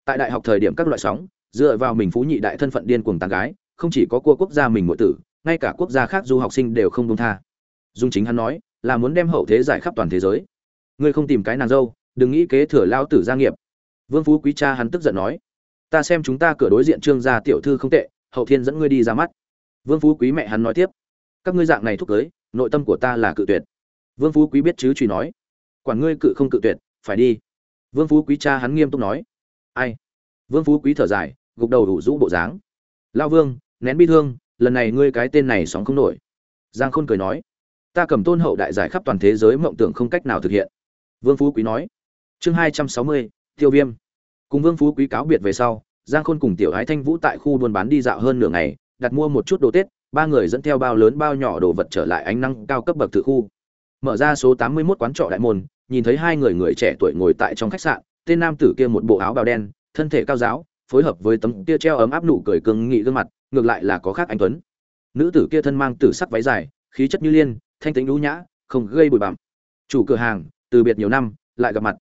Tại đại học thời điểm các loại sóng, dựa vào mình phú nhị đại thân phận điên cuồng tán gái, không chỉ có cua quốc gia mình ngụy tử, ngay cả quốc gia khác du học sinh đều không đông tha. Dung chính hắn nói, là muốn đem hậu thế giải khắp toàn thế giới. Ngươi không tìm cái nàng dâu, đừng nghĩ kế thừa lao tử gia nghiệp. Vương phú quý cha hắn tức giận nói, ta xem chúng ta cửa đối diện trương gia tiểu thư không tệ, hậu thiên dẫn ngươi đi ra mắt. Vương phú quý mẹ hắn nói tiếp, các ngươi dạng này thúc cưới nội tâm của ta là cự tuyệt. Vương phú quý biết chứ truy nói quản ngươi cự không cự tuyệt, phải đi. Vương phú quý cha hắn nghiêm túc nói. Ai? Vương phú quý thở dài, gục đầu đủ rũ bộ dáng. Lao vương, nén bi thương, lần này ngươi cái tên này sóng không nổi. Giang khôn cười nói. Ta cầm tôn hậu đại giải khắp toàn thế giới mộng tưởng không cách nào thực hiện. Vương phú quý nói. Chương hai trăm sáu mươi, tiêu viêm. Cùng vương phú quý cáo biệt về sau, giang khôn cùng tiểu ái thanh vũ tại khu buôn bán đi dạo hơn nửa ngày, đặt mua một chút đồ tết, ba người dẫn theo bao lớn bao nhỏ đồ vật trở lại ánh năng cao cấp bậc thự khu. Mở ra số tám mươi 81 quán trọ đại môn nhìn thấy hai người người trẻ tuổi ngồi tại trong khách sạn, tên nam tử kia một bộ áo bào đen, thân thể cao giáo, phối hợp với tấm kia treo ấm áp nụ cười cương nghị gương mặt, ngược lại là có khác anh tuấn. Nữ tử kia thân mang tử sắc váy dài, khí chất như liên, thanh tính đũ nhã, không gây bụi bặm. Chủ cửa hàng, từ biệt nhiều năm, lại gặp mặt.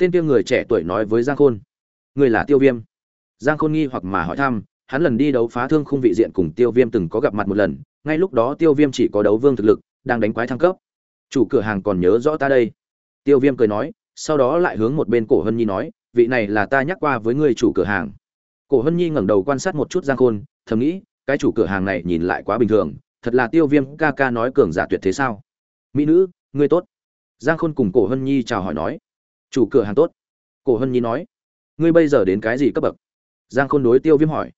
Tên kia người trẻ tuổi nói với giang khôn, người là tiêu viêm. Giang khôn nghi hoặc mà hỏi thăm, hắn lần đi đấu phá thương khung vị diện cùng tiêu viêm từng có gặp mặt một lần, ngay lúc đó tiêu viêm chỉ có đấu vương thực lực, đang đánh quái thăng cấp. Chủ cửa hàng còn nhớ rõ ta đây tiêu viêm cười nói, sau đó lại hướng một bên cổ hân nhi nói, vị này là ta nhắc qua với người chủ cửa hàng. Cổ hân nhi ngẩng đầu quan sát một chút giang khôn, thầm nghĩ, cái chủ cửa hàng này nhìn lại quá bình thường, thật là tiêu viêm ca ca nói cường giả tuyệt thế sao? Mỹ nữ, ngươi tốt. Giang khôn cùng cổ hân nhi chào hỏi nói, chủ cửa hàng tốt. Cổ hân nhi nói, ngươi bây giờ đến cái gì cấp bậc? Giang khôn đối tiêu viêm hỏi,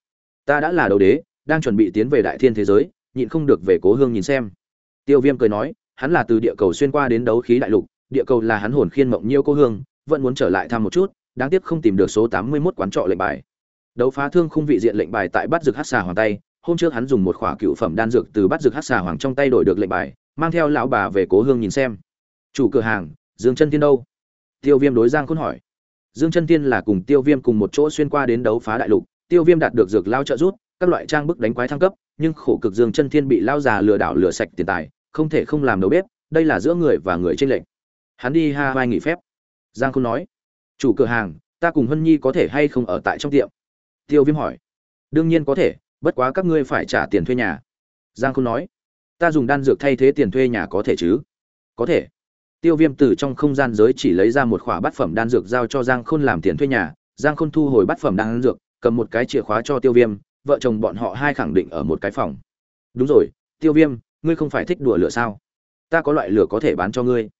ta đã là đầu đế, đang chuẩn bị tiến về đại thiên thế giới, nhịn không được về cố hương nhìn xem. Tiêu viêm cười nói, hắn là từ địa cầu xuyên qua đến đấu khí đại lục địa cầu là hắn hồn khiên mộng nhiêu cô hương, vẫn muốn trở lại thăm một chút, đáng tiếc không tìm được số tám mươi 81 quán trọ lệnh bài. Đấu phá thương khung vị diện lệnh bài tại bắt dược hát xà hoàng tay, hôm trước hắn dùng một khỏa cựu phẩm đan dược từ bắt dược hát xà hoàng trong tay đổi được lệnh bài, mang theo lão bà về cố hương nhìn xem. Chủ cửa hàng, dương chân tiên đâu? Tiêu viêm đối giang khôn hỏi. Dương chân tiên là cùng tiêu viêm cùng một chỗ xuyên qua đến đấu phá đại lục, tiêu viêm đạt được dược lao trợ rút các loại trang bức đánh quái thăng cấp, nhưng khổ cực dương chân thiên bị lao già lừa đảo lừa sạch tiền tài, không thể không làm đầu bếp, đây là giữa người và người trên lệnh hắn đi ha vai nghỉ phép. Giang khôn nói, chủ cửa hàng, ta cùng hân nhi có thể hay không ở tại trong tiệm? Tiêu viêm hỏi, đương nhiên có thể, bất quá các ngươi phải trả tiền thuê nhà. Giang khôn nói, ta dùng đan dược thay thế tiền thuê nhà có thể chứ? Có thể. Tiêu viêm từ trong không gian giới chỉ lấy ra một khỏa bát phẩm đan dược giao cho giang khôn làm tiền thuê nhà. Giang khôn thu hồi bát phẩm đan dược, cầm một cái chìa khóa cho tiêu viêm, vợ chồng bọn họ hai khẳng định ở một cái phòng. Đúng rồi, tiêu viêm, ngươi không phải thích đùa lửa sao? Ta có loại lửa có thể bán cho ngươi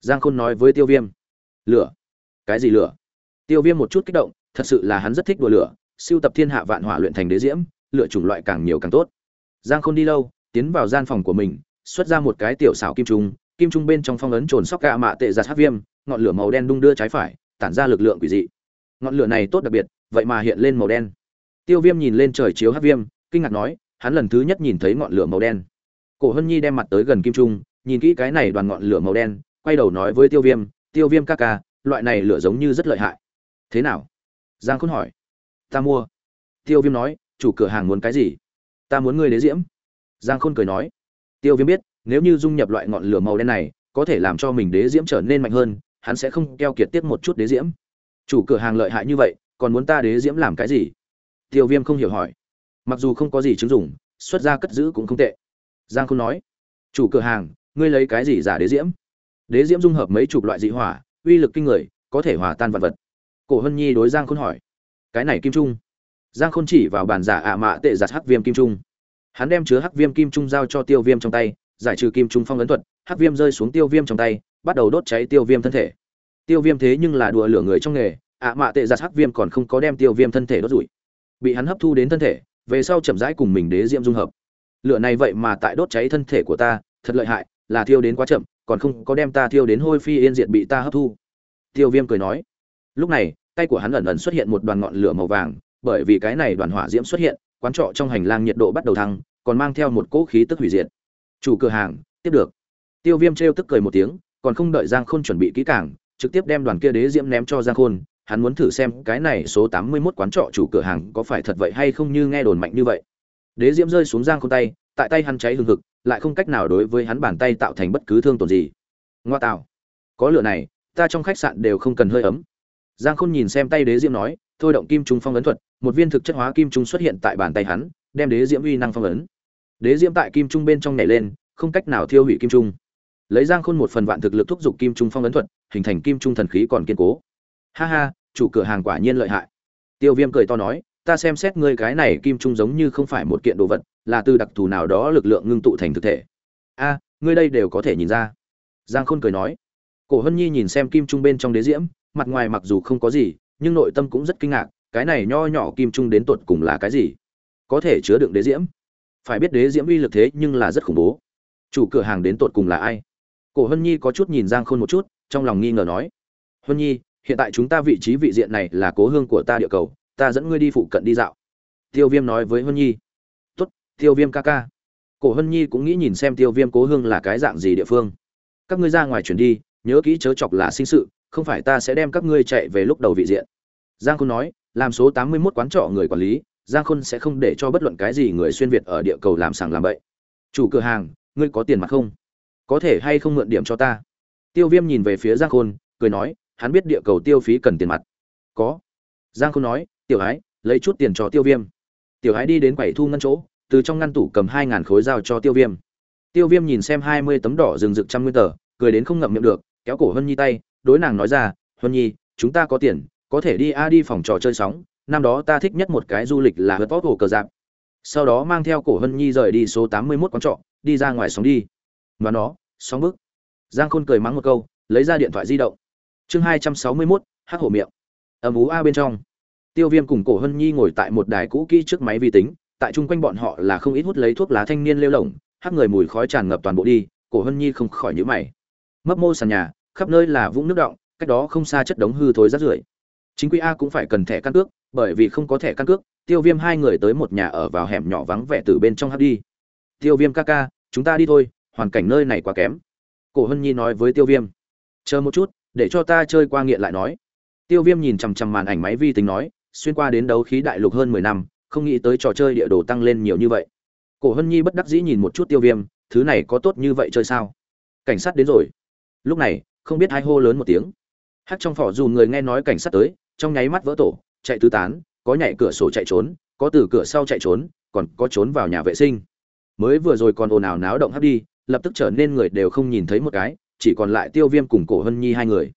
giang khôn nói với tiêu viêm. Lửa. Cái gì lửa? Tiêu viêm một chút kích động, thật sự là hắn rất thích đùa lửa, siêu tập thiên hạ vạn hỏa luyện thành đế diễm lựa chủng loại càng nhiều càng tốt. Giang khôn đi lâu, tiến vào gian phòng của mình, xuất ra một cái tiểu xảo kim trung kim trung bên trong phong ấn trồn sóc gạ mạ tệ giặt hát viêm, ngọn lửa màu đen đung đưa trái phải, tản ra lực lượng quỷ dị. Ngọn lửa này tốt đặc biệt, vậy mà hiện lên màu đen. Tiêu viêm nhìn lên trời chiếu hát viêm, kinh ngạc nói, hắn lần thứ nhất nhìn thấy ngọn lửa màu đen. Cổ hân nhi đem mặt tới gần kim trung, nhìn kỹ cái này đoàn ngọn lửa màu đen quay đầu nói với tiêu viêm tiêu viêm ca ca loại này lửa giống như rất lợi hại. Thế nào? Giang khôn hỏi. Ta mua. Tiêu viêm nói chủ cửa hàng muốn cái gì? Ta muốn ngươi đế diễm. Giang khôn cười nói. Tiêu viêm biết nếu như dung nhập loại ngọn lửa màu đen này có thể làm cho mình đế diễm trở nên mạnh hơn hắn sẽ không keo kiệt tiếp một chút đế diễm. Chủ cửa hàng lợi hại như vậy còn muốn ta đế diễm làm cái gì? Tiêu viêm không hiểu hỏi. Mặc dù không có gì chứng dùng, xuất ra cất giữ cũng không tệ. Giang khôn nói. Chủ cửa hàng ngươi lấy cái gì giả đế diễm? Đế diễm dung hợp mấy chục loại dị hỏa, uy lực kinh người, có thể hòa tan vật vật. Cổ hân nhi đối giang khôn hỏi, cái này kim trung? Giang khôn chỉ vào bàn giả ạ mạ tệ giặt hắc viêm kim trung. Hắn đem chứa hắc viêm kim trung giao cho tiêu viêm trong tay, giải trừ kim trung phong ấn thuật, hắc viêm rơi xuống tiêu viêm trong tay, bắt đầu đốt cháy tiêu viêm thân thể. Tiêu viêm thế nhưng là đùa lửa người trong nghề, ạ mạ tệ giặt hắc viêm còn không có đem tiêu viêm thân thể đốt rủi bị hắn hấp thu đến thân thể, về sau chậm rãi cùng mình đế diễm dung hợp. Lửa này vậy mà tại đốt cháy thân thể của ta, thật lợi hại, là thiêu đến quá chậm còn không có đem ta thiêu đến hôi phi yên diệt bị ta hấp thu. Tiêu viêm cười nói. Lúc này, tay của hắn ẩn ẩn xuất hiện một đoàn ngọn lửa màu vàng, bởi vì cái này đoàn hỏa diễm xuất hiện, quán trọ trong hành lang nhiệt độ bắt đầu thăng, còn mang theo một cỗ khí tức hủy diệt. Chủ cửa hàng, tiếp được. Tiêu viêm trêu tức cười một tiếng, còn không đợi giang khôn chuẩn bị kỹ càng, trực tiếp đem đoàn kia đế diễm ném cho giang khôn, hắn muốn thử xem cái này số tám mươi 81 quán trọ chủ cửa hàng có phải thật vậy hay không như nghe đồn mạnh như vậy. Đế diễm rơi xuống giang khôn tay tại tay hắn cháy hừng hực, lại không cách nào đối với hắn bàn tay tạo thành bất cứ thương tổn gì. Ngoa tạo. Có lửa này, ta trong khách sạn đều không cần hơi ấm. Giang khôn nhìn xem tay đế diễm nói, thôi động kim trung phong ấn thuật, một viên thực chất hóa kim trung xuất hiện tại bàn tay hắn, đem đế diễm uy năng phong ấn. Đế diễm tại kim trung bên trong nhảy lên, không cách nào thiêu hủy kim trung. Lấy giang khôn một phần vạn thực lực thúc giục kim trung phong ấn thuật, hình thành kim trung thần khí còn kiên cố. Ha ha, chủ cửa hàng quả nhiên lợi hại. Tiêu viêm cười to nói, ta xem xét ngươi cái này kim trung giống như không phải một kiện đồ vật là từ đặc thù nào đó lực lượng ngưng tụ thành thực thể. A, ngươi đây đều có thể nhìn ra. Giang khôn cười nói. Cổ hân nhi nhìn xem kim trung bên trong đế diễm, mặt ngoài mặc dù không có gì, nhưng nội tâm cũng rất kinh ngạc, cái này nho nhỏ kim trung đến tột cùng là cái gì? Có thể chứa đựng đế diễm? Phải biết đế diễm uy lực thế nhưng là rất khủng bố. Chủ cửa hàng đến tột cùng là ai? Cổ hân nhi có chút nhìn giang khôn một chút, trong lòng nghi ngờ nói. Hân nhi, hiện tại chúng ta vị trí vị diện này là cố hương của ta địa cầu, ta dẫn ngươi đi phụ cận đi dạo. Tiêu viêm nói với hân nhi tiêu viêm ca ca. Cổ hân nhi cũng nghĩ nhìn xem tiêu viêm cố hương là cái dạng gì địa phương. Các ngươi ra ngoài chuyển đi, nhớ kỹ chớ chọc là sinh sự, không phải ta sẽ đem các ngươi chạy về lúc đầu vị diện. Giang khôn nói, làm số tám mươi mốt quán trọ người quản lý, giang khôn sẽ không để cho bất luận cái gì người xuyên việt ở địa cầu làm sàng làm bậy. Chủ cửa hàng, ngươi có tiền mặt không? Có thể hay không mượn điểm cho ta? Tiêu viêm nhìn về phía giang khôn, cười nói, hắn biết địa cầu tiêu phí cần tiền mặt. Có. Giang khôn nói, tiểu ái, lấy chút tiền cho tiêu viêm. Tiểu ái đi đến quầy thu ngân chỗ từ trong ngăn tủ cầm hai ngàn khối dao cho tiêu viêm. Tiêu viêm nhìn xem hai mươi tấm đỏ rừng rực trăm nguyên tờ, cười đến không ngậm miệng được, kéo cổ hân nhi tay, đối nàng nói ra hân nhi, chúng ta có tiền, có thể đi a đi phòng trò chơi sóng, năm đó ta thích nhất một cái du lịch là hớt vót hồ cờ dạp sau đó mang theo cổ hân nhi rời đi số tám mươi mốt quán trọ, đi ra ngoài sóng đi. Và nó, sóng bức. Giang khôn cười mắng một câu, lấy ra điện thoại di động. Chương hai trăm sáu mươi mốt, hắc hổ miệng. Ầm ú a bên trong. Tiêu viêm cùng cổ hân nhi ngồi tại một đài cũ kỹ trước máy vi tính tại chung quanh bọn họ là không ít hút lấy thuốc lá thanh niên lêu lổng, hắc người mùi khói tràn ngập toàn bộ đi cổ hân nhi không khỏi nhữ mày. Mấp mô sàn nhà khắp nơi là vũng nước động cách đó không xa chất đống hư thối rác rưởi. Chính quy a cũng phải cần thẻ căn cước bởi vì không có thẻ căn cước tiêu viêm hai người tới một nhà ở vào hẻm nhỏ vắng vẻ từ bên trong hắt đi. Tiêu viêm ca ca chúng ta đi thôi hoàn cảnh nơi này quá kém. Cổ hân nhi nói với tiêu viêm. Chờ một chút để cho ta chơi qua nghiện lại nói. Tiêu viêm nhìn chằm chằm màn ảnh máy vi tính nói xuyên qua đến đấu khí đại lục hơn mười năm không nghĩ tới trò chơi địa đồ tăng lên nhiều như vậy. Cổ hân nhi bất đắc dĩ nhìn một chút tiêu viêm, thứ này có tốt như vậy chơi sao? Cảnh sát đến rồi. Lúc này, không biết hai hô lớn một tiếng. Hát trong phỏ dù người nghe nói cảnh sát tới, trong nháy mắt vỡ tổ, chạy tứ tán, có nhảy cửa sổ chạy trốn, có từ cửa sau chạy trốn, còn có trốn vào nhà vệ sinh. Mới vừa rồi còn ồn ào náo động hắt đi, lập tức trở nên người đều không nhìn thấy một cái, chỉ còn lại tiêu viêm cùng cổ hân nhi hai người.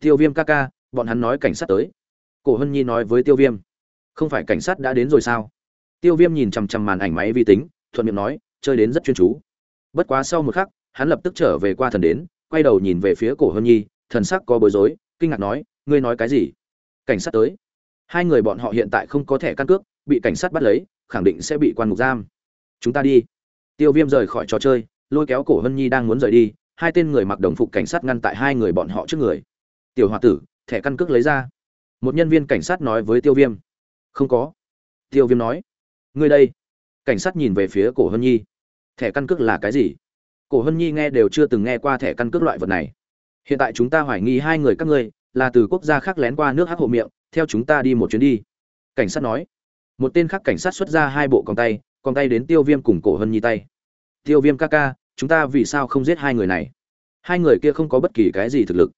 Tiêu viêm ca ca, bọn hắn nói cảnh sát tới. Cổ hân nhi nói với tiêu viêm không phải cảnh sát đã đến rồi sao? Tiêu viêm nhìn chằm chằm màn ảnh máy vi tính, thuận miệng nói, chơi đến rất chuyên chú. Bất quá sau một khắc, hắn lập tức trở về qua thần đến, quay đầu nhìn về phía cổ hân nhi, thần sắc có bối rối, kinh ngạc nói, ngươi nói cái gì? Cảnh sát tới. Hai người bọn họ hiện tại không có thẻ căn cước, bị cảnh sát bắt lấy, khẳng định sẽ bị quan ngục giam. Chúng ta đi. Tiêu viêm rời khỏi trò chơi, lôi kéo cổ hân nhi đang muốn rời đi, hai tên người mặc đồng phục cảnh sát ngăn tại hai người bọn họ trước người. Tiểu h o a tử, thẻ căn cước lấy ra. Một nhân viên cảnh sát nói với tiêu viêm không có. Tiêu viêm nói. Ngươi đây. Cảnh sát nhìn về phía cổ hân nhi. Thẻ căn cước là cái gì? Cổ hân nhi nghe đều chưa từng nghe qua thẻ căn cước loại vật này. Hiện tại chúng ta hoài nghi hai người các ngươi là từ quốc gia khác lén qua nước hắc hộ miệng, theo chúng ta đi một chuyến đi. Cảnh sát nói. Một tên khác cảnh sát xuất ra hai bộ còng tay còng tay đến tiêu viêm cùng cổ hân nhi tay. Tiêu viêm ca ca, chúng ta vì sao không giết hai người này? Hai người kia không có bất kỳ cái gì thực lực.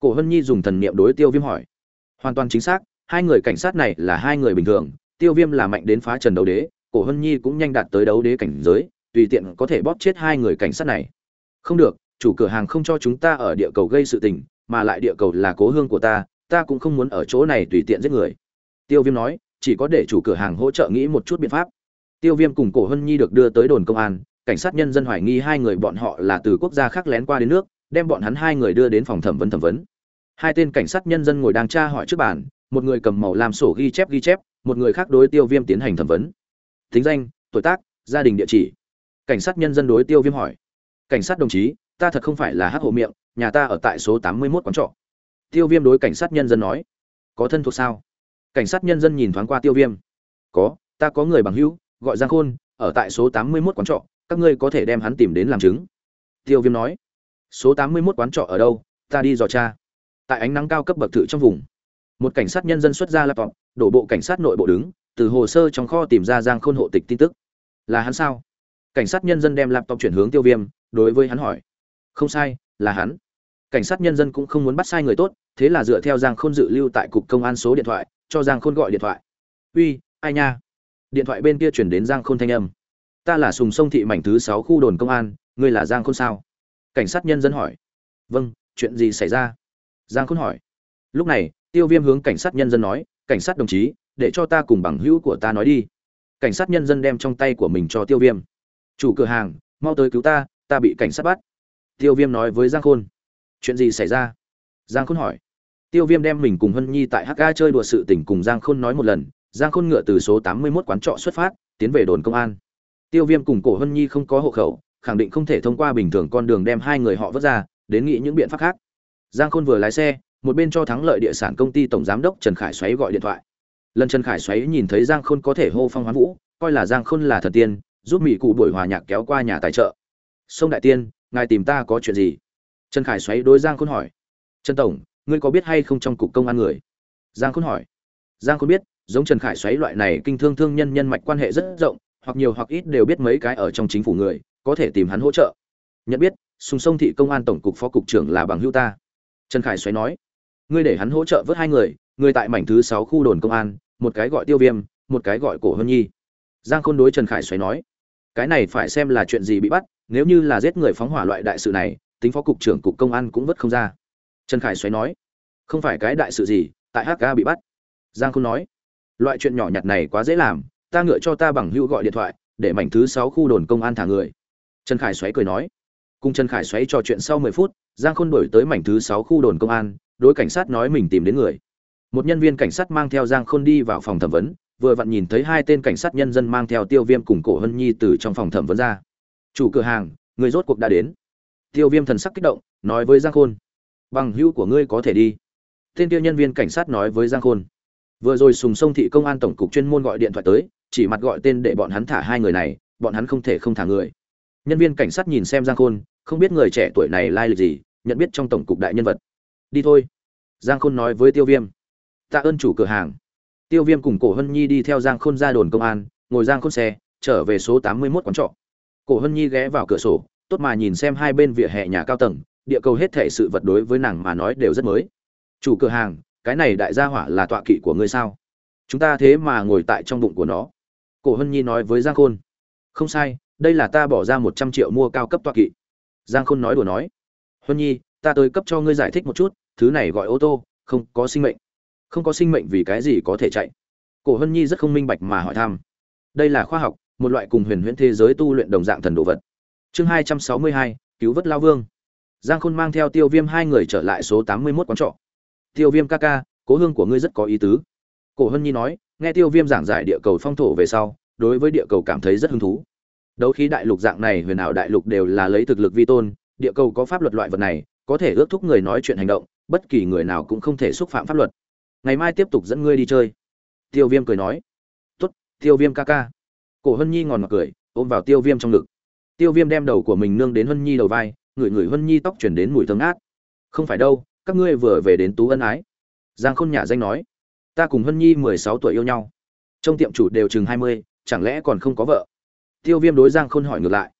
Cổ hân nhi dùng thần niệm đối tiêu viêm hỏi. Hoàn toàn chính xác hai người cảnh sát này là hai người bình thường, tiêu viêm là mạnh đến phá trần đấu đế, cổ hân nhi cũng nhanh đạt tới đấu đế cảnh giới, tùy tiện có thể bóp chết hai người cảnh sát này. Không được, chủ cửa hàng không cho chúng ta ở địa cầu gây sự tình, mà lại địa cầu là cố hương của ta ta cũng không muốn ở chỗ này tùy tiện giết người. Tiêu viêm nói, chỉ có để chủ cửa hàng hỗ trợ nghĩ một chút biện pháp. Tiêu viêm cùng cổ hân nhi được đưa tới đồn công an, cảnh sát nhân dân hoài nghi hai người bọn họ là từ quốc gia khác lén qua đến nước, đem bọn hắn hai người đưa đến phòng thẩm vấn thẩm vấn. Hai tên cảnh sát nhân dân ngồi đang tra hỏi trước bàn một người cầm màu làm sổ ghi chép ghi chép, một người khác đối tiêu viêm tiến hành thẩm vấn. Tính danh, tuổi tác, gia đình địa chỉ. Cảnh sát nhân dân đối tiêu viêm hỏi. Cảnh sát đồng chí, ta thật không phải là hát hộ miệng, nhà ta ở tại số tám mươi 81 quán trọ. Tiêu viêm đối cảnh sát nhân dân nói. Có thân thuộc sao? Cảnh sát nhân dân nhìn thoáng qua tiêu viêm. Có, ta có người bằng hữu, gọi giang khôn, ở tại số tám mươi 81 quán trọ, các ngươi có thể đem hắn tìm đến làm chứng. Tiêu viêm nói. Số tám mươi 81 quán trọ ở đâu? Ta đi dò cha tại ánh nắng cao cấp bậc thự trong vùng một cảnh sát nhân dân xuất ra laptop, đổ bộ cảnh sát nội bộ đứng, từ hồ sơ trong kho tìm ra giang khôn hộ tịch tin tức. Là hắn sao? Cảnh sát nhân dân đem laptop chuyển hướng tiêu viêm, đối với hắn hỏi. Không sai, là hắn. Cảnh sát nhân dân cũng không muốn bắt sai người tốt, thế là dựa theo giang khôn dự lưu tại cục công an số điện thoại, cho giang khôn gọi điện thoại. Uy, ai nha? Điện thoại bên kia chuyển đến giang khôn thanh âm. Ta là sùng sông thị mảnh thứ sáu khu đồn công an, ngươi là giang khôn sao? Cảnh sát nhân dân hỏi. Vâng chuyện gì xảy ra? Giang khôn hỏi. Lúc này tiêu viêm hướng cảnh sát nhân dân nói, cảnh sát đồng chí, để cho ta cùng bằng hữu của ta nói đi. Cảnh sát nhân dân đem trong tay của mình cho tiêu viêm. Chủ cửa hàng, mau tới cứu ta ta bị cảnh sát bắt. Tiêu viêm nói với giang khôn. Chuyện gì xảy ra? Giang khôn hỏi. Tiêu viêm đem mình cùng hân nhi tại hk chơi đùa sự tỉnh cùng giang khôn nói một lần. Giang khôn ngựa từ số tám mươi mốt quán trọ xuất phát, tiến về đồn công an. Tiêu viêm cùng cổ hân nhi không có hộ khẩu, khẳng định không thể thông qua bình thường con đường đem hai người họ vớt ra, đến nghĩ những biện pháp khác. Giang khôn vừa lái xe một bên cho thắng lợi địa sản công ty tổng giám đốc trần khải xoáy gọi điện thoại. Lần trần khải xoáy nhìn thấy giang khôn có thể hô phong hoán vũ, coi là giang khôn là thần tiên, giúp mỹ cụ buổi hòa nhạc kéo qua nhà tài trợ. Sông đại tiên, ngài tìm ta có chuyện gì? Trần khải xoáy đối giang khôn hỏi. Trần tổng, ngươi có biết hay không trong cục công an người? Giang khôn hỏi. Giang khôn biết, giống trần khải xoáy loại này kinh thương thương nhân nhân mạch quan hệ rất rộng, hoặc nhiều hoặc ít đều biết mấy cái ở trong chính phủ người, có thể tìm hắn hỗ trợ. Nhận biết, sùng sông thị công an tổng cục phó cục trưởng là bằng hữu ta. Trần khải xoáy nói ngươi để hắn hỗ trợ vớt hai người người tại mảnh thứ sáu khu đồn công an, một cái gọi tiêu viêm, một cái gọi cổ hân nhi. Giang khôn đối trần khải xoáy nói, cái này phải xem là chuyện gì bị bắt, nếu như là giết người phóng hỏa loại đại sự này, tính phó cục trưởng cục công an cũng vất không ra. Trần khải xoáy nói, không phải cái đại sự gì, tại hk bị bắt. Giang khôn nói, loại chuyện nhỏ nhặt này quá dễ làm, ta ngựa cho ta bằng hữu gọi điện thoại, để mảnh thứ sáu khu đồn công an thả người. Trần khải xoáy cười nói, cùng trần khải xoáy trò chuyện sau mười phút, giang khôn đổi tới mảnh thứ sáu khu đồn công an đối cảnh sát nói mình tìm đến người. Một nhân viên cảnh sát mang theo giang khôn đi vào phòng thẩm vấn, vừa vặn nhìn thấy hai tên cảnh sát nhân dân mang theo tiêu viêm cùng cổ hân nhi từ trong phòng thẩm vấn ra. Chủ cửa hàng, người rốt cuộc đã đến. Tiêu viêm thần sắc kích động, nói với giang khôn, bằng hữu của ngươi có thể đi. Tên tiêu nhân viên cảnh sát nói với giang khôn, vừa rồi sùng sông thị công an tổng cục chuyên môn gọi điện thoại tới, chỉ mặt gọi tên để bọn hắn thả hai người này, bọn hắn không thể không thả người. Nhân viên cảnh sát nhìn xem giang khôn, không biết người trẻ tuổi này lai lịch gì, nhận biết trong tổng cục đại nhân vật đi thôi. Giang khôn nói với tiêu viêm. Tạ ơn chủ cửa hàng. Tiêu viêm cùng cổ hân nhi đi theo giang khôn ra đồn công an, ngồi giang khôn xe, trở về số tám mươi mốt quán trọ. Cổ hân nhi ghé vào cửa sổ, tốt mà nhìn xem hai bên vỉa hè nhà cao tầng, địa cầu hết thể sự vật đối với nàng mà nói đều rất mới. Chủ cửa hàng, cái này đại gia hỏa là tọa kỵ của ngươi sao? Chúng ta thế mà ngồi tại trong bụng của nó. Cổ hân nhi nói với giang khôn. Không sai, đây là ta bỏ ra một trăm triệu mua cao cấp tọa kỵ. Giang khôn nói đùa nói. Hân nhi, ta tới cấp cho ngươi giải thích một chút thứ này gọi ô tô, không có sinh mệnh. Không có sinh mệnh vì cái gì có thể chạy? Cổ hân nhi rất không minh bạch mà hỏi thăm. Đây là khoa học, một loại cùng huyền huyễn thế giới tu luyện đồng dạng thần đồ vật. Chương hai trăm sáu mươi hai, cứu vớt lao vương. Giang khôn mang theo tiêu viêm hai người trở lại số tám mươi mốt quán trọ. Tiêu viêm ca ca, cố hương của ngươi rất có ý tứ. Cổ hân nhi nói, nghe tiêu viêm giảng giải địa cầu phong thổ về sau, đối với địa cầu cảm thấy rất hứng thú. Đấu khí đại lục dạng này, huyền ảo đại lục đều là lấy thực lực vi tôn, địa cầu có pháp luật loại vật này, có thể ước thúc người nói chuyện hành động bất kỳ người nào cũng không thể xúc phạm pháp luật. Ngày mai tiếp tục dẫn ngươi đi chơi. Tiêu viêm cười nói. Tốt, tiêu viêm ca ca. Cổ hân nhi ngòn mặc cười, ôm vào tiêu viêm trong ngực. Tiêu viêm đem đầu của mình nương đến hân nhi đầu vai, ngửi ngửi hân nhi tóc chuyển đến mùi thơm ngát. Không phải đâu, các ngươi vừa về đến tú ân ái. Giang khôn nhả danh nói. Ta cùng hân nhi mười sáu tuổi yêu nhau. Trong tiệm chủ đều chừng hai mươi, chẳng lẽ còn không có vợ? Tiêu viêm đối giang khôn hỏi ngược lại.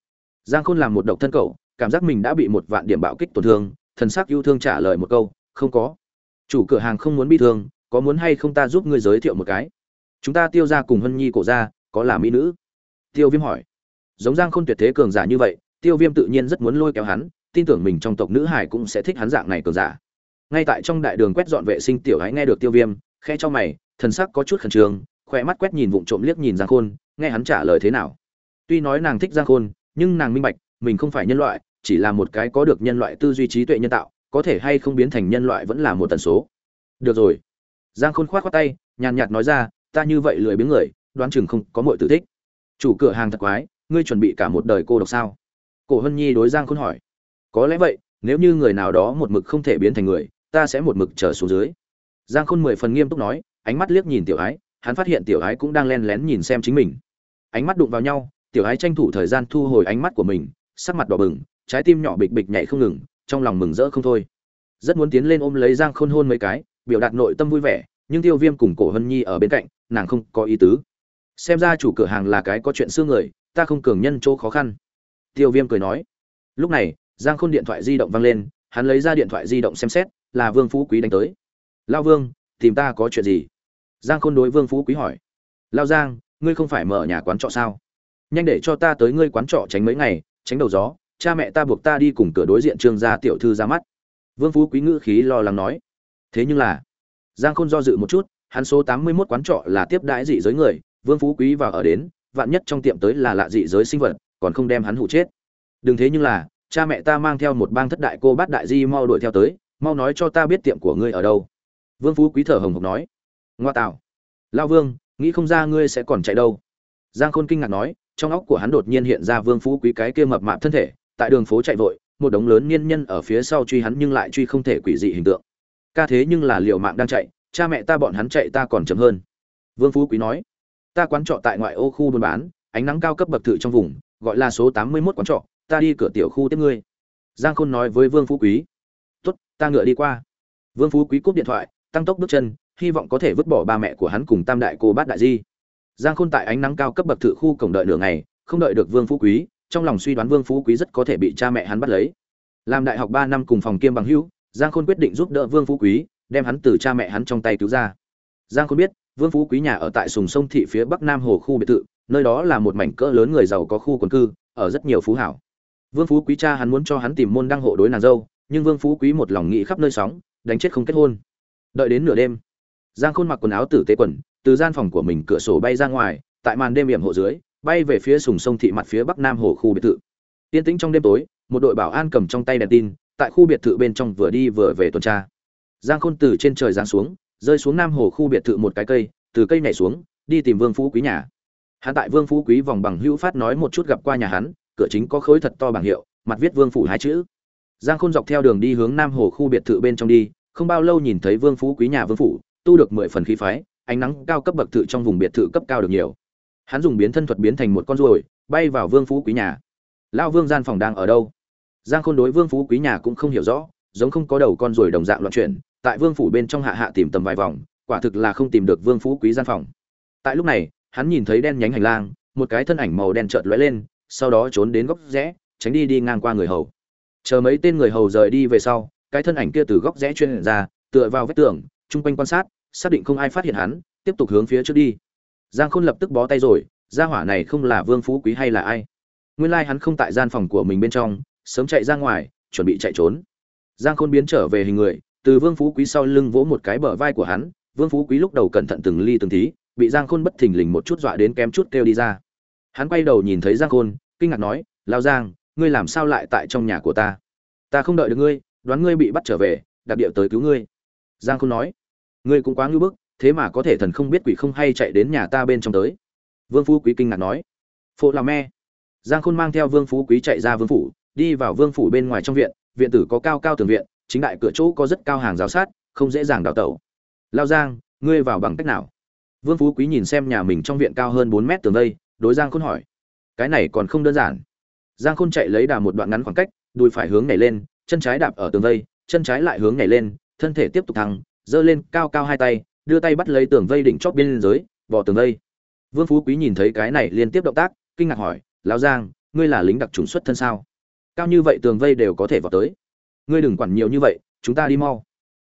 Giang khôn làm một độc thân cậu, cảm giác mình đã bị một vạn điểm bạo kích tổn thương thần sắc yêu thương trả lời một câu, không có. Chủ cửa hàng không muốn bi thương, có muốn hay không ta giúp ngươi giới thiệu một cái? Chúng ta tiêu ra cùng hân nhi cổ ra có là mỹ nữ? Tiêu viêm hỏi. Giống giang khôn tuyệt thế cường giả như vậy, tiêu viêm tự nhiên rất muốn lôi kéo hắn, tin tưởng mình trong tộc nữ hải cũng sẽ thích hắn dạng này cường giả. Ngay tại trong đại đường quét dọn vệ sinh tiểu hãy nghe được tiêu viêm, khẽ cho mày, thần sắc có chút khẩn trương, khỏe mắt quét nhìn vụng trộm liếc nhìn giang khôn, nghe hắn trả lời thế nào. Tuy nói nàng thích giang khôn, nhưng nàng minh bạch, mình không phải nhân loại chỉ là một cái có được nhân loại tư duy trí tuệ nhân tạo, có thể hay không biến thành nhân loại vẫn là một tần số. Được rồi. Giang khôn khoát khoát tay, nhàn nhạt nói ra, ta như vậy lười biếng người, đoán chừng không có mọi tự thích. Chủ cửa hàng thật quái, ngươi chuẩn bị cả một đời cô độc sao? Cổ hân nhi đối giang khôn hỏi, có lẽ vậy, nếu như người nào đó một mực không thể biến thành người, ta sẽ một mực trở xuống dưới. Giang khôn mười phần nghiêm túc nói, ánh mắt liếc nhìn tiểu ái, hắn phát hiện tiểu ái cũng đang len lén nhìn xem chính mình. Ánh mắt đụng vào nhau, tiểu ái tranh thủ thời gian thu hồi ánh mắt của mình, sắc mặt đỏ bừng trái tim nhỏ bịch bịch nhảy không ngừng, trong lòng mừng rỡ không thôi. Rất muốn tiến lên ôm lấy giang khôn hôn mấy cái, biểu đạt nội tâm vui vẻ, nhưng tiêu viêm cùng cổ hân nhi ở bên cạnh, nàng không có ý tứ. Xem ra chủ cửa hàng là cái có chuyện xưa người, ta không cường nhân chỗ khó khăn. Tiêu viêm cười nói. Lúc này, giang khôn điện thoại di động vang lên, hắn lấy ra điện thoại di động xem xét, là vương phú quý đánh tới. Lao vương, tìm ta có chuyện gì? Giang khôn đối vương phú quý hỏi. Lao giang, ngươi không phải mở nhà quán trọ sao? Nhanh để cho ta tới ngươi quán trọ tránh mấy ngày, tránh đầu gió cha mẹ ta buộc ta đi cùng cửa đối diện trương gia tiểu thư ra mắt. Vương phú quý ngữ khí lo lắng nói. Thế nhưng là, giang khôn do dự một chút, hắn số tám mươi 81 quán trọ là tiếp đãi dị giới người, vương phú quý vào ở đến, vạn nhất trong tiệm tới là lạ dị giới sinh vật, còn không đem hắn hụ chết. Đừng thế nhưng là, cha mẹ ta mang theo một bang thất đại cô bát đại di mau đuổi theo tới, mau nói cho ta biết tiệm của ngươi ở đâu. Vương phú quý thở hồng hộc nói. Ngoa tạo. Lao vương, nghĩ không ra ngươi sẽ còn chạy đâu. Giang khôn kinh ngạc nói, trong óc của hắn đột nhiên hiện ra vương phú quý cái kia mập mạp thân thể tại đường phố chạy vội, một đống lớn niên nhân ở phía sau truy hắn nhưng lại truy không thể quỷ dị hình tượng. Ca thế nhưng là liệu mạng đang chạy, cha mẹ ta bọn hắn chạy ta còn chậm hơn. Vương phú quý nói, ta quán trọ tại ngoại ô khu buôn bán, ánh nắng cao cấp bậc thự trong vùng, gọi là số tám mươi 81 quán trọ, ta đi cửa tiểu khu tiếp ngươi. Giang khôn nói với vương phú quý, tốt, ta ngựa đi qua. Vương phú quý cúp điện thoại, tăng tốc bước chân, hy vọng có thể vứt bỏ ba mẹ của hắn cùng tam đại cô bát đại di. Giang khôn tại ánh nắng cao cấp bậc thự khu cổng đợi nửa ngày, không đợi được vương phú quý trong lòng suy đoán vương phú quý rất có thể bị cha mẹ hắn bắt lấy. Làm đại học ba năm cùng phòng kiêm bằng hữu, giang khôn quyết định giúp đỡ vương phú quý, đem hắn từ cha mẹ hắn trong tay cứu ra. Giang khôn biết, vương phú quý nhà ở tại sùng sông thị phía bắc nam hồ khu biệt thự, nơi đó là một mảnh cỡ lớn người giàu có khu quần cư, ở rất nhiều phú hảo. Vương phú quý cha hắn muốn cho hắn tìm môn đăng hộ đối nàng dâu, nhưng vương phú quý một lòng nghĩ khắp nơi sóng, đánh chết không kết hôn. Đợi đến nửa đêm, giang khôn mặc quần áo tử tế quần, từ gian phòng của mình cửa sổ bay ra ngoài, tại màn đêm yểm hộ dưới bay về phía sùng sông thị mặt phía bắc nam hồ khu biệt thự. Yên tĩnh trong đêm tối, một đội bảo an cầm trong tay đèn tin, tại khu biệt thự bên trong vừa đi vừa về tuần tra. Giang khôn từ trên trời giáng xuống, rơi xuống nam hồ khu biệt thự một cái cây, từ cây nhảy xuống, đi tìm vương phú quý nhà. Hắn tại vương phú quý vòng bằng hữu phát nói một chút gặp qua nhà hắn, cửa chính có khối thật to bảng hiệu, mặt viết vương phủ hai chữ. Giang khôn dọc theo đường đi hướng nam hồ khu biệt thự bên trong đi, không bao lâu nhìn thấy vương phú quý nhà vương phủ, tu được mười phần khí phái, ánh nắng cao cấp bậc thự trong vùng biệt thự cấp cao được nhiều hắn dùng biến thân thuật biến thành một con ruồi, bay vào vương phú quý nhà. Lao vương gian phòng đang ở đâu? Giang khôn đối vương phú quý nhà cũng không hiểu rõ, giống không có đầu con ruồi đồng dạng loạn chuyển, tại vương phủ bên trong hạ hạ tìm tầm vài vòng, quả thực là không tìm được vương phú quý gian phòng. Tại lúc này, hắn nhìn thấy đen nhánh hành lang, một cái thân ảnh màu đen chợt lóe lên, sau đó trốn đến góc rẽ, tránh đi đi ngang qua người hầu. Chờ mấy tên người hầu rời đi về sau, cái thân ảnh kia từ góc rẽ chuyên ra, tựa vào vách tường, chung quanh quan sát, xác định không ai phát hiện hắn, tiếp tục hướng phía trước đi giang khôn lập tức bó tay rồi, gia hỏa này không là vương phú quý hay là ai? Nguyên lai hắn không tại gian phòng của mình bên trong, sớm chạy ra ngoài, chuẩn bị chạy trốn. Giang khôn biến trở về hình người, từ vương phú quý sau lưng vỗ một cái bờ vai của hắn, vương phú quý lúc đầu cẩn thận từng ly từng tí, bị giang khôn bất thình lình một chút dọa đến kém chút kêu đi ra. Hắn quay đầu nhìn thấy giang khôn, kinh ngạc nói lao giang, ngươi làm sao lại tại trong nhà của ta? Ta không đợi được ngươi, đoán ngươi bị bắt trở về, đặc biệt tới cứu ngươi. Giang khôn nói, ngươi cũng quá ngưỡng bức thế mà có thể thần không biết quỷ không hay chạy đến nhà ta bên trong tới. Vương phú quý kinh ngạc nói. Phụ là me. Giang khôn mang theo vương phú quý chạy ra vương phủ, đi vào vương phủ bên ngoài trong viện viện tử có cao cao tường viện, chính đại cửa chỗ có rất cao hàng rào sát, không dễ dàng đào tẩu. Lao giang, ngươi vào bằng cách nào? Vương phú quý nhìn xem nhà mình trong viện cao hơn bốn mét tường đây đối giang khôn hỏi. Cái này còn không đơn giản. Giang khôn chạy lấy đà một đoạn ngắn khoảng cách, đùi phải hướng nhảy lên, chân trái đạp ở tường vây, chân trái lại hướng nhảy lên, thân thể tiếp tục thăng, giơ lên cao cao hai tay đưa tay bắt lấy tường vây đỉnh chóp biên giới bỏ tường vây. Vương phú quý nhìn thấy cái này liên tiếp động tác, kinh ngạc hỏi, lão giang, ngươi là lính đặc trùng xuất thân sao? Cao như vậy tường vây đều có thể vào tới. Ngươi đừng quản nhiều như vậy, chúng ta đi mau.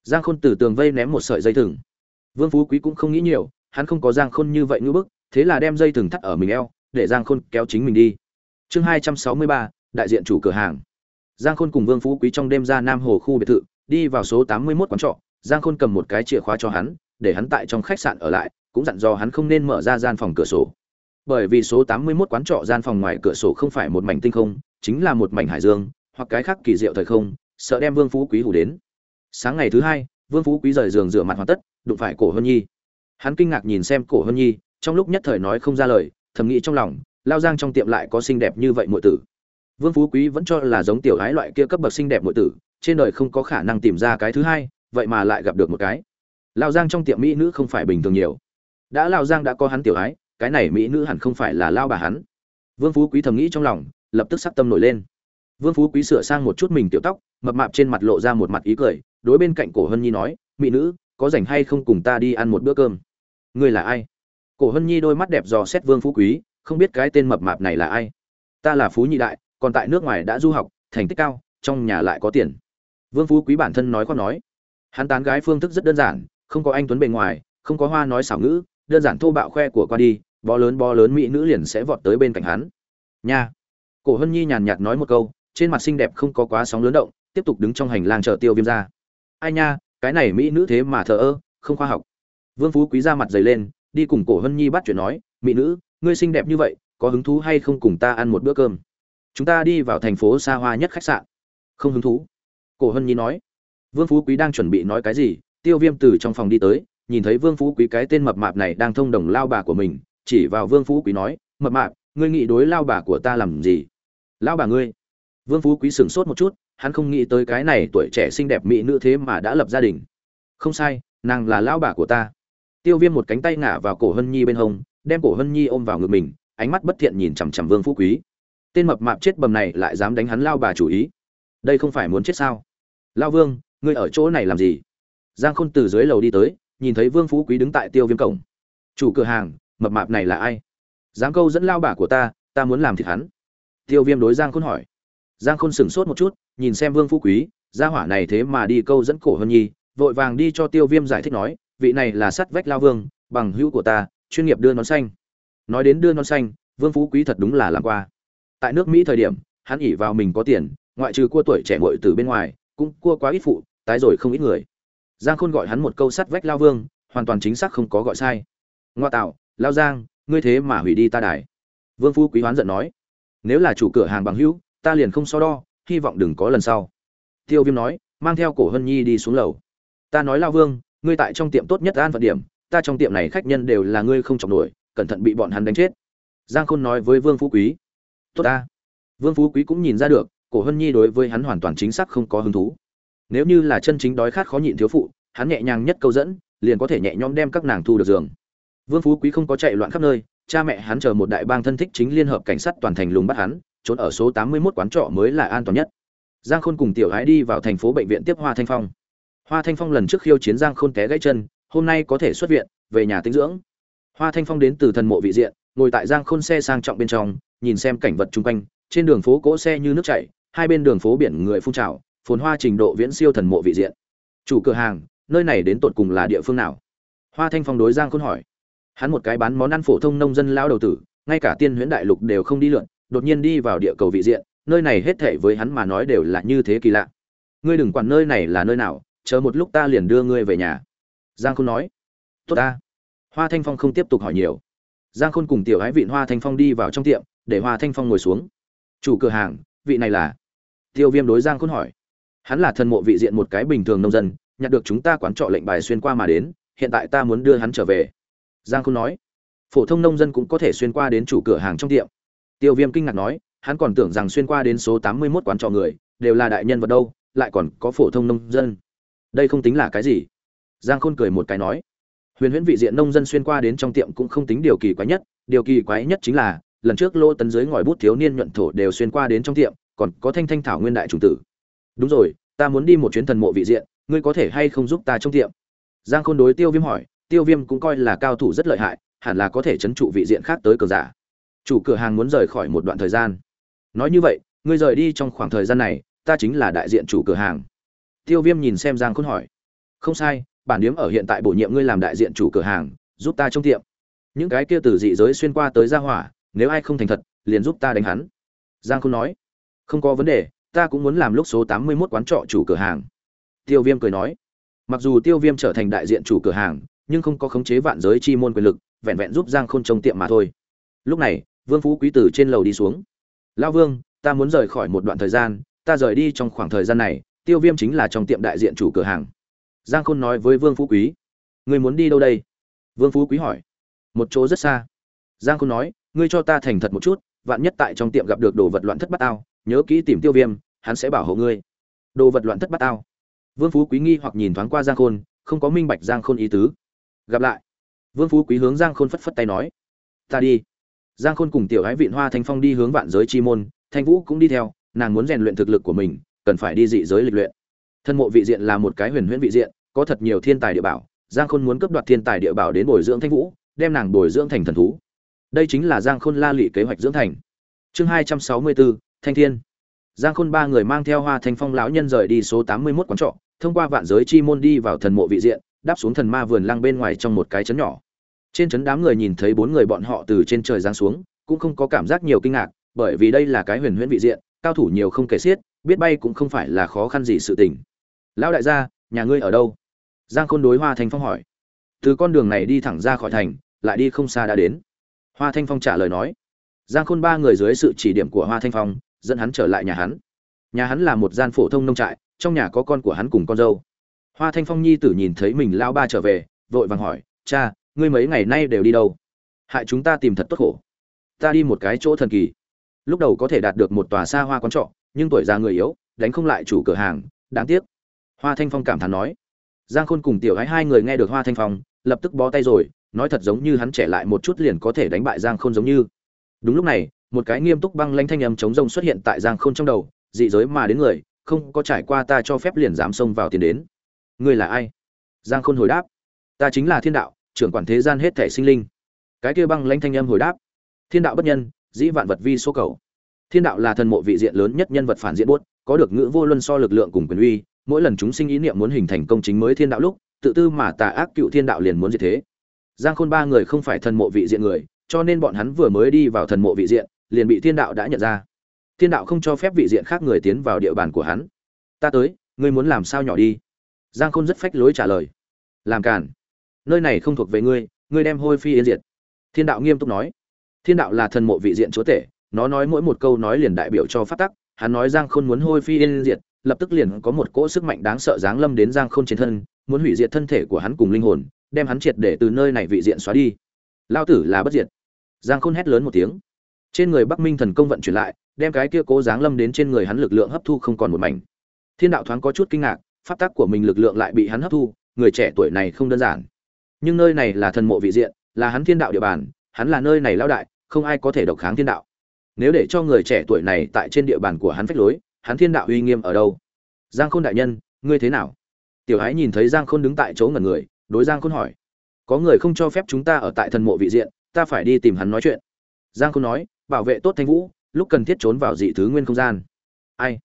Giang khôn từ tường vây ném một sợi dây thừng. Vương phú quý cũng không nghĩ nhiều, hắn không có giang khôn như vậy ngưỡng bức, thế là đem dây thừng thắt ở mình eo, để giang khôn kéo chính mình đi. Chương hai trăm sáu mươi ba, đại diện chủ cửa hàng. Giang khôn cùng vương phú quý trong đêm ra nam hồ khu biệt thự, đi vào số tám mươi 81 quán trọ. Giang khôn cầm một cái chìa khóa cho hắn để hắn tại trong khách sạn ở lại, cũng dặn dò hắn không nên mở ra gian phòng cửa sổ. Bởi vì số 81 quán trọ gian phòng ngoài cửa sổ không phải một mảnh tinh không, chính là một mảnh hải dương, hoặc cái khác kỳ diệu thời không, sợ đem vương phú quý hủ đến. Sáng ngày thứ hai, vương phú quý rời giường rửa mặt hoàn tất, đụng phải cổ hân nhi. Hắn kinh ngạc nhìn xem cổ hân nhi, trong lúc nhất thời nói không ra lời, thầm nghĩ trong lòng, lao giang trong tiệm lại có xinh đẹp như vậy muội tử. Vương phú quý vẫn cho là giống tiểu gái loại kia cấp bậc xinh đẹp muội tử, trên đời không có khả năng tìm ra cái thứ hai, vậy mà lại gặp được một cái lao giang trong tiệm mỹ nữ không phải bình thường nhiều. Đã lao giang đã có hắn tiểu ái, cái này mỹ nữ hẳn không phải là lao bà hắn. Vương phú quý thầm nghĩ trong lòng, lập tức sắc tâm nổi lên. Vương phú quý sửa sang một chút mình tiểu tóc, mập mạp trên mặt lộ ra một mặt ý cười, đối bên cạnh cổ hân nhi nói, mỹ nữ, có rảnh hay không cùng ta đi ăn một bữa cơm? Ngươi là ai? Cổ hân nhi đôi mắt đẹp dò xét vương phú quý, không biết cái tên mập mạp này là ai. Ta là phú nhị đại, còn tại nước ngoài đã du học, thành tích cao, trong nhà lại có tiền. Vương phú quý bản thân nói khoác nói. Hắn tán gái phương thức rất đơn giản không có anh tuấn bề ngoài, không có hoa nói xảo ngữ, đơn giản thô bạo khoe của qua đi, bó lớn bó lớn mỹ nữ liền sẽ vọt tới bên cạnh hắn. Nha. Cổ hân nhi nhàn nhạt nói một câu, trên mặt xinh đẹp không có quá sóng lớn động, tiếp tục đứng trong hành lang chờ tiêu viêm ra. Ai nha, cái này mỹ nữ thế mà thờ ơ, không khoa học. Vương phú quý ra mặt dày lên, đi cùng cổ hân nhi bắt chuyện nói, mỹ nữ, ngươi xinh đẹp như vậy, có hứng thú hay không cùng ta ăn một bữa cơm? Chúng ta đi vào thành phố xa hoa nhất khách sạn. Không hứng thú. Cổ hân nhi nói. Vương phú quý đang chuẩn bị nói cái gì tiêu viêm từ trong phòng đi tới, nhìn thấy vương phú quý cái tên mập mạp này đang thông đồng lao bà của mình, chỉ vào vương phú quý nói, mập mạp, ngươi nghĩ đối lao bà của ta làm gì? Lao bà ngươi? Vương phú quý sửng sốt một chút, hắn không nghĩ tới cái này tuổi trẻ xinh đẹp mỹ nữ thế mà đã lập gia đình. Không sai, nàng là lao bà của ta. Tiêu viêm một cánh tay ngả vào cổ hân nhi bên hông, đem cổ hân nhi ôm vào ngực mình, ánh mắt bất thiện nhìn chằm chằm vương phú quý. Tên mập mạp chết bầm này lại dám đánh hắn lao bà chủ ý. Đây không phải muốn chết sao? Lao vương, ngươi ở chỗ này làm gì? Giang khôn từ dưới lầu đi tới, nhìn thấy vương phú quý đứng tại tiêu viêm cổng. Chủ cửa hàng, mập mạp này là ai? Dám câu dẫn lao bà của ta ta muốn làm thịt hắn. Tiêu viêm đối giang khôn hỏi. Giang khôn sửng sốt một chút, nhìn xem vương phú quý, gia hỏa này thế mà đi câu dẫn cổ hân nhi, vội vàng đi cho tiêu viêm giải thích nói, vị này là sắt vách lao vương, bằng hữu của ta, chuyên nghiệp đưa nón xanh. Nói đến đưa nón xanh, vương phú quý thật đúng là làm qua. Tại nước mỹ thời điểm, hắn ỉ vào mình có tiền, ngoại trừ cua tuổi trẻ ngội từ bên ngoài, cũng cua quá ít phụ, tái rồi không ít người giang khôn gọi hắn một câu sắt vách lao vương, hoàn toàn chính xác không có gọi sai. Ngoa tạo, lao giang, ngươi thế mà hủy đi ta đài. Vương phú quý hoán giận nói, nếu là chủ cửa hàng bằng hữu, ta liền không so đo, hy vọng đừng có lần sau. Tiêu viêm nói, mang theo cổ hân nhi đi xuống lầu. Ta nói lao vương, ngươi tại trong tiệm tốt nhất an phận điểm, ta trong tiệm này khách nhân đều là ngươi không chọc nổi, cẩn thận bị bọn hắn đánh chết. Giang khôn nói với vương phú quý, tốt ta. Vương phú quý cũng nhìn ra được, cổ hân nhi đối với hắn hoàn toàn chính xác không có hứng thú nếu như là chân chính đói khát khó nhịn thiếu phụ, hắn nhẹ nhàng nhất câu dẫn, liền có thể nhẹ nhõm đem các nàng thu được giường. Vương phú quý không có chạy loạn khắp nơi, cha mẹ hắn chờ một đại bang thân thích chính liên hợp cảnh sát toàn thành lùng bắt hắn, trốn ở số tám mươi 81 quán trọ mới là an toàn nhất. Giang khôn cùng tiểu gái đi vào thành phố bệnh viện tiếp hoa thanh phong. Hoa thanh phong lần trước khiêu chiến giang khôn té gãy chân, hôm nay có thể xuất viện, về nhà tĩnh dưỡng. Hoa thanh phong đến từ thần mộ vị diện, ngồi tại giang khôn xe sang trọng bên trong, nhìn xem cảnh vật chung quanh, trên đường phố cỗ xe như nước chảy, hai bên đường phố biển người phun trào phồn hoa trình độ viễn siêu thần mộ vị diện. Chủ cửa hàng, nơi này đến tột cùng là địa phương nào? Hoa thanh phong đối giang khôn hỏi. Hắn một cái bán món ăn phổ thông nông dân lao đầu tử, ngay cả tiên huyễn đại lục đều không đi lượn, đột nhiên đi vào địa cầu vị diện, nơi này hết thể với hắn mà nói đều là như thế kỳ lạ. Ngươi đừng quản nơi này là nơi nào, chờ một lúc ta liền đưa ngươi về nhà. Giang khôn nói. Tốt ta. Hoa thanh phong không tiếp tục hỏi nhiều. Giang khôn cùng tiểu ái vịn hoa thanh phong đi vào trong tiệm, để hoa thanh phong ngồi xuống. Chủ cửa hàng, vị này là? Tiêu viêm đối giang khôn hỏi hắn là thần mộ vị diện một cái bình thường nông dân, nhặt được chúng ta quán trọ lệnh bài xuyên qua mà đến, hiện tại ta muốn đưa hắn trở về. Giang khôn nói. Phổ thông nông dân cũng có thể xuyên qua đến chủ cửa hàng trong tiệm. Tiêu viêm kinh ngạc nói, hắn còn tưởng rằng xuyên qua đến số tám mươi mốt quán trọ người, đều là đại nhân vật đâu, lại còn có phổ thông nông dân. Đây không tính là cái gì. Giang khôn cười một cái nói. Huyền huyễn vị diện nông dân xuyên qua đến trong tiệm cũng không tính điều kỳ quái nhất, điều kỳ quái nhất chính là, lần trước lô tấn dưới ngòi bút thiếu niên nhuận thổ đều xuyên qua đến trong tiệm, còn có thanh thanh thảo nguyên đại chủ tử đúng rồi, ta muốn đi một chuyến thần mộ vị diện, ngươi có thể hay không giúp ta trong tiệm? Giang khôn đối tiêu viêm hỏi, tiêu viêm cũng coi là cao thủ rất lợi hại, hẳn là có thể chấn trụ vị diện khác tới cờ giả. Chủ cửa hàng muốn rời khỏi một đoạn thời gian. Nói như vậy, ngươi rời đi trong khoảng thời gian này, ta chính là đại diện chủ cửa hàng. Tiêu viêm nhìn xem giang khôn hỏi, không sai, bản điếm ở hiện tại bổ nhiệm ngươi làm đại diện chủ cửa hàng, giúp ta trong tiệm. Những cái kia từ dị giới xuyên qua tới gia hỏa, nếu ai không thành thật, liền giúp ta đánh hắn. Giang khôn nói, không có vấn đề ta cũng muốn làm lúc số tám mươi 81 quán trọ chủ cửa hàng. Tiêu viêm cười nói. Mặc dù tiêu viêm trở thành đại diện chủ cửa hàng, nhưng không có khống chế vạn giới chi môn quyền lực, vẹn vẹn giúp giang khôn trông tiệm mà thôi. Lúc này, vương phú quý tử trên lầu đi xuống. Lão vương, ta muốn rời khỏi một đoạn thời gian, ta rời đi trong khoảng thời gian này, tiêu viêm chính là trong tiệm đại diện chủ cửa hàng. Giang khôn nói với vương phú quý. Ngươi muốn đi đâu đây? Vương phú quý hỏi. Một chỗ rất xa. Giang khôn nói. Ngươi cho ta thành thật một chút, vạn nhất tại trong tiệm gặp được đồ vật loạn thất bát ao nhớ kỹ tìm tiêu viêm, hắn sẽ bảo hộ ngươi. Đồ vật loạn thất bát tao. Vương phú quý nghi hoặc nhìn thoáng qua giang khôn, không có minh bạch giang khôn ý tứ. Gặp lại. Vương phú quý hướng giang khôn phất phất tay nói, ta đi. Giang khôn cùng tiểu ái vịn hoa thanh phong đi hướng vạn giới chi môn, thanh vũ cũng đi theo, nàng muốn rèn luyện thực lực của mình, cần phải đi dị giới lịch luyện. Thân mộ vị diện là một cái huyền huyễn vị diện, có thật nhiều thiên tài địa bảo, giang khôn muốn cấp đoạt thiên tài địa bảo đến bồi dưỡng thanh vũ, đem nàng bồi dưỡng thành thần thú. Đây chính là giang khôn la lị kế hoạch dưỡng thành. Chương hai trăm sáu mươi bốn thanh thiên. Giang khôn ba người mang theo hoa thanh phong lão nhân rời đi số tám mươi mốt quán trọ, thông qua vạn giới chi môn đi vào thần mộ vị diện, đáp xuống thần ma vườn lăng bên ngoài trong một cái chấn nhỏ. Trên chấn đám người nhìn thấy bốn người bọn họ từ trên trời giáng xuống, cũng không có cảm giác nhiều kinh ngạc, bởi vì đây là cái huyền huyễn vị diện, cao thủ nhiều không kể xiết, biết bay cũng không phải là khó khăn gì sự tình. Lão đại gia, nhà ngươi ở đâu? Giang khôn đối hoa thanh phong hỏi. Từ con đường này đi thẳng ra khỏi thành, lại đi không xa đã đến. Hoa thanh phong trả lời nói. Giang khôn ba người dưới sự chỉ điểm của hoa thanh phong dẫn hắn trở lại nhà hắn. Nhà hắn là một gian phổ thông nông trại, trong nhà có con của hắn cùng con dâu. Hoa thanh phong nhi tử nhìn thấy mình lao ba trở về, vội vàng hỏi, cha, ngươi mấy ngày nay đều đi đâu? Hại chúng ta tìm thật tốt khổ. Ta đi một cái chỗ thần kỳ. Lúc đầu có thể đạt được một tòa xa hoa quán trọ, nhưng tuổi già người yếu, đánh không lại chủ cửa hàng, đáng tiếc. Hoa thanh phong cảm thán nói. Giang khôn cùng tiểu gái hai người nghe được hoa thanh phong, lập tức bó tay rồi, nói thật giống như hắn trẻ lại một chút liền có thể đánh bại giang khôn giống như. Đúng lúc này một cái nghiêm túc băng lãnh thanh âm chống rông xuất hiện tại giang khôn trong đầu, dị giới mà đến người, không có trải qua ta cho phép liền dám xông vào tiền đến. Ngươi là ai? Giang khôn hồi đáp. Ta chính là thiên đạo, trưởng quản thế gian hết thể sinh linh. Cái kia băng lãnh thanh âm hồi đáp. Thiên đạo bất nhân, dĩ vạn vật vi số cầu. Thiên đạo là thần mộ vị diện lớn nhất nhân vật phản diện buốt, có được ngữ vô luân so lực lượng cùng quyền uy, mỗi lần chúng sinh ý niệm muốn hình thành công chính mới thiên đạo lúc, tự tư mà tà ác cựu thiên đạo liền muốn gì thế. Giang khôn ba người không phải thần mộ vị diện người, cho nên bọn hắn vừa mới đi vào thần mộ vị diện liền bị thiên đạo đã nhận ra. Thiên đạo không cho phép vị diện khác người tiến vào địa bàn của hắn. Ta tới, ngươi muốn làm sao nhỏ đi? Giang khôn rất phách lối trả lời. Làm cản nơi này không thuộc về ngươi ngươi đem hôi phi yên diệt. Thiên đạo nghiêm túc nói. Thiên đạo là thần mộ vị diện chúa tể, nó nói mỗi một câu nói liền đại biểu cho phát tắc. Hắn nói giang khôn muốn hôi phi yên diệt, lập tức liền có một cỗ sức mạnh đáng sợ giáng lâm đến giang khôn trên thân, muốn hủy diệt thân thể của hắn cùng linh hồn, đem hắn triệt để từ nơi này vị diện xóa đi. Lao tử là bất diệt. Giang khôn hét lớn một tiếng trên người bắc minh thần công vận chuyển lại, đem cái kia cố giáng lâm đến trên người hắn lực lượng hấp thu không còn một mảnh. Thiên đạo thoáng có chút kinh ngạc, pháp tắc của mình lực lượng lại bị hắn hấp thu, người trẻ tuổi này không đơn giản. Nhưng nơi này là thần mộ vị diện, là hắn thiên đạo địa bàn, hắn là nơi này lao đại, không ai có thể độc kháng thiên đạo. Nếu để cho người trẻ tuổi này tại trên địa bàn của hắn phách lối, hắn thiên đạo uy nghiêm ở đâu? Giang khôn đại nhân, ngươi thế nào? Tiểu ái nhìn thấy giang khôn đứng tại chỗ ngẩn người, đối giang khôn hỏi. Có người không cho phép chúng ta ở tại thần mộ vị diện, ta phải đi tìm hắn nói chuyện. Giang khôn nói bảo vệ tốt thanh vũ, lúc cần thiết trốn vào dị thứ nguyên không gian. Ai?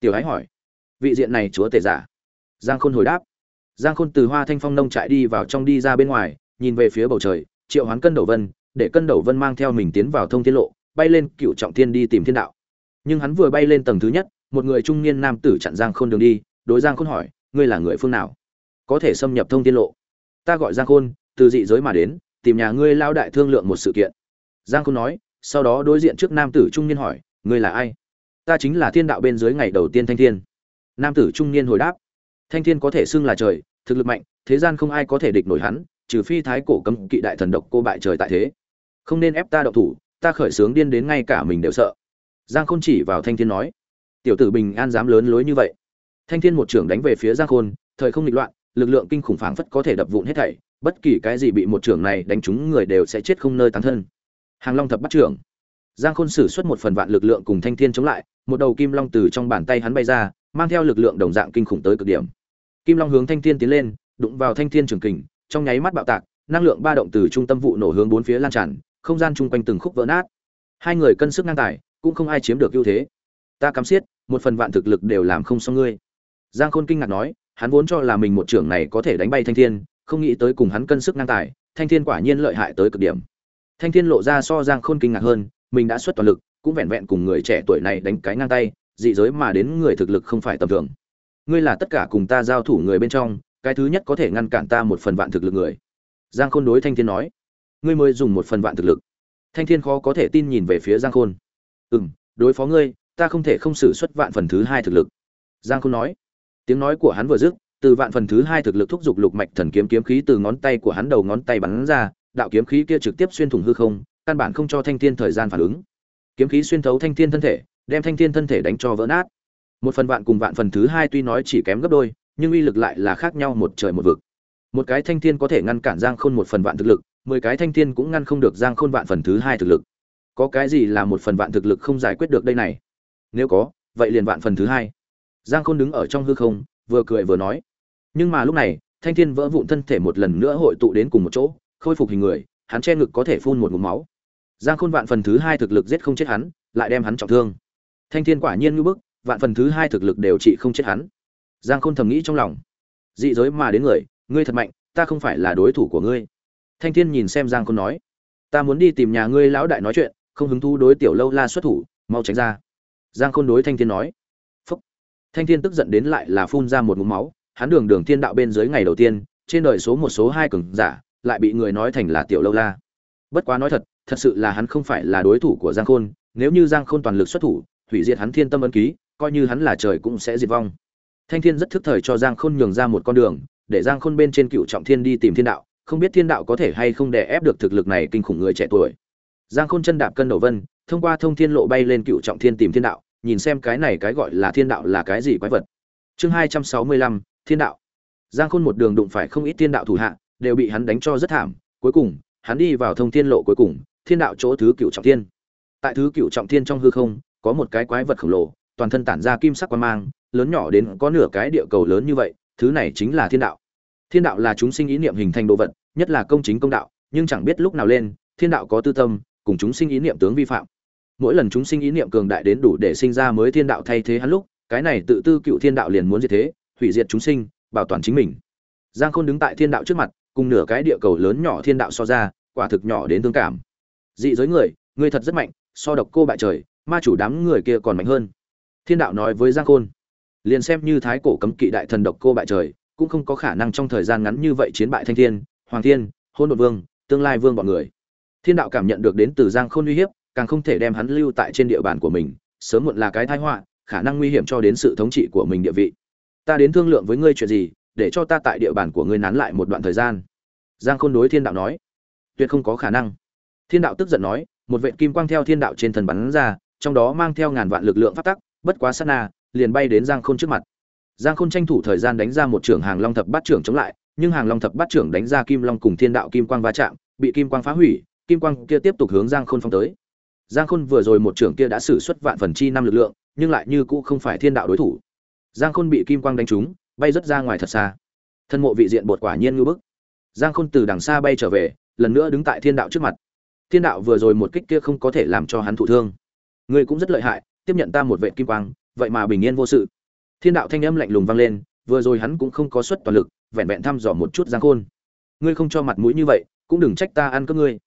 Tiểu ái hỏi. Vị diện này chúa tể giả. Giang khôn hồi đáp. Giang khôn từ hoa thanh phong nông trại đi vào trong đi ra bên ngoài, nhìn về phía bầu trời, triệu hoán cân đầu vân, để cân đầu vân mang theo mình tiến vào thông thiên lộ, bay lên cựu trọng thiên đi tìm thiên đạo. Nhưng hắn vừa bay lên tầng thứ nhất, một người trung niên nam tử chặn giang khôn đường đi, đối giang khôn hỏi, ngươi là người phương nào? Có thể xâm nhập thông thiên lộ. Ta gọi giang khôn, từ dị giới mà đến, tìm nhà ngươi lao đại thương lượng một sự kiện. Giang khôn nói sau đó đối diện trước nam tử trung niên hỏi, ngươi là ai? Ta chính là thiên đạo bên dưới ngày đầu tiên thanh thiên. Nam tử trung niên hồi đáp, thanh thiên có thể xưng là trời, thực lực mạnh, thế gian không ai có thể địch nổi hắn, trừ phi thái cổ cấm kỵ đại thần độc cô bại trời tại thế. Không nên ép ta đậu thủ, ta khởi sướng điên đến ngay cả mình đều sợ. Giang khôn chỉ vào thanh thiên nói, tiểu tử bình an dám lớn lối như vậy. Thanh thiên một trưởng đánh về phía giang khôn, thời không nghịch loạn, lực lượng kinh khủng phảng phất có thể đập vụn hết thảy, bất kỳ cái gì bị một trưởng này đánh trúng người đều sẽ chết không nơi tán thân hàng long thập bắt trưởng. Giang khôn sử xuất một phần vạn lực lượng cùng thanh thiên chống lại, một đầu kim long từ trong bàn tay hắn bay ra, mang theo lực lượng đồng dạng kinh khủng tới cực điểm. Kim long hướng thanh thiên tiến lên, đụng vào thanh thiên trường kình, trong nháy mắt bạo tạc, năng lượng ba động từ trung tâm vụ nổ hướng bốn phía lan tràn, không gian chung quanh từng khúc vỡ nát. Hai người cân sức ngang tài, cũng không ai chiếm được ưu thế. Ta cắm xiết, một phần vạn thực lực đều làm không xong ngươi. Giang khôn kinh ngạc nói, hắn vốn cho là mình một trưởng này có thể đánh bay thanh thiên, không nghĩ tới cùng hắn cân sức ngang tài, thanh thiên quả nhiên lợi hại tới cực điểm thanh thiên lộ ra so giang khôn kinh ngạc hơn, mình đã xuất toàn lực, cũng vẹn vẹn cùng người trẻ tuổi này đánh cái ngang tay, dị giới mà đến người thực lực không phải tầm thường. Ngươi là tất cả cùng ta giao thủ người bên trong, cái thứ nhất có thể ngăn cản ta một phần vạn thực lực người. Giang khôn đối thanh thiên nói. Ngươi mới dùng một phần vạn thực lực. Thanh thiên khó có thể tin nhìn về phía giang khôn. Ừ m đối phó ngươi, ta không thể không xử suất vạn phần thứ hai thực lực. Giang khôn nói. Tiếng nói của hắn vừa dứt, từ vạn phần thứ hai thực lực thúc giục lục mạch thần kiếm kiếm khí từ ngón tay của hắn đầu ngón tay bắn ra đạo kiếm khí kia trực tiếp xuyên thủng hư không, căn bản không cho thanh thiên thời gian phản ứng. Kiếm khí xuyên thấu thanh thiên thân thể, đem thanh thiên thân thể đánh cho vỡ nát. Một phần vạn cùng vạn phần thứ hai tuy nói chỉ kém gấp đôi, nhưng uy lực lại là khác nhau một trời một vực. Một cái thanh thiên có thể ngăn cản giang khôn một phần vạn thực lực, mười cái thanh thiên cũng ngăn không được giang khôn vạn phần thứ hai thực lực. Có cái gì là một phần vạn thực lực không giải quyết được đây này? Nếu có, vậy liền vạn phần thứ hai. Giang khôn đứng ở trong hư không, vừa cười vừa nói. Nhưng mà lúc này, thanh thiên vỡ vụn thân thể một lần nữa hội tụ đến cùng một chỗ khôi phục hình người, hắn che ngực có thể phun một ngụm máu. Giang khôn vạn phần thứ hai thực lực giết không chết hắn, lại đem hắn trọng thương. Thanh thiên quả nhiên như bức, vạn phần thứ hai thực lực đều trị không chết hắn. Giang khôn thầm nghĩ trong lòng. Dị giới mà đến người, ngươi thật mạnh, ta không phải là đối thủ của ngươi. Thanh thiên nhìn xem giang khôn nói. Ta muốn đi tìm nhà ngươi lão đại nói chuyện, không hứng thú đối tiểu lâu la xuất thủ, mau tránh ra. Giang khôn đối thanh thiên nói. Phúc. Thanh thiên tức giận đến lại là phun ra một ngụm máu. Hắn đường đường thiên đạo bên dưới ngày đầu tiên, trên đời số một số hai cường giả lại bị người nói thành là tiểu lâu la. Bất quá nói thật thật sự là hắn không phải là đối thủ của giang khôn, nếu như giang khôn toàn lực xuất thủ, hủy diệt hắn thiên tâm ấn ký, coi như hắn là trời cũng sẽ diệt vong. Thanh thiên rất thức thời cho giang khôn nhường ra một con đường, để giang khôn bên trên cựu trọng thiên đi tìm thiên đạo, không biết thiên đạo có thể hay không đè ép được thực lực này kinh khủng người trẻ tuổi. Giang khôn chân đạp cân đầu vân, thông qua thông thiên lộ bay lên cựu trọng thiên tìm thiên đạo, nhìn xem cái này cái gọi là thiên đạo là cái gì quái vật. Chương hai trăm sáu mươi lăm, thiên đạo. Giang khôn một đường đụng phải không ít thiên đạo thủ hạ đều bị hắn đánh cho rất thảm. Cuối cùng, hắn đi vào thông thiên lộ cuối cùng, thiên đạo chỗ thứ cựu trọng thiên. Tại thứ cựu trọng thiên trong hư không, có một cái quái vật khổng lồ, toàn thân tản ra kim sắc quan mang, lớn nhỏ đến có nửa cái địa cầu lớn như vậy, thứ này chính là thiên đạo. Thiên đạo là chúng sinh ý niệm hình thành đồ vật, nhất là công chính công đạo, nhưng chẳng biết lúc nào lên, thiên đạo có tư tâm, cùng chúng sinh ý niệm tướng vi phạm. Mỗi lần chúng sinh ý niệm cường đại đến đủ để sinh ra mới thiên đạo thay thế hắn lúc, cái này tự tư cựu thiên đạo liền muốn diệt thế, hủy diệt chúng sinh, bảo toàn chính mình. Giang khôn đứng tại thiên đạo trước mặt cùng nửa cái địa cầu lớn nhỏ thiên đạo so ra, quả thực nhỏ đến tương cảm. Dị giới người người thật rất mạnh, so độc cô bại trời, ma chủ đám người kia còn mạnh hơn. Thiên đạo nói với giang khôn, liền xem như thái cổ cấm kỵ đại thần độc cô bại trời, cũng không có khả năng trong thời gian ngắn như vậy chiến bại thanh thiên, hoàng thiên, hôn đột vương, tương lai vương bọn người. Thiên đạo cảm nhận được đến từ giang khôn uy hiếp, càng không thể đem hắn lưu tại trên địa bàn của mình, sớm muộn là cái thái họa, khả năng nguy hiểm cho đến sự thống trị của mình địa vị. Ta đến thương lượng với ngươi chuyện gì để cho ta tại địa bàn của ngươi nán lại một đoạn thời gian. Giang khôn đối thiên đạo nói, tuyệt không có khả năng. Thiên đạo tức giận nói, một vệ kim quang theo thiên đạo trên thần bắn ra, trong đó mang theo ngàn vạn lực lượng phát tắc, bất quá sát na, liền bay đến giang khôn trước mặt. Giang khôn tranh thủ thời gian đánh ra một trưởng hàng long thập bát trưởng chống lại, nhưng hàng long thập bát trưởng đánh ra kim long cùng thiên đạo kim quang va chạm, bị kim quang phá hủy, kim quang kia tiếp tục hướng giang khôn phong tới. Giang khôn vừa rồi một trưởng kia đã sử xuất vạn phần chi năm lực lượng, nhưng lại như cũ không phải thiên đạo đối thủ. Giang khôn bị kim quang đánh trúng bay rất ra ngoài thật xa. Thân mộ vị diện bột quả nhiên ngư bức. Giang khôn từ đằng xa bay trở về, lần nữa đứng tại thiên đạo trước mặt. Thiên đạo vừa rồi một kích kia không có thể làm cho hắn thụ thương. Ngươi cũng rất lợi hại, tiếp nhận ta một vệ kim quang, vậy mà bình yên vô sự. Thiên đạo thanh âm lạnh lùng vang lên, vừa rồi hắn cũng không có suất toàn lực, vẹn vẹn thăm dò một chút giang khôn. Ngươi không cho mặt mũi như vậy, cũng đừng trách ta ăn cướp ngươi.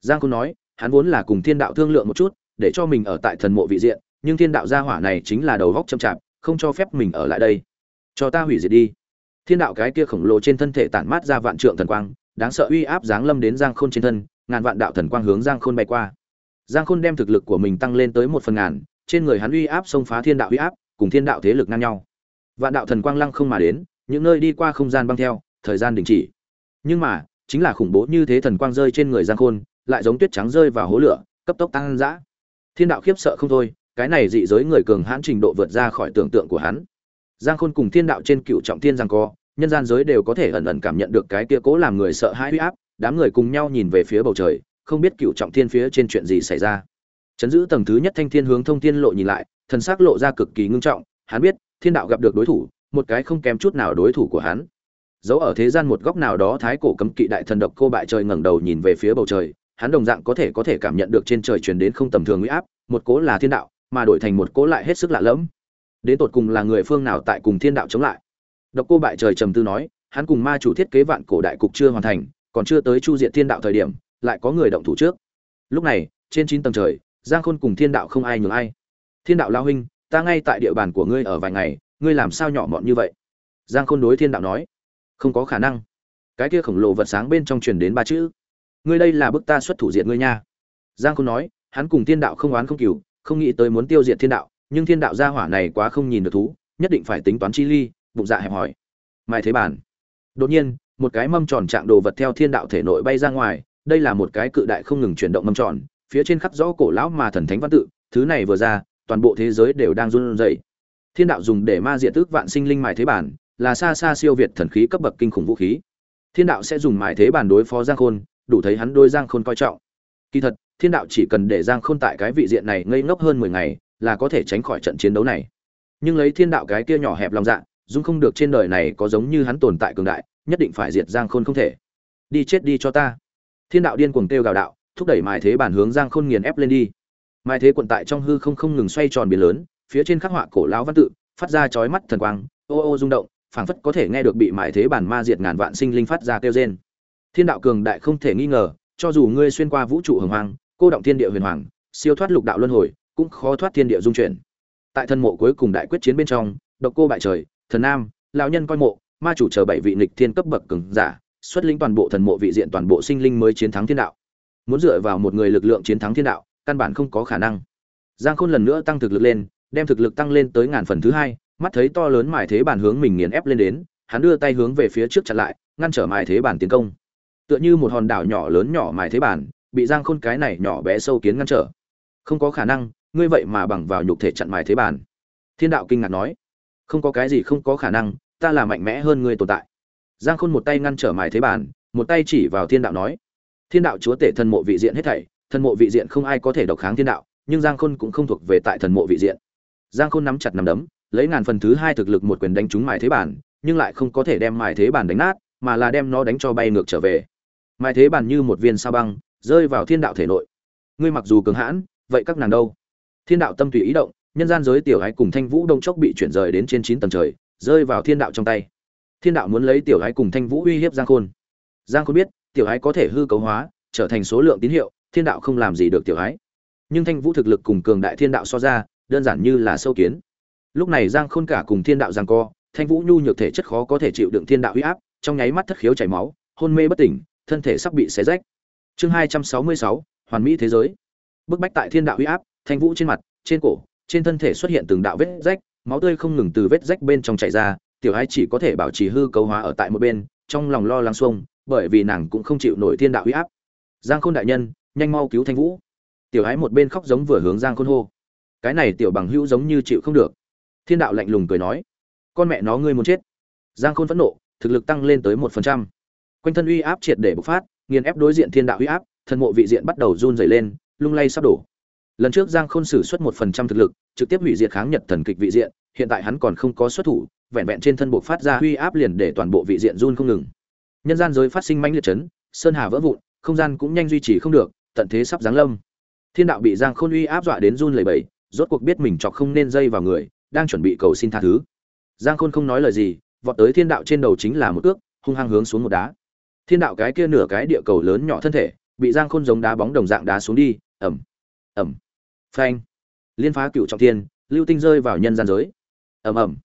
Giang khôn nói, hắn vốn là cùng thiên đạo thương lượng một chút, để cho mình ở tại thần mộ vị diện, nhưng thiên đạo gia hỏa này chính là đầu góc chậm chạp, không cho phép mình ở lại đây cho ta hủy diệt đi. Thiên đạo cái kia khổng lồ trên thân thể tản mát ra vạn trượng thần quang, đáng sợ uy áp giáng lâm đến giang khôn trên thân, ngàn vạn đạo thần quang hướng giang khôn bay qua. Giang khôn đem thực lực của mình tăng lên tới một phần ngàn, trên người hắn uy áp xông phá thiên đạo uy áp, cùng thiên đạo thế lực ngang nhau. Vạn đạo thần quang lăng không mà đến, những nơi đi qua không gian băng theo, thời gian đình chỉ. Nhưng mà, chính là khủng bố như thế thần quang rơi trên người giang khôn, lại giống tuyết trắng rơi vào hố lửa, cấp tốc tăng dã. Thiên đạo khiếp sợ không thôi, cái này dị giới người cường hãn trình độ vượt ra khỏi tưởng tượng của hắn giang khôn cùng thiên đạo trên cựu trọng thiên giang co, nhân gian giới đều có thể ẩn ẩn cảm nhận được cái kia cố làm người sợ hãi uy áp, đám người cùng nhau nhìn về phía bầu trời, không biết cựu trọng thiên phía trên chuyện gì xảy ra. Chấn giữ tầng thứ nhất thanh thiên hướng thông thiên lộ nhìn lại, thần sắc lộ ra cực kỳ ngưng trọng, hắn biết, thiên đạo gặp được đối thủ, một cái không kém chút nào đối thủ của hắn. Giấu ở thế gian một góc nào đó thái cổ cấm kỵ đại thần độc cô bại trời ngẩng đầu nhìn về phía bầu trời, hắn đồng dạng có thể có thể cảm nhận được trên trời truyền đến không tầm thường uy áp, một cố là thiên đạo, mà đổi thành một cố lại hết sức lạ lẫm đến tột cùng là người phương nào tại cùng thiên đạo chống lại. Độc cô bại trời trầm tư nói, hắn cùng ma chủ thiết kế vạn cổ đại cục chưa hoàn thành, còn chưa tới chu diện thiên đạo thời điểm, lại có người động thủ trước. Lúc này, trên chín tầng trời, giang khôn cùng thiên đạo không ai nhường ai. Thiên đạo lao huynh, ta ngay tại địa bàn của ngươi ở vài ngày, ngươi làm sao nhỏ mọn như vậy? Giang khôn đối thiên đạo nói, không có khả năng. Cái kia khổng lồ vật sáng bên trong truyền đến ba chữ. Ngươi đây là bức ta xuất thủ diệt ngươi nha. Giang khôn nói, hắn cùng thiên đạo không oán không cừu, không nghĩ tới muốn tiêu diệt thiên đạo nhưng thiên đạo gia hỏa này quá không nhìn được thú, nhất định phải tính toán chi ly, bụng dạ hẹp hỏi mai thế bản. Đột nhiên, một cái mâm tròn trạng đồ vật theo thiên đạo thể nội bay ra ngoài, đây là một cái cự đại không ngừng chuyển động mâm tròn, phía trên khắc rõ cổ lão mà thần thánh văn tự, thứ này vừa ra, toàn bộ thế giới đều đang run rẩy. Thiên đạo dùng để ma diệt tức vạn sinh linh mài thế bản, là xa xa siêu việt thần khí cấp bậc kinh khủng vũ khí. Thiên đạo sẽ dùng mài thế bản đối phó giang khôn, đủ thấy hắn đôi giang khôn coi trọng. Kỳ thật, thiên đạo chỉ cần để giang khôn tại cái vị diện này ngây ngốc hơn mười ngày là có thể tránh khỏi trận chiến đấu này. Nhưng lấy thiên đạo cái kia nhỏ hẹp lòng dạ dung không được trên đời này có giống như hắn tồn tại cường đại, nhất định phải diệt giang khôn không thể. Đi chết đi cho ta. Thiên đạo điên cuồng kêu gào đạo, thúc đẩy mài thế bản hướng giang khôn nghiền ép lên đi. Mài thế quận tại trong hư không không ngừng xoay tròn biến lớn, phía trên khắc họa cổ lão văn tự, phát ra chói mắt thần quang, ô ô rung động, phảng phất có thể nghe được bị mài thế bản ma diệt ngàn vạn sinh linh phát ra kêu rên. Thiên đạo cường đại không thể nghi ngờ, cho dù ngươi xuyên qua vũ trụ hồng hoàng cô động thiên địa huyền hoàng, siêu thoát lục đạo luân hồi cũng khó thoát thiên địa dung chuyển. Tại thân mộ cuối cùng đại quyết chiến bên trong, độc cô bại trời, thần nam, lão nhân coi mộ, ma chủ chờ bảy vị nghịch thiên cấp bậc cường giả, xuất lĩnh toàn bộ thần mộ vị diện toàn bộ sinh linh mới chiến thắng thiên đạo. Muốn dựa vào một người lực lượng chiến thắng thiên đạo, căn bản không có khả năng. Giang khôn lần nữa tăng thực lực lên, đem thực lực tăng lên tới ngàn phần thứ hai, mắt thấy to lớn mài thế bản hướng mình nghiền ép lên đến, hắn đưa tay hướng về phía trước chặn lại, ngăn trở mài thế bản tiến công. Tựa như một hòn đảo nhỏ lớn nhỏ mài thế bản, bị giang khôn cái này nhỏ bé sâu kiến ngăn trở. Không có khả năng ngươi vậy mà bằng vào nhục thể chặn mài thế bản. Thiên đạo kinh ngạc nói, không có cái gì không có khả năng, ta là mạnh mẽ hơn ngươi tồn tại. Giang khôn một tay ngăn trở mài thế bản, một tay chỉ vào thiên đạo nói, thiên đạo chúa tể thần mộ vị diện hết thảy, thần mộ vị diện không ai có thể độc kháng thiên đạo, nhưng giang khôn cũng không thuộc về tại thần mộ vị diện. Giang khôn nắm chặt nắm đấm, lấy ngàn phần thứ hai thực lực một quyền đánh trúng mài thế bản, nhưng lại không có thể đem mài thế bản đánh nát, mà là đem nó đánh cho bay ngược trở về. Mài thế bản như một viên sao băng, rơi vào thiên đạo thể nội. Ngươi mặc dù cường hãn, vậy các nàng đâu? Thiên đạo tâm tùy ý động, nhân gian giới tiểu hãy cùng thanh vũ đông chốc bị chuyển rời đến trên chín tầng trời, rơi vào thiên đạo trong tay. Thiên đạo muốn lấy tiểu hãy cùng thanh vũ uy hiếp giang khôn. Giang khôn biết, tiểu hãy có thể hư cấu hóa, trở thành số lượng tín hiệu, thiên đạo không làm gì được tiểu hãy nhưng thanh vũ thực lực cùng cường đại thiên đạo so ra, đơn giản như là sâu kiến. Lúc này giang khôn cả cùng thiên đạo giang co, thanh vũ nhu nhược thể chất khó có thể chịu đựng thiên đạo huy áp, trong nháy mắt thất khiếu chảy máu, hôn mê bất tỉnh, thân thể sắp bị xé rách. Chương hai trăm sáu mươi sáu, hoàn mỹ thế giới. Bức bách tại thiên đạo huy áp thanh vũ trên mặt, trên cổ, trên thân thể xuất hiện từng đạo vết rách, máu tươi không ngừng từ vết rách bên trong chảy ra, tiểu Ái chỉ có thể bảo trì hư cấu hóa ở tại một bên, trong lòng lo lắng xuông, bởi vì nàng cũng không chịu nổi thiên đạo huy áp. Giang khôn đại nhân, nhanh mau cứu thanh vũ. Tiểu ái một bên khóc giống vừa hướng giang khôn hô. Cái này tiểu bằng hữu giống như chịu không được. Thiên đạo lạnh lùng cười nói, con mẹ nó ngươi muốn chết. Giang khôn phẫn nộ, thực lực tăng lên tới một phần trăm. Quanh thân uy áp triệt để bộc phát, nghiền ép đối diện thiên đạo uy áp, thần mộ vị diện bắt đầu run dày lên, lung lay sắp đổ lần trước giang khôn sử xuất một phần trăm thực lực, trực tiếp hủy diệt kháng nhật thần kịch vị diện, hiện tại hắn còn không có xuất thủ, vẹn vẹn trên thân buộc phát ra uy áp liền để toàn bộ vị diện run không ngừng. Nhân gian giới phát sinh mãnh liệt chấn, sơn hà vỡ vụn, không gian cũng nhanh duy trì không được, tận thế sắp giáng lâm. Thiên đạo bị giang khôn uy áp dọa đến run lẩy bẩy, rốt cuộc biết mình chọc không nên dây vào người, đang chuẩn bị cầu xin tha thứ. Giang khôn không nói lời gì, vọt tới thiên đạo trên đầu chính là một cước, hung hăng hướng xuống một đá. Thiên đạo cái kia nửa cái địa cầu lớn nhỏ thân thể, bị giang khôn giống đá bóng đồng dạng đá xuống đi ẩm ẩm phanh. Liên phá cựu trọng thiên lưu tinh rơi vào nhân gian giới. Ầm ầm,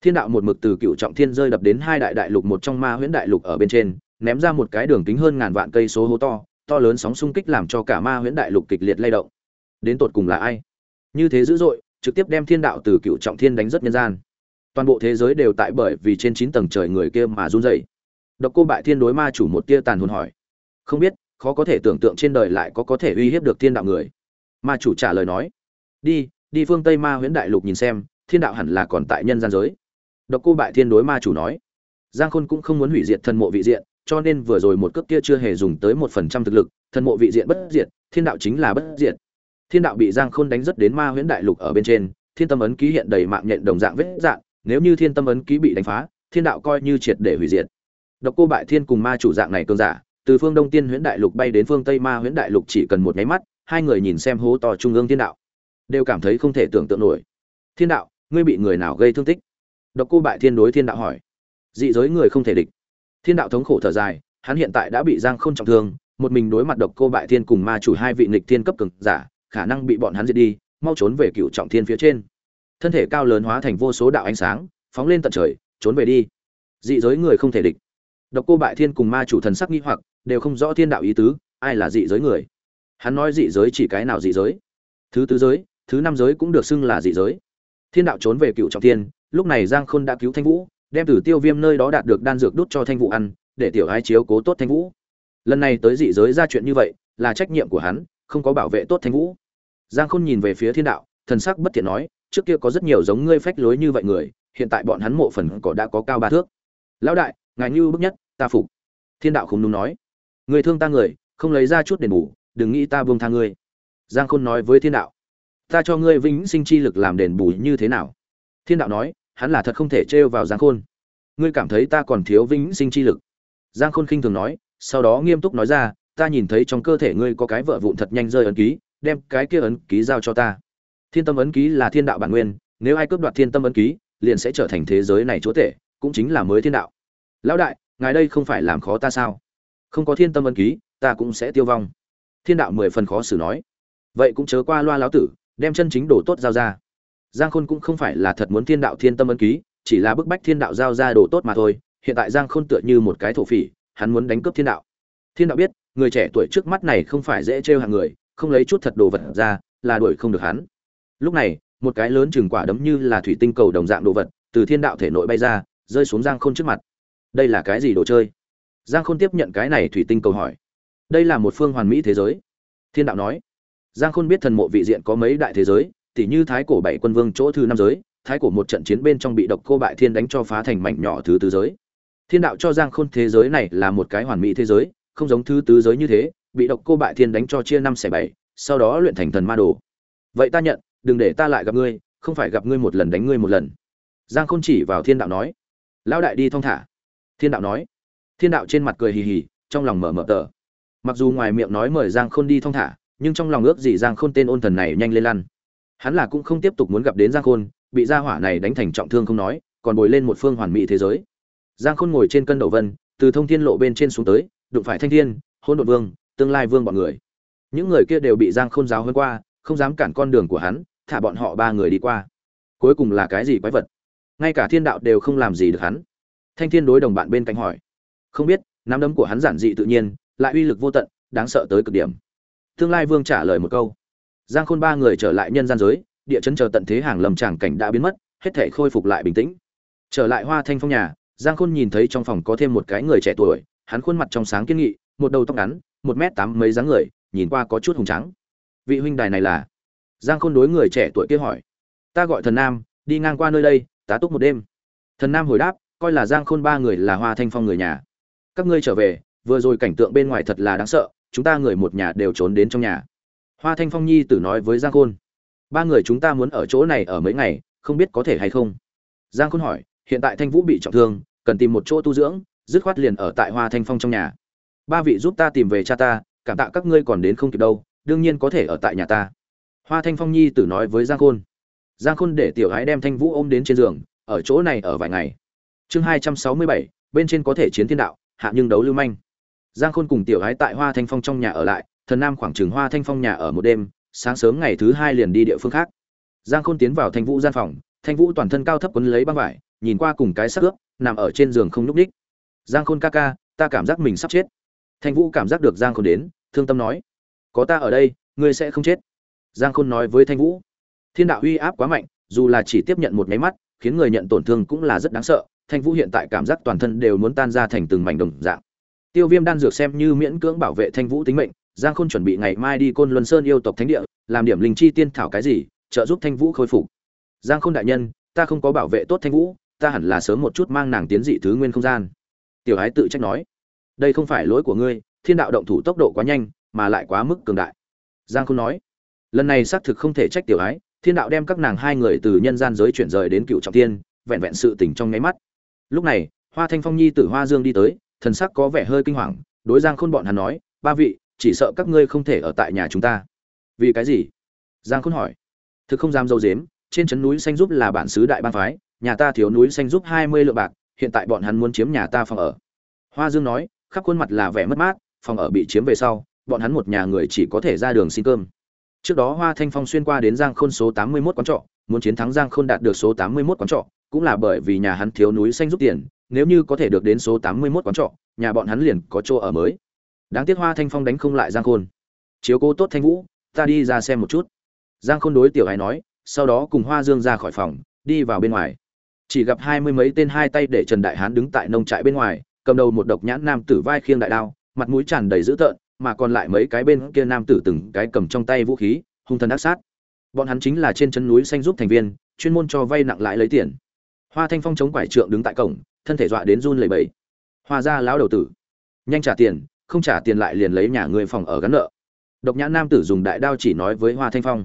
thiên đạo một mực từ cựu trọng thiên rơi đập đến hai đại đại lục một trong ma huyễn đại lục ở bên trên ném ra một cái đường kính hơn ngàn vạn cây số hố to to lớn sóng xung kích làm cho cả ma huyễn đại lục kịch liệt lay động. Đến tột cùng là ai? Như thế dữ dội trực tiếp đem thiên đạo từ cựu trọng thiên đánh rất nhân gian. Toàn bộ thế giới đều tại bởi vì trên chín tầng trời người kia mà run rẩy. Độc cô bại thiên đối ma chủ một tia tàn hồn hỏi. Không biết khó có thể tưởng tượng trên đời lại có có thể uy hiếp được thiên đạo người ma chủ trả lời nói, đi đi phương tây ma huyễn đại lục nhìn xem, thiên đạo hẳn là còn tại nhân gian giới. Độc cô bại thiên đối ma chủ nói, giang khôn cũng không muốn hủy diệt thần mộ vị diện, cho nên vừa rồi một cước kia chưa hề dùng tới một phần trăm thực lực, thần mộ vị diện bất diệt, thiên đạo chính là bất diệt. Thiên đạo bị giang khôn đánh rất đến ma huyễn đại lục ở bên trên, thiên tâm ấn ký hiện đầy mạng nhện đồng dạng vết dạng, nếu như thiên tâm ấn ký bị đánh phá, thiên đạo coi như triệt để hủy diệt. Độc cô bại thiên cùng ma chủ dạng này cơn giả, từ phương đông tiên huyễn đại lục bay đến phương tây ma huyễn đại lục chỉ cần một nháy mắt hai người nhìn xem hố to trung ương thiên đạo, đều cảm thấy không thể tưởng tượng nổi. Thiên đạo, ngươi bị người nào gây thương tích? Độc cô bại thiên đối thiên đạo hỏi. Dị giới người không thể địch. Thiên đạo thống khổ thở dài, hắn hiện tại đã bị giang không trọng thương, một mình đối mặt độc cô bại thiên cùng ma chủ hai vị nghịch thiên cấp cường giả, khả năng bị bọn hắn diệt đi, mau trốn về cựu trọng thiên phía trên. Thân thể cao lớn hóa thành vô số đạo ánh sáng, phóng lên tận trời, trốn về đi. Dị giới người không thể địch. Độc cô bại thiên cùng ma chủ thần sắc nghi hoặc, đều không rõ thiên đạo ý tứ, ai là dị giới người hắn nói dị giới chỉ cái nào dị giới? Thứ tứ giới, thứ năm giới cũng được xưng là dị giới. Thiên đạo trốn về cựu trọng thiên, lúc này giang khôn đã cứu thanh vũ, đem từ tiêu viêm nơi đó đạt được đan dược đút cho thanh vũ ăn, để tiểu hai chiếu cố tốt thanh vũ. Lần này tới dị giới ra chuyện như vậy, là trách nhiệm của hắn, không có bảo vệ tốt thanh vũ. Giang khôn nhìn về phía thiên đạo, thần sắc bất thiện nói, trước kia có rất nhiều giống ngươi phách lối như vậy người, hiện tại bọn hắn mộ phần cỏ đã có cao ba thước. Lão đại, ngài như bức nhất, ta phục. Thiên đạo không đúng nói, người thương ta người, không lấy ra chút đền bù đừng nghĩ ta buông tha ngươi. Giang khôn nói với thiên đạo, ta cho ngươi vĩnh sinh chi lực làm đền bù như thế nào? Thiên đạo nói, hắn là thật không thể trêu vào giang khôn. Ngươi cảm thấy ta còn thiếu vĩnh sinh chi lực? Giang khôn khinh thường nói, sau đó nghiêm túc nói ra, ta nhìn thấy trong cơ thể ngươi có cái vợ vụn thật nhanh rơi ấn ký, đem cái kia ấn ký giao cho ta. Thiên tâm ấn ký là thiên đạo bản nguyên, nếu ai cướp đoạt thiên tâm ấn ký, liền sẽ trở thành thế giới này chúa tể, cũng chính là mới thiên đạo. Lão đại, ngài đây không phải làm khó ta sao? Không có thiên tâm ấn ký, ta cũng sẽ tiêu vong thiên đạo mười phần khó xử nói. Vậy cũng chớ qua loa lão tử, đem chân chính đồ tốt giao ra. Giang khôn cũng không phải là thật muốn thiên đạo thiên tâm ấn ký, chỉ là bức bách thiên đạo giao ra đồ tốt mà thôi. Hiện tại giang khôn tựa như một cái thổ phỉ, hắn muốn đánh cướp thiên đạo. Thiên đạo biết, người trẻ tuổi trước mắt này không phải dễ trêu hàng người, không lấy chút thật đồ vật ra, là đuổi không được hắn. Lúc này, một cái lớn chừng quả đấm như là thủy tinh cầu đồng dạng đồ vật, từ thiên đạo thể nội bay ra, rơi xuống giang khôn trước mặt. Đây là cái gì đồ chơi? Giang khôn tiếp nhận cái này thủy tinh cầu hỏi đây là một phương hoàn mỹ thế giới. Thiên đạo nói, giang khôn biết thần mộ vị diện có mấy đại thế giới, tỉ như thái cổ bảy quân vương chỗ thứ năm giới, thái cổ một trận chiến bên trong bị độc cô bại thiên đánh cho phá thành mảnh nhỏ thứ tứ giới. Thiên đạo cho giang khôn thế giới này là một cái hoàn mỹ thế giới, không giống thứ tứ giới như thế, bị độc cô bại thiên đánh cho chia năm xẻ bảy, sau đó luyện thành thần ma đồ. Vậy ta nhận, đừng để ta lại gặp ngươi, không phải gặp ngươi một lần đánh ngươi một lần. Giang khôn chỉ vào thiên đạo nói, lão đại đi thong thả. Thiên đạo nói, thiên đạo trên mặt cười hì hì, trong lòng mở mở tờ mặc dù ngoài miệng nói mời giang khôn đi thong thả, nhưng trong lòng ước gì giang khôn tên ôn thần này nhanh lên lăn. Hắn là cũng không tiếp tục muốn gặp đến giang khôn, bị gia hỏa này đánh thành trọng thương không nói, còn bồi lên một phương hoàn mỹ thế giới. Giang khôn ngồi trên cân đầu vân, từ thông thiên lộ bên trên xuống tới, đụng phải thanh thiên hôn đột vương, tương lai vương bọn người. Những người kia đều bị giang khôn giáo hơn qua, không dám cản con đường của hắn, thả bọn họ ba người đi qua. Cuối cùng là cái gì quái vật? Ngay cả thiên đạo đều không làm gì được hắn. Thanh thiên đối đồng bạn bên cạnh hỏi. Không biết, nắm đấm của hắn giản dị tự nhiên lại uy lực vô tận, đáng sợ tới cực điểm. Tương lai vương trả lời một câu. Giang khôn ba người trở lại nhân gian giới, địa chấn chờ tận thế hàng lầm tràng cảnh đã biến mất, hết thể khôi phục lại bình tĩnh. Trở lại hoa thanh phong nhà, giang khôn nhìn thấy trong phòng có thêm một cái người trẻ tuổi, hắn khuôn mặt trong sáng kiên nghị, một đầu tóc ngắn, một m tám mấy dáng người, nhìn qua có chút hùng trắng vị huynh đài này là? Giang khôn đối người trẻ tuổi kia hỏi. Ta gọi thần nam, đi ngang qua nơi đây, tá túc một đêm. Thần nam hồi đáp, coi là giang khôn ba người là hoa thanh phong người nhà. Các ngươi trở về vừa rồi cảnh tượng bên ngoài thật là đáng sợ, chúng ta người một nhà đều trốn đến trong nhà. Hoa thanh phong nhi tử nói với giang khôn, ba người chúng ta muốn ở chỗ này ở mấy ngày, không biết có thể hay không? Giang khôn hỏi, hiện tại thanh vũ bị trọng thương, cần tìm một chỗ tu dưỡng, dứt khoát liền ở tại hoa thanh phong trong nhà. Ba vị giúp ta tìm về cha ta, cảm tạ các ngươi còn đến không kịp đâu, đương nhiên có thể ở tại nhà ta. Hoa thanh phong nhi tử nói với giang khôn giang khôn để tiểu gái đem thanh vũ ôm đến trên giường, ở chỗ này ở vài ngày. Chương hai trăm sáu mươi bảy, bên trên có thể chiến thiên đạo, hạ nhưng đấu lưu manh giang khôn cùng tiểu ái tại hoa thanh phong trong nhà ở lại, thần nam khoảng trường hoa thanh phong nhà ở một đêm, sáng sớm ngày thứ hai liền đi địa phương khác. Giang khôn tiến vào thanh vũ gian phòng, thanh vũ toàn thân cao thấp quấn lấy băng vải, nhìn qua cùng cái sắc ướp, nằm ở trên giường không nhúc ních giang khôn ca ca, ta cảm giác mình sắp chết. Thanh vũ cảm giác được giang khôn đến, thương tâm nói, có ta ở đây, ngươi sẽ không chết. Giang khôn nói với thanh vũ, thiên đạo uy áp quá mạnh, dù là chỉ tiếp nhận một máy mắt, khiến người nhận tổn thương cũng là rất đáng sợ. Thanh vũ hiện tại cảm giác toàn thân đều muốn tan ra thành từng mảnh đồng dạng tiêu viêm đan dược xem như miễn cưỡng bảo vệ thanh vũ tính mệnh, giang khôn chuẩn bị ngày mai đi côn luân sơn yêu tộc thánh địa, làm điểm linh chi tiên thảo cái gì, trợ giúp thanh vũ khôi phục. Giang khôn đại nhân, ta không có bảo vệ tốt thanh vũ, ta hẳn là sớm một chút mang nàng tiến dị thứ nguyên không gian. Tiểu ái tự trách nói, đây không phải lỗi của ngươi, thiên đạo động thủ tốc độ quá nhanh, mà lại quá mức cường đại. Giang khôn nói, lần này xác thực không thể trách tiểu ái thiên đạo đem các nàng hai người từ nhân gian giới chuyển rời đến cựu trọng thiên vẹn vẹn sự tỉnh trong nháy mắt. Lúc này, hoa thanh phong nhi t hoa dương đi tới thần sắc có vẻ hơi kinh hoàng, đối giang khôn bọn hắn nói, ba vị, chỉ sợ các ngươi không thể ở tại nhà chúng ta. Vì cái gì? Giang khôn hỏi. Thực không dám dâu dếm trên trấn núi xanh giúp là bản xứ đại bang phái, nhà ta thiếu núi xanh giúp hai mươi lượng bạc, hiện tại bọn hắn muốn chiếm nhà ta phòng ở. Hoa dương nói, khắp khuôn mặt là vẻ mất mát, phòng ở bị chiếm về sau, bọn hắn một nhà người chỉ có thể ra đường xin cơm. Trước đó hoa thanh phong xuyên qua đến giang khôn số tám mươi 81 quán trọ, muốn chiến thắng giang khôn đạt được số tám mươi 81 quán trọ, cũng là bởi vì nhà hắn thiếu núi xanh giúp tiền nếu như có thể được đến số tám mươi 81 quán trọ, nhà bọn hắn liền có chỗ ở mới. Đáng tiếc hoa thanh phong đánh không lại giang khôn. Chiếu cố tốt thanh vũ, ta đi ra xem một chút. Giang khôn đối tiểu hải nói, sau đó cùng hoa dương ra khỏi phòng, đi vào bên ngoài. Chỉ gặp hai mươi mấy tên hai tay để trần đại hán đứng tại nông trại bên ngoài, cầm đầu một độc nhãn nam tử vai khiêng đại đao, mặt mũi tràn đầy dữ tợn, mà còn lại mấy cái bên kia nam tử từng cái cầm trong tay vũ khí, hung thần ác sát. Bọn hắn chính là trên chân núi xanh giúp thành viên, chuyên môn cho vay nặng lãi lấy tiền. Hoa thanh phong chống quải trượng đứng tại cổng thân thể dọa đến run lẩy bẩy. Hoa ra lão đầu tử. Nhanh trả tiền, không trả tiền lại liền lấy nhà người phòng ở gắn nợ. Độc nhãn nam tử dùng đại đao chỉ nói với hoa thanh phong.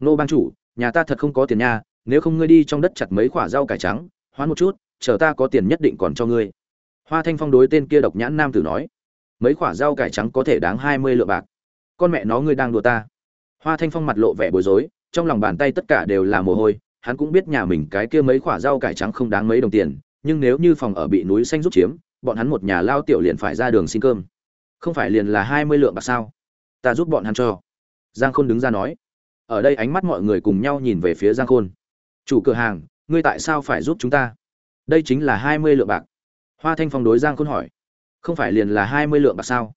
Nô bang chủ, nhà ta thật không có tiền nha, nếu không ngươi đi trong đất chặt mấy quả rau cải trắng, hoán một chút, chờ ta có tiền nhất định còn cho ngươi. Hoa thanh phong đối tên kia độc nhãn nam tử nói. Mấy quả rau cải trắng có thể đáng hai mươi lượng bạc. Con mẹ nó ngươi đang đùa ta. Hoa thanh phong mặt lộ vẻ bối rối, trong lòng bàn tay tất cả đều là mồ hôi, hắn cũng biết nhà mình cái kia mấy quả rau cải trắng không đáng mấy đồng tiền nhưng nếu như phòng ở bị núi xanh rút chiếm, bọn hắn một nhà lao tiểu liền phải ra đường xin cơm. Không phải liền là hai mươi lượng bạc sao? Ta giúp bọn hắn cho. Giang khôn đứng ra nói. Ở đây ánh mắt mọi người cùng nhau nhìn về phía giang khôn. Chủ cửa hàng, ngươi tại sao phải giúp chúng ta? Đây chính là hai mươi lượng bạc. Hoa thanh phong đối giang khôn hỏi. Không phải liền là hai mươi lượng bạc sao?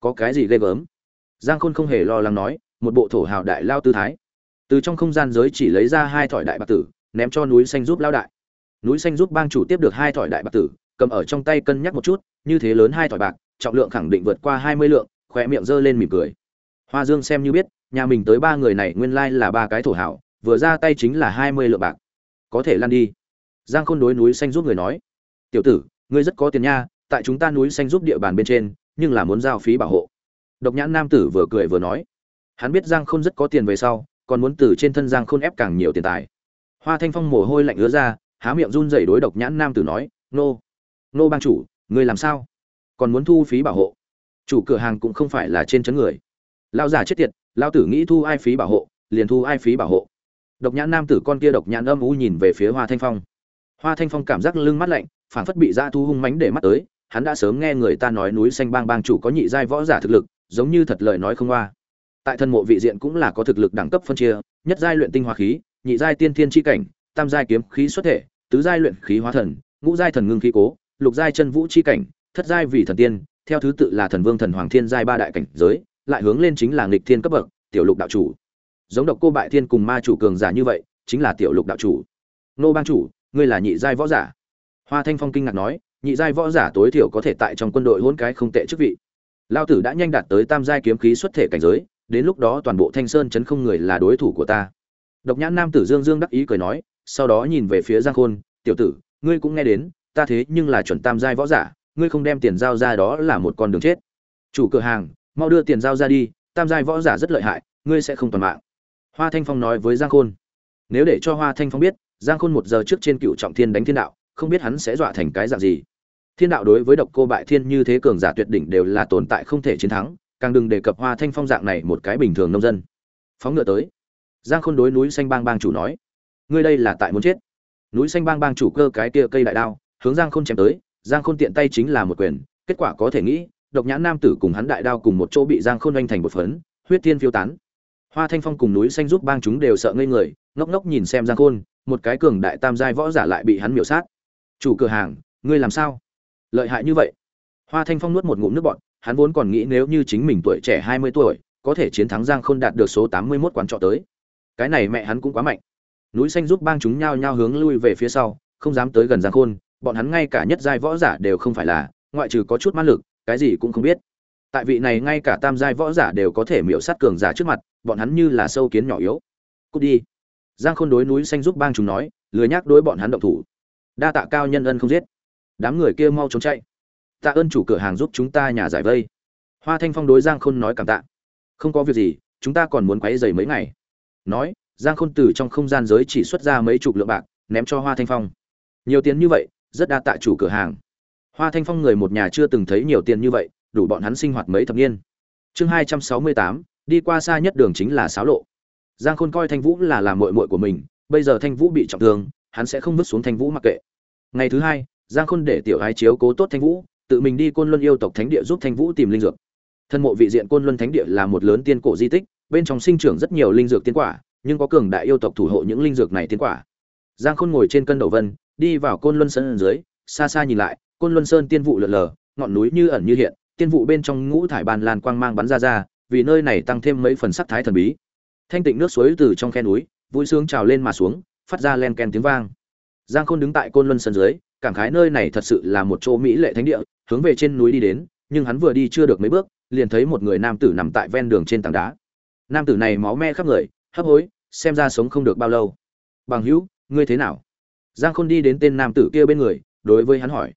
Có cái gì ghê gớm? Giang khôn không hề lo lắng nói, một bộ thổ hào đại lao tư thái. Từ trong không gian giới chỉ lấy ra hai thỏi đại bạc tử, ném cho núi xanh giúp lao đại núi xanh giúp bang chủ tiếp được hai thỏi đại bạc tử, cầm ở trong tay cân nhắc một chút, như thế lớn hai thỏi bạc, trọng lượng khẳng định vượt qua hai mươi lượng khỏe miệng giơ lên mỉm cười. Hoa dương xem như biết, nhà mình tới ba người này nguyên lai là ba cái thổ hảo, vừa ra tay chính là hai mươi lượng bạc. Có thể lan đi. Giang khôn đối núi xanh giúp người nói, tiểu tử, ngươi rất có tiền nha, tại chúng ta núi xanh giúp địa bàn bên trên, nhưng là muốn giao phí bảo hộ. Độc nhãn nam tử vừa cười vừa nói, hắn biết giang khôn rất có tiền về sau, còn muốn từ trên thân giang khôn ép càng nhiều tiền tài. Hoa thanh phong mồ hôi lạnh ứa ra há miệng run rẩy đối độc nhãn nam tử nói, nô nô bang chủ, người làm sao? Còn muốn thu phí bảo hộ? Chủ cửa hàng cũng không phải là trên chấn người. Lao giả chết tiệt lao tử nghĩ thu ai phí bảo hộ, liền thu ai phí bảo hộ. Độc nhãn nam tử con kia độc nhãn âm u nhìn về phía hoa thanh phong. Hoa thanh phong cảm giác lưng mắt lạnh, phảng phất bị dã thu hung mánh để mắt tới, hắn đã sớm nghe người ta nói núi xanh bang bang chủ có nhị giai võ giả thực lực, giống như thật lời nói không qua tại thân mộ vị diện cũng là có thực lực đẳng cấp phân chia, nhất giai luyện tinh hoa khí, nhị giai tiên thiên chi cảnh, tam giai kiếm khí xuất thể tứ giai luyện khí hóa thần, ngũ giai thần ngưng khí cố, lục giai chân vũ chi cảnh, thất giai vị thần tiên, theo thứ tự là thần vương thần hoàng thiên giai ba đại cảnh giới, lại hướng lên chính là nghịch thiên cấp bậc, tiểu lục đạo chủ. Giống độc cô bại thiên cùng ma chủ cường giả như vậy, chính là tiểu lục đạo chủ. Nô bang chủ, ngươi là nhị giai võ giả. Hoa thanh phong kinh ngạc nói, nhị giai võ giả tối thiểu có thể tại trong quân đội hỗn cái không tệ chức vị. Lao tử đã nhanh đạt tới tam giai kiếm khí xuất thể cảnh giới, đến lúc đó toàn bộ thanh sơn chấn không người là đối thủ của ta. Độc nhãn nam tử dương dương đắc ý cười nói sau đó nhìn về phía giang khôn, tiểu tử, ngươi cũng nghe đến, ta thế nhưng là chuẩn tam giai võ giả, ngươi không đem tiền giao ra đó là một con đường chết. Chủ cửa hàng, mau đưa tiền giao ra đi, tam giai võ giả rất lợi hại, ngươi sẽ không toàn mạng. Hoa thanh phong nói với giang khôn. Nếu để cho hoa thanh phong biết, giang khôn một giờ trước trên cựu trọng thiên đánh thiên đạo, không biết hắn sẽ dọa thành cái dạng gì. Thiên đạo đối với độc cô bại thiên như thế cường giả tuyệt đỉnh đều là tồn tại không thể chiến thắng, càng đừng đề cập hoa thanh phong dạng này một cái bình thường nông dân. Phóng ngựa tới. Giang khôn đối núi xanh bang bang chủ nói ngươi đây là tại muốn chết. Núi xanh bang bang chủ cơ cái kia cây đại đao, hướng giang khôn chém tới, giang khôn tiện tay chính là một quyền, kết quả có thể nghĩ, độc nhãn nam tử cùng hắn đại đao cùng một chỗ bị giang khôn oanh thành một phấn, huyết thiên phiêu tán. Hoa thanh phong cùng núi xanh giúp bang chúng đều sợ ngây người, ngốc ngốc nhìn xem giang khôn, một cái cường đại tam giai võ giả lại bị hắn miểu sát. Chủ cửa hàng, ngươi làm sao? Lợi hại như vậy. Hoa thanh phong nuốt một ngụm nước bọt, hắn vốn còn nghĩ nếu như chính mình tuổi trẻ hai mươi tuổi, có thể chiến thắng giang khôn đạt được số tám mươi mốt quán trọ tới. Cái này mẹ hắn cũng quá mạnh núi xanh giúp bang chúng nhao nhao hướng lui về phía sau, không dám tới gần giang khôn, bọn hắn ngay cả nhất giai võ giả đều không phải là, ngoại trừ có chút mã lực, cái gì cũng không biết. Tại vị này ngay cả tam giai võ giả đều có thể miễu sát cường giả trước mặt, bọn hắn như là sâu kiến nhỏ yếu. Cút đi. Giang khôn đối núi xanh giúp bang chúng nói, lười nhác đối bọn hắn động thủ. Đa tạ cao nhân ân không giết. Đám người kia mau trốn chạy. Tạ ơn chủ cửa hàng giúp chúng ta nhà giải vây. Hoa thanh phong đối giang khôn nói cảm tạ. Không có việc gì, chúng ta còn muốn quấy dày mấy ngày. Nói giang khôn từ trong không gian giới chỉ xuất ra mấy chục lượng bạc, ném cho hoa thanh phong. Nhiều tiền như vậy, rất đa tạ chủ cửa hàng. Hoa thanh phong người một nhà chưa từng thấy nhiều tiền như vậy, đủ bọn hắn sinh hoạt mấy thập niên. Chương hai trăm sáu mươi tám, đi qua xa nhất đường chính là sáo lộ. Giang khôn coi thanh vũ là làm mội mội của mình, bây giờ thanh vũ bị trọng thương, hắn sẽ không vứt xuống thanh vũ mặc kệ. Ngày thứ hai, giang khôn để tiểu ái chiếu cố tốt thanh vũ, tự mình đi côn luân yêu tộc thánh địa giúp thanh vũ tìm linh dược. Thân mộ vị diện côn luân thánh địa là một lớn tiên cổ di tích, bên trong sinh trưởng rất nhiều linh dược tiên quả nhưng có cường đại yêu tộc thủ hộ những linh dược này tiến quả. Giang khôn ngồi trên cân đầu vân, đi vào côn luân sơn dưới, xa xa nhìn lại, côn luân sơn tiên vụ lượn lờ, ngọn núi như ẩn như hiện, tiên vụ bên trong ngũ thải bàn lan quang mang bắn ra ra, vì nơi này tăng thêm mấy phần sắc thái thần bí. Thanh tịnh nước suối từ trong khe núi, vui sướng trào lên mà xuống, phát ra len ken tiếng vang. Giang khôn đứng tại côn luân sơn dưới, cảm khái nơi này thật sự là một chỗ mỹ lệ thánh địa, hướng về trên núi đi đến, nhưng hắn vừa đi chưa được mấy bước, liền thấy một người nam tử nằm tại ven đường trên tảng đá. Nam tử này máu me khắp người hấp hối, xem ra sống không được bao lâu. Bằng hữu, ngươi thế nào? Giang khôn đi đến tên nam tử kia bên người, đối với hắn hỏi.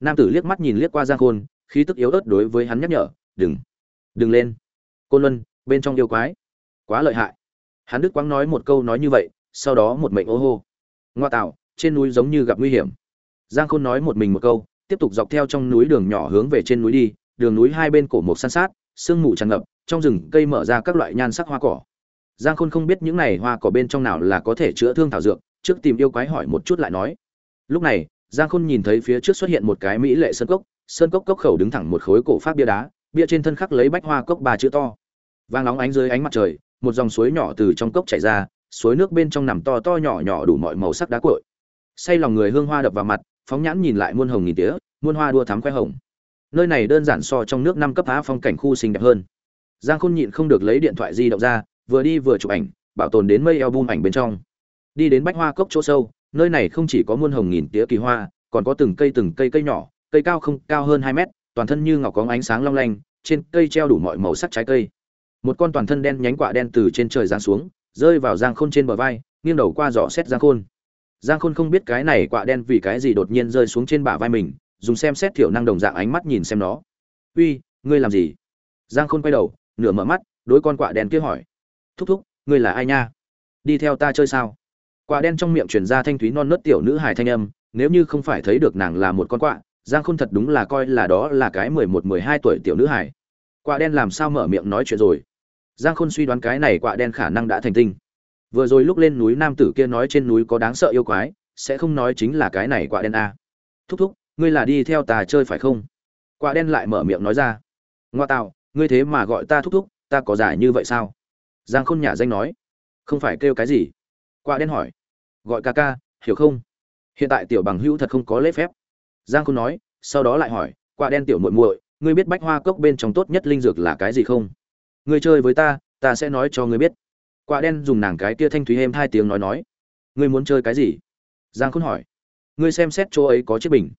Nam tử liếc mắt nhìn liếc qua giang khôn, khí tức yếu ớt đối với hắn nhắc nhở, đừng đừng lên. Côn luân, bên trong yêu quái. Quá lợi hại. Hắn đức quang nói một câu nói như vậy, sau đó một mệnh ô hô. Ngoa tạo, trên núi giống như gặp nguy hiểm. Giang khôn nói một mình một câu, tiếp tục dọc theo trong núi đường nhỏ hướng về trên núi đi, đường núi hai bên cổ một san sát, sương mù tràn ngập, trong rừng cây mở ra các loại nhan sắc hoa cỏ giang khôn không biết những này hoa cỏ bên trong nào là có thể chữa thương thảo dược, trước tìm yêu quái hỏi một chút lại nói. Lúc này, giang khôn nhìn thấy phía trước xuất hiện một cái mỹ lệ sơn cốc sơn cốc cốc khẩu đứng thẳng một khối cổ pháp bia đá, bia trên thân khắc lấy bách hoa cốc ba chữ to. Vang nóng ánh dưới ánh mặt trời, một dòng suối nhỏ từ trong cốc chảy ra, suối nước bên trong nằm to to nhỏ nhỏ đủ mọi màu sắc đá cội say lòng người hương hoa đập vào mặt, phóng nhãn nhìn lại muôn hồng nghìn tía, muôn hoa đua thắm khoe hồng. Nơi này đơn giản so trong nước năm cấp á phong cảnh khu xinh đẹp hơn. Giang khôn nhịn không được lấy điện thoại di động ra vừa đi vừa chụp ảnh, bảo tồn đến mây album ảnh bên trong. Đi đến bách hoa cốc chỗ sâu, nơi này không chỉ có muôn hồng nghìn tía kỳ hoa, còn có từng cây từng cây cây nhỏ, cây cao không cao hơn hai mét, toàn thân như ngọc có ánh sáng long lanh, trên cây treo đủ mọi màu sắc trái cây. Một con toàn thân đen nhánh quả đen từ trên trời giáng xuống, rơi vào giang khôn trên bờ vai, nghiêng đầu qua dò xét giang khôn. Giang khôn không biết cái này quả đen vì cái gì đột nhiên rơi xuống trên bả vai mình, dùng xem xét thiểu năng đồng dạng ánh mắt nhìn xem nó. Uy, ngươi làm gì? Giang khôn quay đầu, nửa mở mắt, đối con quả đen kia hỏi thúc thúc, ngươi là ai nha? Đi theo ta chơi sao? Quạ đen trong miệng truyền ra thanh thúy non nớt tiểu nữ hài thanh âm, nếu như không phải thấy được nàng là một con quạ, giang khôn thật đúng là coi là đó là cái mười một, mười hai tuổi tiểu nữ hài. Quạ đen làm sao mở miệng nói chuyện rồi? Giang khôn suy đoán cái này quạ đen khả năng đã thành tinh. Vừa rồi lúc lên núi nam tử kia nói trên núi có đáng sợ yêu quái, sẽ không nói chính là cái này quạ đen a thúc thúc, ngươi là đi theo tà chơi phải không? Quạ đen lại mở miệng nói ra. Ngoa tạo, ngươi thế mà gọi ta thúc thúc, ta có giải như vậy sao? Giang khôn nhả danh nói. Không phải kêu cái gì? Quạ đen hỏi. Gọi ca ca, hiểu không? Hiện tại tiểu bằng hữu thật không có lễ phép. Giang khôn nói, sau đó lại hỏi quạ đen tiểu muội muội, ngươi biết bách hoa cốc bên trong tốt nhất linh dược là cái gì không? Ngươi chơi với ta ta sẽ nói cho ngươi biết. Quả đen dùng nàng cái kia thanh thúy êm hai tiếng nói nói. Ngươi muốn chơi cái gì? Giang khôn hỏi. Ngươi xem xét chỗ ấy có chiếc bình.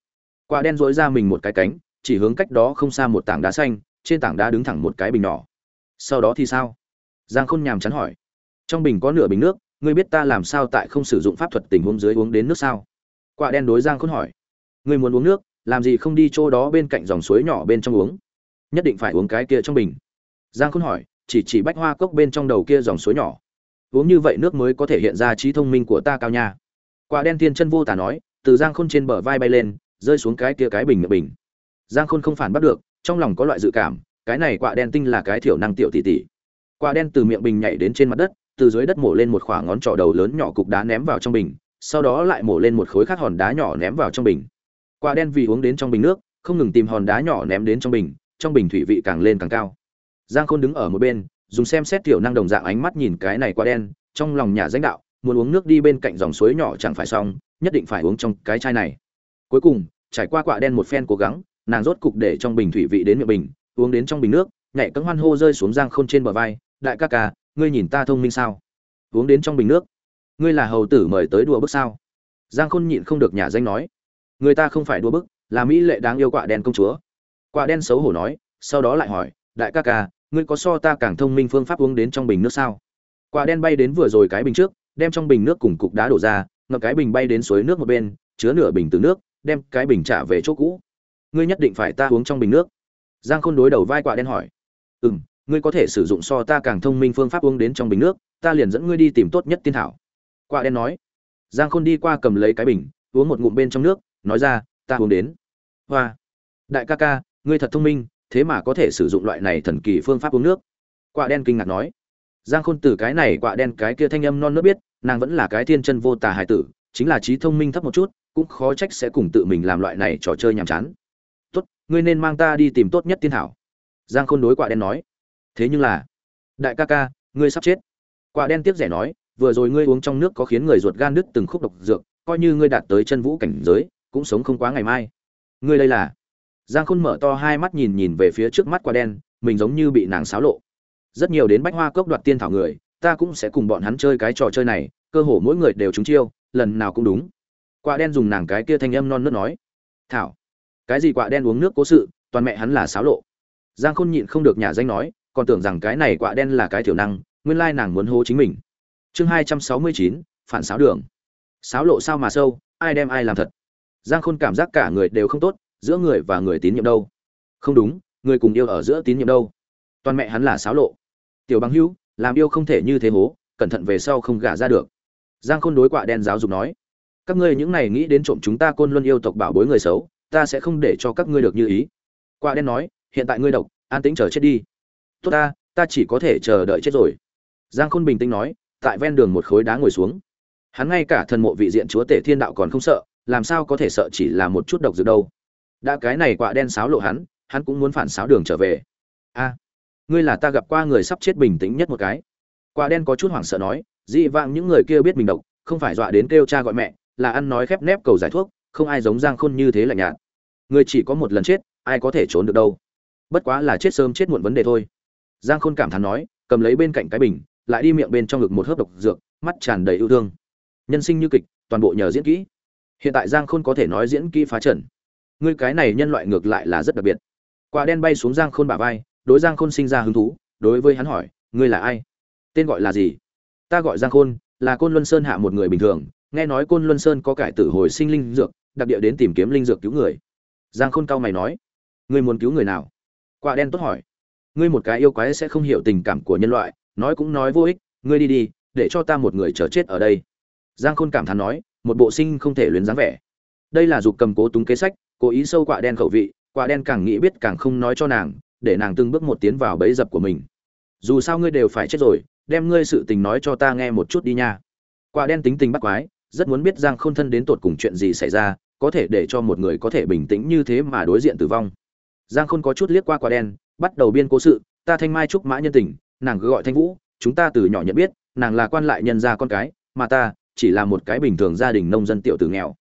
Quả đen dối ra mình một cái cánh, chỉ hướng cách đó không xa một tảng đá xanh, trên tảng đá đứng thẳng một cái bình nhỏ. Sau đó thì sao? Giang khôn nhàm chán hỏi, trong bình có nửa bình nước, ngươi biết ta làm sao tại không sử dụng pháp thuật tình huống dưới uống đến nước sao? Quả đen đối giang khôn hỏi, ngươi muốn uống nước, làm gì không đi chỗ đó bên cạnh dòng suối nhỏ bên trong uống? Nhất định phải uống cái kia trong bình. Giang khôn hỏi, chỉ chỉ bách hoa cốc bên trong đầu kia dòng suối nhỏ. Uống như vậy nước mới có thể hiện ra trí thông minh của ta cao nha. Quả đen thiên chân vô tả nói, từ giang khôn trên bờ vai bay lên, rơi xuống cái kia cái bình miệng bình. Giang khôn không phản bắt được, trong lòng có loại dự cảm, cái này quả đen tinh là cái thiểu năng tiểu tỷ tỷ quả đen từ miệng bình nhảy đến trên mặt đất, từ dưới đất mổ lên một khoảng ngón trỏ đầu lớn nhỏ cục đá ném vào trong bình, sau đó lại mổ lên một khối khác hòn đá nhỏ ném vào trong bình. Quả đen vì uống đến trong bình nước, không ngừng tìm hòn đá nhỏ ném đến trong bình trong bình thủy vị càng lên càng cao. Giang khôn đứng ở một bên, dùng xem xét tiểu năng đồng dạng ánh mắt nhìn cái này quả đen, trong lòng nhà danh đạo, muốn uống nước đi bên cạnh dòng suối nhỏ chẳng phải xong, nhất định phải uống trong cái chai này. Cuối cùng, trải qua quả đen một phen cố gắng, nàng rốt cục để trong bình thủy vị đến miệng bình, uống đến trong bình nước, nhảy cấm hoan hô rơi xuống giang khôn trên bờ vai đại ca ca, ngươi nhìn ta thông minh sao? Uống đến trong bình nước. Ngươi là hầu tử mời tới đùa bức sao? Giang khôn nhịn không được nhà danh nói. Người ta không phải đùa bức, là mỹ lệ đáng yêu quạ đen công chúa. Quạ đen xấu hổ nói, sau đó lại hỏi, đại ca ca, ngươi có so ta càng thông minh phương pháp uống đến trong bình nước sao? Quả đen bay đến vừa rồi cái bình trước, đem trong bình nước cùng cục đá đổ ra ngập cái bình bay đến suối nước một bên, chứa nửa bình từ nước, đem cái bình trả về chỗ cũ. Ngươi nhất định phải ta uống trong bình nước. Giang khôn đối đầu vai quả đen hỏi. Ừ m ngươi có thể sử dụng so ta càng thông minh phương pháp uống đến trong bình nước, ta liền dẫn ngươi đi tìm tốt nhất tiên thảo. Quả đen nói. Giang khôn đi qua cầm lấy cái bình, uống một ngụm bên trong nước, nói ra, ta uống đến. Hoa, đại ca ca, ngươi thật thông minh, thế mà có thể sử dụng loại này thần kỳ phương pháp uống nước. Quạ đen kinh ngạc nói. Giang khôn từ cái này quạ đen cái kia thanh âm non nước biết, nàng vẫn là cái thiên chân vô tà hài tử, chính là trí thông minh thấp một chút, cũng khó trách sẽ cùng tự mình làm loại này trò chơi nhàm chán. Tốt, ngươi nên mang ta đi tìm tốt nhất tiên thảo. Giang khôn đối quạ đen nói thế nhưng là, đại ca ca, ngươi sắp chết. Quả đen tiếp rẻ nói, vừa rồi ngươi uống trong nước có khiến người ruột gan đứt từng khúc độc dược, coi như ngươi đạt tới chân vũ cảnh giới, cũng sống không quá ngày mai. Ngươi đây là? Giang khôn mở to hai mắt nhìn nhìn về phía trước mắt quả đen, mình giống như bị nàng xáo lộ. Rất nhiều đến bách hoa cốc đoạt tiên thảo người, ta cũng sẽ cùng bọn hắn chơi cái trò chơi này, cơ hồ mỗi người đều trúng chiêu, lần nào cũng đúng. Quả đen dùng nàng cái kia thanh âm non nớt nói. Thảo. Cái gì quả đen uống nước cố sự, toàn mẹ hắn là xáo lộ. Giang khôn nhịn không được nhà danh nói còn tưởng rằng cái này quả đen là cái thiểu năng, nguyên lai nàng muốn hô chính mình. Chương hai trăm sáu mươi chín, phản sáo đường. Sáo lộ sao mà sâu, ai đem ai làm thật. Giang khôn cảm giác cả người đều không tốt, giữa người và người tín nhiệm đâu. Không đúng, người cùng yêu ở giữa tín nhiệm đâu. Toàn mẹ hắn là sáo lộ. Tiểu bằng hữu, làm yêu không thể như thế hố, cẩn thận về sau không gả ra được. Giang khôn đối quạ đen giáo dục nói, các ngươi những này nghĩ đến trộm chúng ta côn luân yêu tộc bảo bối người xấu, ta sẽ không để cho các ngươi được như ý. Quạ đen nói, hiện tại ngươi độc, an tĩnh chờ chết đi tốt ta ta chỉ có thể chờ đợi chết rồi. Giang khôn bình tĩnh nói, tại ven đường một khối đá ngồi xuống. Hắn ngay cả thần mộ vị diện chúa tể thiên đạo còn không sợ, làm sao có thể sợ chỉ là một chút độc dược đâu. Đã cái này quạ đen sáo lộ hắn hắn cũng muốn phản sáo đường trở về. A, ngươi là ta gặp qua người sắp chết bình tĩnh nhất một cái. Quạ đen có chút hoảng sợ nói, dị vãng những người kia biết mình độc, không phải dọa đến kêu cha gọi mẹ, là ăn nói khép nép cầu giải thuốc, không ai giống giang khôn như thế lạnh nhạt. Người chỉ có một lần chết, ai có thể trốn được đâu. Bất quá là chết sớm chết muộn vấn đề thôi giang khôn cảm thán nói, cầm lấy bên cạnh cái bình, lại đi miệng bên trong ngực một hớp độc dược, mắt tràn đầy yêu thương. Nhân sinh như kịch, toàn bộ nhờ diễn kỹ. Hiện tại giang khôn có thể nói diễn kỹ phá trần ngươi cái này nhân loại ngược lại là rất đặc biệt. Quả đen bay xuống giang khôn bả vai, đối giang khôn sinh ra hứng thú, đối với hắn hỏi, ngươi là ai? Tên gọi là gì? Ta gọi giang khôn, là côn luân sơn hạ một người bình thường, nghe nói côn luân sơn có cải tử hồi sinh linh dược, đặc địa đến tìm kiếm linh dược cứu người. Giang khôn cao mày nói, ngươi muốn cứu người nào? Quả đen tốt hỏi ngươi một cái yêu quái sẽ không hiểu tình cảm của nhân loại, nói cũng nói vô ích, ngươi đi đi, để cho ta một người chờ chết ở đây. Giang khôn cảm thán nói, một bộ sinh không thể luyến dáng vẻ. Đây là dục cầm cố túng kế sách, cố ý sâu quạ đen khẩu vị, quạ đen càng nghĩ biết càng không nói cho nàng, để nàng từng bước một tiến vào bẫy dập của mình. Dù sao ngươi đều phải chết rồi, đem ngươi sự tình nói cho ta nghe một chút đi nha. Quạ đen tính tình bắt quái, rất muốn biết giang khôn thân đến tột cùng chuyện gì xảy ra, có thể để cho một người có thể bình tĩnh như thế mà đối diện tử vong. Giang khôn có chút liếc qua quạ đen bắt đầu biên cố sự, ta thanh mai trúc mã nhân tình, nàng cứ gọi thanh vũ, chúng ta từ nhỏ nhận biết, nàng là quan lại nhân gia con cái, mà ta chỉ là một cái bình thường gia đình nông dân tiểu tử nghèo.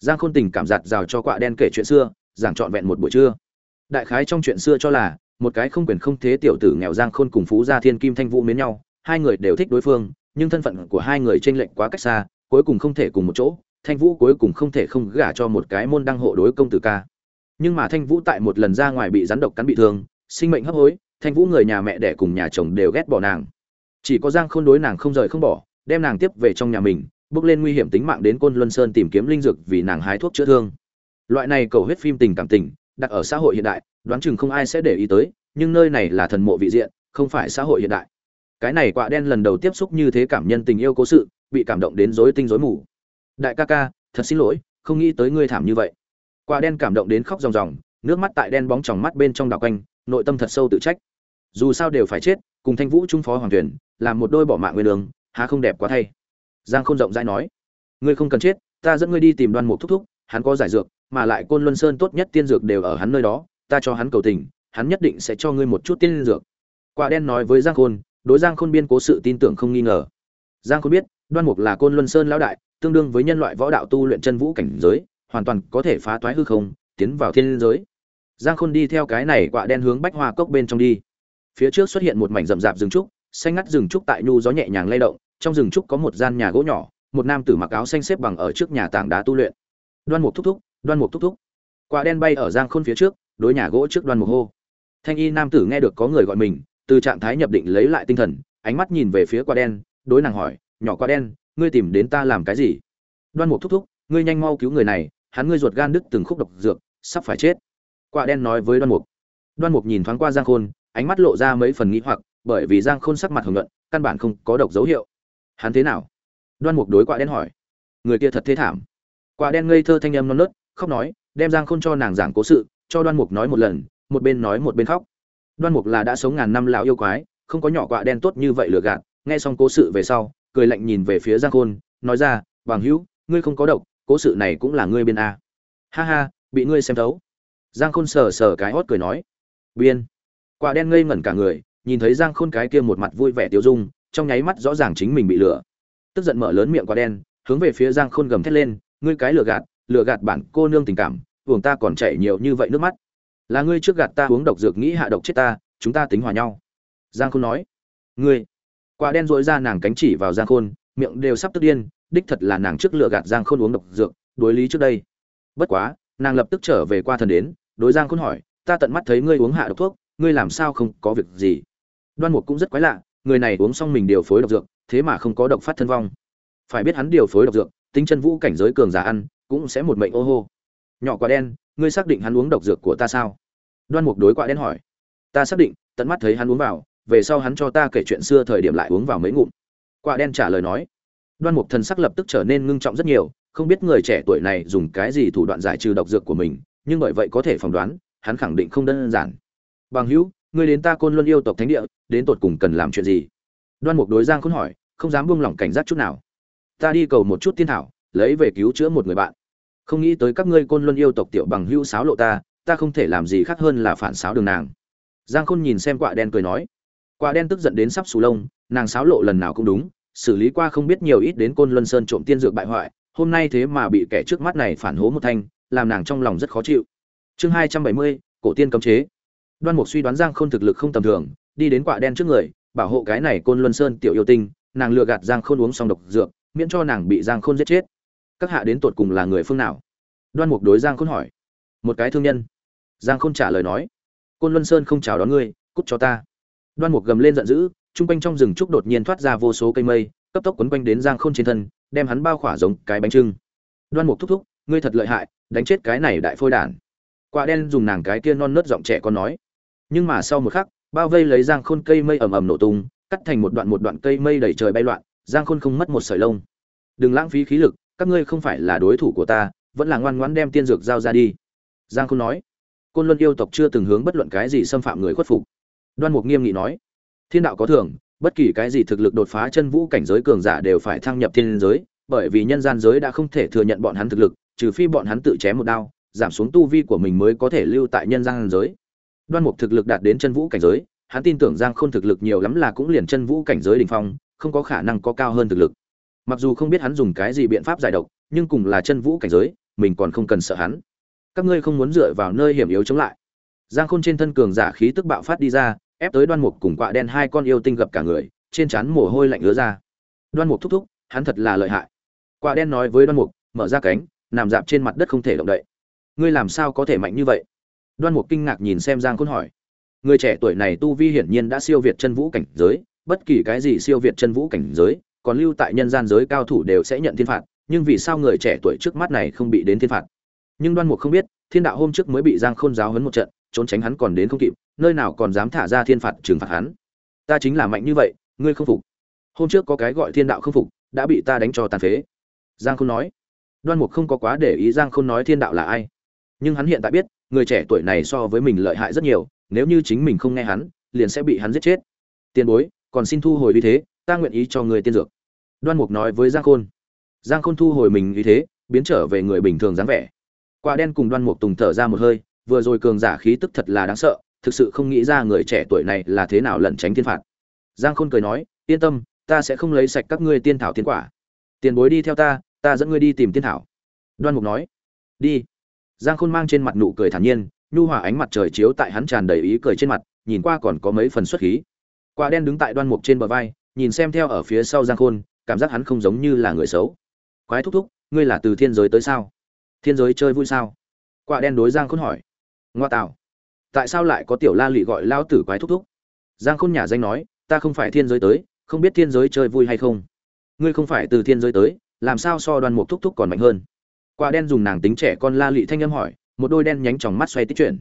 Giang khôn tình cảm giạt rào cho quạ đen kể chuyện xưa, giảng trọn vẹn một buổi trưa. Đại khái trong chuyện xưa cho là, một cái không quyền không thế tiểu tử nghèo giang khôn cùng phú gia thiên kim thanh vũ mến nhau, hai người đều thích đối phương, nhưng thân phận của hai người tranh lệch quá cách xa, cuối cùng không thể cùng một chỗ, thanh vũ cuối cùng không thể không gả cho một cái môn đăng hộ đối công tử ca. Nhưng mà thanh vũ tại một lần ra ngoài bị rắn độc cắn bị thương sinh mệnh hấp hối, thanh vũ người nhà mẹ đẻ cùng nhà chồng đều ghét bỏ nàng. Chỉ có giang khôn đối nàng không rời không bỏ, đem nàng tiếp về trong nhà mình, bước lên nguy hiểm tính mạng đến côn luân sơn tìm kiếm linh dược vì nàng hái thuốc chữa thương. Loại này cầu huyết phim tình cảm tình, đặt ở xã hội hiện đại, đoán chừng không ai sẽ để ý tới, nhưng nơi này là thần mộ vị diện, không phải xã hội hiện đại. Cái này quạ đen lần đầu tiếp xúc như thế cảm nhân tình yêu cố sự, bị cảm động đến rối tinh rối mù. Đại ca ca, thật xin lỗi, không nghĩ tới ngươi thảm như vậy. Quạ đen cảm động đến khóc ròng ròng, nước mắt tại đen bóng tròng mắt bên trong đảo quanh nội tâm thật sâu tự trách. Dù sao đều phải chết, cùng thanh vũ trung phó hoàng tuyển, làm một đôi bỏ mạng nguyên đường, há không đẹp quá thay. Giang khôn rộng rãi nói, ngươi không cần chết, ta dẫn ngươi đi tìm đoan mục thúc thúc, hắn có giải dược, mà lại côn luân sơn tốt nhất tiên dược đều ở hắn nơi đó, ta cho hắn cầu tình, hắn nhất định sẽ cho ngươi một chút tiên dược. Quả đen nói với giang khôn, đối giang khôn biên cố sự tin tưởng không nghi ngờ. Giang khôn biết, đoan mục là côn luân sơn lão đại, tương đương với nhân loại võ đạo tu luyện chân vũ cảnh giới, hoàn toàn có thể phá toái hư không, tiến vào thiên giới giang khôn đi theo cái này quả đen hướng bách hoa cốc bên trong đi. Phía trước xuất hiện một mảnh rậm rạp rừng trúc, xanh ngắt rừng trúc tại nhu gió nhẹ nhàng lay động, trong rừng trúc có một gian nhà gỗ nhỏ, một nam tử mặc áo xanh xếp bằng ở trước nhà tảng đá tu luyện. Đoan mục thúc thúc, đoan mục thúc thúc. Quả đen bay ở giang khôn phía trước, đối nhà gỗ trước đoan mục hô. Thanh y nam tử nghe được có người gọi mình, từ trạng thái nhập định lấy lại tinh thần, ánh mắt nhìn về phía quả đen, đối nàng hỏi, nhỏ quả đen, ngươi tìm đến ta làm cái gì? Đoan mục thúc thúc, ngươi nhanh mau cứu người này, hắn ngươi ruột gan đứt từng khúc độc dược, sắp phải chết quả đen nói với đoan mục. Đoan mục nhìn thoáng qua giang khôn, ánh mắt lộ ra mấy phần nghĩ hoặc, bởi vì giang khôn sắc mặt hưởng luận căn bản không có độc dấu hiệu. Hắn thế nào? Đoan mục đối quạ đen hỏi. Người kia thật thế thảm. Quạ đen ngây thơ thanh âm non nớt, khóc nói, đem giang khôn cho nàng giảng cố sự, cho đoan mục nói một lần, một bên nói một bên khóc. Đoan mục là đã sống ngàn năm lão yêu quái, không có nhỏ quạ đen tốt như vậy lừa gạt, nghe xong cố sự về sau, cười lạnh nhìn về phía giang khôn, nói ra, bằng hữu, ngươi không có độc, cố sự này cũng là ngươi biên a. Ha ha, bị ngươi xem thấu giang khôn sờ sờ cái hót cười nói. Biên. Quạ đen ngây ngẩn cả người, nhìn thấy giang khôn cái kia một mặt vui vẻ tiêu dung, trong nháy mắt rõ ràng chính mình bị lừa. Tức giận mở lớn miệng quả đen, hướng về phía giang khôn gầm thét lên, ngươi cái lừa gạt lừa gạt bản cô nương tình cảm, uổng ta còn chảy nhiều như vậy nước mắt. Là ngươi trước gạt ta uống độc dược nghĩ hạ độc chết ta, chúng ta tính hòa nhau. Giang khôn nói. Ngươi. Quả đen dội ra nàng cánh chỉ vào giang khôn, miệng đều sắp tức điên, đích thật là nàng trước lừa gạt giang khôn uống độc dược, đối lý trước đây. Bất quá nàng lập tức trở về qua thần đến, đối giang khôn hỏi, ta tận mắt thấy ngươi uống hạ độc thuốc, ngươi làm sao không có việc gì? Đoan mục cũng rất quái lạ, người này uống xong mình điều phối độc dược, thế mà không có độc phát thân vong. Phải biết hắn điều phối độc dược, tính chân vũ cảnh giới cường giả ăn, cũng sẽ một mệnh ô hô. Nhỏ quả đen, ngươi xác định hắn uống độc dược của ta sao? Đoan mục đối quả đen hỏi. Ta xác định, tận mắt thấy hắn uống vào, về sau hắn cho ta kể chuyện xưa thời điểm lại uống vào mấy ngụm. Quả đen trả lời nói. Đoan mục thần sắc lập tức trở nên ngưng trọng rất nhiều không biết người trẻ tuổi này dùng cái gì thủ đoạn giải trừ độc dược của mình, nhưng bởi vậy có thể phỏng đoán, hắn khẳng định không đơn giản. Bằng hữu ngươi đến ta côn luân yêu tộc thánh địa, đến tột cùng cần làm chuyện gì? Đoan mục đối giang khôn hỏi, không dám buông lỏng cảnh giác chút nào. Ta đi cầu một chút tiên thảo, lấy về cứu chữa một người bạn. Không nghĩ tới các ngươi côn luân yêu tộc tiểu bằng hữu sáo lộ ta ta không thể làm gì khác hơn là phản sáo đường nàng. Giang khôn nhìn xem quạ đen cười nói quạ đen tức giận đến sắp xù lông, nàng sáo lộ lần nào cũng đúng, xử lý qua không biết nhiều ít đến côn luân sơn trộm tiên dược bại hoại hôm nay thế mà bị kẻ trước mắt này phản hố một thanh, làm nàng trong lòng rất khó chịu. Chương hai trăm bảy mươi, cổ tiên cấm chế. Đoan mục suy đoán giang khôn thực lực không tầm thường, đi đến quạ đen trước người, bảo hộ cái này côn luân sơn tiểu yêu tinh, nàng lừa gạt giang khôn uống xong độc dược, miễn cho nàng bị giang khôn giết chết. Các hạ đến tột cùng là người phương nào? Đoan mục đối giang khôn hỏi. Một cái thương nhân. Giang khôn trả lời nói. Côn luân sơn không chào đón ngươi, cút cho ta. Đoan mục gầm lên giận dữ t r u n g quanh trong rừng trúc đột nhiên thoát ra vô số cây mây, cấp tốc quấn quanh đến giang khôn trên thân đem hắn bao khỏa giống cái bánh trưng. Đoan mục thúc thúc, ngươi thật lợi hại, đánh chết cái này đại phôi đản quả đen dùng nàng cái kia non nớt giọng trẻ con nói. Nhưng mà sau một khắc, bao vây lấy giang khôn cây mây ầm ầm nổ tung, cắt thành một đoạn một đoạn cây mây đẩy trời bay loạn, giang khôn không mất một sợi lông. Đừng lãng phí khí lực, các ngươi không phải là đối thủ của ta, vẫn là ngoan ngoãn đem tiên dược giao ra đi. Giang khôn nói. Côn luân yêu tộc chưa từng hướng bất luận cái gì xâm phạm người khuất phục. Đoan mục nghiêm nghị nói. Thiên đạo có thưởng bất kỳ cái gì thực lực đột phá chân vũ cảnh giới cường giả đều phải thăng nhập thiên giới, bởi vì nhân gian giới đã không thể thừa nhận bọn hắn thực lực, trừ phi bọn hắn tự chém một đao, giảm xuống tu vi của mình mới có thể lưu tại nhân gian giới. Đoan mục thực lực đạt đến chân vũ cảnh giới, hắn tin tưởng giang khôn thực lực nhiều lắm là cũng liền chân vũ cảnh giới đỉnh phong, không có khả năng có cao hơn thực lực. Mặc dù không biết hắn dùng cái gì biện pháp giải độc, nhưng cùng là chân vũ cảnh giới, mình còn không cần sợ hắn. Các ngươi không muốn dựa vào nơi hiểm yếu chống lại. Giang khôn trên thân cường giả khí tức bạo phát đi ra ép tới đoan mục cùng quạ đen hai con yêu tinh gặp cả người, trên trán mồ hôi lạnh ứa ra. Đoan mục thúc thúc, hắn thật là lợi hại. Quạ đen nói với đoan mục, mở ra cánh, nằm dạp trên mặt đất không thể động đậy. Ngươi làm sao có thể mạnh như vậy? Đoan mục kinh ngạc nhìn xem giang khôn hỏi. Người trẻ tuổi này tu vi hiển nhiên đã siêu việt chân vũ cảnh giới, bất kỳ cái gì siêu việt chân vũ cảnh giới, còn lưu tại nhân gian giới cao thủ đều sẽ nhận thiên phạt, nhưng vì sao người trẻ tuổi trước mắt này không bị đến thiên phạt? Nhưng đoan mục không biết, thiên đạo hôm trước mới bị giang khôn giáo hấn một trận trốn tránh hắn còn đến không kịp, nơi nào còn dám thả ra thiên phạt trừng phạt hắn. Ta chính là mạnh như vậy, ngươi không phục. Hôm trước có cái gọi thiên đạo không phục, đã bị ta đánh cho tàn phế. Giang khôn nói. Đoan mục không có quá để ý giang khôn nói thiên đạo là ai. Nhưng hắn hiện tại biết, người trẻ tuổi này so với mình lợi hại rất nhiều, nếu như chính mình không nghe hắn, liền sẽ bị hắn giết chết. Tiền bối, còn xin thu hồi uy thế, ta nguyện ý cho người tiên dược. Đoan mục nói với giang khôn. Giang khôn thu hồi mình uy thế, biến trở về người bình thường dáng vẻ. Quả đen cùng đoan mục tùng thở ra một hơi vừa rồi cường giả khí tức thật là đáng sợ, thực sự không nghĩ ra người trẻ tuổi này là thế nào lẩn tránh thiên phạt. Giang khôn cười nói, yên tâm, ta sẽ không lấy sạch các ngươi tiên thảo tiên quả. Tiền bối đi theo ta ta dẫn ngươi đi tìm tiên thảo. Đoan mục nói, đi. Giang khôn mang trên mặt nụ cười thản nhiên, nhu hòa ánh mặt trời chiếu tại hắn tràn đầy ý cười trên mặt, nhìn qua còn có mấy phần xuất khí. Quả đen đứng tại đoan mục trên bờ vai, nhìn xem theo ở phía sau giang khôn, cảm giác hắn không giống như là người xấu. Quái thúc thúc, ngươi là từ thiên giới tới sao? Thiên giới chơi vui sao? Quả đen đối giang khôn hỏi ngoa tạo tại sao lại có tiểu la lị gọi lao tử quái thúc thúc? Giang khôn nhà danh nói, ta không phải thiên giới tới, không biết thiên giới chơi vui hay không. Ngươi không phải từ thiên giới tới, làm sao so đoan mục thúc thúc còn mạnh hơn? Quả đen dùng nàng tính trẻ con la lị thanh âm hỏi, một đôi đen nhánh tròng mắt xoay tích chuyển.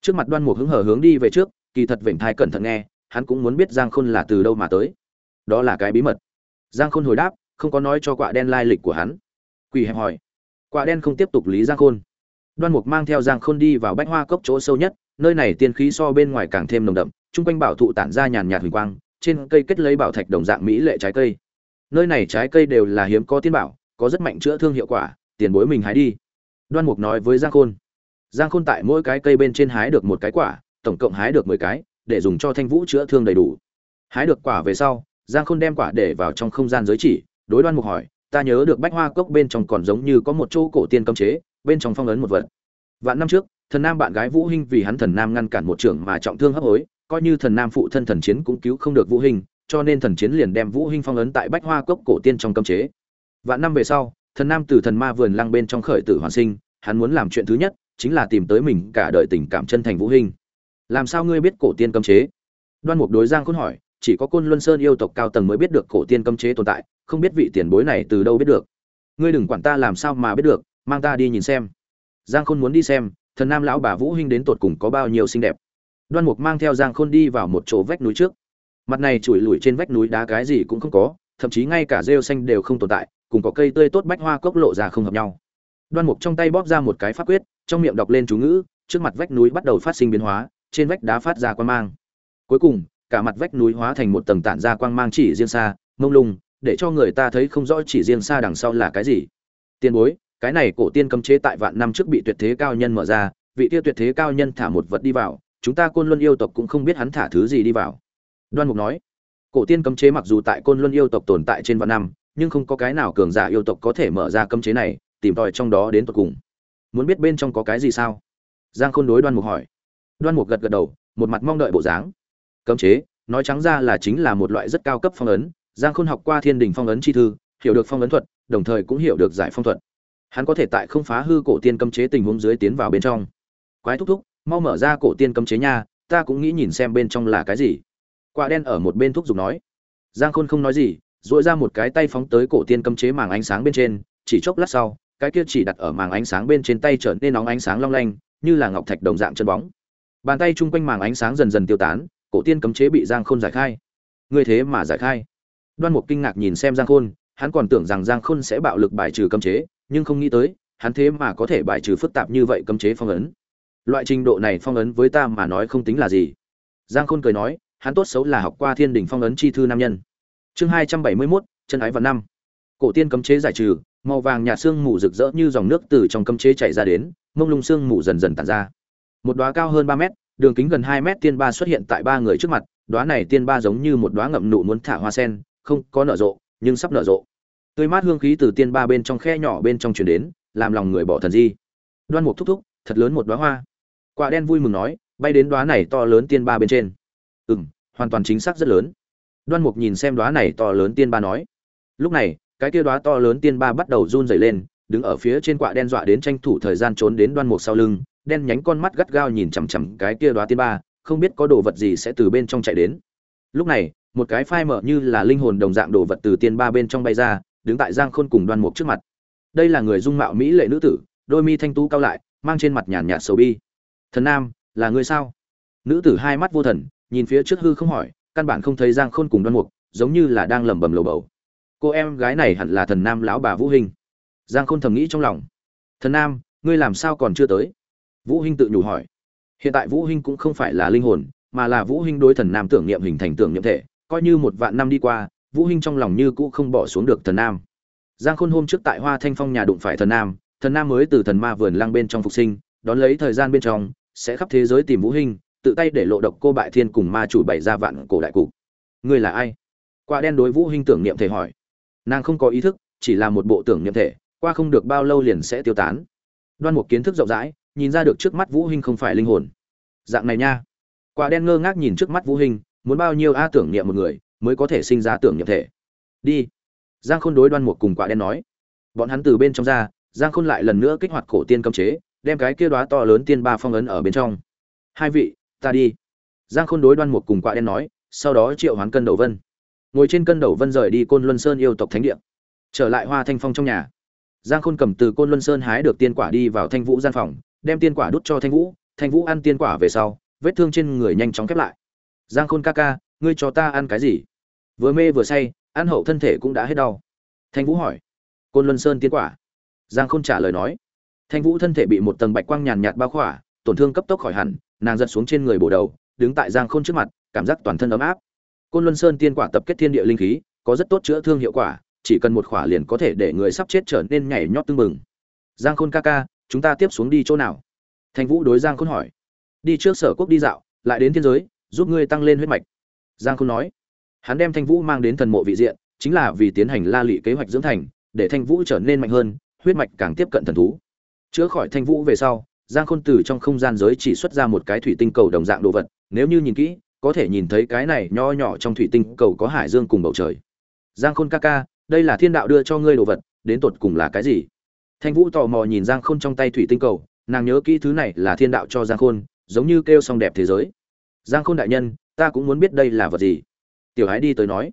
Trước mặt đoan mục hứng hở hướng đi về trước, kỳ thật vểnh thai cẩn thận nghe, hắn cũng muốn biết giang khôn là từ đâu mà tới. Đó là cái bí mật. Giang khôn hồi đáp, không có nói cho quả đen lai lịch của hắn. Quỳ hẹp hỏi. Quả đen không tiếp tục lý giang khôn đoan mục mang theo giang khôn đi vào bách hoa cốc chỗ sâu nhất, nơi này tiên khí so bên ngoài càng thêm nồng đậm Trung quanh bảo thụ tản ra nhàn nhạt huỳnh quang, trên cây kết lấy bảo thạch đồng dạng mỹ lệ trái cây. Nơi này trái cây đều là hiếm có tiên bảo, có rất mạnh chữa thương hiệu quả, tiền bối mình hái đi. Đoan mục nói với giang khôn. Giang khôn tại mỗi cái cây bên trên hái được một cái quả, tổng cộng hái được mười cái, để dùng cho thanh vũ chữa thương đầy đủ. Hái được quả về sau, giang khôn đem quả để vào trong không gian giới chỉ, đối đoan mục hỏi, ta nhớ được bách hoa cốc bên trong còn giống như có một chỗ cổ tiên cấm chế bên trong phong ấn một vật. Vạn năm trước, thần nam bạn gái vũ hinh vì hắn thần nam ngăn cản một trưởng mà trọng thương hấp hối, coi như thần nam phụ thân thần chiến cũng cứu không được vũ hinh, cho nên thần chiến liền đem vũ hinh phong ấn tại bách hoa cốc cổ tiên trong cấm chế. Vạn năm về sau, thần nam từ thần ma vườn lăng bên trong khởi tử hoàn sinh, hắn muốn làm chuyện thứ nhất, chính là tìm tới mình cả đời tình cảm chân thành vũ hinh. Làm sao ngươi biết cổ tiên cấm chế? Đoan mục đối giang khôn hỏi, chỉ có côn luân sơn yêu tộc cao tầng mới biết được cổ tiên cấm chế tồn tại, không biết vị tiền bối này từ đâu biết được. Ngươi đừng quản ta làm sao mà biết được mang ta đi nhìn xem. Giang khôn muốn đi xem, thần nam lão bà vũ huynh đến tột cùng có bao nhiêu xinh đẹp. Đoan mục mang theo giang khôn đi vào một chỗ vách núi trước. Mặt này chùi lùi trên vách núi đá cái gì cũng không có, thậm chí ngay cả rêu xanh đều không tồn tại, cùng có cây tươi tốt bách hoa cốc lộ ra không hợp nhau. Đoan mục trong tay bóp ra một cái pháp quyết, trong miệng đọc lên chú ngữ, trước mặt vách núi bắt đầu phát sinh biến hóa, trên vách đá phát ra quang mang. Cuối cùng, cả mặt vách núi hóa thành một tầng tản ra quang mang chỉ riêng xa, mông lung, để cho người ta thấy không rõ chỉ riêng xa đằng sau là cái gì. Tiên bối cái này cổ tiên cấm chế tại vạn năm trước bị tuyệt thế cao nhân mở ra, vị tiêu tuyệt thế cao nhân thả một vật đi vào, chúng ta côn luân yêu tộc cũng không biết hắn thả thứ gì đi vào. Đoan mục nói, cổ tiên cấm chế mặc dù tại côn luân yêu tộc tồn tại trên vạn năm, nhưng không có cái nào cường giả yêu tộc có thể mở ra cấm chế này, tìm tòi trong đó đến tận cùng. Muốn biết bên trong có cái gì sao? Giang khôn đối đoan mục hỏi. Đoan mục gật gật đầu, một mặt mong đợi bộ dáng. Cấm chế, nói trắng ra là chính là một loại rất cao cấp phong ấn. Giang khôn học qua thiên đình phong ấn chi thư, hiểu được phong ấn thuật, đồng thời cũng hiểu được giải phong thuật hắn có thể tại không phá hư cổ tiên cấm chế tình huống dưới tiến vào bên trong. Quái thúc thúc, mau mở ra cổ tiên cấm chế nha, ta cũng nghĩ nhìn xem bên trong là cái gì. Quả đen ở một bên thúc giục nói. Giang khôn không nói gì dội ra một cái tay phóng tới cổ tiên cấm chế màng ánh sáng bên trên, chỉ chốc lát sau, cái kia chỉ đặt ở màng ánh sáng bên trên tay trở nên nóng ánh sáng long lanh, như là ngọc thạch đồng dạng chân bóng. Bàn tay chung quanh màng ánh sáng dần dần tiêu tán, cổ tiên cấm chế bị giang khôn giải khai. Ngươi thế mà giải khai. Đoan mục kinh ngạc nhìn xem giang khôn, hắn còn tưởng rằng giang khôn sẽ bạo lực bài trừ cấm chế nhưng không nghĩ tới, hắn thế mà có thể bài trừ phức tạp như vậy cấm chế phong ấn. Loại trình độ này phong ấn với ta mà nói không tính là gì. Giang khôn cười nói, hắn tốt xấu là học qua thiên đình phong ấn chi thư nam nhân. Chương hai trăm bảy mươi mốt, chân ái và năm. Cổ tiên cấm chế giải trừ, màu vàng nhạt xương mù rực rỡ như dòng nước từ trong cấm chế chảy ra đến, mông lung xương mù dần dần tàn ra. Một đóa cao hơn ba mét, đường kính gần hai mét tiên ba xuất hiện tại ba người trước mặt, đóa này tiên ba giống như một đóa ngậm nụ muốn thả hoa sen, không có nở rộ, nhưng sắp nở rộ tươi mát hương khí từ tiên ba bên trong khe nhỏ bên trong truyền đến, làm lòng người bỏ thần di. Đoan mục thúc thúc, thật lớn một đóa hoa. Quả đen vui mừng nói, bay đến đóa này to lớn tiên ba bên trên. Ừ hoàn toàn chính xác rất lớn. Đoan mục nhìn xem đóa này to lớn tiên ba nói. Lúc này, cái kia đóa to lớn tiên ba bắt đầu run rẩy lên, đứng ở phía trên quạ đen dọa đến tranh thủ thời gian trốn đến đoan mục sau lưng, đen nhánh con mắt gắt gao nhìn chằm chằm cái kia đóa tiên ba, không biết có đồ vật gì sẽ từ bên trong chạy đến. Lúc này, một cái phai mở như là linh hồn đồng dạng đồ vật từ tiên ba bên trong bay ra đứng tại giang khôn cùng đoan mục trước mặt. Đây là người dung mạo mỹ lệ nữ tử, đôi mi thanh tú cao lại, mang trên mặt nhàn nhạt sầu bi. Thần nam, là người sao? Nữ tử hai mắt vô thần, nhìn phía trước hư không hỏi, căn bản không thấy giang khôn cùng đoan mục, giống như là đang lẩm bẩm lầu bầu. Cô em gái này hẳn là thần nam lão bà vũ hình giang khôn thầm nghĩ trong lòng. Thần nam, ngươi làm sao còn chưa tới? Vũ hinh tự nhủ hỏi. Hiện tại vũ hinh cũng không phải là linh hồn, mà là vũ hinh đối thần nam tưởng niệm hình thành tưởng niệm thể, coi như một vạn năm đi qua vũ hinh trong lòng như cũ không bỏ xuống được thần nam. Giang khôn hôm trước tại hoa thanh phong nhà đụng phải thần nam thần nam mới từ thần ma vườn lang bên trong phục sinh, đón lấy thời gian bên trong, sẽ khắp thế giới tìm vũ hinh, tự tay để lộ độc cô bại thiên cùng ma chủ bảy gia vạn cổ đại cục. Ngươi là ai? Quả đen đối vũ hinh tưởng niệm thể hỏi. Nàng không có ý thức, chỉ là một bộ tưởng niệm thể, qua không được bao lâu liền sẽ tiêu tán. Đoan một kiến thức rộng rãi, nhìn ra được trước mắt vũ hinh không phải linh hồn. Dạng này nha. Quả đen ngơ ngác nhìn trước mắt vũ hinh, muốn bao nhiêu a tưởng niệm một người mới có thể sinh ra tưởng nhập thể. Đi. Giang khôn đối đoan một cùng quả đen nói. Bọn hắn từ bên trong ra, giang khôn lại lần nữa kích hoạt cổ tiên cấm chế, đem cái kia đóa to lớn tiên ba phong ấn ở bên trong. Hai vị, ta đi. Giang khôn đối đoan một cùng quả đen nói, sau đó triệu hoán cân đầu vân. Ngồi trên cân đầu vân rời đi côn luân sơn yêu tộc thánh địa. Trở lại hoa thanh phong trong nhà. Giang khôn cầm từ côn luân sơn hái được tiên quả đi vào thanh vũ gian phòng, đem tiên quả đút cho thanh vũ thanh vũ ăn tiên quả về sau, vết thương trên người nhanh chóng khép lại. Giang khôn ca ca, ngươi cho ta ăn cái gì? Vừa mê vừa say, ăn hậu thân thể cũng đã hết đau. Thanh vũ hỏi. Côn luân sơn tiên quả. Giang khôn trả lời nói. Thanh vũ thân thể bị một tầng bạch quang nhàn nhạt bao khỏa, tổn thương cấp tốc khỏi hẳn, nàng giật xuống trên người bổ đầu, đứng tại giang khôn trước mặt, cảm giác toàn thân ấm áp. Côn luân sơn tiên quả tập kết thiên địa linh khí, có rất tốt chữa thương hiệu quả, chỉ cần một khỏa liền có thể để người sắp chết trở nên nhảy nhót tưng bừng. Giang khôn ca ca, chúng ta tiếp xuống đi chỗ nào? Thanh vũ đối giang khôn hỏi. Đi trước sở quốc đi dạo, lại đến thiên giới, giúp ngươi tăng lên huyết mạch. Giang khôn nói hắn đem thanh vũ mang đến thần mộ vị diện, chính là vì tiến hành la lị kế hoạch dưỡng thành, để thanh vũ trở nên mạnh hơn, huyết mạch càng tiếp cận thần thú. Chữa khỏi thanh vũ về sau, giang khôn từ trong không gian giới chỉ xuất ra một cái thủy tinh cầu đồng dạng đồ vật, nếu như nhìn kỹ, có thể nhìn thấy cái này nho nhỏ trong thủy tinh cầu có hải dương cùng bầu trời. Giang khôn ca ca, đây là thiên đạo đưa cho ngươi đồ vật, đến tột cùng là cái gì? Thanh vũ tò mò nhìn giang khôn trong tay thủy tinh cầu, nàng nhớ kỹ thứ này là thiên đạo cho giang khôn, giống như kêu song đẹp thế giới. Giang khôn đại nhân, ta cũng muốn biết đây là vật gì tiểu ái đi tới nói,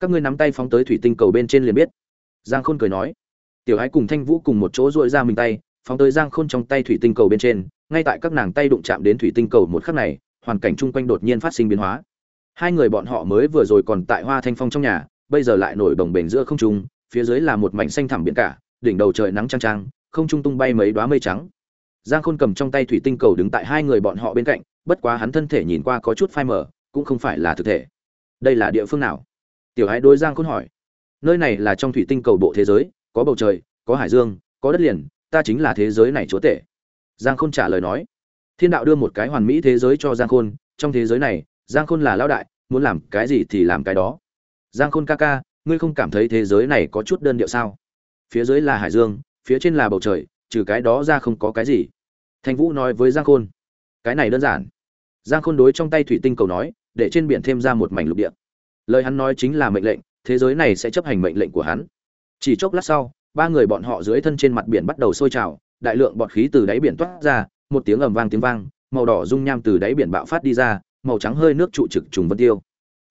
các ngươi nắm tay phóng tới thủy tinh cầu bên trên liền biết. Giang khôn cười nói, tiểu ái cùng thanh vũ cùng một chỗ dội ra mình tay, phóng tới giang khôn trong tay thủy tinh cầu bên trên, ngay tại các nàng tay đụng chạm đến thủy tinh cầu một khắc này, hoàn cảnh chung quanh đột nhiên phát sinh biến hóa. Hai người bọn họ mới vừa rồi còn tại hoa thanh phong trong nhà, bây giờ lại nổi đồng bền giữa không trung, phía dưới là một mảnh xanh thẳm biển cả, đỉnh đầu trời nắng trang trang không trung tung bay mấy đoá mây trắng. Giang khôn cầm trong tay thủy tinh cầu đứng tại hai người bọn họ bên cạnh, bất quá hắn thân thể nhìn qua có chút phai mờ, cũng không phải là thực thể đây là địa phương nào? Tiểu ái đối giang khôn hỏi. Nơi này là trong thủy tinh cầu bộ thế giới, có bầu trời, có hải dương, có đất liền, ta chính là thế giới này chúa tể. Giang khôn trả lời nói. Thiên đạo đưa một cái hoàn mỹ thế giới cho giang khôn, trong thế giới này, giang khôn là lão đại, muốn làm cái gì thì làm cái đó. Giang khôn ca ca, ngươi không cảm thấy thế giới này có chút đơn điệu sao? Phía dưới là hải dương, phía trên là bầu trời, trừ cái đó ra không có cái gì. Thành vũ nói với giang khôn. Cái này đơn giản. Giang khôn đối trong tay thủy tinh cầu nói để trên biển thêm ra một mảnh lục địa. Lời hắn nói chính là mệnh lệnh, thế giới này sẽ chấp hành mệnh lệnh của hắn. Chỉ chốc lát sau, ba người bọn họ dưới thân trên mặt biển bắt đầu sôi trào, đại lượng bọt khí từ đáy biển toát ra, một tiếng ầm vang tiếng vang, màu đỏ dung nham từ đáy biển bạo phát đi ra, màu trắng hơi nước trụ trực trùng vân tiêu.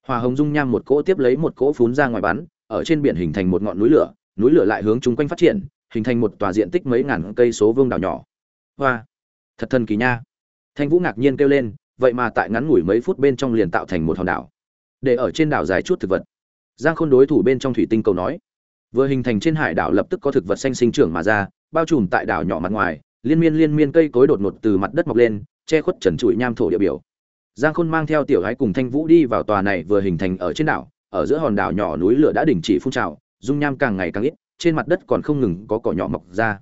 Hòa hồng dung nham một cỗ tiếp lấy một cỗ phún ra ngoài bắn, ở trên biển hình thành một ngọn núi lửa núi lửa lại hướng chung quanh phát triển, hình thành một tòa diện tích mấy ngàn cây số vương đảo nhỏ. Hoa! Thật thần kỳ nha! Thanh vũ ngạc nhiên kêu lên vậy mà tại ngắn ngủi mấy phút bên trong liền tạo thành một hòn đảo. Để ở trên đảo dài chút thực vật. Giang khôn đối thủ bên trong thủy tinh cầu nói. Vừa hình thành trên hải đảo lập tức có thực vật xanh sinh trưởng mà ra, bao trùm tại đảo nhỏ mặt ngoài, liên miên liên miên cây cối đột ngột từ mặt đất mọc lên, che khuất trần trụi nham thổ địa biểu. Giang khôn mang theo tiểu gái cùng thanh vũ đi vào tòa này vừa hình thành ở trên đảo, ở giữa hòn đảo nhỏ núi lửa đã đình chỉ phun trào, dung nham càng ngày càng ít, trên mặt đất còn không ngừng có cỏ nhỏ mọc ra.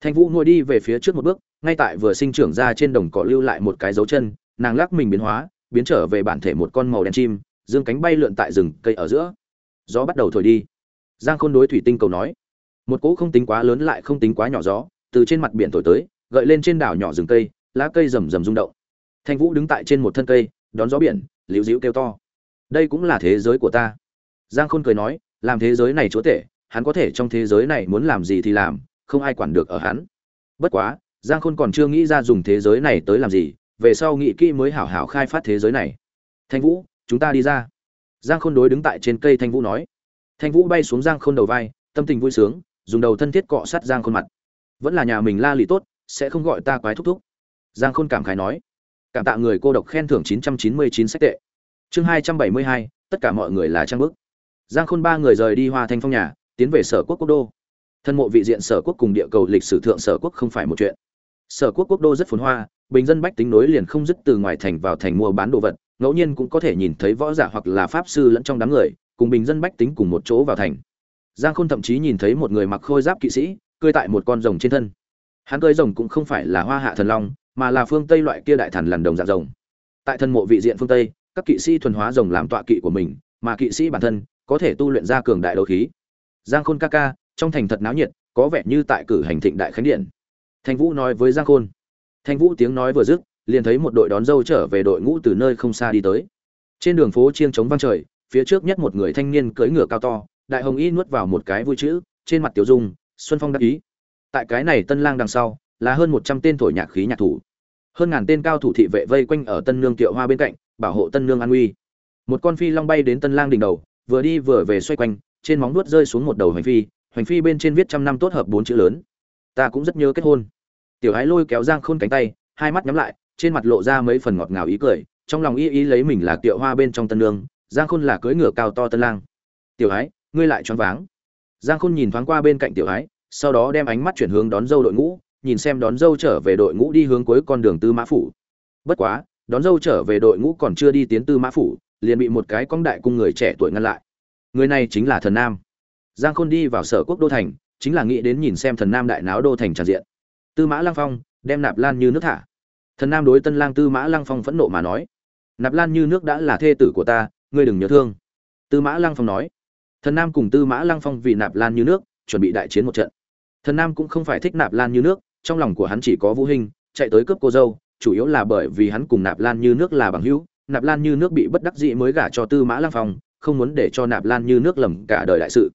Thanh vũ ngồi đi về phía trước một bước, ngay tại vừa sinh trưởng ra trên đồng cỏ lưu lại một cái dấu chân nàng lắc mình biến hóa, biến trở về bản thể một con màu đen chim, dương cánh bay lượn tại rừng cây ở giữa. Gió bắt đầu thổi đi. Giang khôn đối thủy tinh cầu nói, một cỗ không tính quá lớn lại không tính quá nhỏ gió, từ trên mặt biển thổi tới, gợi lên trên đảo nhỏ rừng cây, lá cây rầm rầm rung động. Thanh vũ đứng tại trên một thân cây, đón gió biển, liễu dĩu kêu to. Đây cũng là thế giới của ta. Giang khôn cười nói, làm thế giới này chúa tể, hắn có thể trong thế giới này muốn làm gì thì làm, không ai quản được ở hắn. Bất quá, giang khôn còn chưa nghĩ ra dùng thế giới này tới làm gì về sau nghị kỹ mới hảo hảo khai phát thế giới này. Thanh vũ chúng ta đi ra. Giang khôn đối đứng tại trên cây thanh vũ nói. Thanh vũ bay xuống giang khôn đầu vai tâm tình vui sướng dùng đầu thân thiết cọ sát giang khôn mặt. Vẫn là nhà mình la lì tốt sẽ không gọi ta quái thúc thúc. Giang khôn cảm khái nói. Cảm tạ người cô độc khen thưởng 999 sách tệ. Chương 272, tất cả mọi người là trang bức. Giang khôn ba người rời đi hoa thanh phong nhà tiến về sở quốc quốc đô. Thân mộ vị diện sở quốc cùng địa cầu lịch sử thượng sở quốc không phải một chuyện. Sở quốc quốc đô rất phồn hoa bình dân bách tính nối liền không dứt từ ngoài thành vào thành mua bán đồ vật, ngẫu nhiên cũng có thể nhìn thấy võ giả hoặc là pháp sư lẫn trong đám người, cùng bình dân bách tính cùng một chỗ vào thành. Giang khôn thậm chí nhìn thấy một người mặc khôi giáp kỵ sĩ, cười tại một con rồng trên thân. Hắn cười rồng cũng không phải là hoa hạ thần long, mà là phương tây loại kia đại thần lần đồng dạng rồng. Tại thân mộ vị diện phương tây, các kỵ sĩ thuần hóa rồng làm tọa kỵ của mình, mà kỵ sĩ bản thân có thể tu luyện ra cường đại đấu khí. Giang khôn ca ca, trong thành thật náo nhiệt, có vẻ như tại cử hành thịnh đại khánh điện. Thanh vũ nói với giang khôn thanh vũ tiếng nói vừa dứt, liền thấy một đội đón dâu trở về đội ngũ từ nơi không xa đi tới. Trên đường phố chiêng trống vang trời, phía trước nhất một người thanh niên cưỡi ngựa cao to, đại hồng y nuốt vào một cái vui chữ, trên mặt tiểu dung, xuân phong đắc ý. Tại cái này tân lang đằng sau, là hơn một trăm tên thổi nhạc khí nhạc thủ. Hơn ngàn tên cao thủ thị vệ vây quanh ở tân nương tiệu hoa bên cạnh, bảo hộ tân nương an uy một con phi long bay đến tân lang đỉnh đầu, vừa đi vừa về xoay quanh, trên móng nuốt rơi xuống một đầu hoành phi hoành phi bên trên viết trăm năm tốt hợp bốn chữ lớn. Ta cũng rất nhớ kết hôn tiểu ái lôi kéo giang khôn cánh tay hai mắt nhắm lại trên mặt lộ ra mấy phần ngọt ngào ý cười trong lòng y ý lấy mình là tiệu hoa bên trong tân lương, giang khôn là cưỡi ngựa cao to tân lang. Tiểu ái ngươi lại choáng váng. Giang khôn nhìn thoáng qua bên cạnh tiểu ái sau đó đem ánh mắt chuyển hướng đón dâu đội ngũ nhìn xem đón dâu trở về đội ngũ đi hướng cuối con đường tư mã phủ. Bất quá đón dâu trở về đội ngũ còn chưa đi tiến tư mã phủ liền bị một cái cong đại cung người trẻ tuổi ngăn lại. Người này chính là thần nam. Giang khôn đi vào sở quốc đô thành chính là nghĩ đến nhìn xem thần nam đại náo đô thành tràn diện tư mã lăng phong đem nạp lan như nước thả thần nam đối tân lang tư mã lăng phong phẫn nộ mà nói nạp lan như nước đã là thê tử của ta ngươi đừng nhớ thương tư mã lăng phong nói thần nam cùng tư mã lăng phong vì nạp lan như nước chuẩn bị đại chiến một trận thần nam cũng không phải thích nạp lan như nước trong lòng của hắn chỉ có vũ hình chạy tới cướp cô dâu chủ yếu là bởi vì hắn cùng nạp lan như nước là bằng hữu nạp lan như nước bị bất đắc dĩ mới gả cho tư mã lăng phong không muốn để cho nạp lan như nước lầm cả đời đại sự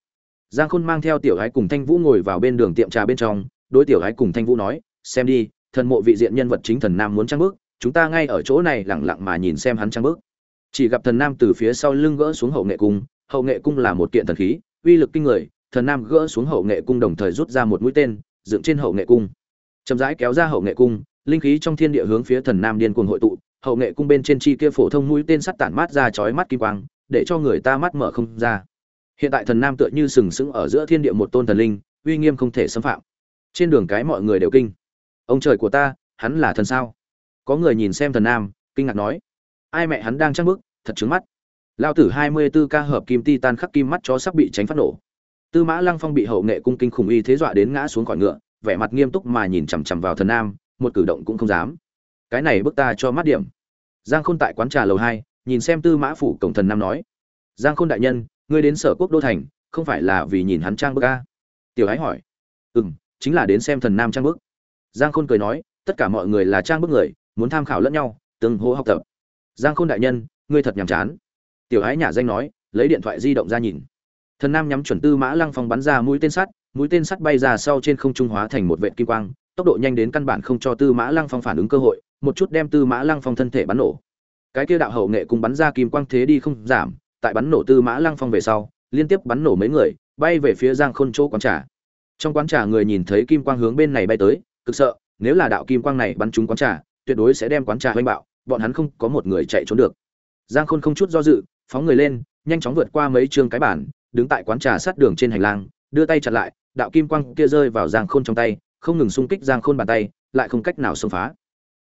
giang khôn mang theo tiểu gái cùng thanh vũ ngồi vào bên đường tiệm trà bên trong đối tiểu gái cùng thanh vũ nói, xem đi, thần mộ vị diện nhân vật chính thần nam muốn trang bước, chúng ta ngay ở chỗ này lẳng lặng mà nhìn xem hắn trang bước. Chỉ gặp thần nam từ phía sau lưng gỡ xuống hậu nghệ cung, hậu nghệ cung là một kiện thần khí, uy lực kinh người, thần nam gỡ xuống hậu nghệ cung đồng thời rút ra một mũi tên, dựng trên hậu nghệ cung. Chậm rãi kéo ra hậu nghệ cung, linh khí trong thiên địa hướng phía thần nam điên cuồng hội tụ, hậu nghệ cung bên trên chi kia phổ thông mũi tên sắt tản mát ra chói mắt kim quang, để cho người ta mắt mở không ra. Hiện tại thần nam tựa như sừng sững ở giữa thiên địa một tôn thần linh, uy nghiêm không thể xâm phạm trên đường cái mọi người đều kinh. Ông trời của ta, hắn là thần sao? Có người nhìn xem thần nam, kinh ngạc nói. Ai mẹ hắn đang trăng bức thật trứng mắt. Lao tử hai mươi 24 ca hợp kim ti tan khắc kim mắt chó sắp bị tránh phát nổ. Tư mã lăng phong bị hậu nghệ cung kinh khủng y thế dọa đến ngã xuống khỏi ngựa, vẻ mặt nghiêm túc mà nhìn chằm chằm vào thần nam, một cử động cũng không dám. Cái này bức ta cho mắt điểm. Giang khôn tại quán trà lầu hai, nhìn xem tư mã phủ cổng thần nam nói. Giang khôn đại nhân, ngươi đến sở quốc đô thành, không phải là vì nhìn hắn trang bức a? Tiểu ái hỏi. Ừ m chính là đến xem thần nam trang bức. Giang khôn cười nói, tất cả mọi người là trang bức người, muốn tham khảo lẫn nhau tương hô học tập. Giang khôn đại nhân, ngươi thật nhàm chán. Tiểu ái nhả danh nói, lấy điện thoại di động ra nhìn. Thần nam nhắm chuẩn tư mã lăng phong bắn ra mũi tên sắt, mũi tên sắt bay ra sau trên không trung hóa thành một vệ kim quang, tốc độ nhanh đến căn bản không cho tư mã lăng phong phản ứng cơ hội, một chút đem tư mã lăng phong thân thể bắn nổ. Cái kia đạo hậu nghệ cùng bắn ra kim quang thế đi không giảm, tại bắn nổ tư mã lăng phong về sau, liên tiếp bắn nổ mấy người, bay về phía giang khôn chỗ quán trà trong quán trà người nhìn thấy kim quang hướng bên này bay tới, cực sợ, nếu là đạo kim quang này bắn trúng quán trà, tuyệt đối sẽ đem quán trà hoanh bạo, bọn hắn không có một người chạy trốn được. Giang khôn không chút do dự, phóng người lên, nhanh chóng vượt qua mấy chương cái bản đứng tại quán trà sát đường trên hành lang, đưa tay chặn lại, đạo kim quang kia rơi vào giang khôn trong tay, không ngừng xung kích giang khôn bàn tay, lại không cách nào xông phá.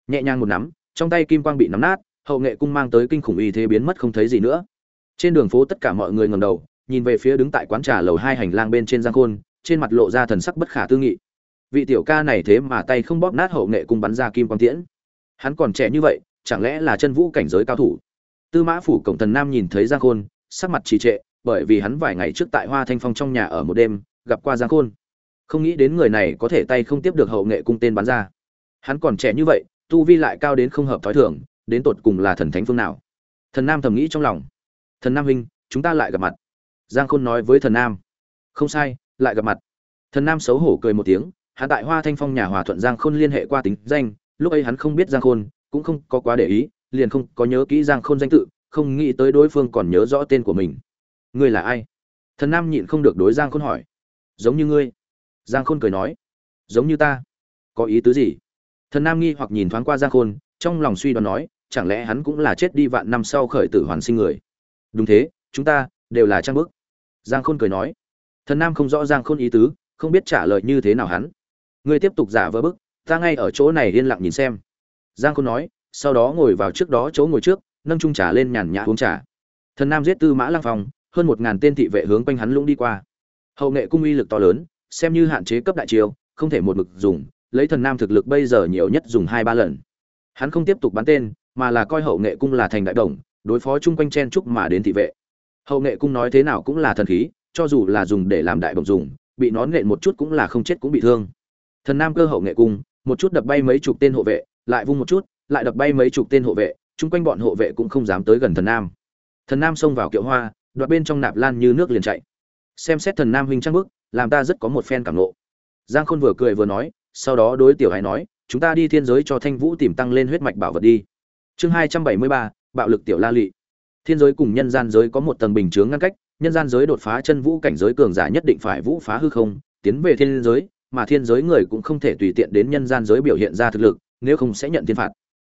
Nhẹ nhàng một nắm, trong tay kim quang bị nắm nát, hậu nghệ cung mang tới kinh khủng y thế biến mất không thấy gì nữa. Trên đường phố tất cả mọi người ngầm đầu, nhìn về phía đứng tại quán trà lầu hai hành lang bên trên giang khôn trên mặt lộ ra thần sắc bất khả tư nghị. Vị tiểu ca này thế mà tay không bóp nát hậu nghệ cung bắn ra kim quang tiễn. Hắn còn trẻ như vậy, chẳng lẽ là chân vũ cảnh giới cao thủ? Tư mã phủ cổng thần nam nhìn thấy giang khôn, sắc mặt trì trệ, bởi vì hắn vài ngày trước tại hoa thanh phong trong nhà ở một đêm, gặp qua giang khôn. Không nghĩ đến người này có thể tay không tiếp được hậu nghệ cung tên bắn ra. Hắn còn trẻ như vậy, tu vi lại cao đến không hợp thói thường, đến tột cùng là thần thánh phương nào? Thần nam thầm nghĩ trong lòng. Thần nam huynh, chúng ta lại gặp mặt. Giang khôn nói với thần nam. Không sai lại gặp mặt. Thần nam xấu hổ cười một tiếng, hắn tại hoa thanh phong nhà hòa thuận giang khôn liên hệ qua tính danh, lúc ấy hắn không biết giang khôn, cũng không có quá để ý, liền không có nhớ kỹ giang khôn danh tự, không nghĩ tới đối phương còn nhớ rõ tên của mình. Ngươi là ai? Thần nam nhịn không được đối giang khôn hỏi. Giống như ngươi. Giang khôn cười nói. Giống như ta. Có ý tứ gì? Thần nam nghi hoặc nhìn thoáng qua giang khôn, trong lòng suy đoán nói, chẳng lẽ hắn cũng là chết đi vạn năm sau khởi tử hoàn sinh người? Đúng thế, chúng ta đều là trang bức. Giang khôn cười nói thần nam không rõ ràng khôn ý tứ, không biết trả lời như thế nào hắn. Ngươi tiếp tục giả vờ bức, ta ngay ở chỗ này yên lặng nhìn xem. Giang khôn nói, sau đó ngồi vào trước đó chỗ ngồi trước, nâng trung trà lên nhàn nhã uống trà. Thần nam giết tư mã lang phong, hơn một ngàn tên thị vệ hướng quanh hắn lũng đi qua. Hậu nghệ cung uy lực to lớn, xem như hạn chế cấp đại chiêu, không thể một mực dùng, lấy thần nam thực lực bây giờ nhiều nhất dùng hai ba lần. Hắn không tiếp tục bắn tên, mà là coi hậu nghệ cung là thành đại đồng, đối phó chung quanh chen trúc mà đến thị vệ. Hậu nghệ cung nói thế nào cũng là thần khí cho dù là dùng để làm đại bổng dùng, bị nón nện một chút cũng là không chết cũng bị thương. Thần nam cơ hậu nghệ cung, một chút đập bay mấy chục tên hộ vệ, lại vung một chút, lại đập bay mấy chục tên hộ vệ, chung quanh bọn hộ vệ cũng không dám tới gần thần nam. Thần nam xông vào kiệu hoa, đoạt bên trong nạp lan như nước liền chạy. Xem xét thần nam huynh trang bức, làm ta rất có một phen cảm ngộ. giang khôn vừa cười vừa nói, sau đó đối tiểu hải nói, chúng ta đi thiên giới cho thanh vũ tìm tăng lên huyết mạch bảo vật đi. Chương hai trăm bảy mươi ba, bạo lực tiểu la Lệ thiên giới cùng nhân gian giới có một tầng bình chướng ngăn cách nhân gian giới đột phá chân vũ cảnh giới cường giả nhất định phải vũ phá hư không, tiến về thiên giới, mà thiên giới người cũng không thể tùy tiện đến nhân gian giới biểu hiện ra thực lực, nếu không sẽ nhận thiên phạt.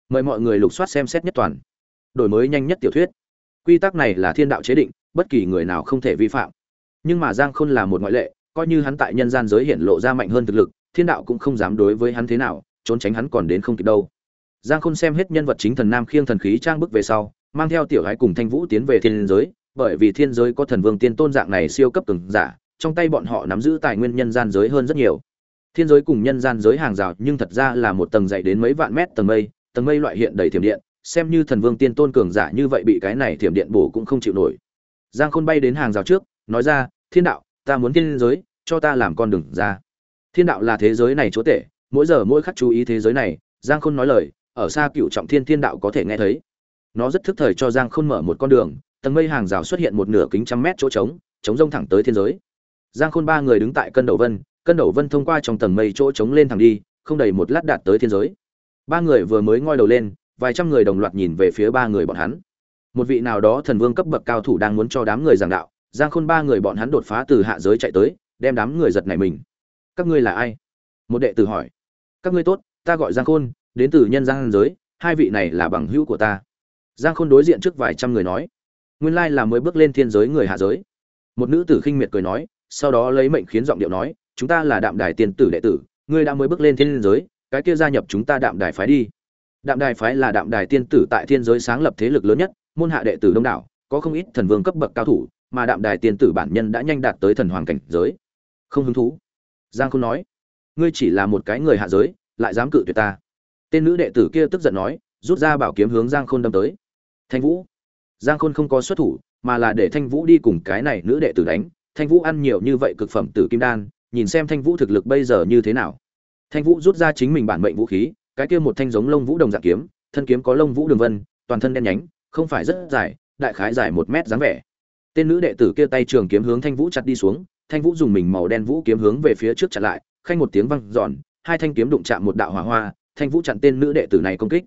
Mời mọi người lục soát xem xét nhất toàn. Đổi mới nhanh nhất tiểu thuyết. Quy tắc này là thiên đạo chế định, bất kỳ người nào không thể vi phạm. Nhưng mà giang khôn là một ngoại lệ, coi như hắn tại nhân gian giới hiện lộ ra mạnh hơn thực lực, thiên đạo cũng không dám đối với hắn thế nào, trốn tránh hắn còn đến không kịp đâu. Giang khôn xem hết nhân vật chính thần nam khiêng thần khí trang bức về sau, mang theo tiểu gái cùng thanh vũ tiến về thiên giới bởi vì thiên giới có thần vương tiên tôn dạng này siêu cấp từng giả, trong tay bọn họ nắm giữ tài nguyên nhân gian giới hơn rất nhiều. Thiên giới cùng nhân gian giới hàng rào nhưng thật ra là một tầng dày đến mấy vạn mét tầng mây tầng mây loại hiện đầy thiểm điện, xem như thần vương tiên tôn cường giả như vậy bị cái này thiểm điện bổ cũng không chịu nổi. Giang khôn bay đến hàng rào trước, nói ra, thiên đạo, ta muốn thiên giới, cho ta làm con đường ra. Thiên đạo là thế giới này chúa tể, mỗi giờ mỗi khắc chú ý thế giới này, giang khôn nói lời, ở xa cựu trọng thiên thiên đạo có thể nghe thấy. Nó rất thức thời cho giang khôn mở một con đường tầng mây hàng rào xuất hiện một nửa kính trăm mét chỗ trống trống rông thẳng tới thiên giới. Giang khôn ba người đứng tại cân đầu vân, cân đầu vân thông qua trong tầng mây chỗ trống lên thẳng đi, không đầy một lát đạt tới thiên giới. Ba người vừa mới ngoi đầu lên, vài trăm người đồng loạt nhìn về phía ba người bọn hắn. Một vị nào đó thần vương cấp bậc cao thủ đang muốn cho đám người giảng đạo, giang khôn ba người bọn hắn đột phá từ hạ giới chạy tới, đem đám người giật nảy mình. Các ngươi là ai? Một đệ tử hỏi. Các ngươi tốt, ta gọi giang khôn, đến từ nhân giang giới, hai vị này là bằng hữu của ta. Giang khôn đối diện trước vài trăm người nói nguyên lai là mới bước lên thiên giới người hạ giới. Một nữ tử khinh miệt cười nói, sau đó lấy mệnh khiến giọng điệu nói, chúng ta là đạm đài tiền tử đệ tử, ngươi đã mới bước lên thiên giới, cái kia gia nhập chúng ta đạm đài phái đi. Đạm đài phái là đạm đài tiên tử tại thiên giới sáng lập thế lực lớn nhất, môn hạ đệ tử đông đảo, có không ít thần vương cấp bậc cao thủ, mà đạm đài tiên tử bản nhân đã nhanh đạt tới thần hoàng cảnh giới. Không hứng thú. Giang không nói, ngươi chỉ là một cái người hạ giới, lại dám cự tuyệt ta. Tên nữ đệ tử kia tức giận nói, rút ra bảo kiếm hướng giang khôn đâm tới. Thanh vũ giang khôn không có xuất thủ, mà là để thanh vũ đi cùng cái này nữ đệ tử đánh. Thanh vũ ăn nhiều như vậy cực phẩm tử kim đan, nhìn xem thanh vũ thực lực bây giờ như thế nào. Thanh vũ rút ra chính mình bản mệnh vũ khí, cái kia một thanh giống lông vũ đồng dạng kiếm, thân kiếm có lông vũ đường vân, toàn thân đen nhánh, không phải rất dài, đại khái dài một mét dáng vẻ. Tên nữ đệ tử kia tay trường kiếm hướng thanh vũ chặt đi xuống, thanh vũ dùng mình màu đen vũ kiếm hướng về phía trước chặn lại, khanh một tiếng văng giòn hai thanh kiếm đụng chạm một đạo hỏa hoa, thanh vũ chặn tên nữ đệ tử này công kích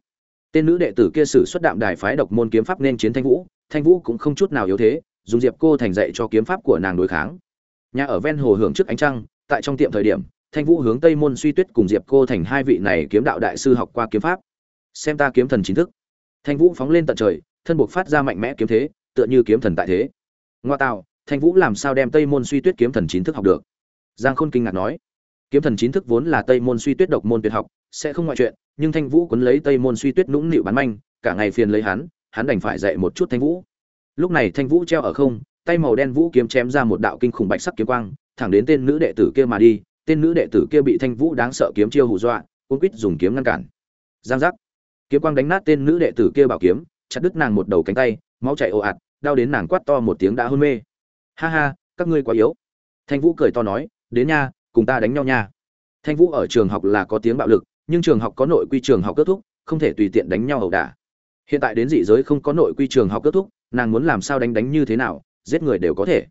tên nữ đệ tử kia sử xuất đạm đài phái độc môn kiếm pháp nên chiến thanh vũ thanh vũ cũng không chút nào yếu thế, dùng diệp cô thành dạy cho kiếm pháp của nàng đối kháng. Nhà ở ven hồ hưởng trước ánh trăng, tại trong tiệm thời điểm, thanh vũ hướng tây môn suy tuyết cùng diệp cô thành hai vị này kiếm đạo đại sư học qua kiếm pháp. Xem ta kiếm thần chính thức. Thanh vũ phóng lên tận trời, thân buộc phát ra mạnh mẽ kiếm thế, tựa như kiếm thần tại thế. Ngoa tạo, thanh vũ làm sao đem tây môn suy tuyết kiếm thần chính thức học được? Giang khôn kinh ngạc nói kiếm thần chính thức vốn là tây môn suy tuyết độc môn tuyệt học, sẽ không ngoại chuyện, nhưng thanh vũ quấn lấy tây môn suy tuyết nũng nịu bán manh, cả ngày phiền lấy hắn hắn đành phải dạy một chút thanh vũ. Lúc này thanh vũ treo ở không, tay màu đen vũ kiếm chém ra một đạo kinh khủng bạch sắc kiếm quang, thẳng đến tên nữ đệ tử kia mà đi, tên nữ đệ tử kia bị thanh vũ đáng sợ kiếm chiêu hù dọa, cuốn quýt dùng kiếm ngăn cản. Giang giác. Kiếm quang đánh nát tên nữ đệ tử kia bảo kiếm, chặt đứt nàng một đầu cánh tay, máu chảy ồ ạt, đau đến nàng quát to một tiếng đã hôn mê. Ha ha, các ngươi quá yếu. Thanh vũ cười to nói, đến nha cùng ta đánh nhau nha. Thanh vũ ở trường học là có tiếng bạo lực, nhưng trường học có nội quy trường học kết thúc, không thể tùy tiện đánh nhau ẩu đả. Hiện tại đến dị giới không có nội quy trường học kết thúc, nàng muốn làm sao đánh đánh như thế nào, giết người đều có thể.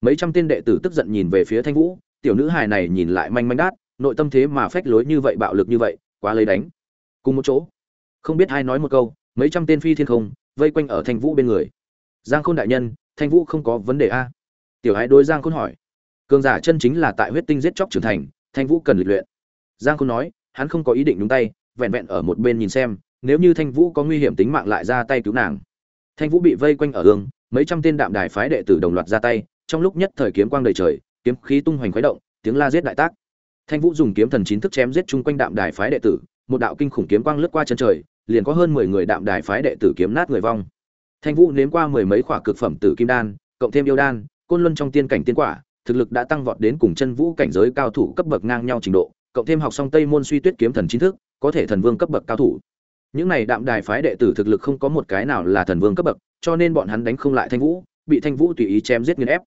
Mấy trăm tên đệ tử tức giận nhìn về phía thanh vũ, tiểu nữ hài này nhìn lại manh manh đát, nội tâm thế mà phách lối như vậy, bạo lực như vậy, quá lấy đánh. Cùng một chỗ, không biết ai nói một câu, mấy trăm tên phi thiên không, vây quanh ở thanh vũ bên người. Giang khôn đại nhân, thanh vũ không có vấn đề a. Tiểu hái đối giang khôn hỏi cường giả chân chính là tại huyết tinh giết chóc trưởng thành, thanh vũ cần lịch luyện. Giang khôn nói, hắn không có ý định đúng tay, vẹn vẹn ở một bên nhìn xem, nếu như thanh vũ có nguy hiểm tính mạng lại ra tay cứu nàng. Thanh vũ bị vây quanh ở hương mấy trăm tên đạm đài phái đệ tử đồng loạt ra tay, trong lúc nhất thời kiếm quang đầy trời, kiếm khí tung hoành khuấy động, tiếng la giết đại tác. Thanh vũ dùng kiếm thần chín thức chém giết chung quanh đạm đài phái đệ tử, một đạo kinh khủng kiếm quang lướt qua chân trời, liền có hơn mười người đạm đài phái đệ tử kiếm nát người vong. Thanh vũ nếm qua mười mấy khỏa cực phẩm tử kim đan, cộng thêm yêu đan, côn luân trong tiên cảnh tiên quả thực lực đã tăng vọt đến cùng chân vũ cảnh giới cao thủ cấp bậc ngang nhau trình độ, cộng thêm học xong tây môn suy tuyết kiếm thần chính thức, có thể thần vương cấp bậc cao thủ. Những này đạm đài phái đệ tử thực lực không có một cái nào là thần vương cấp bậc, cho nên bọn hắn đánh không lại thanh vũ, bị thanh vũ tùy ý chém giết nghiền ép.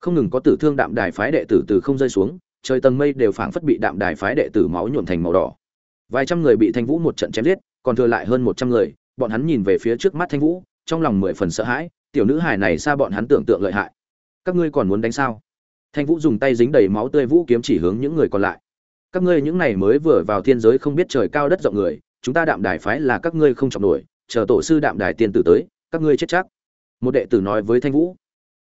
Không ngừng có tử thương đạm đài phái đệ tử từ không rơi xuống, trời tầng mây đều phảng phất bị đạm đài phái đệ tử máu nhuộm thành màu đỏ. Vài trăm người bị thanh vũ một trận chém giết, còn thừa lại hơn một trăm người, bọn hắn nhìn về phía trước mắt thanh vũ, trong lòng mười phần sợ hãi, tiểu nữ hài này xa bọn hắn tưởng tượng lợi hại? Các ngươi còn muốn đánh sao? Thanh vũ dùng tay dính đầy máu tươi vũ kiếm chỉ hướng những người còn lại. Các ngươi những này mới vừa vào thiên giới không biết trời cao đất rộng người, chúng ta đạm đài phái là các ngươi không trọng nổi, chờ tổ sư đạm đài tiên tử tới, các ngươi chết chắc. Một đệ tử nói với thanh vũ,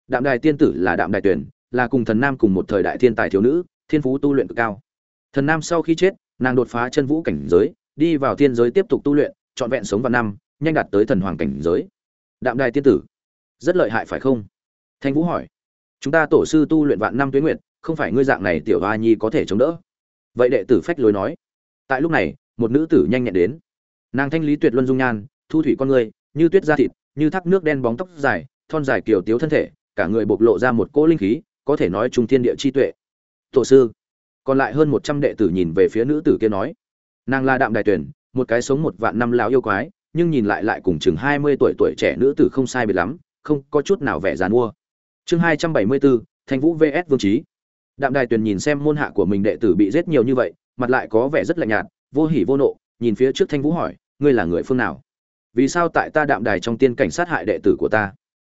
đạm đài tiên tử là đạm đài tuyển, là cùng thần nam cùng một thời đại thiên tài thiếu nữ, thiên phú tu luyện cực cao. Thần nam sau khi chết, nàng đột phá chân vũ cảnh giới, đi vào thiên giới tiếp tục tu luyện, trọn vẹn sống vào năm, nhanh đạt tới thần hoàng cảnh giới. Đạm đài tiên tử, rất lợi hại phải không? Thanh vũ hỏi chúng ta tổ sư tu luyện vạn năm tuyến nguyện không phải ngươi dạng này tiểu hoa nhi có thể chống đỡ. Vậy đệ tử phách lối nói. Tại lúc này, một nữ tử nhanh nhẹn đến. Nàng thanh lý tuyệt luân dung nhan, thu thủy con người, như tuyết da thịt, như thác nước đen bóng tóc dài, thon dài kiểu tiếu thân thể, cả người bộc lộ ra một cỗ linh khí, có thể nói trung thiên địa chi tuệ. Tổ sư, còn lại hơn một trăm đệ tử nhìn về phía nữ tử kia nói. Nàng là đạm đại tuyển, một cái sống một vạn năm lão yêu quái, nhưng nhìn lại lại cùng chừng hai mươi tuổi tuổi trẻ nữ tử không sai biệt lắm, không có chút nào vẻ dàn mua chương hai trăm bảy mươi bốn thanh vũ vs vương trí đạm đài tuyền nhìn xem môn hạ của mình đệ tử bị giết nhiều như vậy, mặt lại có vẻ rất lạnh nhạt, vô hỉ vô nộ, nhìn phía trước thanh vũ hỏi, ngươi là người phương nào? Vì sao tại ta đạm đài trong tiên cảnh sát hại đệ tử của ta?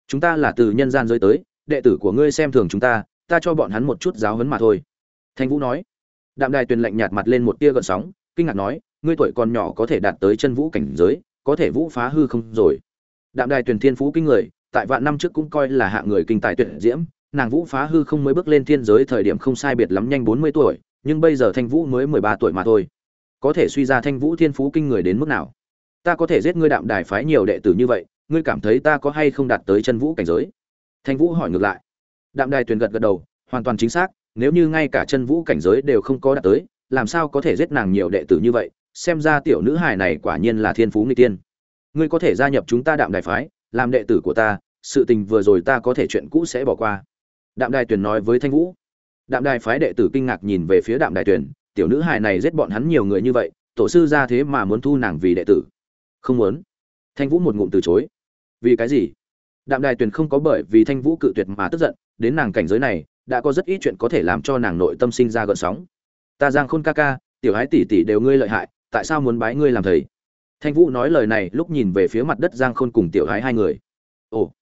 Chúng ta là từ nhân gian rơi tới, đệ tử của ngươi xem thường chúng ta ta cho bọn hắn một chút giáo huấn mà thôi. Thanh vũ nói. Đạm đài tuyền lạnh nhạt mặt lên một tia gợn sóng, kinh ngạc nói, ngươi tuổi còn nhỏ có thể đạt tới chân vũ cảnh giới, có thể vũ phá hư không rồi. Đạm đài Tuyền thiên phú kinh người tại vạn năm trước cũng coi là hạng người kinh tài tuyệt diễm, nàng vũ phá hư không mới bước lên thiên giới thời điểm không sai biệt lắm nhanh bốn mươi tuổi, nhưng bây giờ thanh vũ mới mười ba tuổi mà thôi. Có thể suy ra thanh vũ thiên phú kinh người đến mức nào? Ta có thể giết ngươi đạm đài phái nhiều đệ tử như vậy, ngươi cảm thấy ta có hay không đạt tới chân vũ cảnh giới? Thanh vũ hỏi ngược lại. Đạm đài tuyền gật gật đầu, hoàn toàn chính xác, nếu như ngay cả chân vũ cảnh giới đều không có đạt tới, làm sao có thể giết nàng nhiều đệ tử như vậy? Xem ra tiểu nữ hài này quả nhiên là thiên phú người tiên. Ngươi có thể gia nhập chúng ta đạm đài phái làm đệ tử của ta, sự tình vừa rồi ta có thể chuyện cũ sẽ bỏ qua. Đạm đài tuyền nói với thanh vũ. Đạm đài phái đệ tử kinh ngạc nhìn về phía đạm đài tuyền, tiểu nữ hài này giết bọn hắn nhiều người như vậy, tổ sư ra thế mà muốn thu nàng vì đệ tử. Không muốn. Thanh vũ một ngụm từ chối. Vì cái gì? Đạm đài tuyền không có bởi vì thanh vũ cự tuyệt mà tức giận, đến nàng cảnh giới này, đã có rất ít chuyện có thể làm cho nàng nội tâm sinh ra gợn sóng. Ta giang khôn ca ca, tiểu hái tỷ tỷ đều ngươi lợi hại, tại sao muốn bái ngươi làm thầy? Thanh vũ nói lời này lúc nhìn về phía mặt đất giang khôn cùng tiểu hái hai người. Ồ,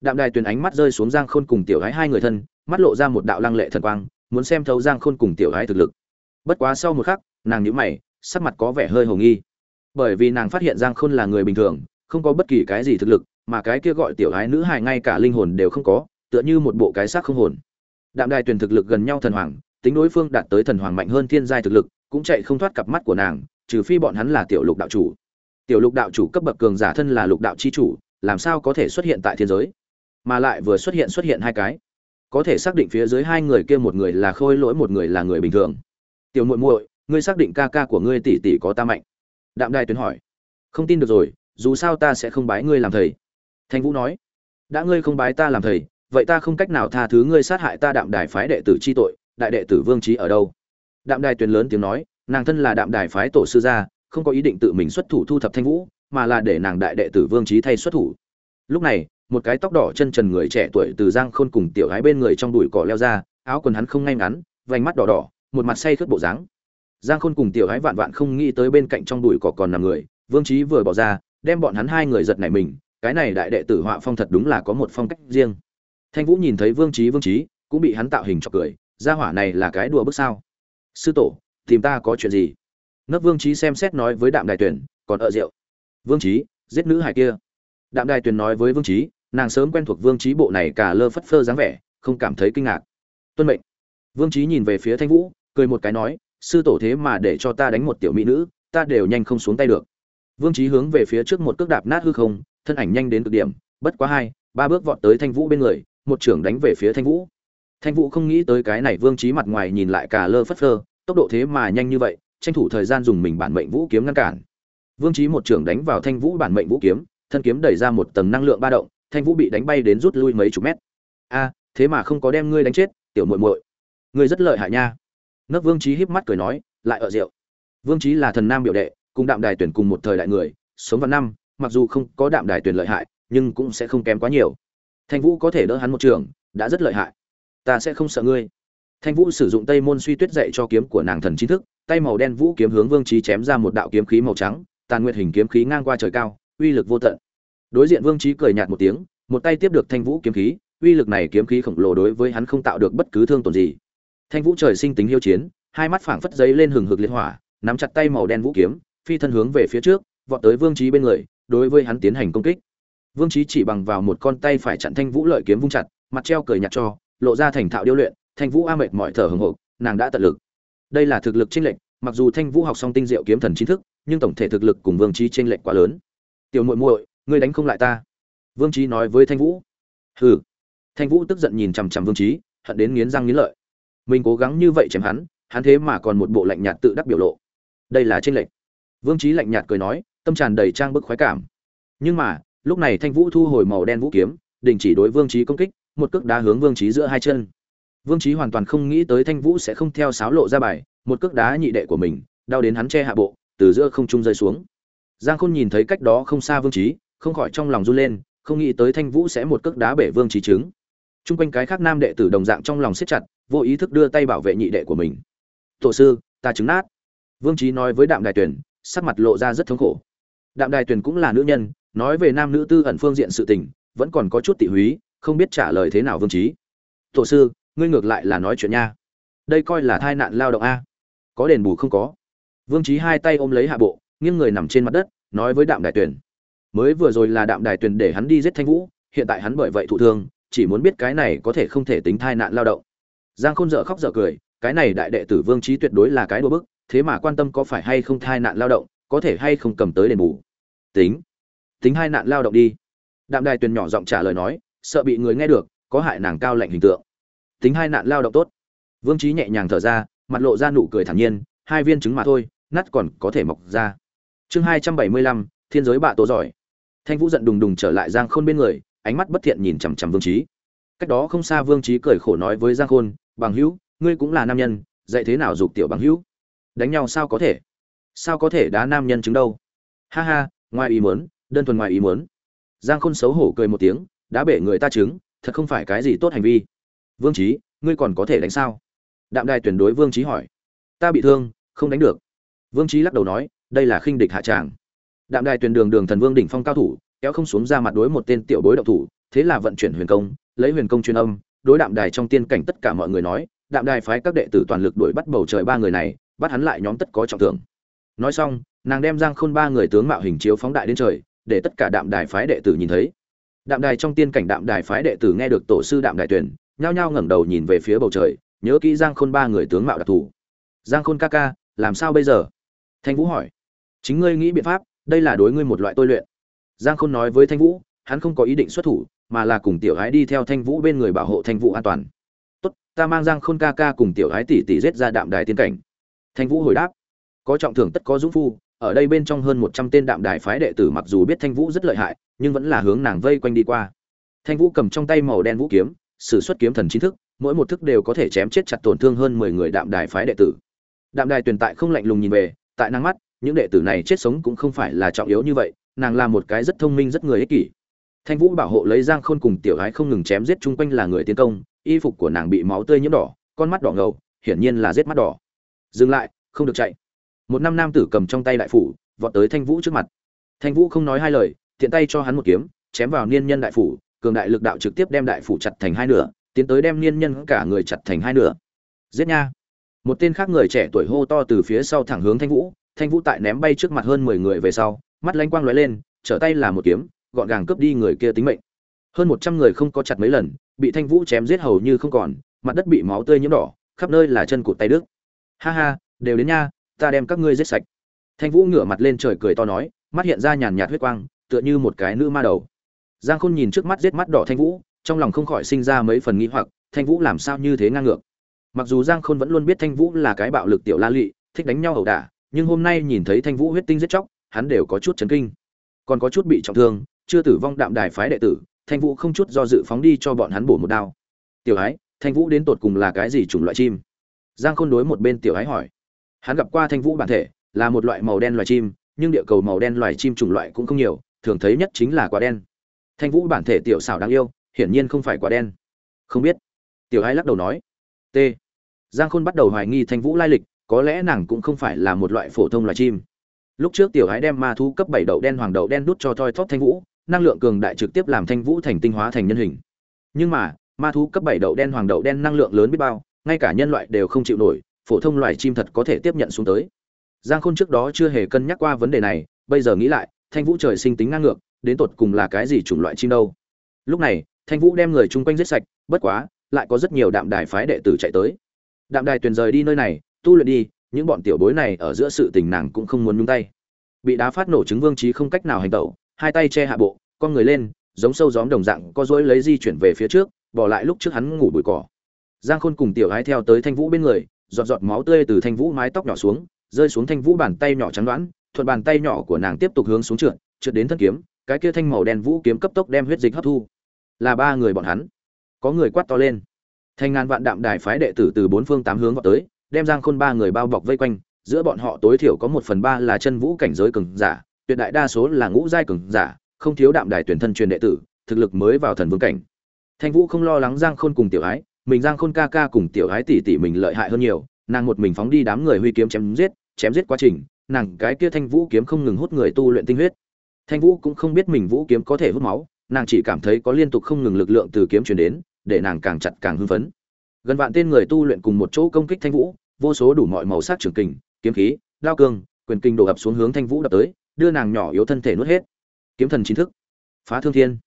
đạm đài tuyền ánh mắt rơi xuống giang khôn cùng tiểu hái hai người thân, mắt lộ ra một đạo lăng lệ thần quang, muốn xem thấu giang khôn cùng tiểu hái thực lực. Bất quá sau một khắc, nàng nhíu mày, sắc mặt có vẻ hơi hồ nghi. Bởi vì nàng phát hiện giang khôn là người bình thường, không có bất kỳ cái gì thực lực, mà cái kia gọi tiểu hái nữ hài ngay cả linh hồn đều không có, tựa như một bộ cái xác không hồn. Đạm đài tuyền thực lực gần nhau thần hoàng, tính đối phương đạt tới thần hoàng mạnh hơn thiên giai thực lực, cũng chạy không thoát cặp mắt của nàng, trừ phi bọn hắn là tiểu lục đạo chủ tiểu lục đạo chủ cấp bậc cường giả thân là lục đạo chi chủ, làm sao có thể xuất hiện tại thiên giới? Mà lại vừa xuất hiện xuất hiện hai cái. Có thể xác định phía dưới hai người kia một người là khôi lỗi, một người là người bình thường. Tiểu muội muội, ngươi xác định ca ca của ngươi tỷ tỷ có ta mạnh? Đạm đài tuyến hỏi. Không tin được rồi, dù sao ta sẽ không bái ngươi làm thầy. Thanh vũ nói. Đã ngươi không bái ta làm thầy, vậy ta không cách nào tha thứ ngươi sát hại ta đạm đài phái đệ tử chi tội, đại đệ tử vương trí ở đâu? Đạm đài Tuyến lớn tiếng nói. Nàng thân là đạm đài phái tổ sư gia không có ý định tự mình xuất thủ thu thập thanh vũ, mà là để nàng đại đệ tử vương trí thay xuất thủ. Lúc này, một cái tóc đỏ chân trần người trẻ tuổi từ giang khôn cùng tiểu gái bên người trong đùi cỏ leo ra, áo quần hắn không ngay ngắn, vành mắt đỏ đỏ, một mặt say khướt bộ dáng. Giang khôn cùng tiểu gái vạn vạn không nghĩ tới bên cạnh trong đùi cỏ còn nằm người, vương trí vừa bỏ ra, đem bọn hắn hai người giật nảy mình, cái này đại đệ tử họa phong thật đúng là có một phong cách riêng. Thanh vũ nhìn thấy vương trí vương trí cũng bị hắn tạo hình cho cười, gia hỏa này là cái đùa bước sao? Sư tổ, tìm ta có chuyện gì? Nấc vương trí xem xét nói với đạm đài tuyển còn ở rượu. Vương trí, giết nữ hải kia. Đạm đài tuyển nói với vương trí, nàng sớm quen thuộc vương trí bộ này cả lơ phất phơ dáng vẻ, không cảm thấy kinh ngạc. Tuân mệnh. Vương trí nhìn về phía thanh vũ, cười một cái nói, sư tổ thế mà để cho ta đánh một tiểu mỹ nữ, ta đều nhanh không xuống tay được. Vương trí hướng về phía trước một cước đạp nát hư không, thân ảnh nhanh đến cực điểm, bất quá hai, ba bước vọt tới thanh vũ bên người, một trưởng đánh về phía thanh vũ. Thanh vũ không nghĩ tới cái này vương trí mặt ngoài nhìn lại cả lơ phất phơ, tốc độ thế mà nhanh như vậy tranh thủ thời gian dùng mình bản mệnh vũ kiếm ngăn cản. Vương trí một trường đánh vào thanh vũ bản mệnh vũ kiếm, thân kiếm đẩy ra một tầng năng lượng ba động, thanh vũ bị đánh bay đến rút lui mấy chục mét. A, thế mà không có đem ngươi đánh chết, tiểu muội muội. Ngươi rất lợi hại nha. Nấc vương trí híp mắt cười nói, lại ở rượu. Vương trí là thần nam biểu đệ, cùng đạm đài tuyển cùng một thời đại người, sống vào năm, mặc dù không có đạm đài tuyển lợi hại, nhưng cũng sẽ không kém quá nhiều. Thanh vũ có thể đỡ hắn một trường, đã rất lợi hại. Ta sẽ không sợ ngươi. Thanh vũ sử dụng tây môn suy tuyết dạy cho kiếm của nàng thần chính thức tay màu đen vũ kiếm hướng vương trí chém ra một đạo kiếm khí màu trắng, tàn nguyệt hình kiếm khí ngang qua trời cao, uy lực vô tận. Đối diện vương trí cười nhạt một tiếng, một tay tiếp được thanh vũ kiếm khí, uy lực này kiếm khí khổng lồ đối với hắn không tạo được bất cứ thương tổn gì. Thanh vũ trời sinh tính hiếu chiến, hai mắt phảng phất giấy lên hừng hực liên hỏa, nắm chặt tay màu đen vũ kiếm, phi thân hướng về phía trước, vọt tới vương trí bên người, đối với hắn tiến hành công kích. Vương trí chỉ bằng vào một con tay phải chặn thanh vũ lợi kiếm vung chặt, mặt treo cười nhạt cho, lộ ra thành thạo điêu luyện, thanh vũ a mệt mỏi thở hổn hộp nàng đã tận lực đây là thực lực chênh lệch, mặc dù thanh vũ học xong tinh diệu kiếm thần chính thức, nhưng tổng thể thực lực cùng vương trí chênh lệch quá lớn. Tiểu muội muội, ngươi đánh không lại ta. Vương trí nói với thanh vũ. Hừ. Thanh vũ tức giận nhìn chằm chằm vương trí hận đến nghiến răng nghiến lợi. Mình cố gắng như vậy chém hắn hắn thế mà còn một bộ lạnh nhạt tự đắc biểu lộ. Đây là chênh lệch. Vương trí lạnh nhạt cười nói, tâm tràn đầy trang bức khoái cảm. Nhưng mà, lúc này thanh vũ thu hồi màu đen vũ kiếm, đình chỉ đối vương trí công kích, một cước đá hướng vương trí giữa hai chân vương Chí hoàn toàn không nghĩ tới thanh vũ sẽ không theo sáo lộ ra bài, một cước đá nhị đệ của mình, đau đến hắn che hạ bộ, từ giữa không trung rơi xuống. Giang khôn nhìn thấy cách đó không xa vương Chí, không khỏi trong lòng run lên, không nghĩ tới thanh vũ sẽ một cước đá bể vương Chí trứng. Trung quanh cái khác nam đệ tử đồng dạng trong lòng siết chặt, vô ý thức đưa tay bảo vệ nhị đệ của mình. Tổ sư, ta trứng nát. Vương Chí nói với đạm đài tuyển sắc mặt lộ ra rất thống khổ. Đạm đài tuyển cũng là nữ nhân, nói về nam nữ tư ẩn phương diện sự tình, vẫn còn có chút tỉ húy, không biết trả lời thế nào vương Chí. Tổ sư ngươi ngược lại là nói chuyện nha. Đây coi là tai nạn lao động a. Có đền bù không có? Vương trí hai tay ôm lấy hạ bộ, nghiêng người nằm trên mặt đất, nói với đạm đại tuyển mới vừa rồi là đạm đài tuyền để hắn đi giết thanh vũ, hiện tại hắn bởi vậy thụ thương, chỉ muốn biết cái này có thể không thể tính tai nạn lao động. Giang khôn dở khóc dở cười, cái này đại đệ tử vương trí tuyệt đối là cái đùa bức, thế mà quan tâm có phải hay không tai nạn lao động, có thể hay không cầm tới đền bù. Tính tính hai nạn lao động đi. Đạm đài tuyền nhỏ giọng trả lời nói, sợ bị người nghe được, có hại nàng cao lạnh hình tượng tính hai nạn lao động tốt. Vương trí nhẹ nhàng thở ra, mặt lộ ra nụ cười thản nhiên, hai viên trứng mà thôi, nát còn có thể mọc ra. Chương hai trăm bảy mươi lăm, thiên giới bạ tố giỏi. Thanh vũ giận đùng đùng trở lại giang khôn bên người, ánh mắt bất thiện nhìn chằm chằm vương trí cách đó không xa vương trí cười khổ nói với giang khôn, bằng hữu, ngươi cũng là nam nhân, dạy thế nào dục tiểu bằng hữu? Đánh nhau sao có thể? Sao có thể đá nam nhân chứng đâu? Ha ha, ngoài ý muốn, đơn thuần ngoài ý muốn. Giang khôn xấu hổ cười một tiếng đã bể người ta chứng thật không phải cái gì tốt hành vi vương trí ngươi còn có thể đánh sao? Đạm đài tuyển đối vương trí hỏi. Ta bị thương, không đánh được. Vương trí lắc đầu nói, đây là khinh địch hạ tràng. Đạm đài tuyển đường đường thần vương đỉnh phong cao thủ, kéo không xuống ra mặt đối một tên tiểu bối động thủ, thế là vận chuyển huyền công, lấy huyền công truyền âm, đối đạm đài trong tiên cảnh tất cả mọi người nói, đạm đài phái các đệ tử toàn lực đuổi bắt bầu trời ba người này, bắt hắn lại nhóm tất có trọng thưởng. Nói xong, nàng đem giang khôn ba người tướng mạo hình chiếu phóng đại đến trời, để tất cả đạm đài phái đệ tử nhìn thấy. Đạm đài trong tiên cảnh đạm đài phái đệ tử nghe được tổ sư đạm đài tuyển nhao nhao ngẩng đầu nhìn về phía bầu trời, nhớ kỹ giang khôn ba người tướng mạo đặc thù. Giang khôn ca ca, làm sao bây giờ? Thanh vũ hỏi. Chính ngươi nghĩ biện pháp, đây là đối ngươi một loại tôi luyện. Giang khôn nói với thanh vũ, hắn không có ý định xuất thủ, mà là cùng tiểu gái đi theo thanh vũ bên người bảo hộ thanh vũ an toàn. Tốt, ta mang giang khôn ca ca cùng tiểu gái tỷ tỷ giết ra đạm đài tiên cảnh. Thanh vũ hồi đáp. Có trọng thưởng tất có dũng phu, ở đây bên trong hơn một trăm tên đạm đài phái đệ tử mặc dù biết thanh vũ rất lợi hại, nhưng vẫn là hướng nàng vây quanh đi qua. Thanh vũ cầm trong tay màu đen vũ kiếm sử xuất kiếm thần chính thức, mỗi một thức đều có thể chém chết chặt tổn thương hơn mười người đạm đài phái đệ tử. Đạm đài tuyển tại không lạnh lùng nhìn về, tại năng mắt, những đệ tử này chết sống cũng không phải là trọng yếu như vậy, nàng là một cái rất thông minh, rất người ích kỷ. Thanh vũ bảo hộ lấy giang khôn cùng tiểu gái không ngừng chém giết chung quanh là người tiến công, y phục của nàng bị máu tươi nhuộm đỏ, con mắt đỏ ngầu, hiển nhiên là giết mắt đỏ. Dừng lại, không được chạy. Một năm nam tử cầm trong tay đại phủ, vọt tới thanh vũ trước mặt. Thanh vũ không nói hai lời, tiện tay cho hắn một kiếm, chém vào niên nhân đại phủ cường đại lực đạo trực tiếp đem đại phủ chặt thành hai nửa, tiến tới đem niên nhân cả người chặt thành hai nửa. Giết nha. Một tên khác người trẻ tuổi hô to từ phía sau thẳng hướng thanh vũ thanh vũ tại ném bay trước mặt hơn mười người về sau, mắt lanh quang lóe lên, trở tay là một kiếm, gọn gàng cướp đi người kia tính mệnh. Hơn một trăm người không có chặt mấy lần, bị thanh vũ chém giết hầu như không còn, mặt đất bị máu tươi nhiễm đỏ, khắp nơi là chân cụt tay đức ha ha, đều đến nha, ta đem các ngươi giết sạch. Thanh vũ ngửa mặt lên trời cười to nói, mắt hiện ra nhàn nhạt huyết quang, tựa như một cái nữ ma đầu giang khôn nhìn trước mắt giết mắt đỏ thanh vũ, trong lòng không khỏi sinh ra mấy phần nghi hoặc, thanh vũ làm sao như thế ngang ngược? Mặc dù giang khôn vẫn luôn biết thanh vũ là cái bạo lực tiểu la lị, thích đánh nhau ẩu đả, nhưng hôm nay nhìn thấy thanh vũ huyết tinh giết chóc, hắn đều có chút chấn kinh. Còn có chút bị trọng thương, chưa tử vong đạm đài phái đệ tử, thanh vũ không chút do dự phóng đi cho bọn hắn bổ một đao. Tiểu ái, thanh vũ đến tột cùng là cái gì chủng loại chim? Giang khôn đối một bên tiểu ái hỏi. Hắn gặp qua thanh vũ bản thể, là một loại màu đen loài chim, nhưng địa cầu màu đen loài chim chủng loại cũng không nhiều, thường thấy nhất chính là quả đen thanh vũ bản thể tiểu xảo đáng yêu, hiển nhiên không phải quả đen. Không biết. Tiểu hai lắc đầu nói. T. Giang khôn bắt đầu hoài nghi thanh vũ lai lịch, có lẽ nàng cũng không phải là một loại phổ thông loài chim. Lúc trước tiểu ái đem ma thú cấp bảy đậu đen, hoàng đậu đen đút cho thoi thóp thanh vũ, năng lượng cường đại trực tiếp làm thanh vũ thành tinh hóa thành nhân hình. Nhưng mà, ma thú cấp bảy đậu đen, hoàng đậu đen năng lượng lớn biết bao, ngay cả nhân loại đều không chịu nổi, phổ thông loài chim thật có thể tiếp nhận xuống tới. Giang khôn trước đó chưa hề cân nhắc qua vấn đề này, bây giờ nghĩ lại, thanh vũ trời sinh tính ngang ngược đến tột cùng là cái gì chủng loại chim đâu. Lúc này, thanh vũ đem người chung quanh giết sạch, bất quá, lại có rất nhiều đạm đài phái đệ tử chạy tới. Đạm đài tuyền rời đi nơi này, tu luyện đi, những bọn tiểu bối này ở giữa sự tình nàng cũng không muốn nhung tay. Bị đá phát nổ chứng vương trí không cách nào hành tẩu, hai tay che hạ bộ, con người lên, giống sâu gióm đồng dạng, có dối lấy di chuyển về phía trước, bỏ lại lúc trước hắn ngủ bụi cỏ. Giang khôn cùng tiểu ái theo tới thanh vũ bên người, giọt giọt máu tươi từ thanh vũ mái tóc nhỏ xuống, rơi xuống thanh vũ bàn tay nhỏ chắn đoán, thuận bàn tay nhỏ của nàng tiếp tục hướng xuống trượt trượt đến thân kiếm cái kia thanh màu đen vũ kiếm cấp tốc đem huyết dịch hấp thu. Là ba người bọn hắn. Có người quát to lên. Thanh ngàn vạn đạm đài phái đệ tử từ bốn phương tám hướng vào tới, đem giang khôn ba người bao bọc vây quanh, giữa bọn họ tối thiểu có một phần ba là chân vũ cảnh giới cường giả, tuyệt đại đa số là ngũ giai cường giả, không thiếu đạm đài tuyển thân truyền đệ tử, thực lực mới vào thần vương cảnh. Thanh vũ không lo lắng giang khôn cùng tiểu ái, mình giang khôn ca ca cùng tiểu ái tỷ tỷ mình lợi hại hơn nhiều, nàng một mình phóng đi đám người huy kiếm chém giết chém giết quá trình, nàng cái kia thanh vũ kiếm không ngừng hút người tu luyện tinh huyết thanh vũ cũng không biết mình vũ kiếm có thể hút máu, nàng chỉ cảm thấy có liên tục không ngừng lực lượng từ kiếm truyền đến, để nàng càng chặt càng hưng phấn. Gần vạn tên người tu luyện cùng một chỗ công kích thanh vũ, vô số đủ mọi màu sắc trường kình, kiếm khí, đao cương, quyền kinh đổ ập xuống hướng thanh vũ đập tới, đưa nàng nhỏ yếu thân thể nuốt hết. Kiếm thần chín thức. Phá thương thiên.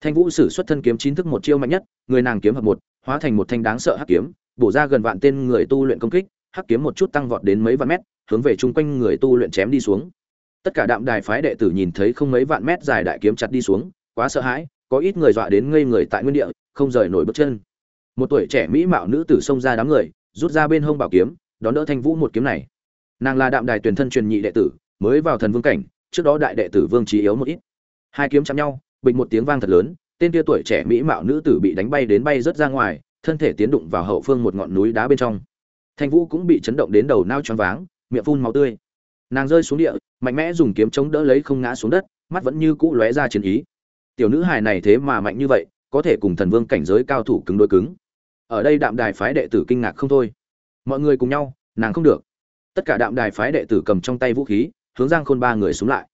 Thanh vũ sử xuất thân kiếm chín thức một chiêu mạnh nhất, người nàng kiếm hợp một, hóa thành một thanh đáng sợ hắc kiếm, bổ ra gần vạn tên người tu luyện công kích, hắc kiếm một chút tăng vọt đến mấy vạn mét, hướng về chung quanh người tu luyện chém đi xuống tất cả đạm đài phái đệ tử nhìn thấy không mấy vạn mét dài đại kiếm chặt đi xuống, quá sợ hãi, có ít người dọa đến ngây người tại nguyên địa, không rời nổi bước chân. Một tuổi trẻ mỹ mạo nữ tử xông ra đám người, rút ra bên hông bảo kiếm, đón đỡ thanh vũ một kiếm này. Nàng là đạm đài tuyển thân truyền nhị đệ tử, mới vào thần vương cảnh, trước đó đại đệ tử vương trí yếu một ít. Hai kiếm chạm nhau bịch một tiếng vang thật lớn, tên kia tuổi trẻ mỹ mạo nữ tử bị đánh bay đến bay rớt ra ngoài, thân thể tiến đụng vào hậu phương một ngọn núi đá bên trong. Thanh vũ cũng bị chấn động đến đầu nao choáng váng, miệng phun máu tươi nàng rơi xuống địa, mạnh mẽ dùng kiếm chống đỡ lấy không ngã xuống đất, mắt vẫn như cũ lóe ra chiến ý. Tiểu nữ hài này thế mà mạnh như vậy, có thể cùng thần vương cảnh giới cao thủ cứng đối cứng. Ở đây đạm đài phái đệ tử kinh ngạc không thôi. Mọi người cùng nhau, nàng không được. Tất cả đạm đài phái đệ tử cầm trong tay vũ khí, hướng giang khôn ba người xuống lại.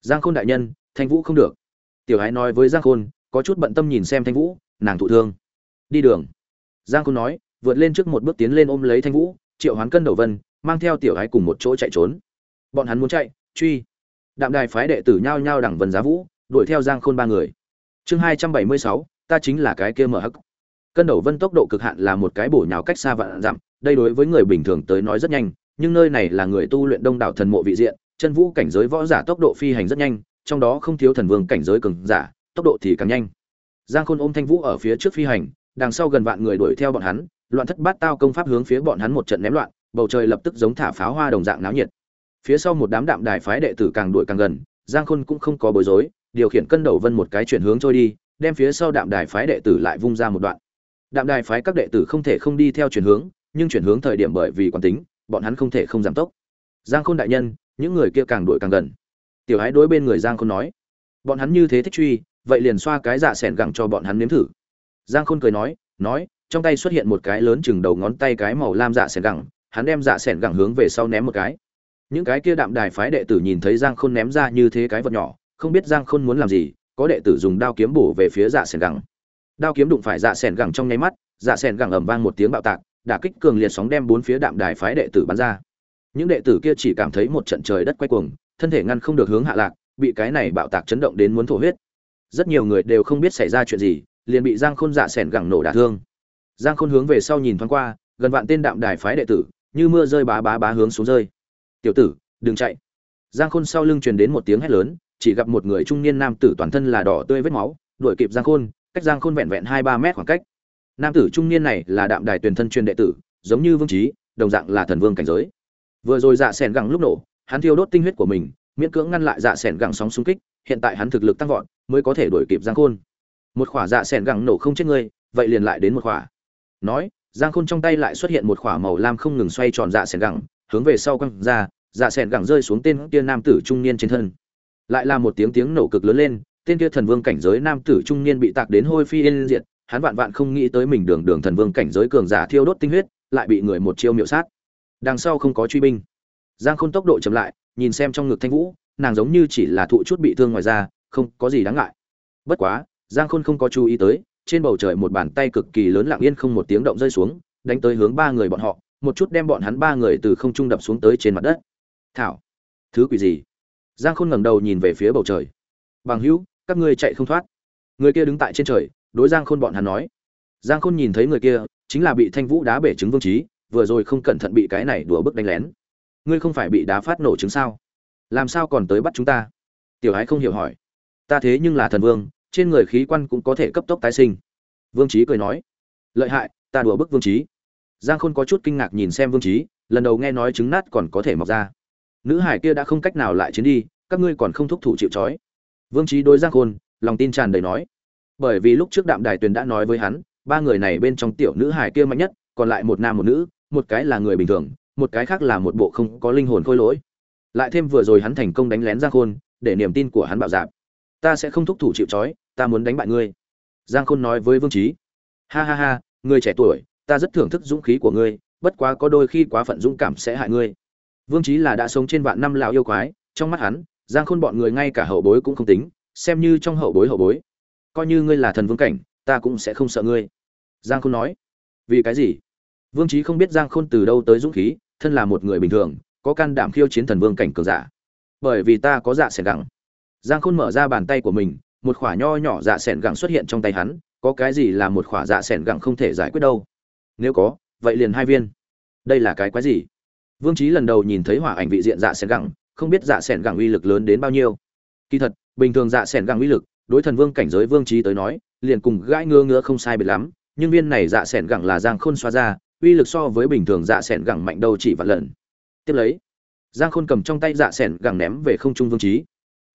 Giang khôn đại nhân, thanh vũ không được. Tiểu hái nói với giang khôn, có chút bận tâm nhìn xem thanh vũ, nàng thụ thương. Đi đường. Giang khôn nói, vượt lên trước một bước tiến lên ôm lấy thanh vũ, triệu hoán cân đầu vân, mang theo tiểu hái cùng một chỗ chạy trốn bọn hắn muốn chạy, truy. Đạm đài phái đệ tử nhao nhao đẳng vân giá vũ, đuổi theo giang khôn ba người. Chương hai trăm bảy mươi sáu, ta chính là cái kia mở hắc. Cân đầu vân tốc độ cực hạn là một cái bổ nhào cách xa vạn dặm, đây đối với người bình thường tới nói rất nhanh, nhưng nơi này là người tu luyện đông đảo thần mộ vị diện, chân vũ cảnh giới võ giả tốc độ phi hành rất nhanh, trong đó không thiếu thần vương cảnh giới cường giả, tốc độ thì càng nhanh. Giang khôn ôm thanh vũ ở phía trước phi hành, đằng sau gần vạn người đuổi theo bọn hắn, loạn thất bát tao công pháp hướng phía bọn hắn một trận ném loạn, bầu trời lập tức giống thả pháo hoa đồng dạng náo nhiệt phía sau một đám đạm đài phái đệ tử càng đuổi càng gần, giang khôn cũng không có bối rối, điều khiển cân đầu vân một cái chuyển hướng trôi đi, đem phía sau đạm đài phái đệ tử lại vung ra một đoạn. Đạm đài phái các đệ tử không thể không đi theo chuyển hướng, nhưng chuyển hướng thời điểm bởi vì quán tính, bọn hắn không thể không giảm tốc. Giang khôn đại nhân, những người kia càng đuổi càng gần. Tiểu hái đối bên người giang khôn nói, bọn hắn như thế thích truy, vậy liền xoa cái dạ sẻn gẳng cho bọn hắn nếm thử. Giang khôn cười nói nói, trong tay xuất hiện một cái lớn chừng đầu ngón tay cái màu lam dạ sẻn gẳng, hắn đem dạ sẻn gẳng hướng về sau ném một cái những cái kia đạm đài phái đệ tử nhìn thấy giang khôn ném ra như thế cái vật nhỏ, không biết giang khôn muốn làm gì, có đệ tử dùng đao kiếm bổ về phía dạ s gẳng. Đao kiếm đụng phải dạ s gẳng trong nháy mắt dạ s gẳng ầm vang một tiếng bạo tạc, đả kích cường liệt sóng đem bốn phía đạm đài phái đệ tử bắn ra. Những đệ tử kia chỉ cảm thấy một trận trời đất quay cuồng, thân thể ngăn không được hướng hạ lạc, bị cái này bạo tạc chấn động đến muốn thổ huyết. Rất nhiều người đều không biết xảy ra chuyện gì, liền bị giang khôn dạ sẻn gẳng nổ đả thương. Giang khôn hướng về sau nhìn thoáng qua, gần vạn tên đạm đài phái đệ tử, như mưa rơi bá bá bá hướng xuống rơi tiểu tử, đừng chạy. Giang khôn sau lưng truyền đến một tiếng hét lớn, chỉ gặp một người trung niên nam tử toàn thân là đỏ tươi vết máu, đuổi kịp giang khôn, cách giang khôn vẹn vẹn hai ba mét khoảng cách. Nam tử trung niên này là đạm đài tuyển thân truyền đệ tử, giống như vương trí, đồng dạng là thần vương cảnh giới. Vừa rồi dạ sẻn gẳng lúc nổ, hắn thiêu đốt tinh huyết của mình, miễn cưỡng ngăn lại dạ sẻn gẳng sóng xung kích, hiện tại hắn thực lực tăng vọt, mới có thể đuổi kịp giang khôn. Một khỏa dạ sẻn gẳng nổ không chết ngươi, vậy liền lại đến một khỏa. Nói, giang khôn trong tay lại xuất hiện một khỏa màu lam không ngừng xoay tròn dạ sẻn gẳng hướng về sau quăng ra dạ sẻn gẳng rơi xuống tên kia nam tử trung niên trên thân. Lại là một tiếng tiếng nổ cực lớn lên, tên kia thần vương cảnh giới nam tử trung niên bị tạc đến hôi phi yên diệt, hắn vạn vạn không nghĩ tới mình đường đường thần vương cảnh giới cường giả thiêu đốt tinh huyết, lại bị người một chiêu miệu sát. Đằng sau không có truy binh. Giang khôn tốc độ chậm lại, nhìn xem trong ngực thanh vũ, nàng giống như chỉ là thụ chút bị thương ngoài ra không có gì đáng ngại. Bất quá, giang khôn không có chú ý tới, trên bầu trời một bàn tay cực kỳ lớn lặng yên không một tiếng động rơi xuống, đánh tới hướng ba người bọn họ một chút đem bọn hắn ba người từ không trung đập xuống tới trên mặt đất. Thảo, thứ quỷ gì? Giang khôn ngẩng đầu nhìn về phía bầu trời. Bằng hữu, các ngươi chạy không thoát. Người kia đứng tại trên trời, đối giang khôn bọn hắn nói. Giang khôn nhìn thấy người kia, chính là bị thanh vũ đá bể trứng vương trí, vừa rồi không cẩn thận bị cái này đùa bức đánh lén. Ngươi không phải bị đá phát nổ trứng sao? Làm sao còn tới bắt chúng ta? Tiểu ái không hiểu hỏi. Ta thế nhưng là thần vương, trên người khí quan cũng có thể cấp tốc tái sinh. Vương trí cười nói. Lợi hại, ta đùa bức vương trí giang khôn có chút kinh ngạc nhìn xem vương trí lần đầu nghe nói trứng nát còn có thể mọc ra. Nữ hải kia đã không cách nào lại chiến đi, các ngươi còn không thúc thủ chịu trói. Vương trí đối giang khôn, lòng tin tràn đầy nói. Bởi vì lúc trước đạm đài tuyền đã nói với hắn, ba người này bên trong tiểu nữ hải kia mạnh nhất, còn lại một nam một nữ, một cái là người bình thường, một cái khác là một bộ không có linh hồn khôi lỗi. Lại thêm vừa rồi hắn thành công đánh lén giang khôn, để niềm tin của hắn bạo dạp ta sẽ không thúc thủ chịu trói, ta muốn đánh bại ngươi. Giang khôn nói với vương trí ha ha ha, người trẻ tuổi ta rất thưởng thức dũng khí của ngươi, bất quá có đôi khi quá phận dũng cảm sẽ hại ngươi. Vương trí là đã sống trên vạn năm lão yêu quái, trong mắt hắn, giang khôn bọn người ngay cả hậu bối cũng không tính, xem như trong hậu bối hậu bối. Coi như ngươi là thần vương cảnh, ta cũng sẽ không sợ ngươi. Giang khôn nói. Vì cái gì? Vương trí không biết giang khôn từ đâu tới dũng khí, thân là một người bình thường, có can đảm khiêu chiến thần vương cảnh cường giả. Bởi vì ta có dạ sẻn gẳng. Giang khôn mở ra bàn tay của mình, một khỏa nho nhỏ dạ s gặng gẳng xuất hiện trong tay hắn, có cái gì là một khỏa dạ s gặng gẳng không thể giải quyết đâu nếu có, vậy liền hai viên. Đây là cái quái gì? Vương trí lần đầu nhìn thấy hỏa ảnh vị diện dạ s gẳng, không biết dạ s gẳng uy lực lớn đến bao nhiêu. Kỳ thật, bình thường dạ s gẳng uy lực, đối thần vương cảnh giới vương trí tới nói, liền cùng gãi ngứa ngứa không sai biệt lắm, nhưng viên này dạ s gẳng là giang khôn xoa ra, uy lực so với bình thường dạ s gẳng mạnh đâu chỉ vạn lần. Tiếp lấy, giang khôn cầm trong tay dạ s gẳng ném về không trung vương trí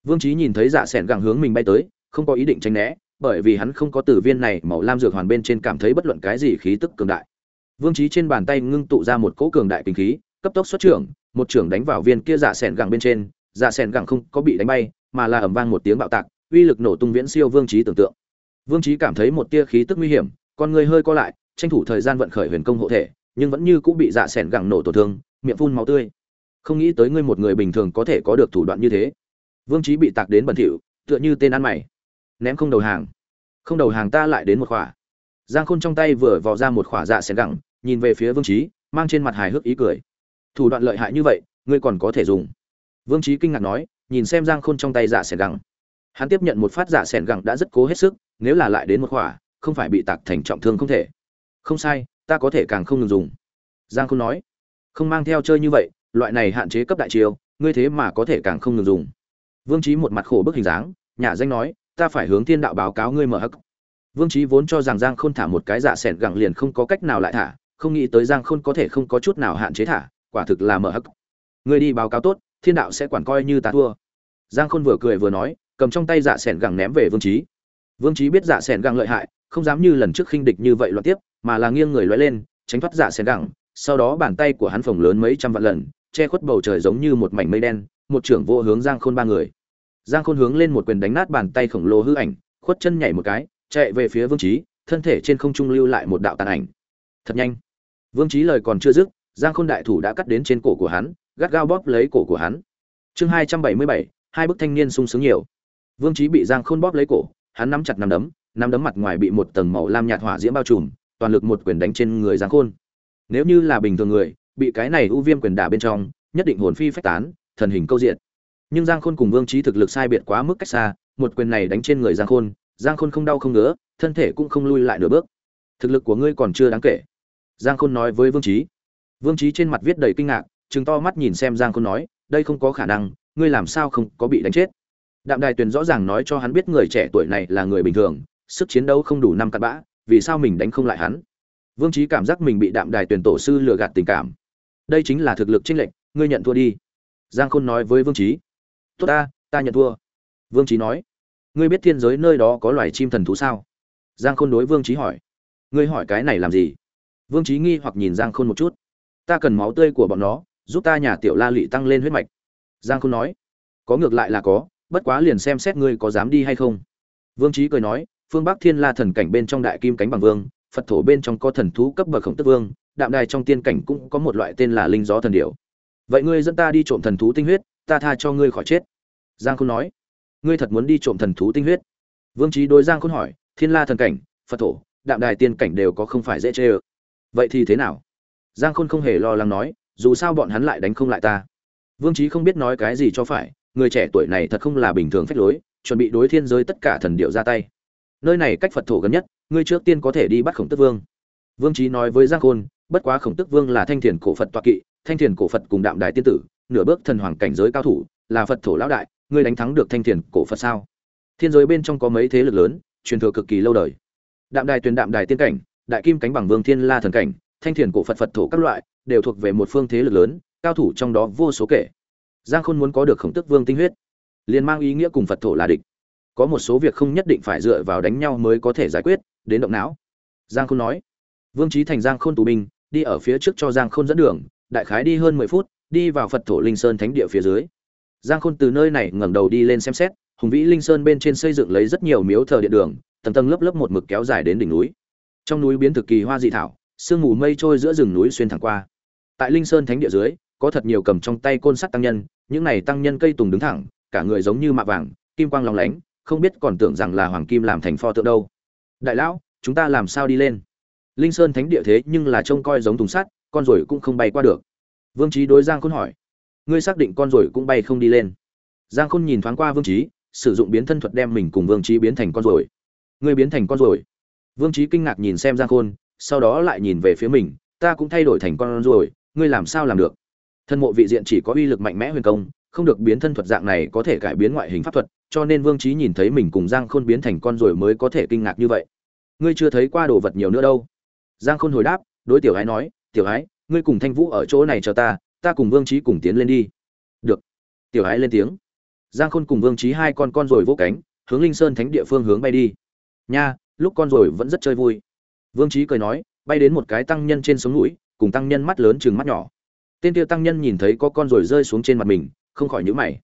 vương trí nhìn thấy dạ s gẳng hướng mình bay tới, không có ý định tránh né, bởi vì hắn không có từ viên này màu lam dược hoàn bên trên cảm thấy bất luận cái gì khí tức cường đại vương Chí trên bàn tay ngưng tụ ra một cỗ cường đại kinh khí, cấp tốc xuất trưởng, một trưởng đánh vào viên kia dạ sẻn gẳng bên trên. Dạ sẻn gẳng không có bị đánh bay, mà là ầm vang một tiếng bạo tạc, uy lực nổ tung viễn siêu vương Chí tưởng tượng. Vương Chí cảm thấy một tia khí tức nguy hiểm, con người hơi co lại, tranh thủ thời gian vận khởi huyền công hộ thể, nhưng vẫn như cũng bị dạ sẻn gẳng nổ tổn thương, miệng phun máu tươi. Không nghĩ tới ngươi một người bình thường có thể có được thủ đoạn như thế. Vương Chí bị tạc đến bẩn thỉu, tựa như tên ăn mày. Ném không đầu hàng. Không đầu hàng ta lại đến một khỏa giang khôn trong tay vừa vò ra một khỏa dạ xẻn gẳng, nhìn về phía vương trí mang trên mặt hài hước ý cười. Thủ đoạn lợi hại như vậy, ngươi còn có thể dùng. Vương trí kinh ngạc nói, nhìn xem giang khôn trong tay dạ xẻn gẳng. Hắn tiếp nhận một phát dạ xẻn gẳng đã rất cố hết sức, nếu là lại đến một khỏa, không phải bị tạc thành trọng thương không thể. Không sai, ta có thể càng không ngừng dùng. Giang khôn nói, không mang theo chơi như vậy, loại này hạn chế cấp đại chiêu, ngươi thế mà có thể càng không ngừng dùng. Vương trí một mặt khổ bức hình dáng nhà danh nói, ta phải hướng thiên đạo báo cáo ngươi mở hắc vương Chí vốn cho rằng giang khôn thả một cái dạ sẹn gẳng liền không có cách nào lại thả, không nghĩ tới giang khôn có thể không có chút nào hạn chế thả, quả thực là mở hắc. Ngươi đi báo cáo tốt, thiên đạo sẽ quản coi như ta thua. Giang khôn vừa cười vừa nói, cầm trong tay dạ sẹn gẳng ném về vương Chí. vương Chí biết dạ sẹn gẳng lợi hại, không dám như lần trước khinh địch như vậy loạn tiếp, mà là nghiêng người lóe lên, tránh thoát dạ sẹn gẳng. Sau đó bàn tay của hắn phồng lớn mấy trăm vạn lần, che khuất bầu trời giống như một mảnh mây đen, một trưởng vô hướng giang khôn ba người. Giang khôn hướng lên một quyền đánh nát bàn tay khổng lồ hư ảnh, khuất chân nhảy một cái chạy về phía vương trí thân thể trên không trung lưu lại một đạo tàn ảnh. Thật nhanh. Vương trí lời còn chưa dứt, giang khôn đại thủ đã cắt đến trên cổ của hắn, gắt gao bóp lấy cổ của hắn. Chương hai trăm bảy mươi bảy, hai bức thanh niên sung sướng nhiều. Vương trí bị giang khôn bóp lấy cổ, hắn nắm chặt nắm đấm nắm đấm mặt ngoài bị một tầng màu lam nhạt hỏa diễm bao trùm, toàn lực một quyền đánh trên người giang khôn. Nếu như là bình thường người, bị cái này ưu viêm quyền đả bên trong, nhất định hồn phi phách tán, thần hình câu diện nhưng giang khôn cùng vương trí thực lực sai biệt quá mức cách xa, một quyền này đánh trên người giang khôn giang khôn không đau không ngứa, thân thể cũng không lui lại nửa bước. Thực lực của ngươi còn chưa đáng kể. Giang khôn nói với vương trí vương trí trên mặt viết đầy kinh ngạc chừng to mắt nhìn xem giang khôn nói, đây không có khả năng, ngươi làm sao không có bị đánh chết? Đạm đài tuyền rõ ràng nói cho hắn biết người trẻ tuổi này là người bình thường, sức chiến đấu không đủ năm cặn bã, vì sao mình đánh không lại hắn? Vương trí cảm giác mình bị đạm đài tuyển tổ sư lừa gạt tình cảm. Đây chính là thực lực chênh lệch, ngươi nhận thua đi. Giang khôn nói với vương trí tốt ta ta nhận thua. Vương trí nói ngươi biết thiên giới nơi đó có loài chim thần thú sao? Giang khôn đối vương trí hỏi. Ngươi hỏi cái này làm gì? Vương trí nghi hoặc nhìn giang khôn một chút. Ta cần máu tươi của bọn nó, giúp ta nhà tiểu la Lụy tăng lên huyết mạch. Giang khôn nói. Có ngược lại là có, bất quá liền xem xét ngươi có dám đi hay không. Vương trí cười nói, phương bắc thiên la thần cảnh bên trong đại kim cánh bằng vương, phật thổ bên trong có thần thú cấp bậc khổng tức vương, đạm đài trong tiên cảnh cũng có một loại tên là linh gió thần điểu. Vậy ngươi dẫn ta đi trộm thần thú tinh huyết, ta tha cho ngươi khỏi chết. Giang khôn nói ngươi thật muốn đi trộm thần thú tinh huyết. Vương trí đối giang khôn hỏi, thiên la thần cảnh, phật thổ, đạm đài tiên cảnh đều có không phải dễ chê ơ. Vậy thì thế nào? Giang khôn không hề lo lắng nói, dù sao bọn hắn lại đánh không lại ta. Vương trí không biết nói cái gì cho phải, người trẻ tuổi này thật không là bình thường phách lối, chuẩn bị đối thiên giới tất cả thần điệu ra tay. Nơi này cách phật thổ gần nhất, ngươi trước tiên có thể đi bắt khổng tức vương. Vương trí nói với giang khôn, bất quá khổng tức vương là thanh thiền cổ phật toa kỵ, thanh thiền cổ phật cùng đạm đài tiên tử, nửa bước thần hoàng cảnh giới cao thủ, là phật thổ lão đại ngươi đánh thắng được thanh thiền cổ phật sao? Thiên giới bên trong có mấy thế lực lớn, truyền thừa cực kỳ lâu đời. Đạm đài tuyền đạm đài tiên cảnh, đại kim cánh bằng vương thiên la thần cảnh, thanh thiền cổ phật phật thổ các loại, đều thuộc về một phương thế lực lớn, cao thủ trong đó vô số kể. Giang khôn muốn có được khổng tức vương tinh huyết, liền mang ý nghĩa cùng phật thổ là địch. Có một số việc không nhất định phải dựa vào đánh nhau mới có thể giải quyết, đến động não. Giang khôn nói, vương trí thành giang khôn tù binh, đi ở phía trước cho giang khôn dẫn đường, đại khái đi hơn mười phút, đi vào phật thổ linh sơn thánh địa phía dưới giang khôn từ nơi này ngẩng đầu đi lên xem xét, hùng vĩ linh sơn bên trên xây dựng lấy rất nhiều miếu thờ điện đường, tầng tầng lớp lớp một mực kéo dài đến đỉnh núi. Trong núi biến thực kỳ hoa dị thảo, sương mù mây trôi giữa rừng núi xuyên thẳng qua. Tại linh sơn thánh địa dưới, có thật nhiều cầm trong tay côn sắt tăng nhân, những này tăng nhân cây tùng đứng thẳng, cả người giống như mạ vàng, kim quang lóng lánh, không biết còn tưởng rằng là hoàng kim làm thành pho tượng đâu. Đại lão, chúng ta làm sao đi lên? Linh sơn thánh địa thế nhưng là trông coi giống thùng sắt, con rồi cũng không bay qua được. Vương Chí đối giang khôn hỏi ngươi xác định con rồi cũng bay không đi lên. Giang khôn nhìn thoáng qua vương trí sử dụng biến thân thuật đem mình cùng vương trí biến thành con rồi. Ngươi biến thành con rồi. Vương trí kinh ngạc nhìn xem giang khôn, sau đó lại nhìn về phía mình, ta cũng thay đổi thành con rồi, ngươi làm sao làm được? Thân mộ vị diện chỉ có uy lực mạnh mẽ huyền công, không được biến thân thuật dạng này có thể cải biến ngoại hình pháp thuật, cho nên vương trí nhìn thấy mình cùng giang khôn biến thành con rồi mới có thể kinh ngạc như vậy. Ngươi chưa thấy qua đồ vật nhiều nữa đâu. Giang khôn hồi đáp, đối tiểu ái nói, tiểu ái ngươi cùng thanh vũ ở chỗ này chờ ta ta cùng vương trí cùng tiến lên đi. Được. Tiểu hãy lên tiếng. Giang khôn cùng vương trí hai con con rồi vỗ cánh, hướng linh sơn thánh địa phương hướng bay đi. Nha, lúc con rồi vẫn rất chơi vui. Vương trí cười nói, bay đến một cái tăng nhân trên sống núi, cùng tăng nhân mắt lớn chừng mắt nhỏ. Tên tiêu tăng nhân nhìn thấy có con rồi rơi xuống trên mặt mình, không khỏi nhữ mày.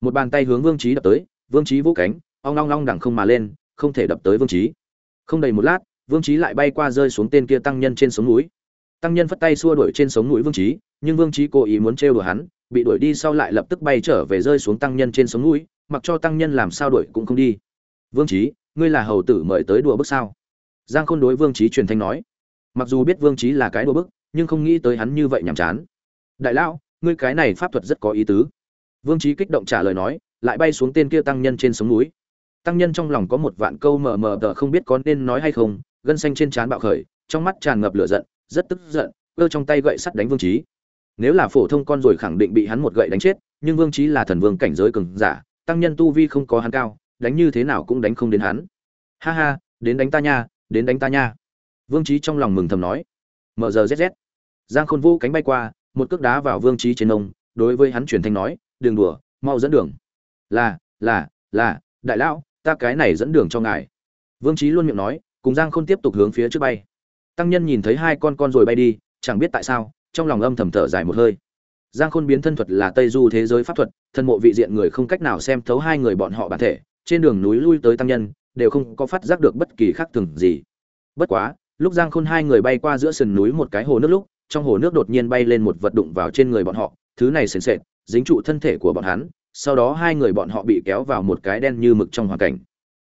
Một bàn tay hướng vương trí đập tới, vương trí vỗ cánh, ong long long đằng không mà lên, không thể đập tới vương trí. Không đầy một lát, vương trí lại bay qua rơi xuống tên kia tăng nhân trên sống núi tăng nhân phất tay xua đuổi trên sống núi vương trí nhưng vương trí cố ý muốn trêu đùa hắn, bị đuổi đi sau lại lập tức bay trở về rơi xuống tăng nhân trên sống núi, mặc cho tăng nhân làm sao đuổi cũng không đi. Vương trí ngươi là hầu tử mời tới đùa bức sao? Giang khôn đối vương trí truyền thanh nói. Mặc dù biết vương trí là cái đùa bức, nhưng không nghĩ tới hắn như vậy nhàm chán. Đại lão, ngươi cái này pháp thuật rất có ý tứ. Vương trí kích động trả lời nói, lại bay xuống tên kia tăng nhân trên sống núi. Tăng nhân trong lòng có một vạn câu mờ mờ tờ không biết có nên nói hay không, gân xanh trên trán bạo khởi, trong mắt tràn ngập lửa giận rất tức giận, cơ trong tay gậy sắt đánh vương trí nếu là phổ thông con rồi khẳng định bị hắn một gậy đánh chết, nhưng vương trí là thần vương cảnh giới cường giả, tăng nhân tu vi không có hắn cao, đánh như thế nào cũng đánh không đến hắn. Ha ha, đến đánh ta nha, đến đánh ta nha. Vương trí trong lòng mừng thầm nói. Mở giờ zz giang khôn vũ cánh bay qua, một cước đá vào vương trí trên ông, đối với hắn truyền thanh nói đường đùa, mau dẫn đường. Là là là, đại lão, ta cái này dẫn đường cho ngài. Vương trí luôn miệng nói, cùng giang khôn tiếp tục hướng phía trước bay tăng nhân nhìn thấy hai con con rồi bay đi, chẳng biết tại sao, trong lòng âm thầm thở dài một hơi. Giang khôn biến thân thuật là tây du thế giới pháp thuật, thân mộ vị diện người không cách nào xem thấu hai người bọn họ bản thể, trên đường núi lui tới tăng nhân, đều không có phát giác được bất kỳ khác thường gì. Bất quá, lúc giang khôn hai người bay qua giữa sườn núi một cái hồ nước lúc, trong hồ nước đột nhiên bay lên một vật đụng vào trên người bọn họ, thứ này sền sệt, dính trụ thân thể của bọn hắn, sau đó hai người bọn họ bị kéo vào một cái đen như mực trong hoàn cảnh.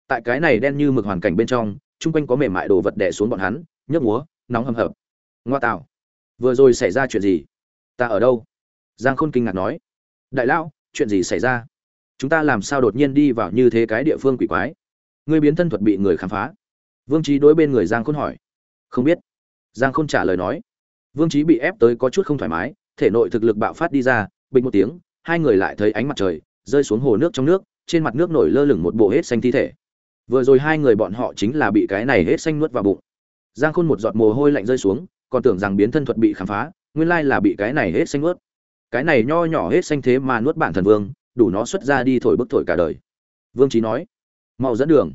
Tại cái này đen như mực hoàn cảnh bên trong, chung quanh có mềm mại đồ vật đè xuống bọn hắn nhấp múa, nóng hầm hập. Ngoa tạo. Vừa rồi xảy ra chuyện gì? Ta ở đâu? Giang khôn kinh ngạc nói. Đại lão, chuyện gì xảy ra? Chúng ta làm sao đột nhiên đi vào như thế cái địa phương quỷ quái? Ngươi biến thân thuật bị người khám phá. Vương trí đối bên người giang khôn hỏi. Không biết. Giang khôn trả lời nói. Vương trí bị ép tới có chút không thoải mái, thể nội thực lực bạo phát đi ra, bình một tiếng, hai người lại thấy ánh mặt trời, rơi xuống hồ nước trong nước, trên mặt nước nổi lơ lửng một bộ hết xanh thi thể. Vừa rồi hai người bọn họ chính là bị cái này hết xanh nuốt vào bụng giang khôn một giọt mồ hôi lạnh rơi xuống, còn tưởng rằng biến thân thuật bị khám phá, nguyên lai là bị cái này hết xanh nuốt. Cái này nho nhỏ hết xanh thế mà nuốt bản thần vương, đủ nó xuất ra đi thổi bức thổi cả đời. Vương trí nói, mau dẫn đường.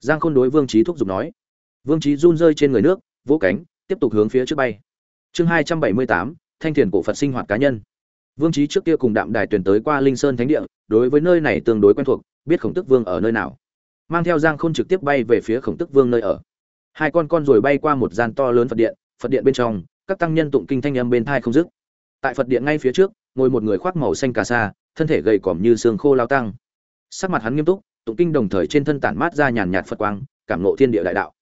Giang khôn đối vương trí thúc giục nói. Vương trí run rơi trên người nước, vỗ cánh, tiếp tục hướng phía trước bay. Chương hai trăm bảy mươi tám, thanh thiền cổ phật sinh hoạt cá nhân. Vương trí trước kia cùng đạm đài tuyển tới qua linh sơn thánh địa, đối với nơi này tương đối quen thuộc, biết khổng tức vương ở nơi nào. Mang theo giang khôn trực tiếp bay về phía khổng tức vương nơi ở hai con con rồi bay qua một gian to lớn phật điện phật điện bên trong, các tăng nhân tụng kinh thanh âm bên thai không dứt. Tại phật điện ngay phía trước, ngồi một người khoác màu xanh cà sa, thân thể gầy còm như xương khô lao tăng. Sắc mặt hắn nghiêm túc, tụng kinh đồng thời trên thân tản mát ra nhàn nhạt phật quang, cảm nộ thiên địa đại đạo.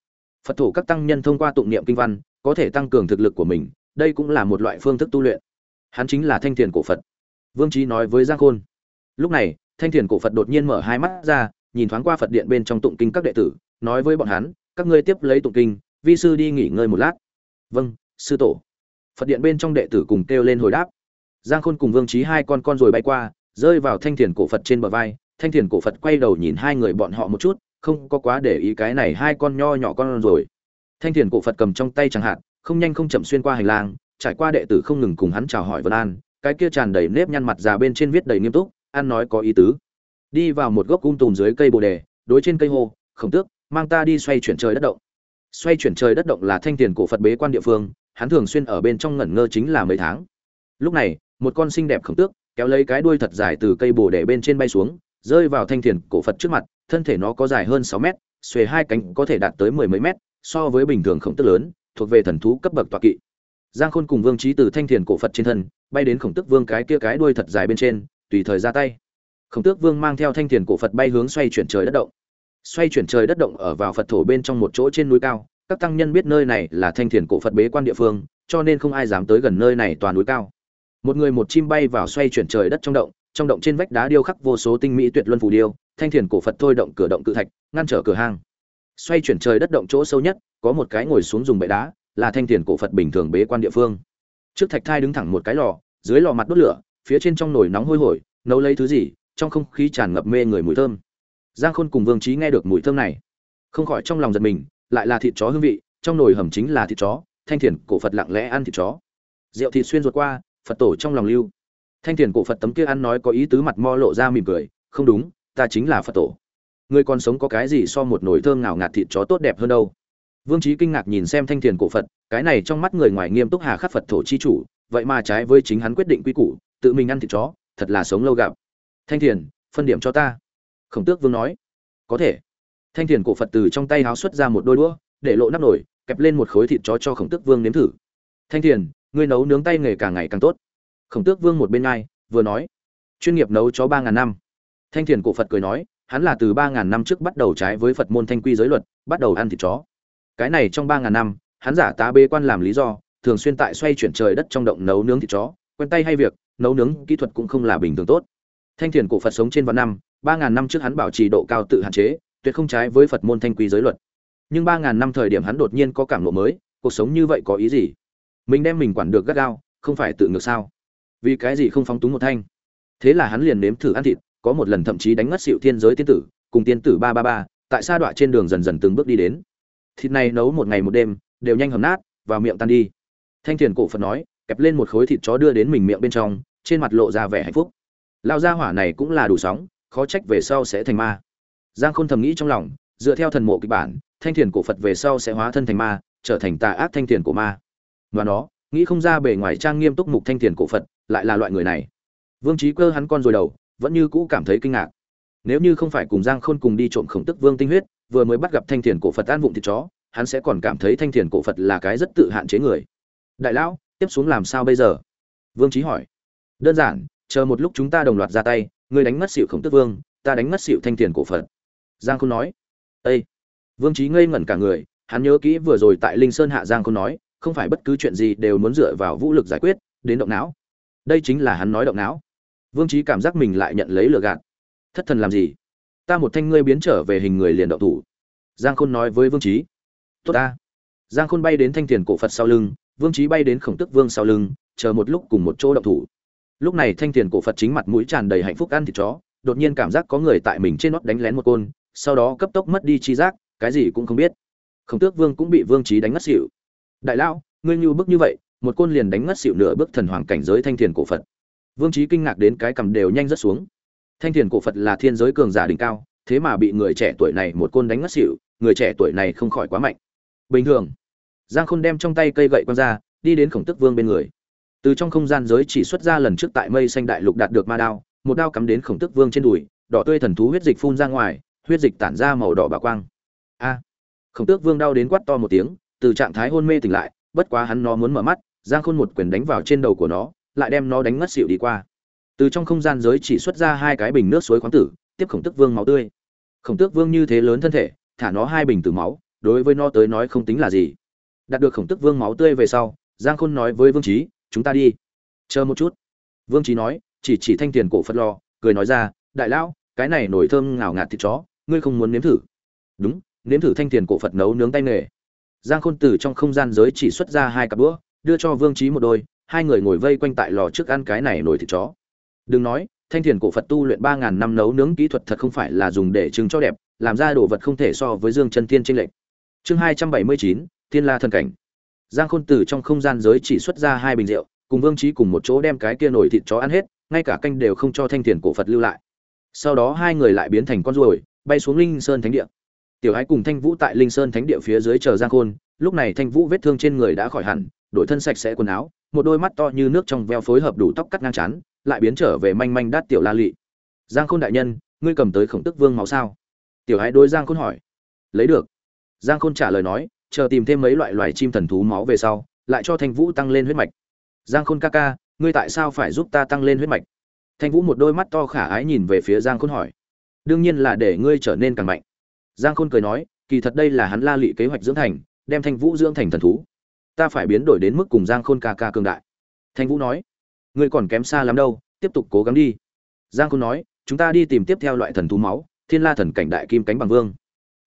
Phật thủ các tăng nhân thông qua tụng niệm kinh văn, có thể tăng cường thực lực của mình, đây cũng là một loại phương thức tu luyện. Hắn chính là thanh thiền cổ phật. Vương trí nói với giang khôn. Lúc này, thanh thiền cổ phật đột nhiên mở hai mắt ra, nhìn thoáng qua phật điện bên trong tụng kinh các đệ tử, nói với bọn hắn các ngươi tiếp lấy tụng kinh vi sư đi nghỉ ngơi một lát. Vâng sư tổ. Phật điện bên trong đệ tử cùng kêu lên hồi đáp. Giang khôn cùng vương trí hai con con rồi bay qua rơi vào thanh thiền cổ phật trên bờ vai. Thanh thiền cổ phật quay đầu nhìn hai người bọn họ một chút không có quá để ý cái này hai con nho nhỏ con rồi. Thanh thiền cổ phật cầm trong tay chẳng hạn không nhanh không chậm xuyên qua hành lang trải qua đệ tử không ngừng cùng hắn chào hỏi vân an cái kia tràn đầy nếp nhăn mặt già bên trên viết đầy nghiêm túc ăn nói có ý tứ. Đi vào một gốc cung tùm dưới cây bồ đề đối trên cây hô, khổng tước mang ta đi xoay chuyển trời đất động. Xoay chuyển trời đất động là thanh tiền cổ phật bế quan địa phương, hắn thường xuyên ở bên trong ngẩn ngơ chính là mấy tháng. Lúc này, một con xinh đẹp khổng tước, kéo lấy cái đuôi thật dài từ cây bồ đề bên trên bay xuống, rơi vào thanh thiền cổ phật trước mặt, thân thể nó có dài hơn sáu mét, xuề hai cánh có thể đạt tới mười mấy mét, so với bình thường khổng tức lớn, thuộc về thần thú cấp bậc tọa kỵ. Giang khôn cùng vương trí từ thanh thiền cổ phật trên thân, bay đến khổng tức vương cái kia cái đuôi thật dài bên trên, tùy thời ra tay. Khổng tước vương mang theo thanh thiền cổ phật bay hướng xoay chuyển trời đất động xoay chuyển trời đất động ở vào phật thổ bên trong một chỗ trên núi cao, các tăng nhân biết nơi này là thanh thiền cổ phật bế quan địa phương, cho nên không ai dám tới gần nơi này toàn núi cao. Một người một chim bay vào xoay chuyển trời đất trong động trong động trên vách đá điêu khắc vô số tinh mỹ tuyệt luân phù điêu, thanh thiền cổ phật thôi động cửa động cự thạch, ngăn trở cửa hang. Xoay chuyển trời đất động chỗ sâu nhất, có một cái ngồi xuống dùng bệ đá, là thanh thiền cổ phật bình thường bế quan địa phương. Trước thạch thai đứng thẳng một cái lò, dưới lò mặt đốt lửa, phía trên trong nồi nóng hôi hổi, nấu lấy thứ gì, trong không khí tràn ngập mê người mùi thơm giang khôn cùng vương trí nghe được mùi thơm này, không khỏi trong lòng giật mình, lại là thịt chó hương vị, trong nồi hầm chính là thịt chó, thanh thiền cổ phật lặng lẽ ăn thịt chó. Rượu thịt xuyên ruột qua, phật tổ trong lòng lưu. Thanh thiền cổ phật tấm kia ăn nói có ý tứ mặt mo lộ ra mỉm cười, không đúng, ta chính là phật tổ. Người còn sống có cái gì so một nồi thơm ngào ngạt thịt chó tốt đẹp hơn đâu? Vương trí kinh ngạc nhìn xem thanh thiền cổ phật, cái này trong mắt người ngoài nghiêm túc hà khắc phật thổ chi chủ, vậy mà trái với chính hắn quyết định quy củ, tự mình ăn thịt chó, thật là sống lâu gặp. Thanh thiền, phân điểm cho ta khổng tước vương nói, có thể. Thanh thiền cổ phật từ trong tay háo xuất ra một đôi đũa, để lộ nắp nổi kẹp lên một khối thịt chó cho khổng tước vương nếm thử. Thanh thiền, ngươi nấu nướng tay nghề càng ngày càng tốt. Khổng tước vương một bên ngai, vừa nói, chuyên nghiệp nấu chó ba ngàn năm. Thanh thiền cổ phật cười nói, hắn là từ ba ngàn năm trước bắt đầu trái với phật môn thanh quy giới luật, bắt đầu ăn thịt chó. Cái này trong ba ngàn năm, hắn giả tá bê quan làm lý do, thường xuyên tại xoay chuyển trời đất trong động nấu nướng thịt chó, quen tay hay việc, nấu nướng kỹ thuật cũng không là bình thường tốt thanh thiền cổ phật sống trên vạn năm, ba ngàn năm trước hắn bảo trì độ cao tự hạn chế, tuyệt không trái với phật môn thanh quý giới luật. Nhưng ba ngàn năm thời điểm hắn đột nhiên có cảm ngộ mới, cuộc sống như vậy có ý gì? Mình đem mình quản được gắt gao, không phải tự ngược sao? Vì cái gì không phóng túng một thanh? Thế là hắn liền nếm thử ăn thịt, có một lần thậm chí đánh ngất xỉu thiên giới tiên tử, cùng tiên tử ba ba ba, tại sa đọa trên đường dần dần từng bước đi đến. Thịt này nấu một ngày một đêm, đều nhanh hầm nát, vào miệng tan đi. Thanh thiền cổ phật nói, kẹp lên một khối thịt chó đưa đến mình miệng bên trong, trên mặt lộ ra vẻ hạnh phúc lao gia hỏa này cũng là đủ sóng, khó trách về sau sẽ thành ma. Giang khôn thầm nghĩ trong lòng, dựa theo thần mộ kịch bản, thanh thiền cổ phật về sau sẽ hóa thân thành ma, trở thành tà ác thanh thiền của ma. Và nó, nghĩ không ra bề ngoài trang nghiêm túc mục thanh thiền cổ phật, lại là loại người này. Vương trí cơ hắn con rồi đầu, vẫn như cũ cảm thấy kinh ngạc. Nếu như không phải cùng giang khôn cùng đi trộm khổng tức vương tinh huyết, vừa mới bắt gặp thanh thiền cổ phật an vụng thịt chó, hắn sẽ còn cảm thấy thanh thiền cổ phật là cái rất tự hạn chế người. Đại lão, tiếp xuống làm sao bây giờ? Vương trí hỏi. Đơn giản chờ một lúc chúng ta đồng loạt ra tay người đánh mất xịu khổng tức vương, ta đánh mất xịu thanh tiền cổ phật. Giang khôn nói. Ây vương trí ngây ngẩn cả người, hắn nhớ kỹ vừa rồi tại linh sơn hạ giang khôn nói, không phải bất cứ chuyện gì đều muốn dựa vào vũ lực giải quyết, đến động não. Đây chính là hắn nói động não. Vương trí cảm giác mình lại nhận lấy lừa gạt. Thất thần làm gì? Ta một thanh ngươi biến trở về hình người liền động thủ. Giang khôn nói với vương trí tốt ta. Giang khôn bay đến thanh tiền cổ phật sau lưng, vương trí bay đến khổng tức vương sau lưng, chờ một lúc cùng một chỗ động thủ lúc này thanh tiền cổ phật chính mặt mũi tràn đầy hạnh phúc ăn thịt chó, đột nhiên cảm giác có người tại mình trên nót đánh lén một côn, sau đó cấp tốc mất đi chi giác, cái gì cũng không biết. Khổng tước vương cũng bị vương trí đánh ngất xỉu. Đại lão, ngươi như bức như vậy, một côn liền đánh ngất xỉu nửa bước thần hoàng cảnh giới thanh thiền cổ phật. Vương trí kinh ngạc đến cái cầm đều nhanh rất xuống. Thanh thiền cổ phật là thiên giới cường giả đỉnh cao, thế mà bị người trẻ tuổi này một côn đánh ngất xỉu, người trẻ tuổi này không khỏi quá mạnh. Bình thường, giang khôn đem trong tay cây gậy quăng ra, đi đến khổng tức vương bên người từ trong không gian giới chỉ xuất ra lần trước tại mây xanh đại lục đạt được ma đao, một đao cắm đến khổng tức vương trên đùi, đỏ tươi thần thú huyết dịch phun ra ngoài, huyết dịch tản ra màu đỏ bà quang. A! Khổng tước vương đau đến quát to một tiếng, từ trạng thái hôn mê tỉnh lại, bất quá hắn nó muốn mở mắt, giang khôn một quyền đánh vào trên đầu của nó, lại đem nó đánh ngất xỉu đi qua. Từ trong không gian giới chỉ xuất ra hai cái bình nước suối khoáng tử, tiếp khổng tước vương máu tươi. Khổng tước vương như thế lớn thân thể, thả nó hai bình từ máu, đối với nó tới nói không tính là gì. Đạt được khổng tước vương máu tươi về sau, giang khôn nói với vương trí chúng ta đi. Chờ một chút. Vương trí nói chỉ chỉ thanh tiền cổ phật lò, cười nói ra đại lão cái này nổi thơm ngào ngạt thịt chó ngươi không muốn nếm thử? Đúng nếm thử thanh tiền cổ phật nấu nướng tay nghề. Giang khôn từ trong không gian giới chỉ xuất ra hai cặp đũa đưa cho vương trí một đôi hai người ngồi vây quanh tại lò trước ăn cái này nổi thịt chó. Đừng nói thanh thiền cổ phật tu luyện ba ngàn năm nấu nướng kỹ thuật thật không phải là dùng để trưng cho đẹp làm ra đồ vật không thể so với dương chân thiên tranh lệch. Chương hai trăm bảy mươi chín thiên la thần cảnh giang khôn từ trong không gian giới chỉ xuất ra hai bình rượu, cùng vương trí cùng một chỗ đem cái kia nổi thịt chó ăn hết, ngay cả canh đều không cho thanh thiền cổ phật lưu lại. Sau đó hai người lại biến thành con ruồi, bay xuống linh sơn thánh địa. Tiểu ái cùng thanh vũ tại linh sơn thánh địa phía dưới chờ giang khôn, lúc này thanh vũ vết thương trên người đã khỏi hẳn, đổi thân sạch sẽ quần áo, một đôi mắt to như nước trong veo phối hợp đủ tóc cắt ngang chán, lại biến trở về manh manh đắt tiểu la lị. Giang khôn đại nhân, ngươi cầm tới khổng tức vương máu sao? Tiểu ái đối giang khôn hỏi. Lấy được. Giang khôn trả lời nói chờ tìm thêm mấy loại loài chim thần thú máu về sau, lại cho thanh vũ tăng lên huyết mạch. Giang khôn ca ca, ngươi tại sao phải giúp ta tăng lên huyết mạch? Thanh vũ một đôi mắt to khả ái nhìn về phía giang khôn hỏi. Đương nhiên là để ngươi trở nên càng mạnh. Giang khôn cười nói, kỳ thật đây là hắn la lị kế hoạch dưỡng thành, đem thanh vũ dưỡng thành thần thú. Ta phải biến đổi đến mức cùng giang khôn ca ca cường đại. Thanh vũ nói, ngươi còn kém xa lắm đâu, tiếp tục cố gắng đi. Giang khôn nói, chúng ta đi tìm tiếp theo loại thần thú máu, thiên la thần cảnh đại kim cánh bằng vương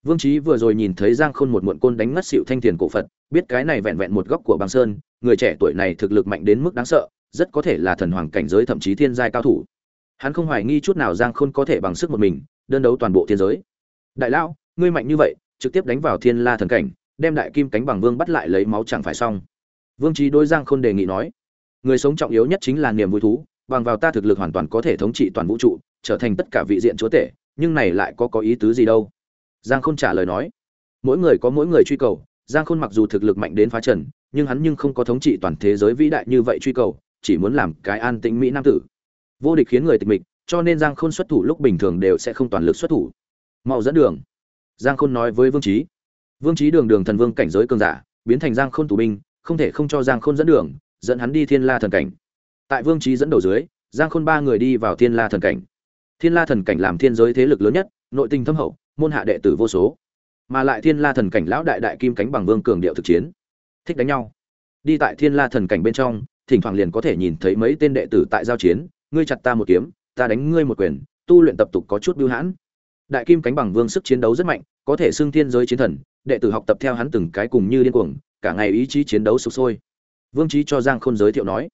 vương Chí vừa rồi nhìn thấy giang khôn một muộn côn đánh ngất xỉu thanh tiền cổ phật, biết cái này vẹn vẹn một góc của băng sơn, người trẻ tuổi này thực lực mạnh đến mức đáng sợ, rất có thể là thần hoàng cảnh giới thậm chí thiên giai cao thủ. Hắn không hoài nghi chút nào giang khôn có thể bằng sức một mình, đơn đấu toàn bộ thiên giới. Đại lão, ngươi mạnh như vậy, trực tiếp đánh vào thiên la thần cảnh, đem đại kim cánh bằng vương bắt lại lấy máu chẳng phải xong. Vương Chí đối giang khôn đề nghị nói, người sống trọng yếu nhất chính là niềm vui thú, bằng vào ta thực lực hoàn toàn có thể thống trị toàn vũ trụ, trở thành tất cả vị diện chúa tể, nhưng này lại có có ý tứ gì đâu? Giang khôn trả lời nói, mỗi người có mỗi người truy cầu, giang khôn mặc dù thực lực mạnh đến phá trần, nhưng hắn nhưng không có thống trị toàn thế giới vĩ đại như vậy truy cầu, chỉ muốn làm cái an tĩnh mỹ nam tử. Vô địch khiến người tịch mịch, cho nên giang khôn xuất thủ lúc bình thường đều sẽ không toàn lực xuất thủ. Mau dẫn đường. Giang khôn nói với vương Chí. vương Chí đường đường thần vương cảnh giới cường giả, biến thành giang khôn tù binh, không thể không cho giang khôn dẫn đường, dẫn hắn đi thiên la thần cảnh. Tại vương Chí dẫn đầu dưới, giang khôn ba người đi vào thiên la thần cảnh. Thiên la thần cảnh làm thiên giới thế lực lớn nhất, nội tình thâm hậu môn hạ đệ tử vô số, mà lại thiên la thần cảnh lão đại đại kim cánh bằng vương cường điệu thực chiến, thích đánh nhau. Đi tại thiên la thần cảnh bên trong, thỉnh thoảng liền có thể nhìn thấy mấy tên đệ tử tại giao chiến, ngươi chặt ta một kiếm, ta đánh ngươi một quyền, tu luyện tập tục có chút biêu hãn. Đại kim cánh bằng vương sức chiến đấu rất mạnh, có thể xưng thiên giới chiến thần, đệ tử học tập theo hắn từng cái cùng như điên cuồng, cả ngày ý chí chiến đấu sục sôi. Vương trí cho giang khôn giới thiệu nói